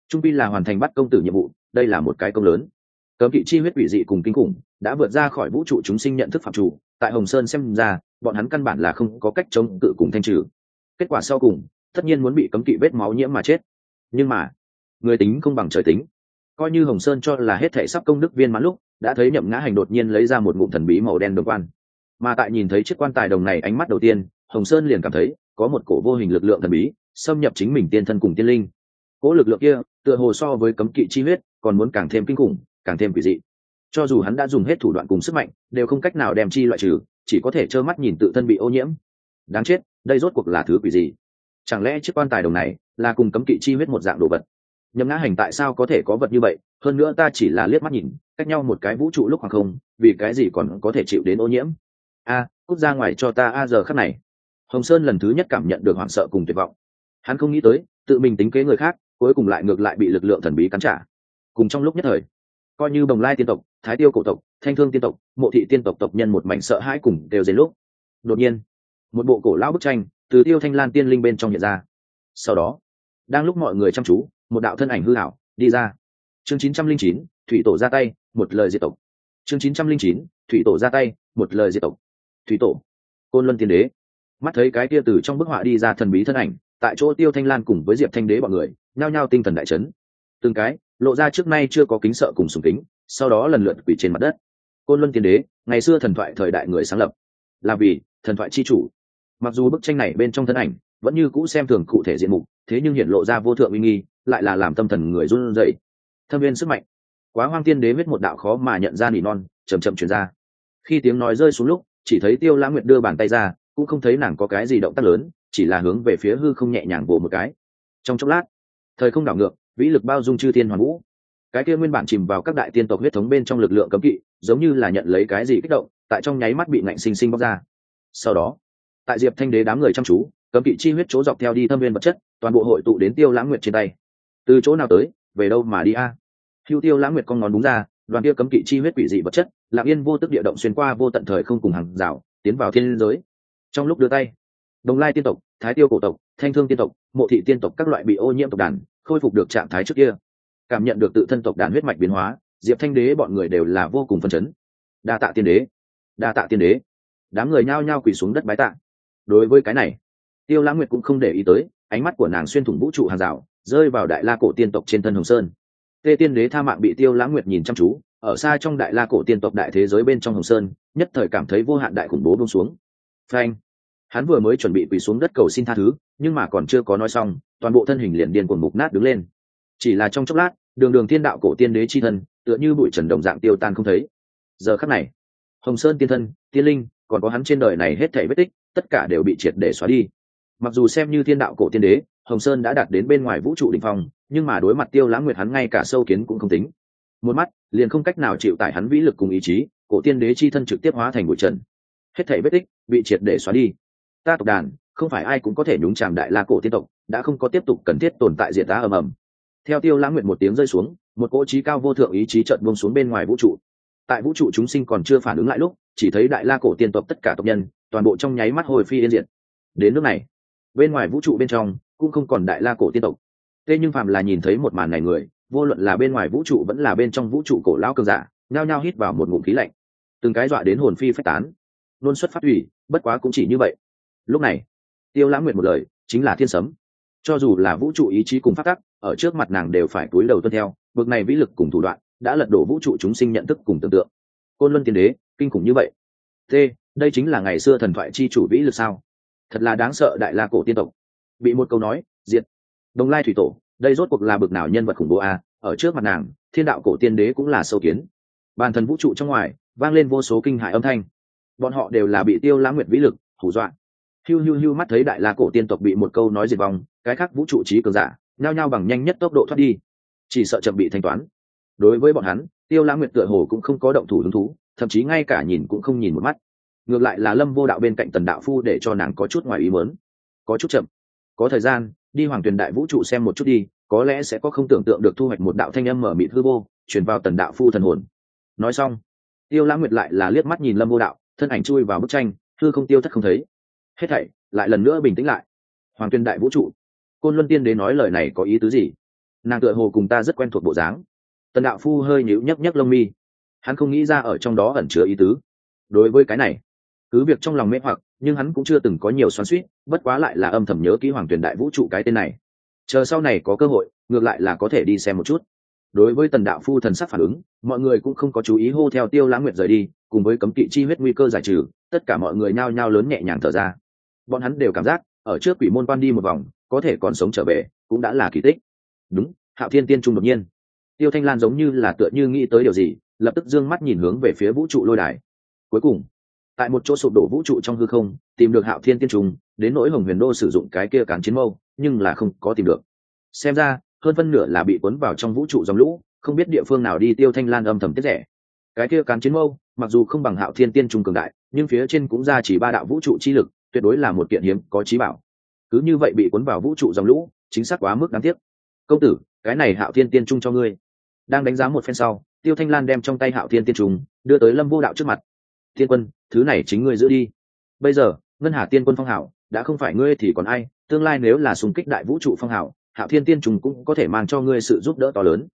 trung pin là hoàn thành bắt công tử nhiệm vụ, đây là một cái công lớn. Cấm kỵ chi huyết quỷ dị cùng kinh khủng đã vượt ra khỏi vũ trụ chúng sinh nhận thức phạm chủ, tại hồng sơn xem ra, bọn hắn căn bản là không có cách chống cự cùng thanh trừ. Kết quả sau cùng, tất nhiên muốn bị cấm kỵ vết máu nhiễm mà chết. Nhưng mà, người tính không bằng trời tính coi như hồng sơn cho là hết thể sắp công đức viên mãn lúc, đã thấy nhậm ngã hành đột nhiên lấy ra một ngụm thần bí màu đen đồng quan. Mà tại nhìn thấy chiếc quan tài đồng này ánh mắt đầu tiên, hồng sơn liền cảm thấy có một cổ vô hình lực lượng thần bí, xâm nhập chính mình tiên thân cùng tiên linh. Cỗ lực lượng kia, tựa hồ so với cấm kỵ chi huyết, còn muốn càng thêm kinh khủng, càng thêm quỷ dị. Cho dù hắn đã dùng hết thủ đoạn cùng sức mạnh, đều không cách nào đem chi loại trừ, chỉ có thể trơ mắt nhìn tự thân bị ô nhiễm. Đáng chết, đây rốt cuộc là thứ quỷ gì? Chẳng lẽ chiếc quan tài đồng này là cùng cấm kỵ chi huyết một dạng đồ vật? Nhầm ngã hành tại sao có thể có vật như vậy? Hơn nữa ta chỉ là liếc mắt nhìn, cách nhau một cái vũ trụ lúc hoặc không, vì cái gì còn có thể chịu đến ô nhiễm? A, cút ra ngoài cho ta a giờ khắc này. Hồng sơn lần thứ nhất cảm nhận được hoảng sợ cùng tuyệt vọng. Hắn không nghĩ tới, tự mình tính kế người khác, cuối cùng lại ngược lại bị lực lượng thần bí cắn trả. Cùng trong lúc nhất thời, coi như bồng lai tiên tộc, thái tiêu cổ tộc, thanh thương tiên tộc, mộ thị tiên tộc tộc nhân một mảnh sợ hãi cùng đều đến lúc. Đột nhiên, một bộ cổ lão bức tranh từ tiêu thanh lan tiên linh bên trong hiện ra. Sau đó, đang lúc mọi người chăm chú một đạo thân ảnh hư hảo, đi ra. Chương chín trăm linh chín, thủy tổ ra tay, một lời diệt tộc. Chương chín trăm linh chín, thủy tổ ra tay, một lời diệt tộc. Thủy tổ. Côn luân tiên đế. Mắt thấy cái kia từ trong bức họa đi ra thần bí thân ảnh, tại chỗ tiêu thanh lan cùng với diệp thanh đế bọn người, nhao nhao tinh thần đại chấn. Từng cái, lộ ra trước nay chưa có kính sợ cùng sùng kính, sau đó lần lượt quỷ trên mặt đất. Côn luân tiên đế, ngày xưa thần thoại thời đại người sáng lập. Là vì, thần thoại chi chủ. Mặc dù bức tranh này bên trong thân ảnh, vẫn như cũ xem thường cụ thể diện mục, thế nhưng hiện lộ ra vô thượng uy nghi lại là làm tâm thần người run rẩy. Thâm viên sức mạnh. Quá hoang tiên đế viết một đạo khó mà nhận ra nỉ non chầm chậm chuyển ra. Khi tiếng nói rơi xuống lúc, chỉ thấy tiêu lãng nguyệt đưa bàn tay ra, cũng không thấy nàng có cái gì động tác lớn, chỉ là hướng về phía hư không nhẹ nhàng vỗ một cái. Trong chốc lát, thời không đảo ngược, vĩ lực bao dung chư thiên hoàn vũ. Cái kia nguyên bản chìm vào các đại tiên tộc huyết thống bên trong lực lượng cấm kỵ, giống như là nhận lấy cái gì kích động, tại trong nháy mắt bị ngạnh sinh sinh bóc ra. Sau đó, tại diệp thanh đế đám người chăm chú, cấm kỵ chi huyết chỗ dọc theo đi thâm viên vật chất, toàn bộ hội tụ đến tiêu lãng nguyệt trên tay từ chỗ nào tới, về đâu mà đi a? À? hưu tiêu lãng nguyệt con ngón đúng ra, đoàn kia cấm kỵ chi huyết quỷ dị vật chất lạc yên vô tức địa động xuyên qua vô tận thời không cùng hàng rào, tiến vào thiên giới. Trong lúc đưa tay, đồng lai tiên tộc, thái tiêu cổ tộc, thanh thương tiên tộc, mộ thị tiên tộc các loại bị ô nhiễm tộc đàn, khôi phục được trạng thái trước kia. Cảm nhận được tự thân tộc đàn huyết mạch biến hóa, diệp thanh đế bọn người đều là vô cùng phân chấn. Đa tạ tiên đế, đa tạ tiên đế. Đám người nhao nhao quỳ xuống đất bái tạ. Đối với cái này, tiêu lãng nguyệt cũng không để ý tới, ánh mắt của nàng xuyên thủng vũ trụ hàng rào rơi vào đại la cổ tiên tộc trên thân hồng sơn tê tiên đế tha mạng bị tiêu lãng nguyệt nhìn chăm chú ở xa trong đại la cổ tiên tộc đại thế giới bên trong hồng sơn nhất thời cảm thấy vô hạn đại khủng bố bông xuống phanh hắn vừa mới chuẩn bị quỳ xuống đất cầu xin tha thứ nhưng mà còn chưa có nói xong toàn bộ thân hình liền điên cuồng mục nát đứng lên chỉ là trong chốc lát đường đường thiên đạo cổ tiên đế chi thân tựa như bụi trần đồng dạng tiêu tan không thấy giờ khắc này hồng sơn tiên thân tiên linh còn có hắn trên đời này hết thảy vết tích tất cả đều bị triệt để xóa đi mặc dù xem như thiên đạo cổ tiên đế hồng sơn đã đạt đến bên ngoài vũ trụ đ ỉ n h phong, nhưng mà đối mặt tiêu lãng nguyệt hắn ngay cả sâu kiến cũng không tính. Một mắt, liền không cách nào chịu tải hắn vĩ lực cùng ý chí, cổ tiên đế chi thân trực tiếp hóa thành bụi trần. Hết thảy vết tích bị triệt để xóa đi. Ta tộc đàn, không phải ai cũng có thể nhúng chàm đại la cổ tiên tộc, đã không có tiếp tục cần thiết tồn tại diệt tá ầm ầm. Theo tiêu lãng nguyệt một tiếng rơi xuống, một cỗ trí cao vô thượng ý chí trợn buông xuống bên ngoài vũ trụ. Tại vũ trụ chúng sinh còn chưa phản ứng lại lúc, chỉ thấy đại la cổ tiên tộc tất cả tộc nhân, toàn bộ trong nháy mắt hồi phi yên diệt. Đến nước này, bên ngoài vũ trụ bên trong cũng không còn đại la cổ tiên tộc. Thế nhưng phàm là nhìn thấy một màn này người, vô luận là bên ngoài vũ trụ vẫn là bên trong vũ trụ cổ lão cường giả, nhao nhao hít vào một ngụm khí lạnh. Từng cái dọa đến hồn phi phách tán. Luôn xuất phát hủy bất quá cũng chỉ như vậy. Lúc này, tiêu lãng nguyện một lời, chính là thiên sấm. Cho dù là vũ trụ ý chí cùng phát tắc, ở trước mặt nàng đều phải cúi đầu tuân theo, bực này vĩ lực cùng thủ đoạn, đã lật đổ vũ trụ chúng sinh nhận thức cùng tưởng tượng. Côn luân tiên đế, kinh khủng như vậy. T đây chính là ngày xưa thần thoại chi chủ vĩ lực sao? Thật là đáng sợ đại la cổ tiên tộc bị một câu nói, diệt. Đồng lai thủy tổ, đây rốt cuộc là bực nào nhân vật khủng bố a à? ở trước mặt nàng, thiên đạo cổ tiên đế cũng là sâu kiến. Bàn thần vũ trụ trong ngoài, vang lên vô số kinh hại âm thanh. Bọn họ đều là bị tiêu lãng nguyệt vĩ lực hủ dọa. Hiu hiu hiu mắt thấy đại la cổ tiên tộc bị một câu nói diệt vong, cái khác vũ trụ trí cường giả, nhao nhao bằng nhanh nhất tốc độ thoát đi. Chỉ sợ chậm bị thanh toán. Đối với bọn hắn, tiêu lãng nguyệt tựa hồ cũng không có động thủ hứng thú, thậm chí ngay cả nhìn cũng không nhìn một mắt. Ngược lại là lâm vô đạo bên cạnh tần đạo phu để cho nàng có chút ngoài ý mớn có chút chậm có thời gian, đi hoàng tuyền đại vũ trụ xem một chút đi, có lẽ sẽ có không tưởng tượng được thu hoạch một đạo thanh âm mở mịt hư vô, chuyển vào tần đạo phu thần hồn. Nói xong, tiêu lãng nguyệt lại là liếc mắt nhìn lâm vô đạo, thân ảnh chui vào bức tranh, hư không tiêu thất không thấy. Hết thảy lại lần nữa bình tĩnh lại. Hoàng tuyên đại vũ trụ. Côn luân tiên đế nói lời này có ý tứ gì? Nàng tựa hồ cùng ta rất quen thuộc bộ dáng. Tần đạo phu hơi nhíu nhấc nhấc lông mi. Hắn không nghĩ ra ở trong đó ẩn chứa ý tứ. Đối với cái này cứ việc trong lòng mê hoặc, nhưng hắn cũng chưa từng có nhiều xoắn suýt bất quá lại là âm thầm nhớ kỹ hoàng tuyển đại vũ trụ cái tên này. Chờ sau này có cơ hội, ngược lại là có thể đi xem một chút. Đối với tần đạo phu thần sắc phản ứng, mọi người cũng không có chú ý hô theo tiêu lãng nguyệt rời đi, cùng với cấm kỵ chi huyết nguy cơ giải trừ, tất cả mọi người nhao nhao lớn nhẹ nhàng thở ra. Bọn hắn đều cảm giác, ở trước quỷ môn quan đi một vòng, có thể còn sống trở về, cũng đã là kỳ tích. Đúng, hạo thiên tiên trung đột nhiên. Tiêu thanh lan giống như là tựa như nghĩ tới điều gì, lập tức d ư ơ n g mắt nhìn hướng về phía vũ trụ lôi đài. Cuối cùng tại một chỗ sụp đổ vũ trụ trong hư không, tìm được hạo thiên tiên trùng, đến nỗi hồng huyền đô sử dụng cái kia cán chiến mâu, nhưng là không có tìm được. Xem ra, hơn phân nửa là bị cuốn vào trong vũ trụ dòng lũ, không biết địa phương nào đi tiêu thanh lan âm thầm tiết rẻ. Cái kia cán chiến mâu, mặc dù không bằng hạo thiên tiên trung cường đại, nhưng phía trên cũng ra chỉ ba đạo vũ trụ chi lực, tuyệt đối là một kiện hiếm có trí bảo. Cứ như vậy bị cuốn vào vũ trụ dòng lũ, chính xác quá mức đáng tiếc. Công tử, cái này hạo thiên tiên trung cho ngươi. Đang đánh giá một phen sau, tiêu thanh lan đem trong tay hạo thiên tiên trung đưa tới lâm vô đạo trước mặt. Thiên quân thứ này chính ngươi giữ đi. Bây giờ, ngân hà tiên quân phong hảo, đã không phải ngươi thì còn ai, tương lai nếu là súng kích đại vũ trụ phong hảo, hạo thiên tiên trùng cũng có thể mang cho ngươi sự giúp đỡ to lớn.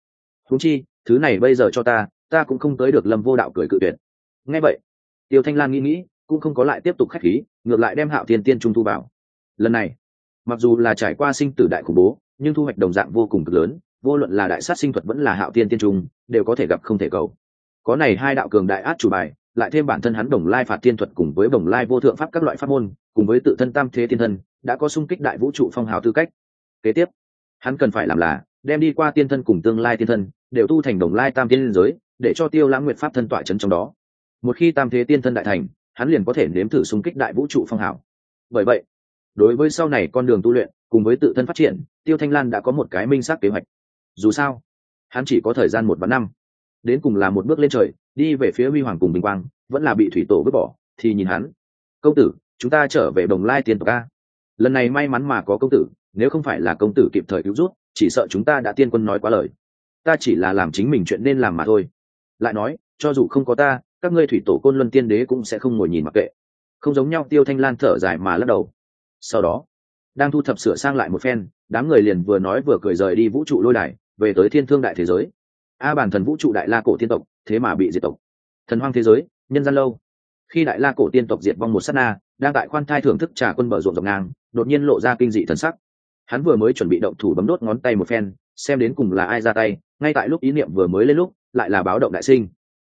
Húng chi, thứ này bây giờ cho ta ta cũng không tới được lâm vô đạo cười cự tuyệt. Ngay vậy, tiêu thanh lan nghĩ nghĩ, cũng không có lại tiếp tục khách khí, ngược lại đem hạo thiên tiên trung thu vào. Lần này, mặc dù là trải qua sinh tử đại khủng bố, nhưng thu hoạch đồng dạng vô cùng cực lớn, vô luận là đại sát sinh thuật vẫn là hạo tiên tiên trung đều có thể gặp không thể cầu. Có này hai đạo cường đại át chủ bài lại thêm bản thân hắn đồng lai phạt tiên thuật cùng với đồng lai vô thượng pháp các loại pháp môn, cùng với tự thân tam thế tiên thân, đã có sung kích đại vũ trụ phong hào tư cách. Kế tiếp, hắn cần phải làm là đem đi qua tiên thân cùng tương lai tiên thân, đều tu thành đồng lai tam tiên liên giới, để cho tiêu lãng nguyệt pháp thân tọa chấn trong đó. Một khi tam thế tiên thân đại thành, hắn liền có thể nếm thử xung kích đại vũ trụ phong hào. Bởi vậy, đối với sau này con đường tu luyện, cùng với tự thân phát triển, tiêu thanh lan đã có một cái minh xác kế hoạch. Dù sao, hắn chỉ có thời gian một và năm đến cùng là một bước lên trời, đi về phía huy hoàng cùng bình quang, vẫn là bị thủy tổ vứt bỏ, thì nhìn hắn. Công tử, chúng ta trở về đồng lai tiên tộc a. Lần này may mắn mà có công tử, nếu không phải là công tử kịp thời cứu rút chỉ sợ chúng ta đã tiên quân nói quá lời. Ta chỉ là làm chính mình chuyện nên làm mà thôi. Lại nói, cho dù không có ta, các ngươi thủy tổ côn luân tiên đế cũng sẽ không ngồi nhìn mặc kệ. Không giống nhau, tiêu thanh lan thở dài mà lắc đầu. Sau đó, đang thu thập sửa sang lại một phen, đám người liền vừa nói vừa cười rời đi vũ trụ lôi đài, về tới thiên thương đại thế giới a bản thần vũ trụ đại la cổ tiên tộc thế mà bị diệt tộc. Thần hoang thế giới nhân gian lâu. Khi đại la cổ tiên tộc diệt vong một s á t na đang tại khoan thai thưởng thức trà quân bờ ruộng dọc ngang đột nhiên lộ ra kinh dị thần sắc. Hắn vừa mới chuẩn bị động thủ bấm đốt ngón tay một phen xem đến cùng là ai ra tay ngay tại lúc ý niệm vừa mới lên lúc lại là báo động đại sinh.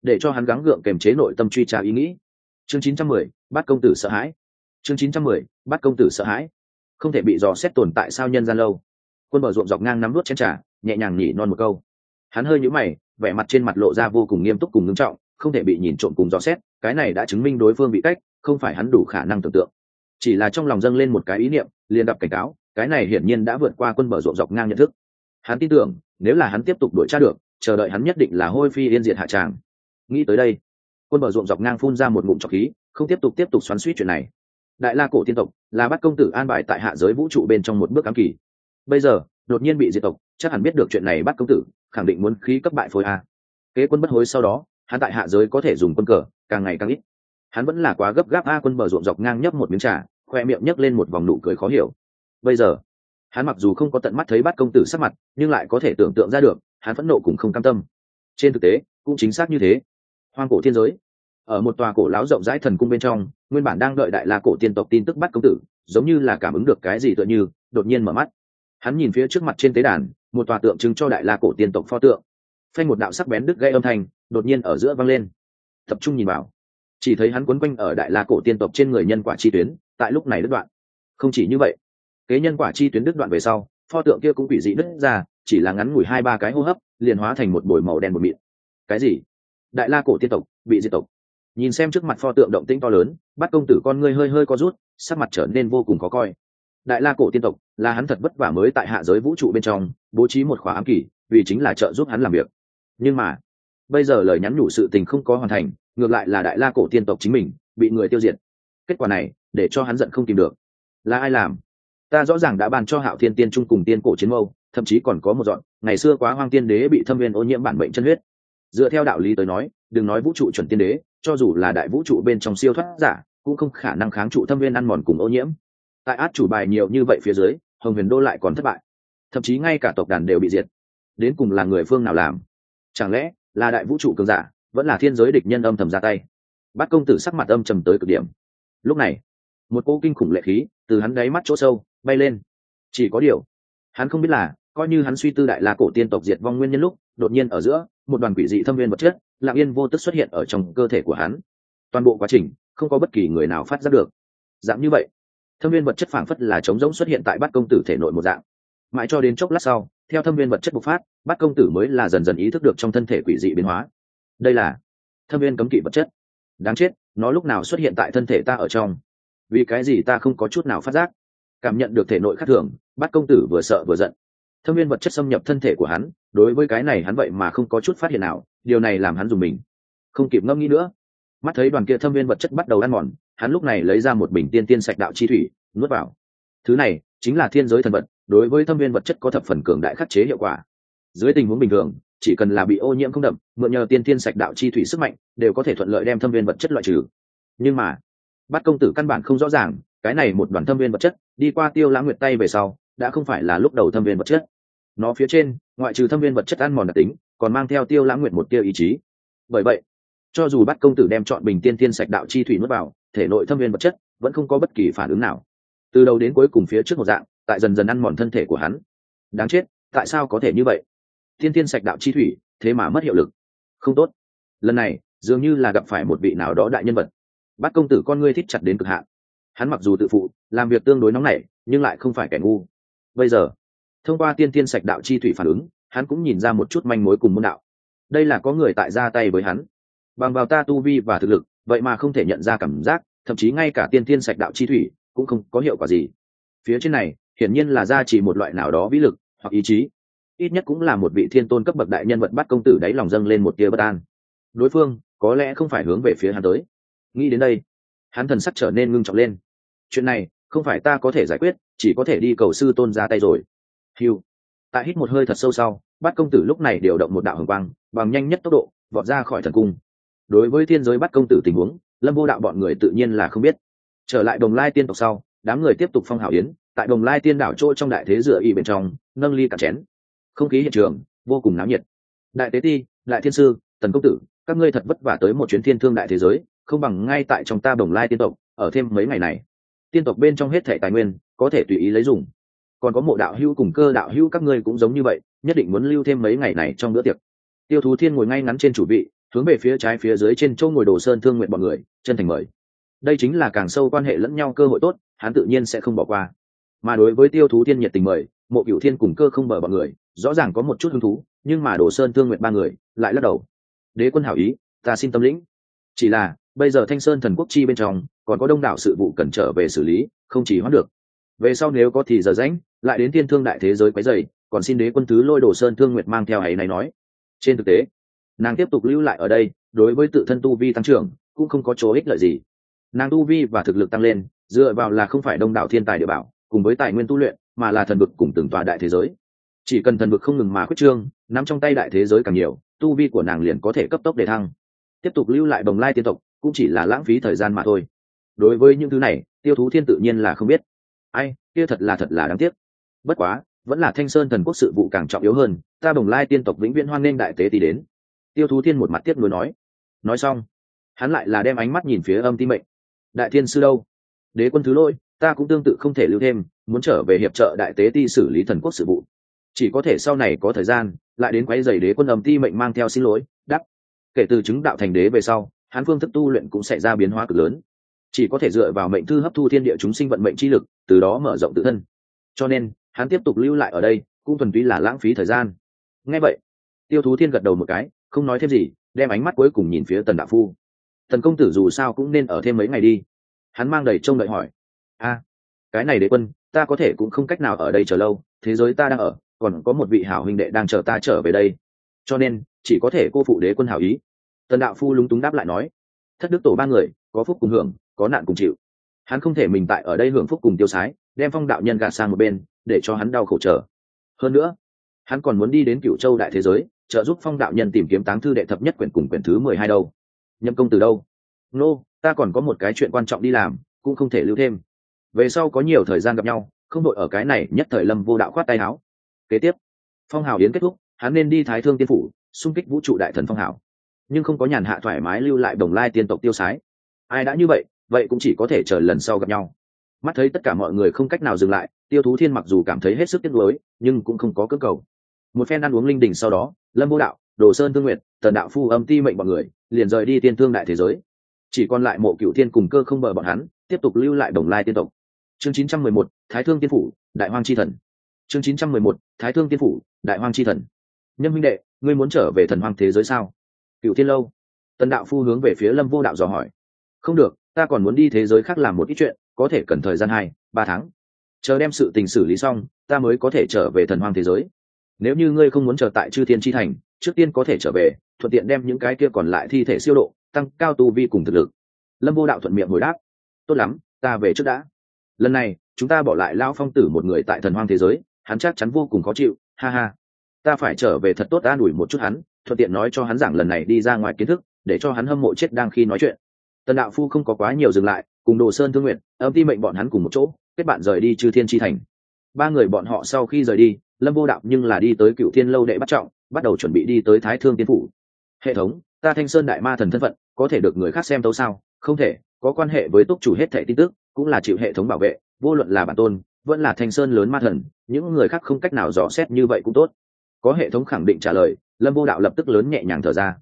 Để cho hắn gắng gượng kềm chế nội tâm truy tra ý nghĩ. Chương 910, bắt công tử sợ hãi. Chương 910, bắt công tử sợ hãi. Không thể bị dò xét tồn tại sao nhân gian lâu. Quân bờ ruộng dọc ngang nắm đốt chén trà nhẹ nhàng nhỉ non một câu hắn hơi nhũ mày, vẻ mặt trên mặt lộ ra vô cùng nghiêm túc cùng ngưng trọng, không thể bị nhìn trộm cùng dò xét, cái này đã chứng minh đối phương bị cách, không phải hắn đủ khả năng tưởng tượng. Chỉ là trong lòng dâng lên một cái ý niệm, liền đập cảnh cáo, cái này hiển nhiên đã vượt qua quân bờ ruộng dọc ngang nhận thức. Hắn tin tưởng, nếu là hắn tiếp tục đuổi tra được, chờ đợi hắn nhất định là hôi phi yên diệt hạ tràng. Nghĩ tới đây, quân bờ ruộng dọc ngang phun ra một ngụm trọc khí, không tiếp tục tiếp tục xoắn suýt chuyện này. Đại la cổ tiên tộc là bắt công tử an bài tại hạ giới vũ trụ bên trong một bước ám kỳ. Bây giờ, đột nhiên bị diệt tộc chắc hẳn biết được chuyện này bắt công tử, khẳng định muốn khí cấp bại phối a. Kế quân bất hối sau đó, hắn tại hạ giới có thể dùng quân cờ, càng ngày càng ít. Hắn vẫn là quá gấp gáp a quân bờ ruộng dọc ngang nhấp một miếng trà, khoe miệng nhấc lên một vòng nụ cười khó hiểu. Bây giờ, hắn mặc dù không có tận mắt thấy bắt công tử sắc mặt, nhưng lại có thể tưởng tượng ra được, hắn phẫn nộ cũng không cam tâm. Trên thực tế, cũng chính xác như thế. Hoang cổ thiên giới, ở một tòa cổ lão rộng rãi thần cung bên trong, nguyên bản đang đợi đại la cổ tiên tộc tin tức bắt công tử, giống như là cảm ứng được cái gì tựa như, đột nhiên mở mắt. Hắn nhìn phía trước mặt trên tế đàn một tòa tượng trưng cho đại la cổ tiên tộc pho tượng. Phanh một đạo sắc bén đứt gây âm thanh, đột nhiên ở giữa vang lên. Tập trung nhìn vào. Chỉ thấy hắn quấn quanh ở đại la cổ tiên tộc trên người nhân quả chi tuyến, tại lúc này đứt đoạn. Không chỉ như vậy, kế nhân quả chi tuyến đứt đoạn về sau, pho tượng kia cũng bị dị đứt ra, chỉ là ngắn ngủi hai ba cái hô hấp, liền hóa thành một bồi màu đen một mịn. Cái gì? Đại la cổ tiên tộc bị diệt tộc. Nhìn xem trước mặt pho tượng động tĩnh to lớn, bắt công tử con ngươi hơi hơi co rút, sắc mặt trở nên vô cùng khó coi đại la cổ tiên tộc, là hắn thật vất vả mới tại hạ giới vũ trụ bên trong, bố trí một khóa ám kỷ, vì chính là trợ giúp hắn làm việc. Nhưng mà, bây giờ lời nhắn nhủ sự tình không có hoàn thành, ngược lại là đại la cổ tiên tộc chính mình, bị người tiêu diệt. Kết quả này, để cho hắn giận không tìm được. Là ai làm? Ta rõ ràng đã ban cho hạo thiên tiên trung cùng tiên cổ chiến mâu, thậm chí còn có một dọn, ngày xưa quá hoang tiên đế bị thâm viên ô nhiễm bản bệnh chân huyết. Dựa theo đạo lý tới nói, đừng nói vũ trụ chuẩn tiên đế, cho dù là đại vũ trụ bên trong siêu thoát giả, cũng không khả năng kháng trụ thâm viên ăn mòn cùng ô nhiễm tại át chủ bài nhiều như vậy phía dưới, hồng huyền đô lại còn thất bại. Thậm chí ngay cả tộc đàn đều bị diệt. Đến cùng là người phương nào làm? Chẳng lẽ là đại vũ trụ cường giả, vẫn là thiên giới địch nhân âm thầm ra tay? Bắt công tử sắc mặt âm trầm tới cực điểm. Lúc này, một cô kinh khủng lệ khí từ hắn đáy mắt chỗ sâu bay lên. Chỉ có điều, hắn không biết là coi như hắn suy tư đại la cổ tiên tộc diệt vong nguyên nhân lúc, đột nhiên ở giữa, một đoàn quỷ dị thâm viên vật chất lạng yên vô tức xuất hiện ở trong cơ thể của hắn. Toàn bộ quá trình, không có bất kỳ người nào phát giác được. Dạng như vậy thâm viên vật chất phảng phất là trống rỗng xuất hiện tại bát công tử thể nội một dạng. Mãi cho đến chốc lát sau, theo thâm viên vật chất bộc phát, bát công tử mới là dần dần ý thức được trong thân thể quỷ dị biến hóa. Đây là thâm viên cấm kỵ vật chất. Đáng chết, nó lúc nào xuất hiện tại thân thể ta ở trong? Vì cái gì ta không có chút nào phát giác? Cảm nhận được thể nội khác thường, bát công tử vừa sợ vừa giận. Thâm viên vật chất xâm nhập thân thể của hắn, đối với cái này hắn vậy mà không có chút phát hiện nào, điều này làm hắn dùng mình. Không kịp ngâm nghĩ nữa mắt thấy đoàn kia thâm viên vật chất bắt đầu ăn mòn, hắn lúc này lấy ra một bình tiên tiên sạch đạo chi thủy, nuốt vào. Thứ này chính là thiên giới thần vật, đối với thâm viên vật chất có thập phần cường đại khắc chế hiệu quả. Dưới tình huống bình thường, chỉ cần là bị ô nhiễm không đậm, mượn nhờ tiên tiên sạch đạo chi thủy sức mạnh, đều có thể thuận lợi đem thâm viên vật chất loại trừ. Nhưng mà, bắt công tử căn bản không rõ ràng, cái này một đoàn thâm viên vật chất, đi qua tiêu lãng nguyệt tay về sau, đã không phải là lúc đầu thâm viên vật chất. Nó phía trên, ngoại trừ thâm viên vật chất ăn mòn đặc tính, còn mang theo tiêu lãng nguyệt một tiêu ý chí. Bởi vậy cho dù bắt công tử đem chọn bình tiên tiên sạch đạo chi thủy nuốt vào, thể nội thâm viên vật chất vẫn không có bất kỳ phản ứng nào. Từ đầu đến cuối cùng phía trước một dạng, tại dần dần ăn mòn thân thể của hắn. Đáng chết, tại sao có thể như vậy? Tiên tiên sạch đạo chi thủy, thế mà mất hiệu lực. Không tốt. Lần này, dường như là gặp phải một vị nào đó đại nhân vật. Bắt công tử con ngươi thích chặt đến cực hạn. Hắn mặc dù tự phụ, làm việc tương đối nóng nảy, nhưng lại không phải kẻ ngu. Bây giờ, thông qua tiên tiên sạch đạo chi thủy phản ứng, hắn cũng nhìn ra một chút manh mối cùng môn đạo. Đây là có người tại ra tay với hắn bằng vào ta tu vi và thực lực, vậy mà không thể nhận ra cảm giác, thậm chí ngay cả tiên tiên sạch đạo chi thủy cũng không có hiệu quả gì. Phía trên này, hiển nhiên là ra chỉ một loại nào đó vĩ lực hoặc ý chí. Ít nhất cũng là một vị thiên tôn cấp bậc đại nhân vật bắt công tử đáy lòng dâng lên một tia bất an. Đối phương, có lẽ không phải hướng về phía hắn tới. Nghĩ đến đây, hắn thần sắc trở nên ngưng trọng lên. Chuyện này, không phải ta có thể giải quyết, chỉ có thể đi cầu sư tôn ra tay rồi. Hiu tại hít một hơi thật sâu sau, bắt công tử lúc này điều động một đạo hồng quang, bằng nhanh nhất tốc độ, vọt ra khỏi thần cung đối với thiên giới bắt công tử tình huống, lâm vô đạo bọn người tự nhiên là không biết. Trở lại đồng lai tiên tộc sau, đám người tiếp tục phong hảo yến, tại đồng lai tiên đảo trôi trong đại thế dựa y bên trong, nâng ly cả chén. Không khí hiện trường, vô cùng náo nhiệt. Đại tế ti, đại thiên sư, tần công tử, các ngươi thật vất vả tới một chuyến thiên thương đại thế giới, không bằng ngay tại trong ta đồng lai tiên tộc, ở thêm mấy ngày này. Tiên tộc bên trong hết thẻ tài nguyên, có thể tùy ý lấy dùng. Còn có mộ đạo hữu cùng cơ đạo hữu các ngươi cũng giống như vậy, nhất định muốn lưu thêm mấy ngày này trong bữa tiệc. Tiêu thú thiên ngồi ngay ngắn trên chủ vị hướng về phía trái phía dưới trên châu ngồi đồ sơn thương nguyện bọn người, chân thành mời. Đây chính là càng sâu quan hệ lẫn nhau cơ hội tốt, hắn tự nhiên sẽ không bỏ qua. Mà đối với tiêu thú thiên nhiệt tình mời, mộ cửu thiên cùng cơ không bờ bọn người, rõ ràng có một chút hứng thú, nhưng mà đồ sơn thương nguyện ba người, lại lắc đầu. Đế quân hảo ý, ta xin tâm lĩnh. Chỉ là, bây giờ thanh sơn thần quốc chi bên trong, còn có đông đảo sự vụ cần trở về xử lý, không chỉ hoãn được. Về sau nếu có thì giờ rãnh lại đến thiên thương đại thế giới quấy dày còn xin đế quân thứ lôi đồ sơn thương nguyệt mang theo ấy này nói. Trên thực tế nàng tiếp tục lưu lại ở đây, đối với tự thân tu vi tăng trưởng, cũng không có chỗ ích lợi gì. Nàng tu vi và thực lực tăng lên, dựa vào là không phải đông đảo thiên tài địa bảo, cùng với tài nguyên tu luyện, mà là thần vực cùng từng tòa đại thế giới. Chỉ cần thần vực không ngừng mà khuyết trương, nắm trong tay đại thế giới càng nhiều, tu vi của nàng liền có thể cấp tốc để thăng. Tiếp tục lưu lại bồng lai tiên tộc, cũng chỉ là lãng phí thời gian mà thôi. Đối với những thứ này, tiêu thú thiên tự nhiên là không biết. Ai, kia thật là thật là đáng tiếc. Bất quá, vẫn là thanh sơn thần quốc sự vụ càng trọng yếu hơn, ta bồng lai tiên tộc vĩnh viễn hoan nghênh đại tế tỷ đến tiêu thú thiên một mặt tiếp nối nói. Nói xong, hắn lại là đem ánh mắt nhìn phía âm ti mệnh. Đại thiên sư đâu? Đế quân thứ lỗi, ta cũng tương tự không thể lưu thêm, muốn trở về hiệp trợ đại tế ti xử lý thần quốc sự vụ. Chỉ có thể sau này có thời gian, lại đến quấy giày đế quân âm ti mệnh mang theo xin lỗi đắp kể từ chứng đạo thành đế về sau, hắn phương thức tu luyện cũng sẽ ra biến hóa cực lớn. Chỉ có thể dựa vào mệnh thư hấp thu thiên địa chúng sinh vận mệnh chi lực, từ đó mở rộng tự thân. Cho nên, hắn tiếp tục lưu lại ở đây, cũng thuần túy là lãng phí thời gian. Ngay vậy, tiêu thú thiên gật đầu một cái không nói thêm gì, đem ánh mắt cuối cùng nhìn phía tần đạo phu. Tần công tử dù sao cũng nên ở thêm mấy ngày đi. Hắn mang đầy trông đợi hỏi. A, cái này đế quân, ta có thể cũng không cách nào ở đây chờ lâu, thế giới ta đang ở, còn có một vị hảo huynh đệ đang chờ ta trở về đây. Cho nên, chỉ có thể cô phụ đế quân hảo ý. Tần đạo phu lúng túng đáp lại nói. Thất đức tổ ba người, có phúc cùng hưởng, có nạn cùng chịu. Hắn không thể mình tại ở đây hưởng phúc cùng tiêu sái, đem phong đạo nhân gạt sang một bên, để cho hắn đau khổ trở hơn nữa, hắn còn muốn đi đến cựu châu đại thế giới trợ giúp phong đạo nhân tìm kiếm táng thư đệ thập nhất quyển cùng quyển thứ mười hai đâu. Nhậm công từ đâu? Nô、no, ta còn có một cái chuyện quan trọng đi làm cũng không thể lưu thêm. Về sau có nhiều thời gian gặp nhau không đội ở cái này nhất thời lâm vô đạo khoát tay áo. Kế tiếp phong hào yến kết thúc hắn nên đi thái thương tiên phủ xung kích vũ trụ đại thần phong hào. Nhưng không có nhàn hạ thoải mái lưu lại đồng lai tiên tộc tiêu sái. Ai đã như vậy vậy cũng chỉ có thể chờ lần sau gặp nhau. Mắt thấy tất cả mọi người không cách nào dừng lại tiêu thú thiên mặc dù cảm thấy hết sức tiếc nuối nhưng cũng không có cơ cầu. Một phen ăn uống linh đình sau đó lâm vô đạo đồ sơn thương nguyện tần đạo phu âm ti mệnh bọn người liền rời đi tiên thương đại thế giới. Chỉ còn lại mộ cựu thiên cùng cơ không bờ bọn hắn tiếp tục lưu lại đồng lai tiên tộc. Chương 911, thái thương tiên phủ đại hoang chi thần. Chương 911, thái thương tiên phủ đại hoang chi thần. Nhân minh đệ ngươi muốn trở về thần hoang thế giới sao? Cựu thiên lâu. Tần đạo phu hướng về phía lâm vô đạo dò hỏi. Không được ta còn muốn đi thế giới khác làm một ít chuyện có thể cần thời gian hai ba tháng. Chờ đem sự tình xử lý xong ta mới có thể trở về thần hoang thế giới nếu như ngươi không muốn chờ tại chư thiên tri thành, trước tiên có thể trở về, thuận tiện đem những cái kia còn lại thi thể siêu độ, tăng cao tu vi cùng thực lực. Lâm vô đạo thuận miệng hồi đáp, tốt lắm, ta về trước đã. Lần này, chúng ta bỏ lại lao phong tử một người tại thần hoang thế giới, hắn chắc chắn vô cùng khó chịu, ha ha. Ta phải trở về thật tốt ta đuổi một chút hắn, thuận tiện nói cho hắn rằng lần này đi ra ngoài kiến thức, để cho hắn hâm mộ chết đang khi nói chuyện. Tần đạo phu không có quá nhiều dừng lại, cùng đồ sơn thương nguyện âm ti mệnh bọn hắn cùng một chỗ, kết bạn rời đi chư thiên tri thành. Ba người bọn họ sau khi rời đi lâm vô đạo nhưng là đi tới cựu thiên lâu đệ bắt trọng, bắt đầu chuẩn bị đi tới thái thương tiên phủ. Hệ thống, ta thanh sơn đại ma thần thân phận, có thể được người khác xem tấu sao? Không thể, có quan hệ với túc chủ hết thẻ tin tức, cũng là chịu hệ thống bảo vệ, vô luận là bản tôn, vẫn là thanh sơn lớn ma thần, những người khác không cách nào dò xét như vậy cũng tốt. Có hệ thống khẳng định trả lời, lâm vô đạo lập tức lớn nhẹ nhàng thở ra.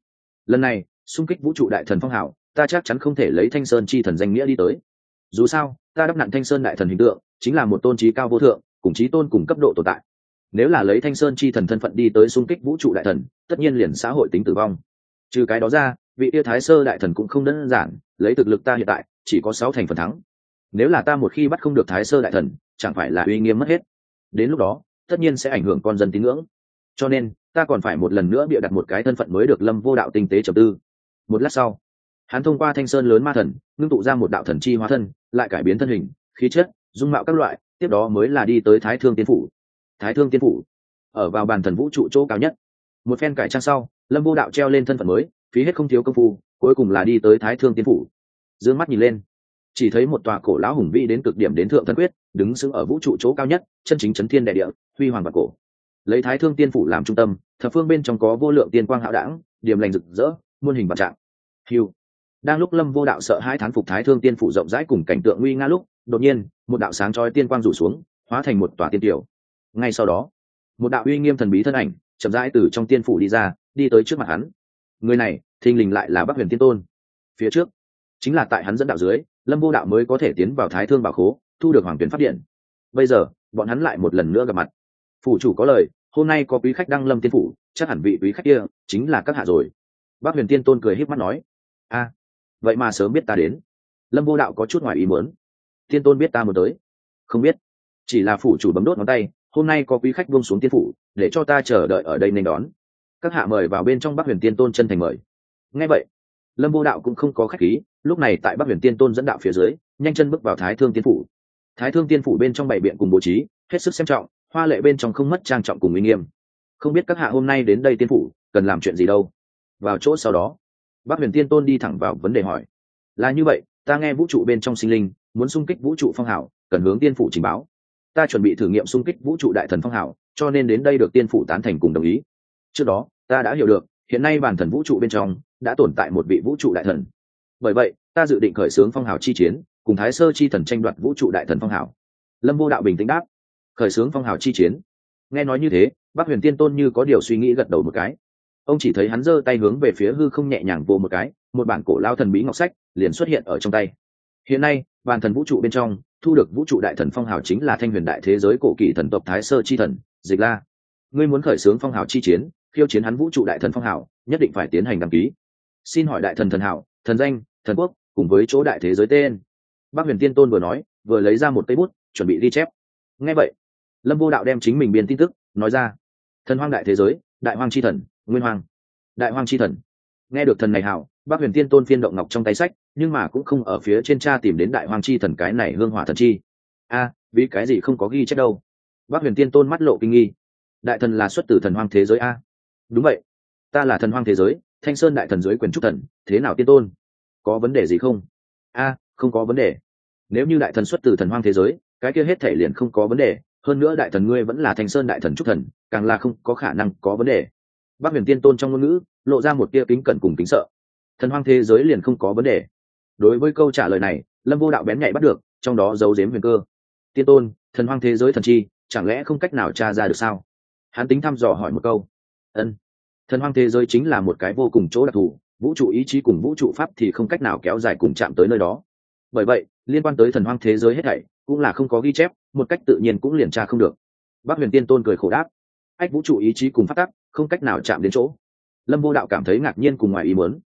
Lần này, xung kích vũ trụ đại thần phong hảo ta chắc chắn không thể lấy thanh sơn chi thần danh nghĩa đi tới. Dù sao, ta đắp nặn thanh sơn đại thần hình tượng, chính là một tôn trí cao vô thượng, cùng trí tôn cùng cấp độ tồn tại nếu là lấy thanh sơn chi thần thân phận đi tới xung kích vũ trụ đại thần, tất nhiên liền xã hội tính tử vong. Trừ cái đó ra, vị yêu thái sơ đại thần cũng không đơn giản, lấy thực lực ta hiện tại, chỉ có sáu thành phần thắng. Nếu là ta một khi bắt không được thái sơ đại thần, chẳng phải là uy nghiêm mất hết. Đến lúc đó, tất nhiên sẽ ảnh hưởng con dân tín ngưỡng. Cho nên, ta còn phải một lần nữa bịa đặt một cái thân phận mới được lâm vô đạo tinh tế trầm tư. Một lát sau, hắn thông qua thanh sơn lớn ma thần, ngưng tụ ra một đạo thần chi hóa thân, lại cải biến thân hình, khí chất, dung mạo các loại, tiếp đó mới là đi tới thái thương tiên phủ thái thương tiên phủ, ở vào bàn thần vũ trụ chỗ cao nhất. Một phen cải trang sau, lâm vô đạo treo lên thân phận mới, phí hết không thiếu công phu, cuối cùng là đi tới thái thương tiên phủ. D ư ơ n g mắt nhìn lên, chỉ thấy một tòa cổ lão hùng vĩ đến cực điểm đến thượng thân quyết, đứng sững ở vũ trụ chỗ cao nhất, chân chính chấn thiên đại địa, huy hoàng và cổ. Lấy thái thương tiên phủ làm trung tâm, thập phương bên trong có vô lượng tiên quang hạo đảng điểm lành rực rỡ, muôn hình vạn trạng. Hiu đang lúc lâm vô đạo sợ hai thán phục thái thương tiên phủ rộng rãi cùng cảnh tượng nguy nga lúc, đột nhiên, một đạo sáng trói tiên quang rủ xuống, hóa thành một tòa tiên tiểu ngay sau đó, một đạo uy nghiêm thần bí thân ảnh chậm rãi từ trong tiên phủ đi ra, đi tới trước mặt hắn. Người này, thình lình lại là bắc huyền tiên tôn. Phía trước, chính là tại hắn dẫn đạo dưới, lâm vô đạo mới có thể tiến vào thái thương bảo khố, thu được hoàng tuyến phát điện. Bây giờ, bọn hắn lại một lần nữa gặp mặt. Phủ chủ có lời, hôm nay có quý khách đăng lâm tiên phủ, chắc hẳn vị quý khách kia chính là các hạ rồi. Bác huyền tiên tôn cười híp mắt nói, a, vậy mà sớm biết ta đến. Lâm vô đạo có chút ngoài ý muốn, tiên tôn biết ta muốn tới. Không biết. Chỉ là phủ chủ bấm đốt ngón tay hôm nay có quý khách buông xuống tiên phủ, để cho ta chờ đợi ở đây nên đón. Các hạ mời vào bên trong bắc huyền tiên tôn chân thành mời. Ngay vậy, lâm vô đạo cũng không có khách khí, lúc này tại bắc huyền tiên tôn dẫn đạo phía dưới, nhanh chân bước vào thái thương tiên phủ. Thái thương tiên phủ bên trong bảy biện cùng bố trí, hết sức xem trọng, hoa lệ bên trong không mất trang trọng cùng uy nghiêm. Không biết các hạ hôm nay đến đây tiên phủ, cần làm chuyện gì đâu? Vào chỗ sau đó, bắc huyền tiên tôn đi thẳng vào vấn đề hỏi. Là như vậy, ta nghe vũ trụ bên trong sinh linh, muốn xung kích vũ trụ phong hảo cần hướng tiên phủ trình báo ta chuẩn bị thử nghiệm xung kích vũ trụ đại thần phong hảo cho nên đến đây được tiên phủ tán thành cùng đồng ý. Trước đó, ta đã hiểu được, hiện nay bản thần vũ trụ bên trong đã tồn tại một vị vũ trụ đại thần. Bởi vậy, ta dự định khởi xướng phong hào chi chiến, cùng thái sơ chi thần tranh đoạt vũ trụ đại thần phong hào. Lâm vô đạo bình tĩnh đáp. Khởi xướng phong hào chi chiến. Nghe nói như thế bác huyền tiên tôn như có điều suy nghĩ gật đầu một cái. Ông chỉ thấy hắn giơ tay hướng về phía hư không nhẹ nhàng vô một cái, một bản cổ lao thần bí ngọc sách liền xuất hiện ở trong tay. Hiện nay, bản thần vũ trụ bên trong thu được vũ trụ đại thần phong hào chính là thanh huyền đại thế giới cổ kỳ thần tộc thái sơ chi thần dịch la. Ngươi muốn khởi xướng phong hào chi chiến khiêu chiến hắn vũ trụ đại thần phong hào nhất định phải tiến hành đăng ký. Xin hỏi đại thần thần hảo thần danh thần quốc cùng với chỗ đại thế giới tên. Bác huyền tiên tôn vừa nói vừa lấy ra một cây bút chuẩn bị ghi chép. Ngay vậy lâm vô đạo đem chính mình biên tin tức nói ra. Thần hoang đại thế giới đại hoang c h i thần nguyên hoang, đại hoang c h i thần. Nghe được thần này hảo bác huyền tiên tôn phiên động ngọc trong tay sách nhưng mà cũng không ở phía trên cha tìm đến đại hoang chi thần cái này hương hỏa thần chi. A, vì cái gì không có ghi chép đâu? Bác huyền tiên tôn mắt lộ kinh nghi. Đại thần là xuất từ thần hoang thế giới a. Đúng vậy. Ta là thần hoang thế giới, thanh sơn đại thần dưới quyền trúc thần, thế nào tiên tôn? Có vấn đề gì không? A, không có vấn đề. Nếu như đại thần xuất từ thần hoang thế giới, cái kia hết thể liền không có vấn đề. Hơn nữa đại thần ngươi vẫn là thanh sơn đại thần trúc thần, càng là không có khả năng có vấn đề. Bác huyền tiên tôn trong ngôn ngữ, lộ ra một tia kính cẩn cùng kính sợ. Thần hoang thế giới liền không có vấn đề đối với câu trả lời này, lâm vô đạo bén nhạy bắt được, trong đó giấu giếm huyền cơ. Tiên tôn, thần hoang thế giới thần chi, chẳng lẽ không cách nào tra ra được sao? Hắn tính thăm dò hỏi một câu. Ân. Thần hoang thế giới chính là một cái vô cùng chỗ đặc thù, vũ trụ ý chí cùng vũ trụ pháp thì không cách nào kéo dài cùng chạm tới nơi đó. Bởi vậy, liên quan tới thần hoang thế giới hết thảy, cũng là không có ghi chép, một cách tự nhiên cũng liền tra không được. Bác huyền tiên tôn cười khổ đáp. Ách, vũ trụ ý chí cùng phát tắc, không cách nào chạm đến chỗ. Lâm vô đạo cảm thấy ngạc nhiên cùng ngoài ý muốn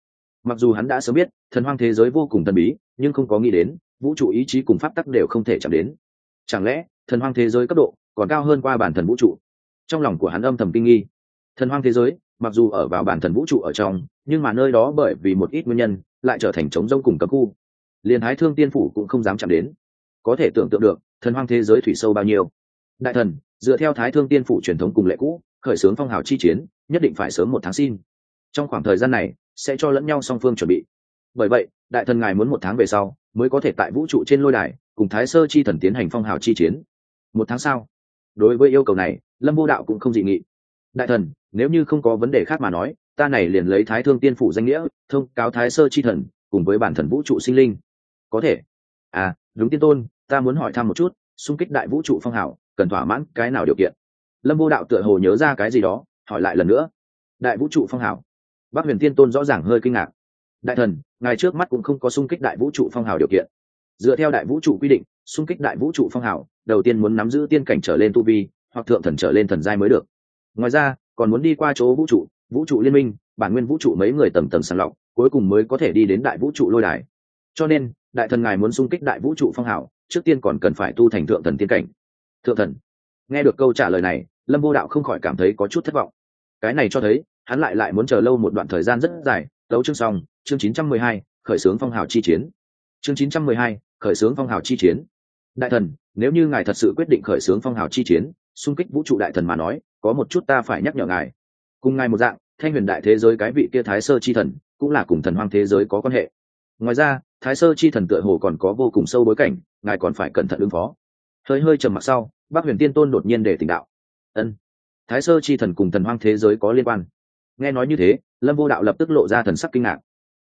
mặc dù hắn đã sớm biết, thần hoang thế giới vô cùng thần bí, nhưng không có nghĩ đến, vũ trụ ý chí cùng pháp tắc đều không thể chạm đến. Chẳng lẽ, thần hoang thế giới cấp độ còn cao hơn qua bản thần vũ trụ? Trong lòng của hắn âm thầm kinh nghi. Thần hoang thế giới, mặc dù ở vào bản thần vũ trụ ở trong, nhưng mà nơi đó bởi vì một ít nguyên nhân, lại trở thành trống rông cùng cấm khu. Liền thái thương tiên phủ cũng không dám chạm đến. Có thể tưởng tượng được, thần hoang thế giới thủy sâu bao nhiêu. Đại thần, dựa theo thái thương tiên phủ truyền thống cùng lệ cũ, khởi xướng phong hào chi chiến, nhất định phải sớm một tháng xin. Trong khoảng thời gian này sẽ cho lẫn nhau song phương chuẩn bị. Bởi vậy, đại thần ngài muốn một tháng về sau mới có thể tại vũ trụ trên lôi đài cùng thái sơ chi thần tiến hành phong hào chi chiến. Một tháng sau, đối với yêu cầu này, lâm vô đạo cũng không dị nghị. Đại thần, nếu như không có vấn đề khác mà nói, ta này liền lấy thái thương tiên phủ danh nghĩa, thông cáo thái sơ chi thần cùng với bản thần vũ trụ sinh linh. Có thể. À đúng tiên tôn, ta muốn hỏi thăm một chút, xung kích đại vũ trụ phong hào, cần thỏa mãn cái nào điều kiện? Lâm vô đạo tựa hồ nhớ ra cái gì đó, hỏi lại lần nữa. Đại vũ trụ phong hào bác huyền tiên tôn rõ ràng hơi kinh ngạc. Đại thần, ngài trước mắt cũng không có xung kích đại vũ trụ phong hào điều kiện. Dựa theo đại vũ trụ quy định, xung kích đại vũ trụ phong hào, đầu tiên muốn nắm giữ tiên cảnh trở lên tu vi, hoặc thượng thần trở lên thần giai mới được. Ngoài ra, còn muốn đi qua chỗ vũ trụ vũ trụ liên minh, bản nguyên vũ trụ mấy người tầm tầm sàng lọc, cuối cùng mới có thể đi đến đại vũ trụ lôi đài. Cho nên, đại thần ngài muốn xung kích đại vũ trụ phong hào, trước tiên còn cần phải tu thành thượng thần tiên cảnh. Thượng thần. Nghe được câu trả lời này, lâm vô đạo không khỏi cảm thấy có chút thất vọng. Cái này cho thấy hắn lại lại muốn chờ lâu một đoạn thời gian rất dài. Tấu chương xong chương 912, khởi xướng phong hào chi chiến. Chương 912, khởi xướng phong hào chi chiến. Đại thần nếu như ngài thật sự quyết định khởi xướng phong hào chi chiến xung kích vũ trụ đại thần mà nói có một chút ta phải nhắc nhở ngài. Cùng ngài một dạng thanh huyền đại thế giới cái vị kia thái sơ chi thần cũng là cùng thần hoang thế giới có quan hệ. Ngoài ra thái sơ chi thần tựa hồ còn có vô cùng sâu bối cảnh ngài còn phải cẩn thận ứng phó. Hơi hơi trầm mặc sau bác huyền tiên tôn đột nhiên để tỉnh đạo. Ân thái sơ chi thần cùng thần hoang thế giới có liên quan nghe nói như thế, lâm vô đạo lập tức lộ ra thần sắc kinh ngạc.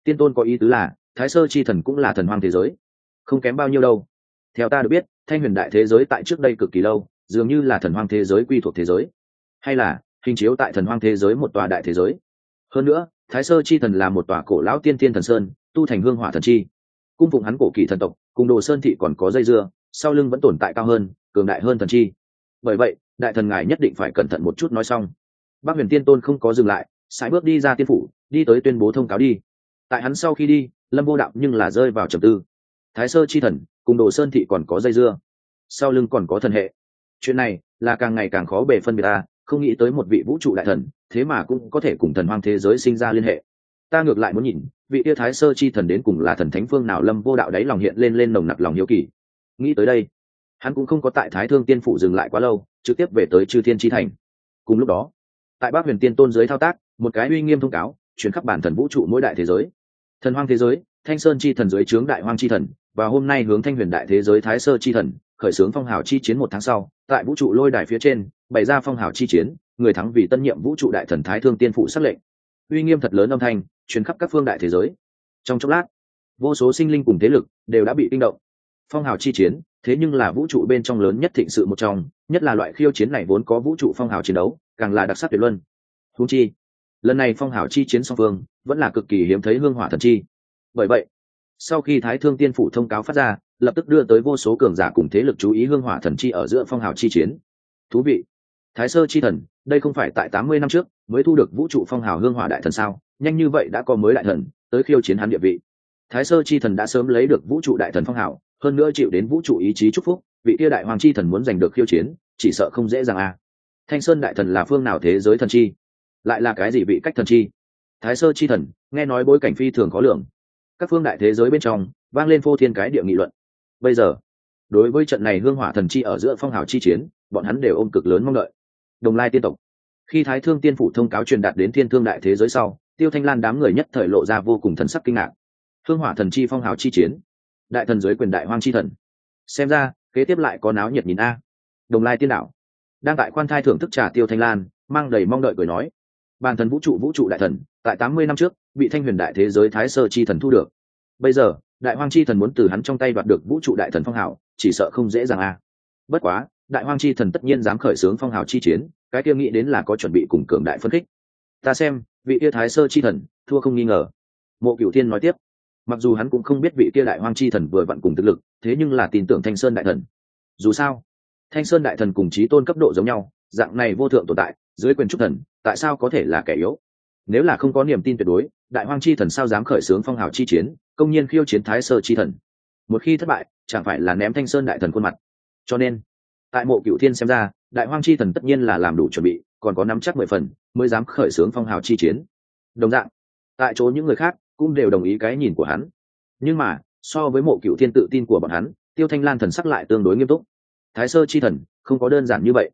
Tiên tôn có ý tứ là, thái sơ chi thần cũng là thần hoang thế giới. Không kém bao nhiêu đâu. Theo ta được biết, thanh huyền đại thế giới tại trước đây cực kỳ lâu, dường như là thần hoang thế giới quy thuộc thế giới. Hay là, hình chiếu tại thần hoang thế giới một tòa đại thế giới. Hơn nữa, thái sơ chi thần là một tòa cổ lão tiên tiên thần sơn, tu thành hương hỏa thần chi. Cung phụng hắn cổ kỳ thần tộc, cùng đồ sơn thị còn có dây dưa, sau lưng vẫn tồn tại cao hơn, cường đại hơn thần chi. Bởi vậy, đại thần ngài nhất định phải cẩn thận một chút nói xong. Bác huyền tiên tôn không có dừng lại sải bước đi ra tiên phủ, đi tới tuyên bố thông cáo đi. Tại hắn sau khi đi, lâm vô đạo nhưng là rơi vào trầm tư. Thái sơ chi thần, cùng đồ sơn thị còn có dây dưa. Sau lưng còn có thần hệ. Chuyện này là càng ngày càng khó bề phân biệt ta, không nghĩ tới một vị vũ trụ đại thần, thế mà cũng có thể cùng thần hoang thế giới sinh ra liên hệ. Ta ngược lại muốn nhìn, vị yêu thái sơ chi thần đến cùng là thần thánh phương nào lâm vô đạo đáy lòng hiện lên lên nồng nặc lòng hiếu kỳ. Nghĩ tới đây, hắn cũng không có tại thái thương tiên phủ dừng lại quá lâu, trực tiếp về tới chư thiên chi thành. Cùng lúc đó, tại bác huyền tiên tôn giới thao tác một cái uy nghiêm thông cáo, chuyển khắp bản thần vũ trụ mỗi đại thế giới. Thần hoang thế giới, thanh sơn chi thần dưới trướng đại hoang chi thần, và hôm nay hướng thanh huyền đại thế giới thái sơ chi thần, khởi xướng phong hào chi chiến một tháng sau, tại vũ trụ lôi đài phía trên, bày ra phong hào chi chiến, người thắng vì tân nhiệm vũ trụ đại thần thái thương tiên phụ xác lệnh. Uy nghiêm thật lớn âm thanh truyền khắp các phương đại thế giới. Trong chốc lát, vô số sinh linh cùng thế lực đều đã bị kinh động. Phong hào chi chiến, thế nhưng là vũ trụ bên trong lớn nhất thịnh sự một trong, nhất là loại khiêu chiến này vốn có vũ trụ phong hào chiến đấu, càng là đặc sắc tuyệt luân. Thú chi lần này phong hào chi chiến song phương vẫn là cực kỳ hiếm thấy hương hỏa thần chi. Bởi vậy, sau khi thái thương tiên phủ thông cáo phát ra, lập tức đưa tới vô số cường giả cùng thế lực chú ý hương hỏa thần chi ở giữa phong hào chi chiến. Thú vị! Thái sơ chi thần, đây không phải tại tám mươi năm trước mới thu được vũ trụ phong hào hương hỏa đại thần sao? Nhanh như vậy đã có mới đại thần tới khiêu chiến hắn địa vị. Thái sơ chi thần đã sớm lấy được vũ trụ đại thần phong hào, hơn nữa chịu đến vũ trụ ý chí chúc phúc, vị tia đại hoàng chi thần muốn giành được khiêu chiến, chỉ sợ không dễ dàng à. thanh sơn đại thần là phương nào thế giới thần chi? Lại là cái gì vị cách thần chi? Thái sơ chi thần, nghe nói bối cảnh phi thường khó lường. Các phương đại thế giới bên trong, vang lên phô thiên cái địa nghị luận. Bây giờ, đối với trận này hương hỏa thần chi ở giữa phong hào chi chiến, bọn hắn đều ôm cực lớn mong đợi. Đồng lai tiên tộc. Khi thái thương tiên phủ thông cáo truyền đạt đến thiên thương đại thế giới sau, tiêu thanh lan đám người nhất thời lộ ra vô cùng thần sắc kinh ngạc. Hương hỏa thần chi phong hào chi chiến. Đại thần dưới quyền đại hoang chi thần. Xem ra, kế tiếp lại có náo nhiệt nhìn a. Đồng lai tiên đạo. Đang tại khoan thai thưởng thức trà tiêu thanh lan, mang đầy mong đợi cười nói bản thần vũ trụ vũ trụ đại thần, tại tám mươi năm trước, bị thanh huyền đại thế giới thái sơ chi thần thu được. Bây giờ, đại hoang chi thần muốn từ hắn trong tay đoạt được vũ trụ đại thần phong hào, chỉ sợ không dễ dàng a bất quá, đại hoang chi thần tất nhiên dám khởi xướng phong hào chi chiến, cái kia nghĩ đến là có chuẩn bị cùng cường đại phân khích. Ta xem, vị kia thái sơ chi thần, thua không nghi ngờ. Mộ cửu thiên nói tiếp, mặc dù hắn cũng không biết vị kia đại hoang chi thần vừa vặn cùng thực lực, thế nhưng là tin tưởng thanh sơn đại thần. Dù sao, thanh sơn đại thần cùng trí tôn cấp độ giống nhau, dạng này vô thượng tồn tại, dưới quyền trúc thần tại sao có thể là kẻ yếu? Nếu là không có niềm tin tuyệt đối, đại hoang chi thần sao dám khởi xướng phong hào chi chiến, công nhiên khiêu chiến thái sơ chi thần? Một khi thất bại, chẳng phải là ném thanh sơn đại thần khuôn mặt. Cho nên, tại mộ cựu thiên xem ra, đại hoang chi thần tất nhiên là làm đủ chuẩn bị, còn có nắm chắc mười phần, mới dám khởi xướng phong hào chi chiến. Đồng dạng, tại chỗ những người khác cũng đều đồng ý cái nhìn của hắn. Nhưng mà, so với mộ cựu thiên tự tin của bọn hắn, tiêu thanh lan thần sắc lại tương đối nghiêm túc. Thái sơ chi thần, không có đơn giản như vậy.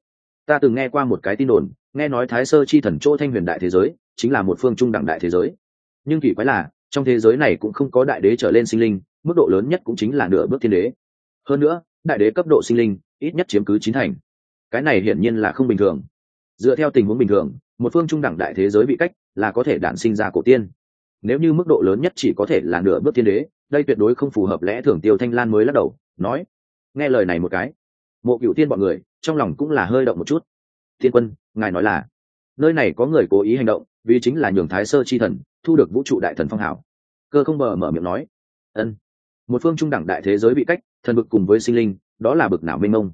Ta từng nghe qua một cái tin đồn nghe nói thái sơ chi thần chỗ thanh huyền đại thế giới chính là một phương trung đẳng đại thế giới. Nhưng kỳ quái là, trong thế giới này cũng không có đại đế trở lên sinh linh, mức độ lớn nhất cũng chính là nửa bước thiên đế. Hơn nữa, đại đế cấp độ sinh linh ít nhất chiếm cứ chín thành. Cái này hiển nhiên là không bình thường. Dựa theo tình huống bình thường, một phương trung đẳng đại thế giới bị cách là có thể đản sinh ra cổ tiên. Nếu như mức độ lớn nhất chỉ có thể là nửa bước thiên đế, đây tuyệt đối không phù hợp lẽ thường tiêu thanh lan mới lắc đầu, nói. Nghe lời này một cái, mộ cựu tiên bọn người trong lòng cũng là hơi động một chút thiên quân, ngài nói là, nơi này có người cố ý hành động, vì chính là nhường thái sơ chi thần thu được vũ trụ đại thần phong hảo cơ không bờ mở miệng nói, ân, một phương trung đẳng đại thế giới bị cách, thần bực cùng với sinh linh, đó là bực nào mênh mông.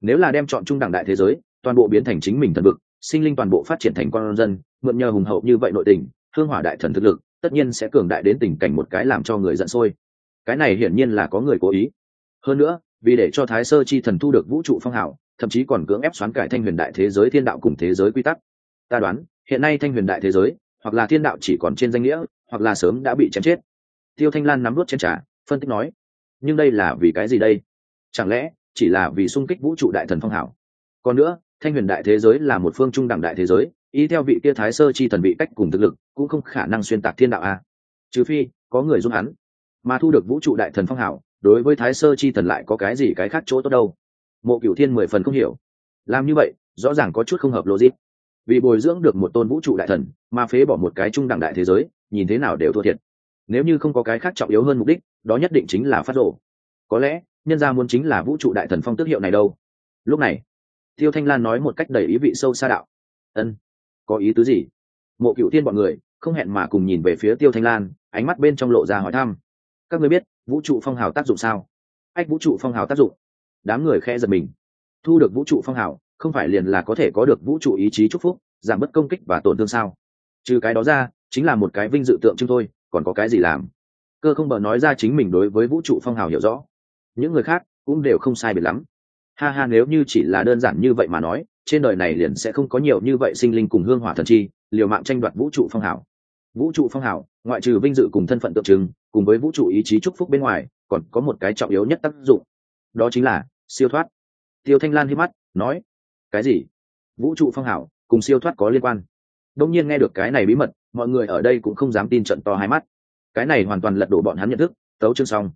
Nếu là đem chọn trung đẳng đại thế giới, toàn bộ biến thành chính mình thần bực sinh linh toàn bộ phát triển thành con dân, mượn nhờ hùng hậu như vậy nội tình, hương hỏa đại thần thực lực, tất nhiên sẽ cường đại đến tình cảnh một cái làm cho người giận sôi. Cái này hiển nhiên là có người cố ý. Hơn nữa, vì để cho thái sơ chi thần thu được vũ trụ phong hảo thậm chí còn cưỡng ép xoán cải thanh huyền đại thế giới thiên đạo cùng thế giới quy tắc. Ta đoán, hiện nay thanh huyền đại thế giới, hoặc là thiên đạo chỉ còn trên danh nghĩa, hoặc là sớm đã bị chém chết. Tiêu thanh lan nắm đốt chén trà, phân tích nói, nhưng đây là vì cái gì đây? Chẳng lẽ, chỉ là vì sung kích vũ trụ đại thần phong hảo? Còn nữa, thanh huyền đại thế giới là một phương trung đẳng đại thế giới ý theo vị kia thái sơ chi thần vị cách cùng thực lực, cũng không khả năng xuyên tạc thiên đạo a. Trừ phi, có người giúp hắn. Mà thu được vũ trụ đại thần phong hảo, đối với thái sơ chi thần lại có cái gì cái khác chỗ tốt đâu? Mộ cửu thiên mười phần không hiểu. Làm như vậy, rõ ràng có chút không hợp logic. Vì bồi dưỡng được một tôn vũ trụ đại thần, mà phế bỏ một cái trung đẳng đại thế giới, nhìn thế nào đều thua thiệt. Nếu như không có cái khác trọng yếu hơn mục đích, đó nhất định chính là phát rộ có lẽ, nhân ra muốn chính là vũ trụ đại thần phong tước hiệu này đâu. Lúc này, tiêu thanh lan nói một cách đầy ý vị sâu xa đạo. Ân, có ý tứ gì? Mộ cựu tiên bọn người, không hẹn mà cùng nhìn về phía tiêu thanh lan, ánh mắt bên trong lộ ra hỏi thăm. Các người biết, vũ trụ phong hào tác dụng sao? Ách, vũ trụ phong hào tác dụng? Đám người khẽ giật mình. Thu được vũ trụ phong hào, không phải liền là có thể có được vũ trụ ý chí chúc phúc, giảm bớt công kích và tổn thương sao? Trừ cái đó ra, chính là một cái vinh dự tượng trưng thôi, còn có cái gì làm? Cơ không bờ nói ra chính mình đối với vũ trụ phong hào hiểu rõ. Những người khác cũng đều không sai biệt lắm. Ha ha, nếu như chỉ là đơn giản như vậy mà nói, trên đời này liền sẽ không có nhiều như vậy sinh linh cùng hương hỏa thần chi, liều mạng tranh đoạt vũ trụ phong hảo vũ trụ phong hảo ngoại trừ vinh dự cùng thân phận tượng trưng, cùng với vũ trụ ý chí chúc phúc bên ngoài, còn có một cái trọng yếu nhất tác dụng. Đó chính là siêu thoát. Tiêu thanh lan hít mắt, nói, cái gì? Vũ trụ phong hảo, cùng siêu thoát có liên quan? Đông nhiên nghe được cái này bí mật, mọi người ở đây cũng không dám tin trận to hai mắt. Cái này hoàn toàn lật đổ bọn hắn nhận thức, tấu chương xong.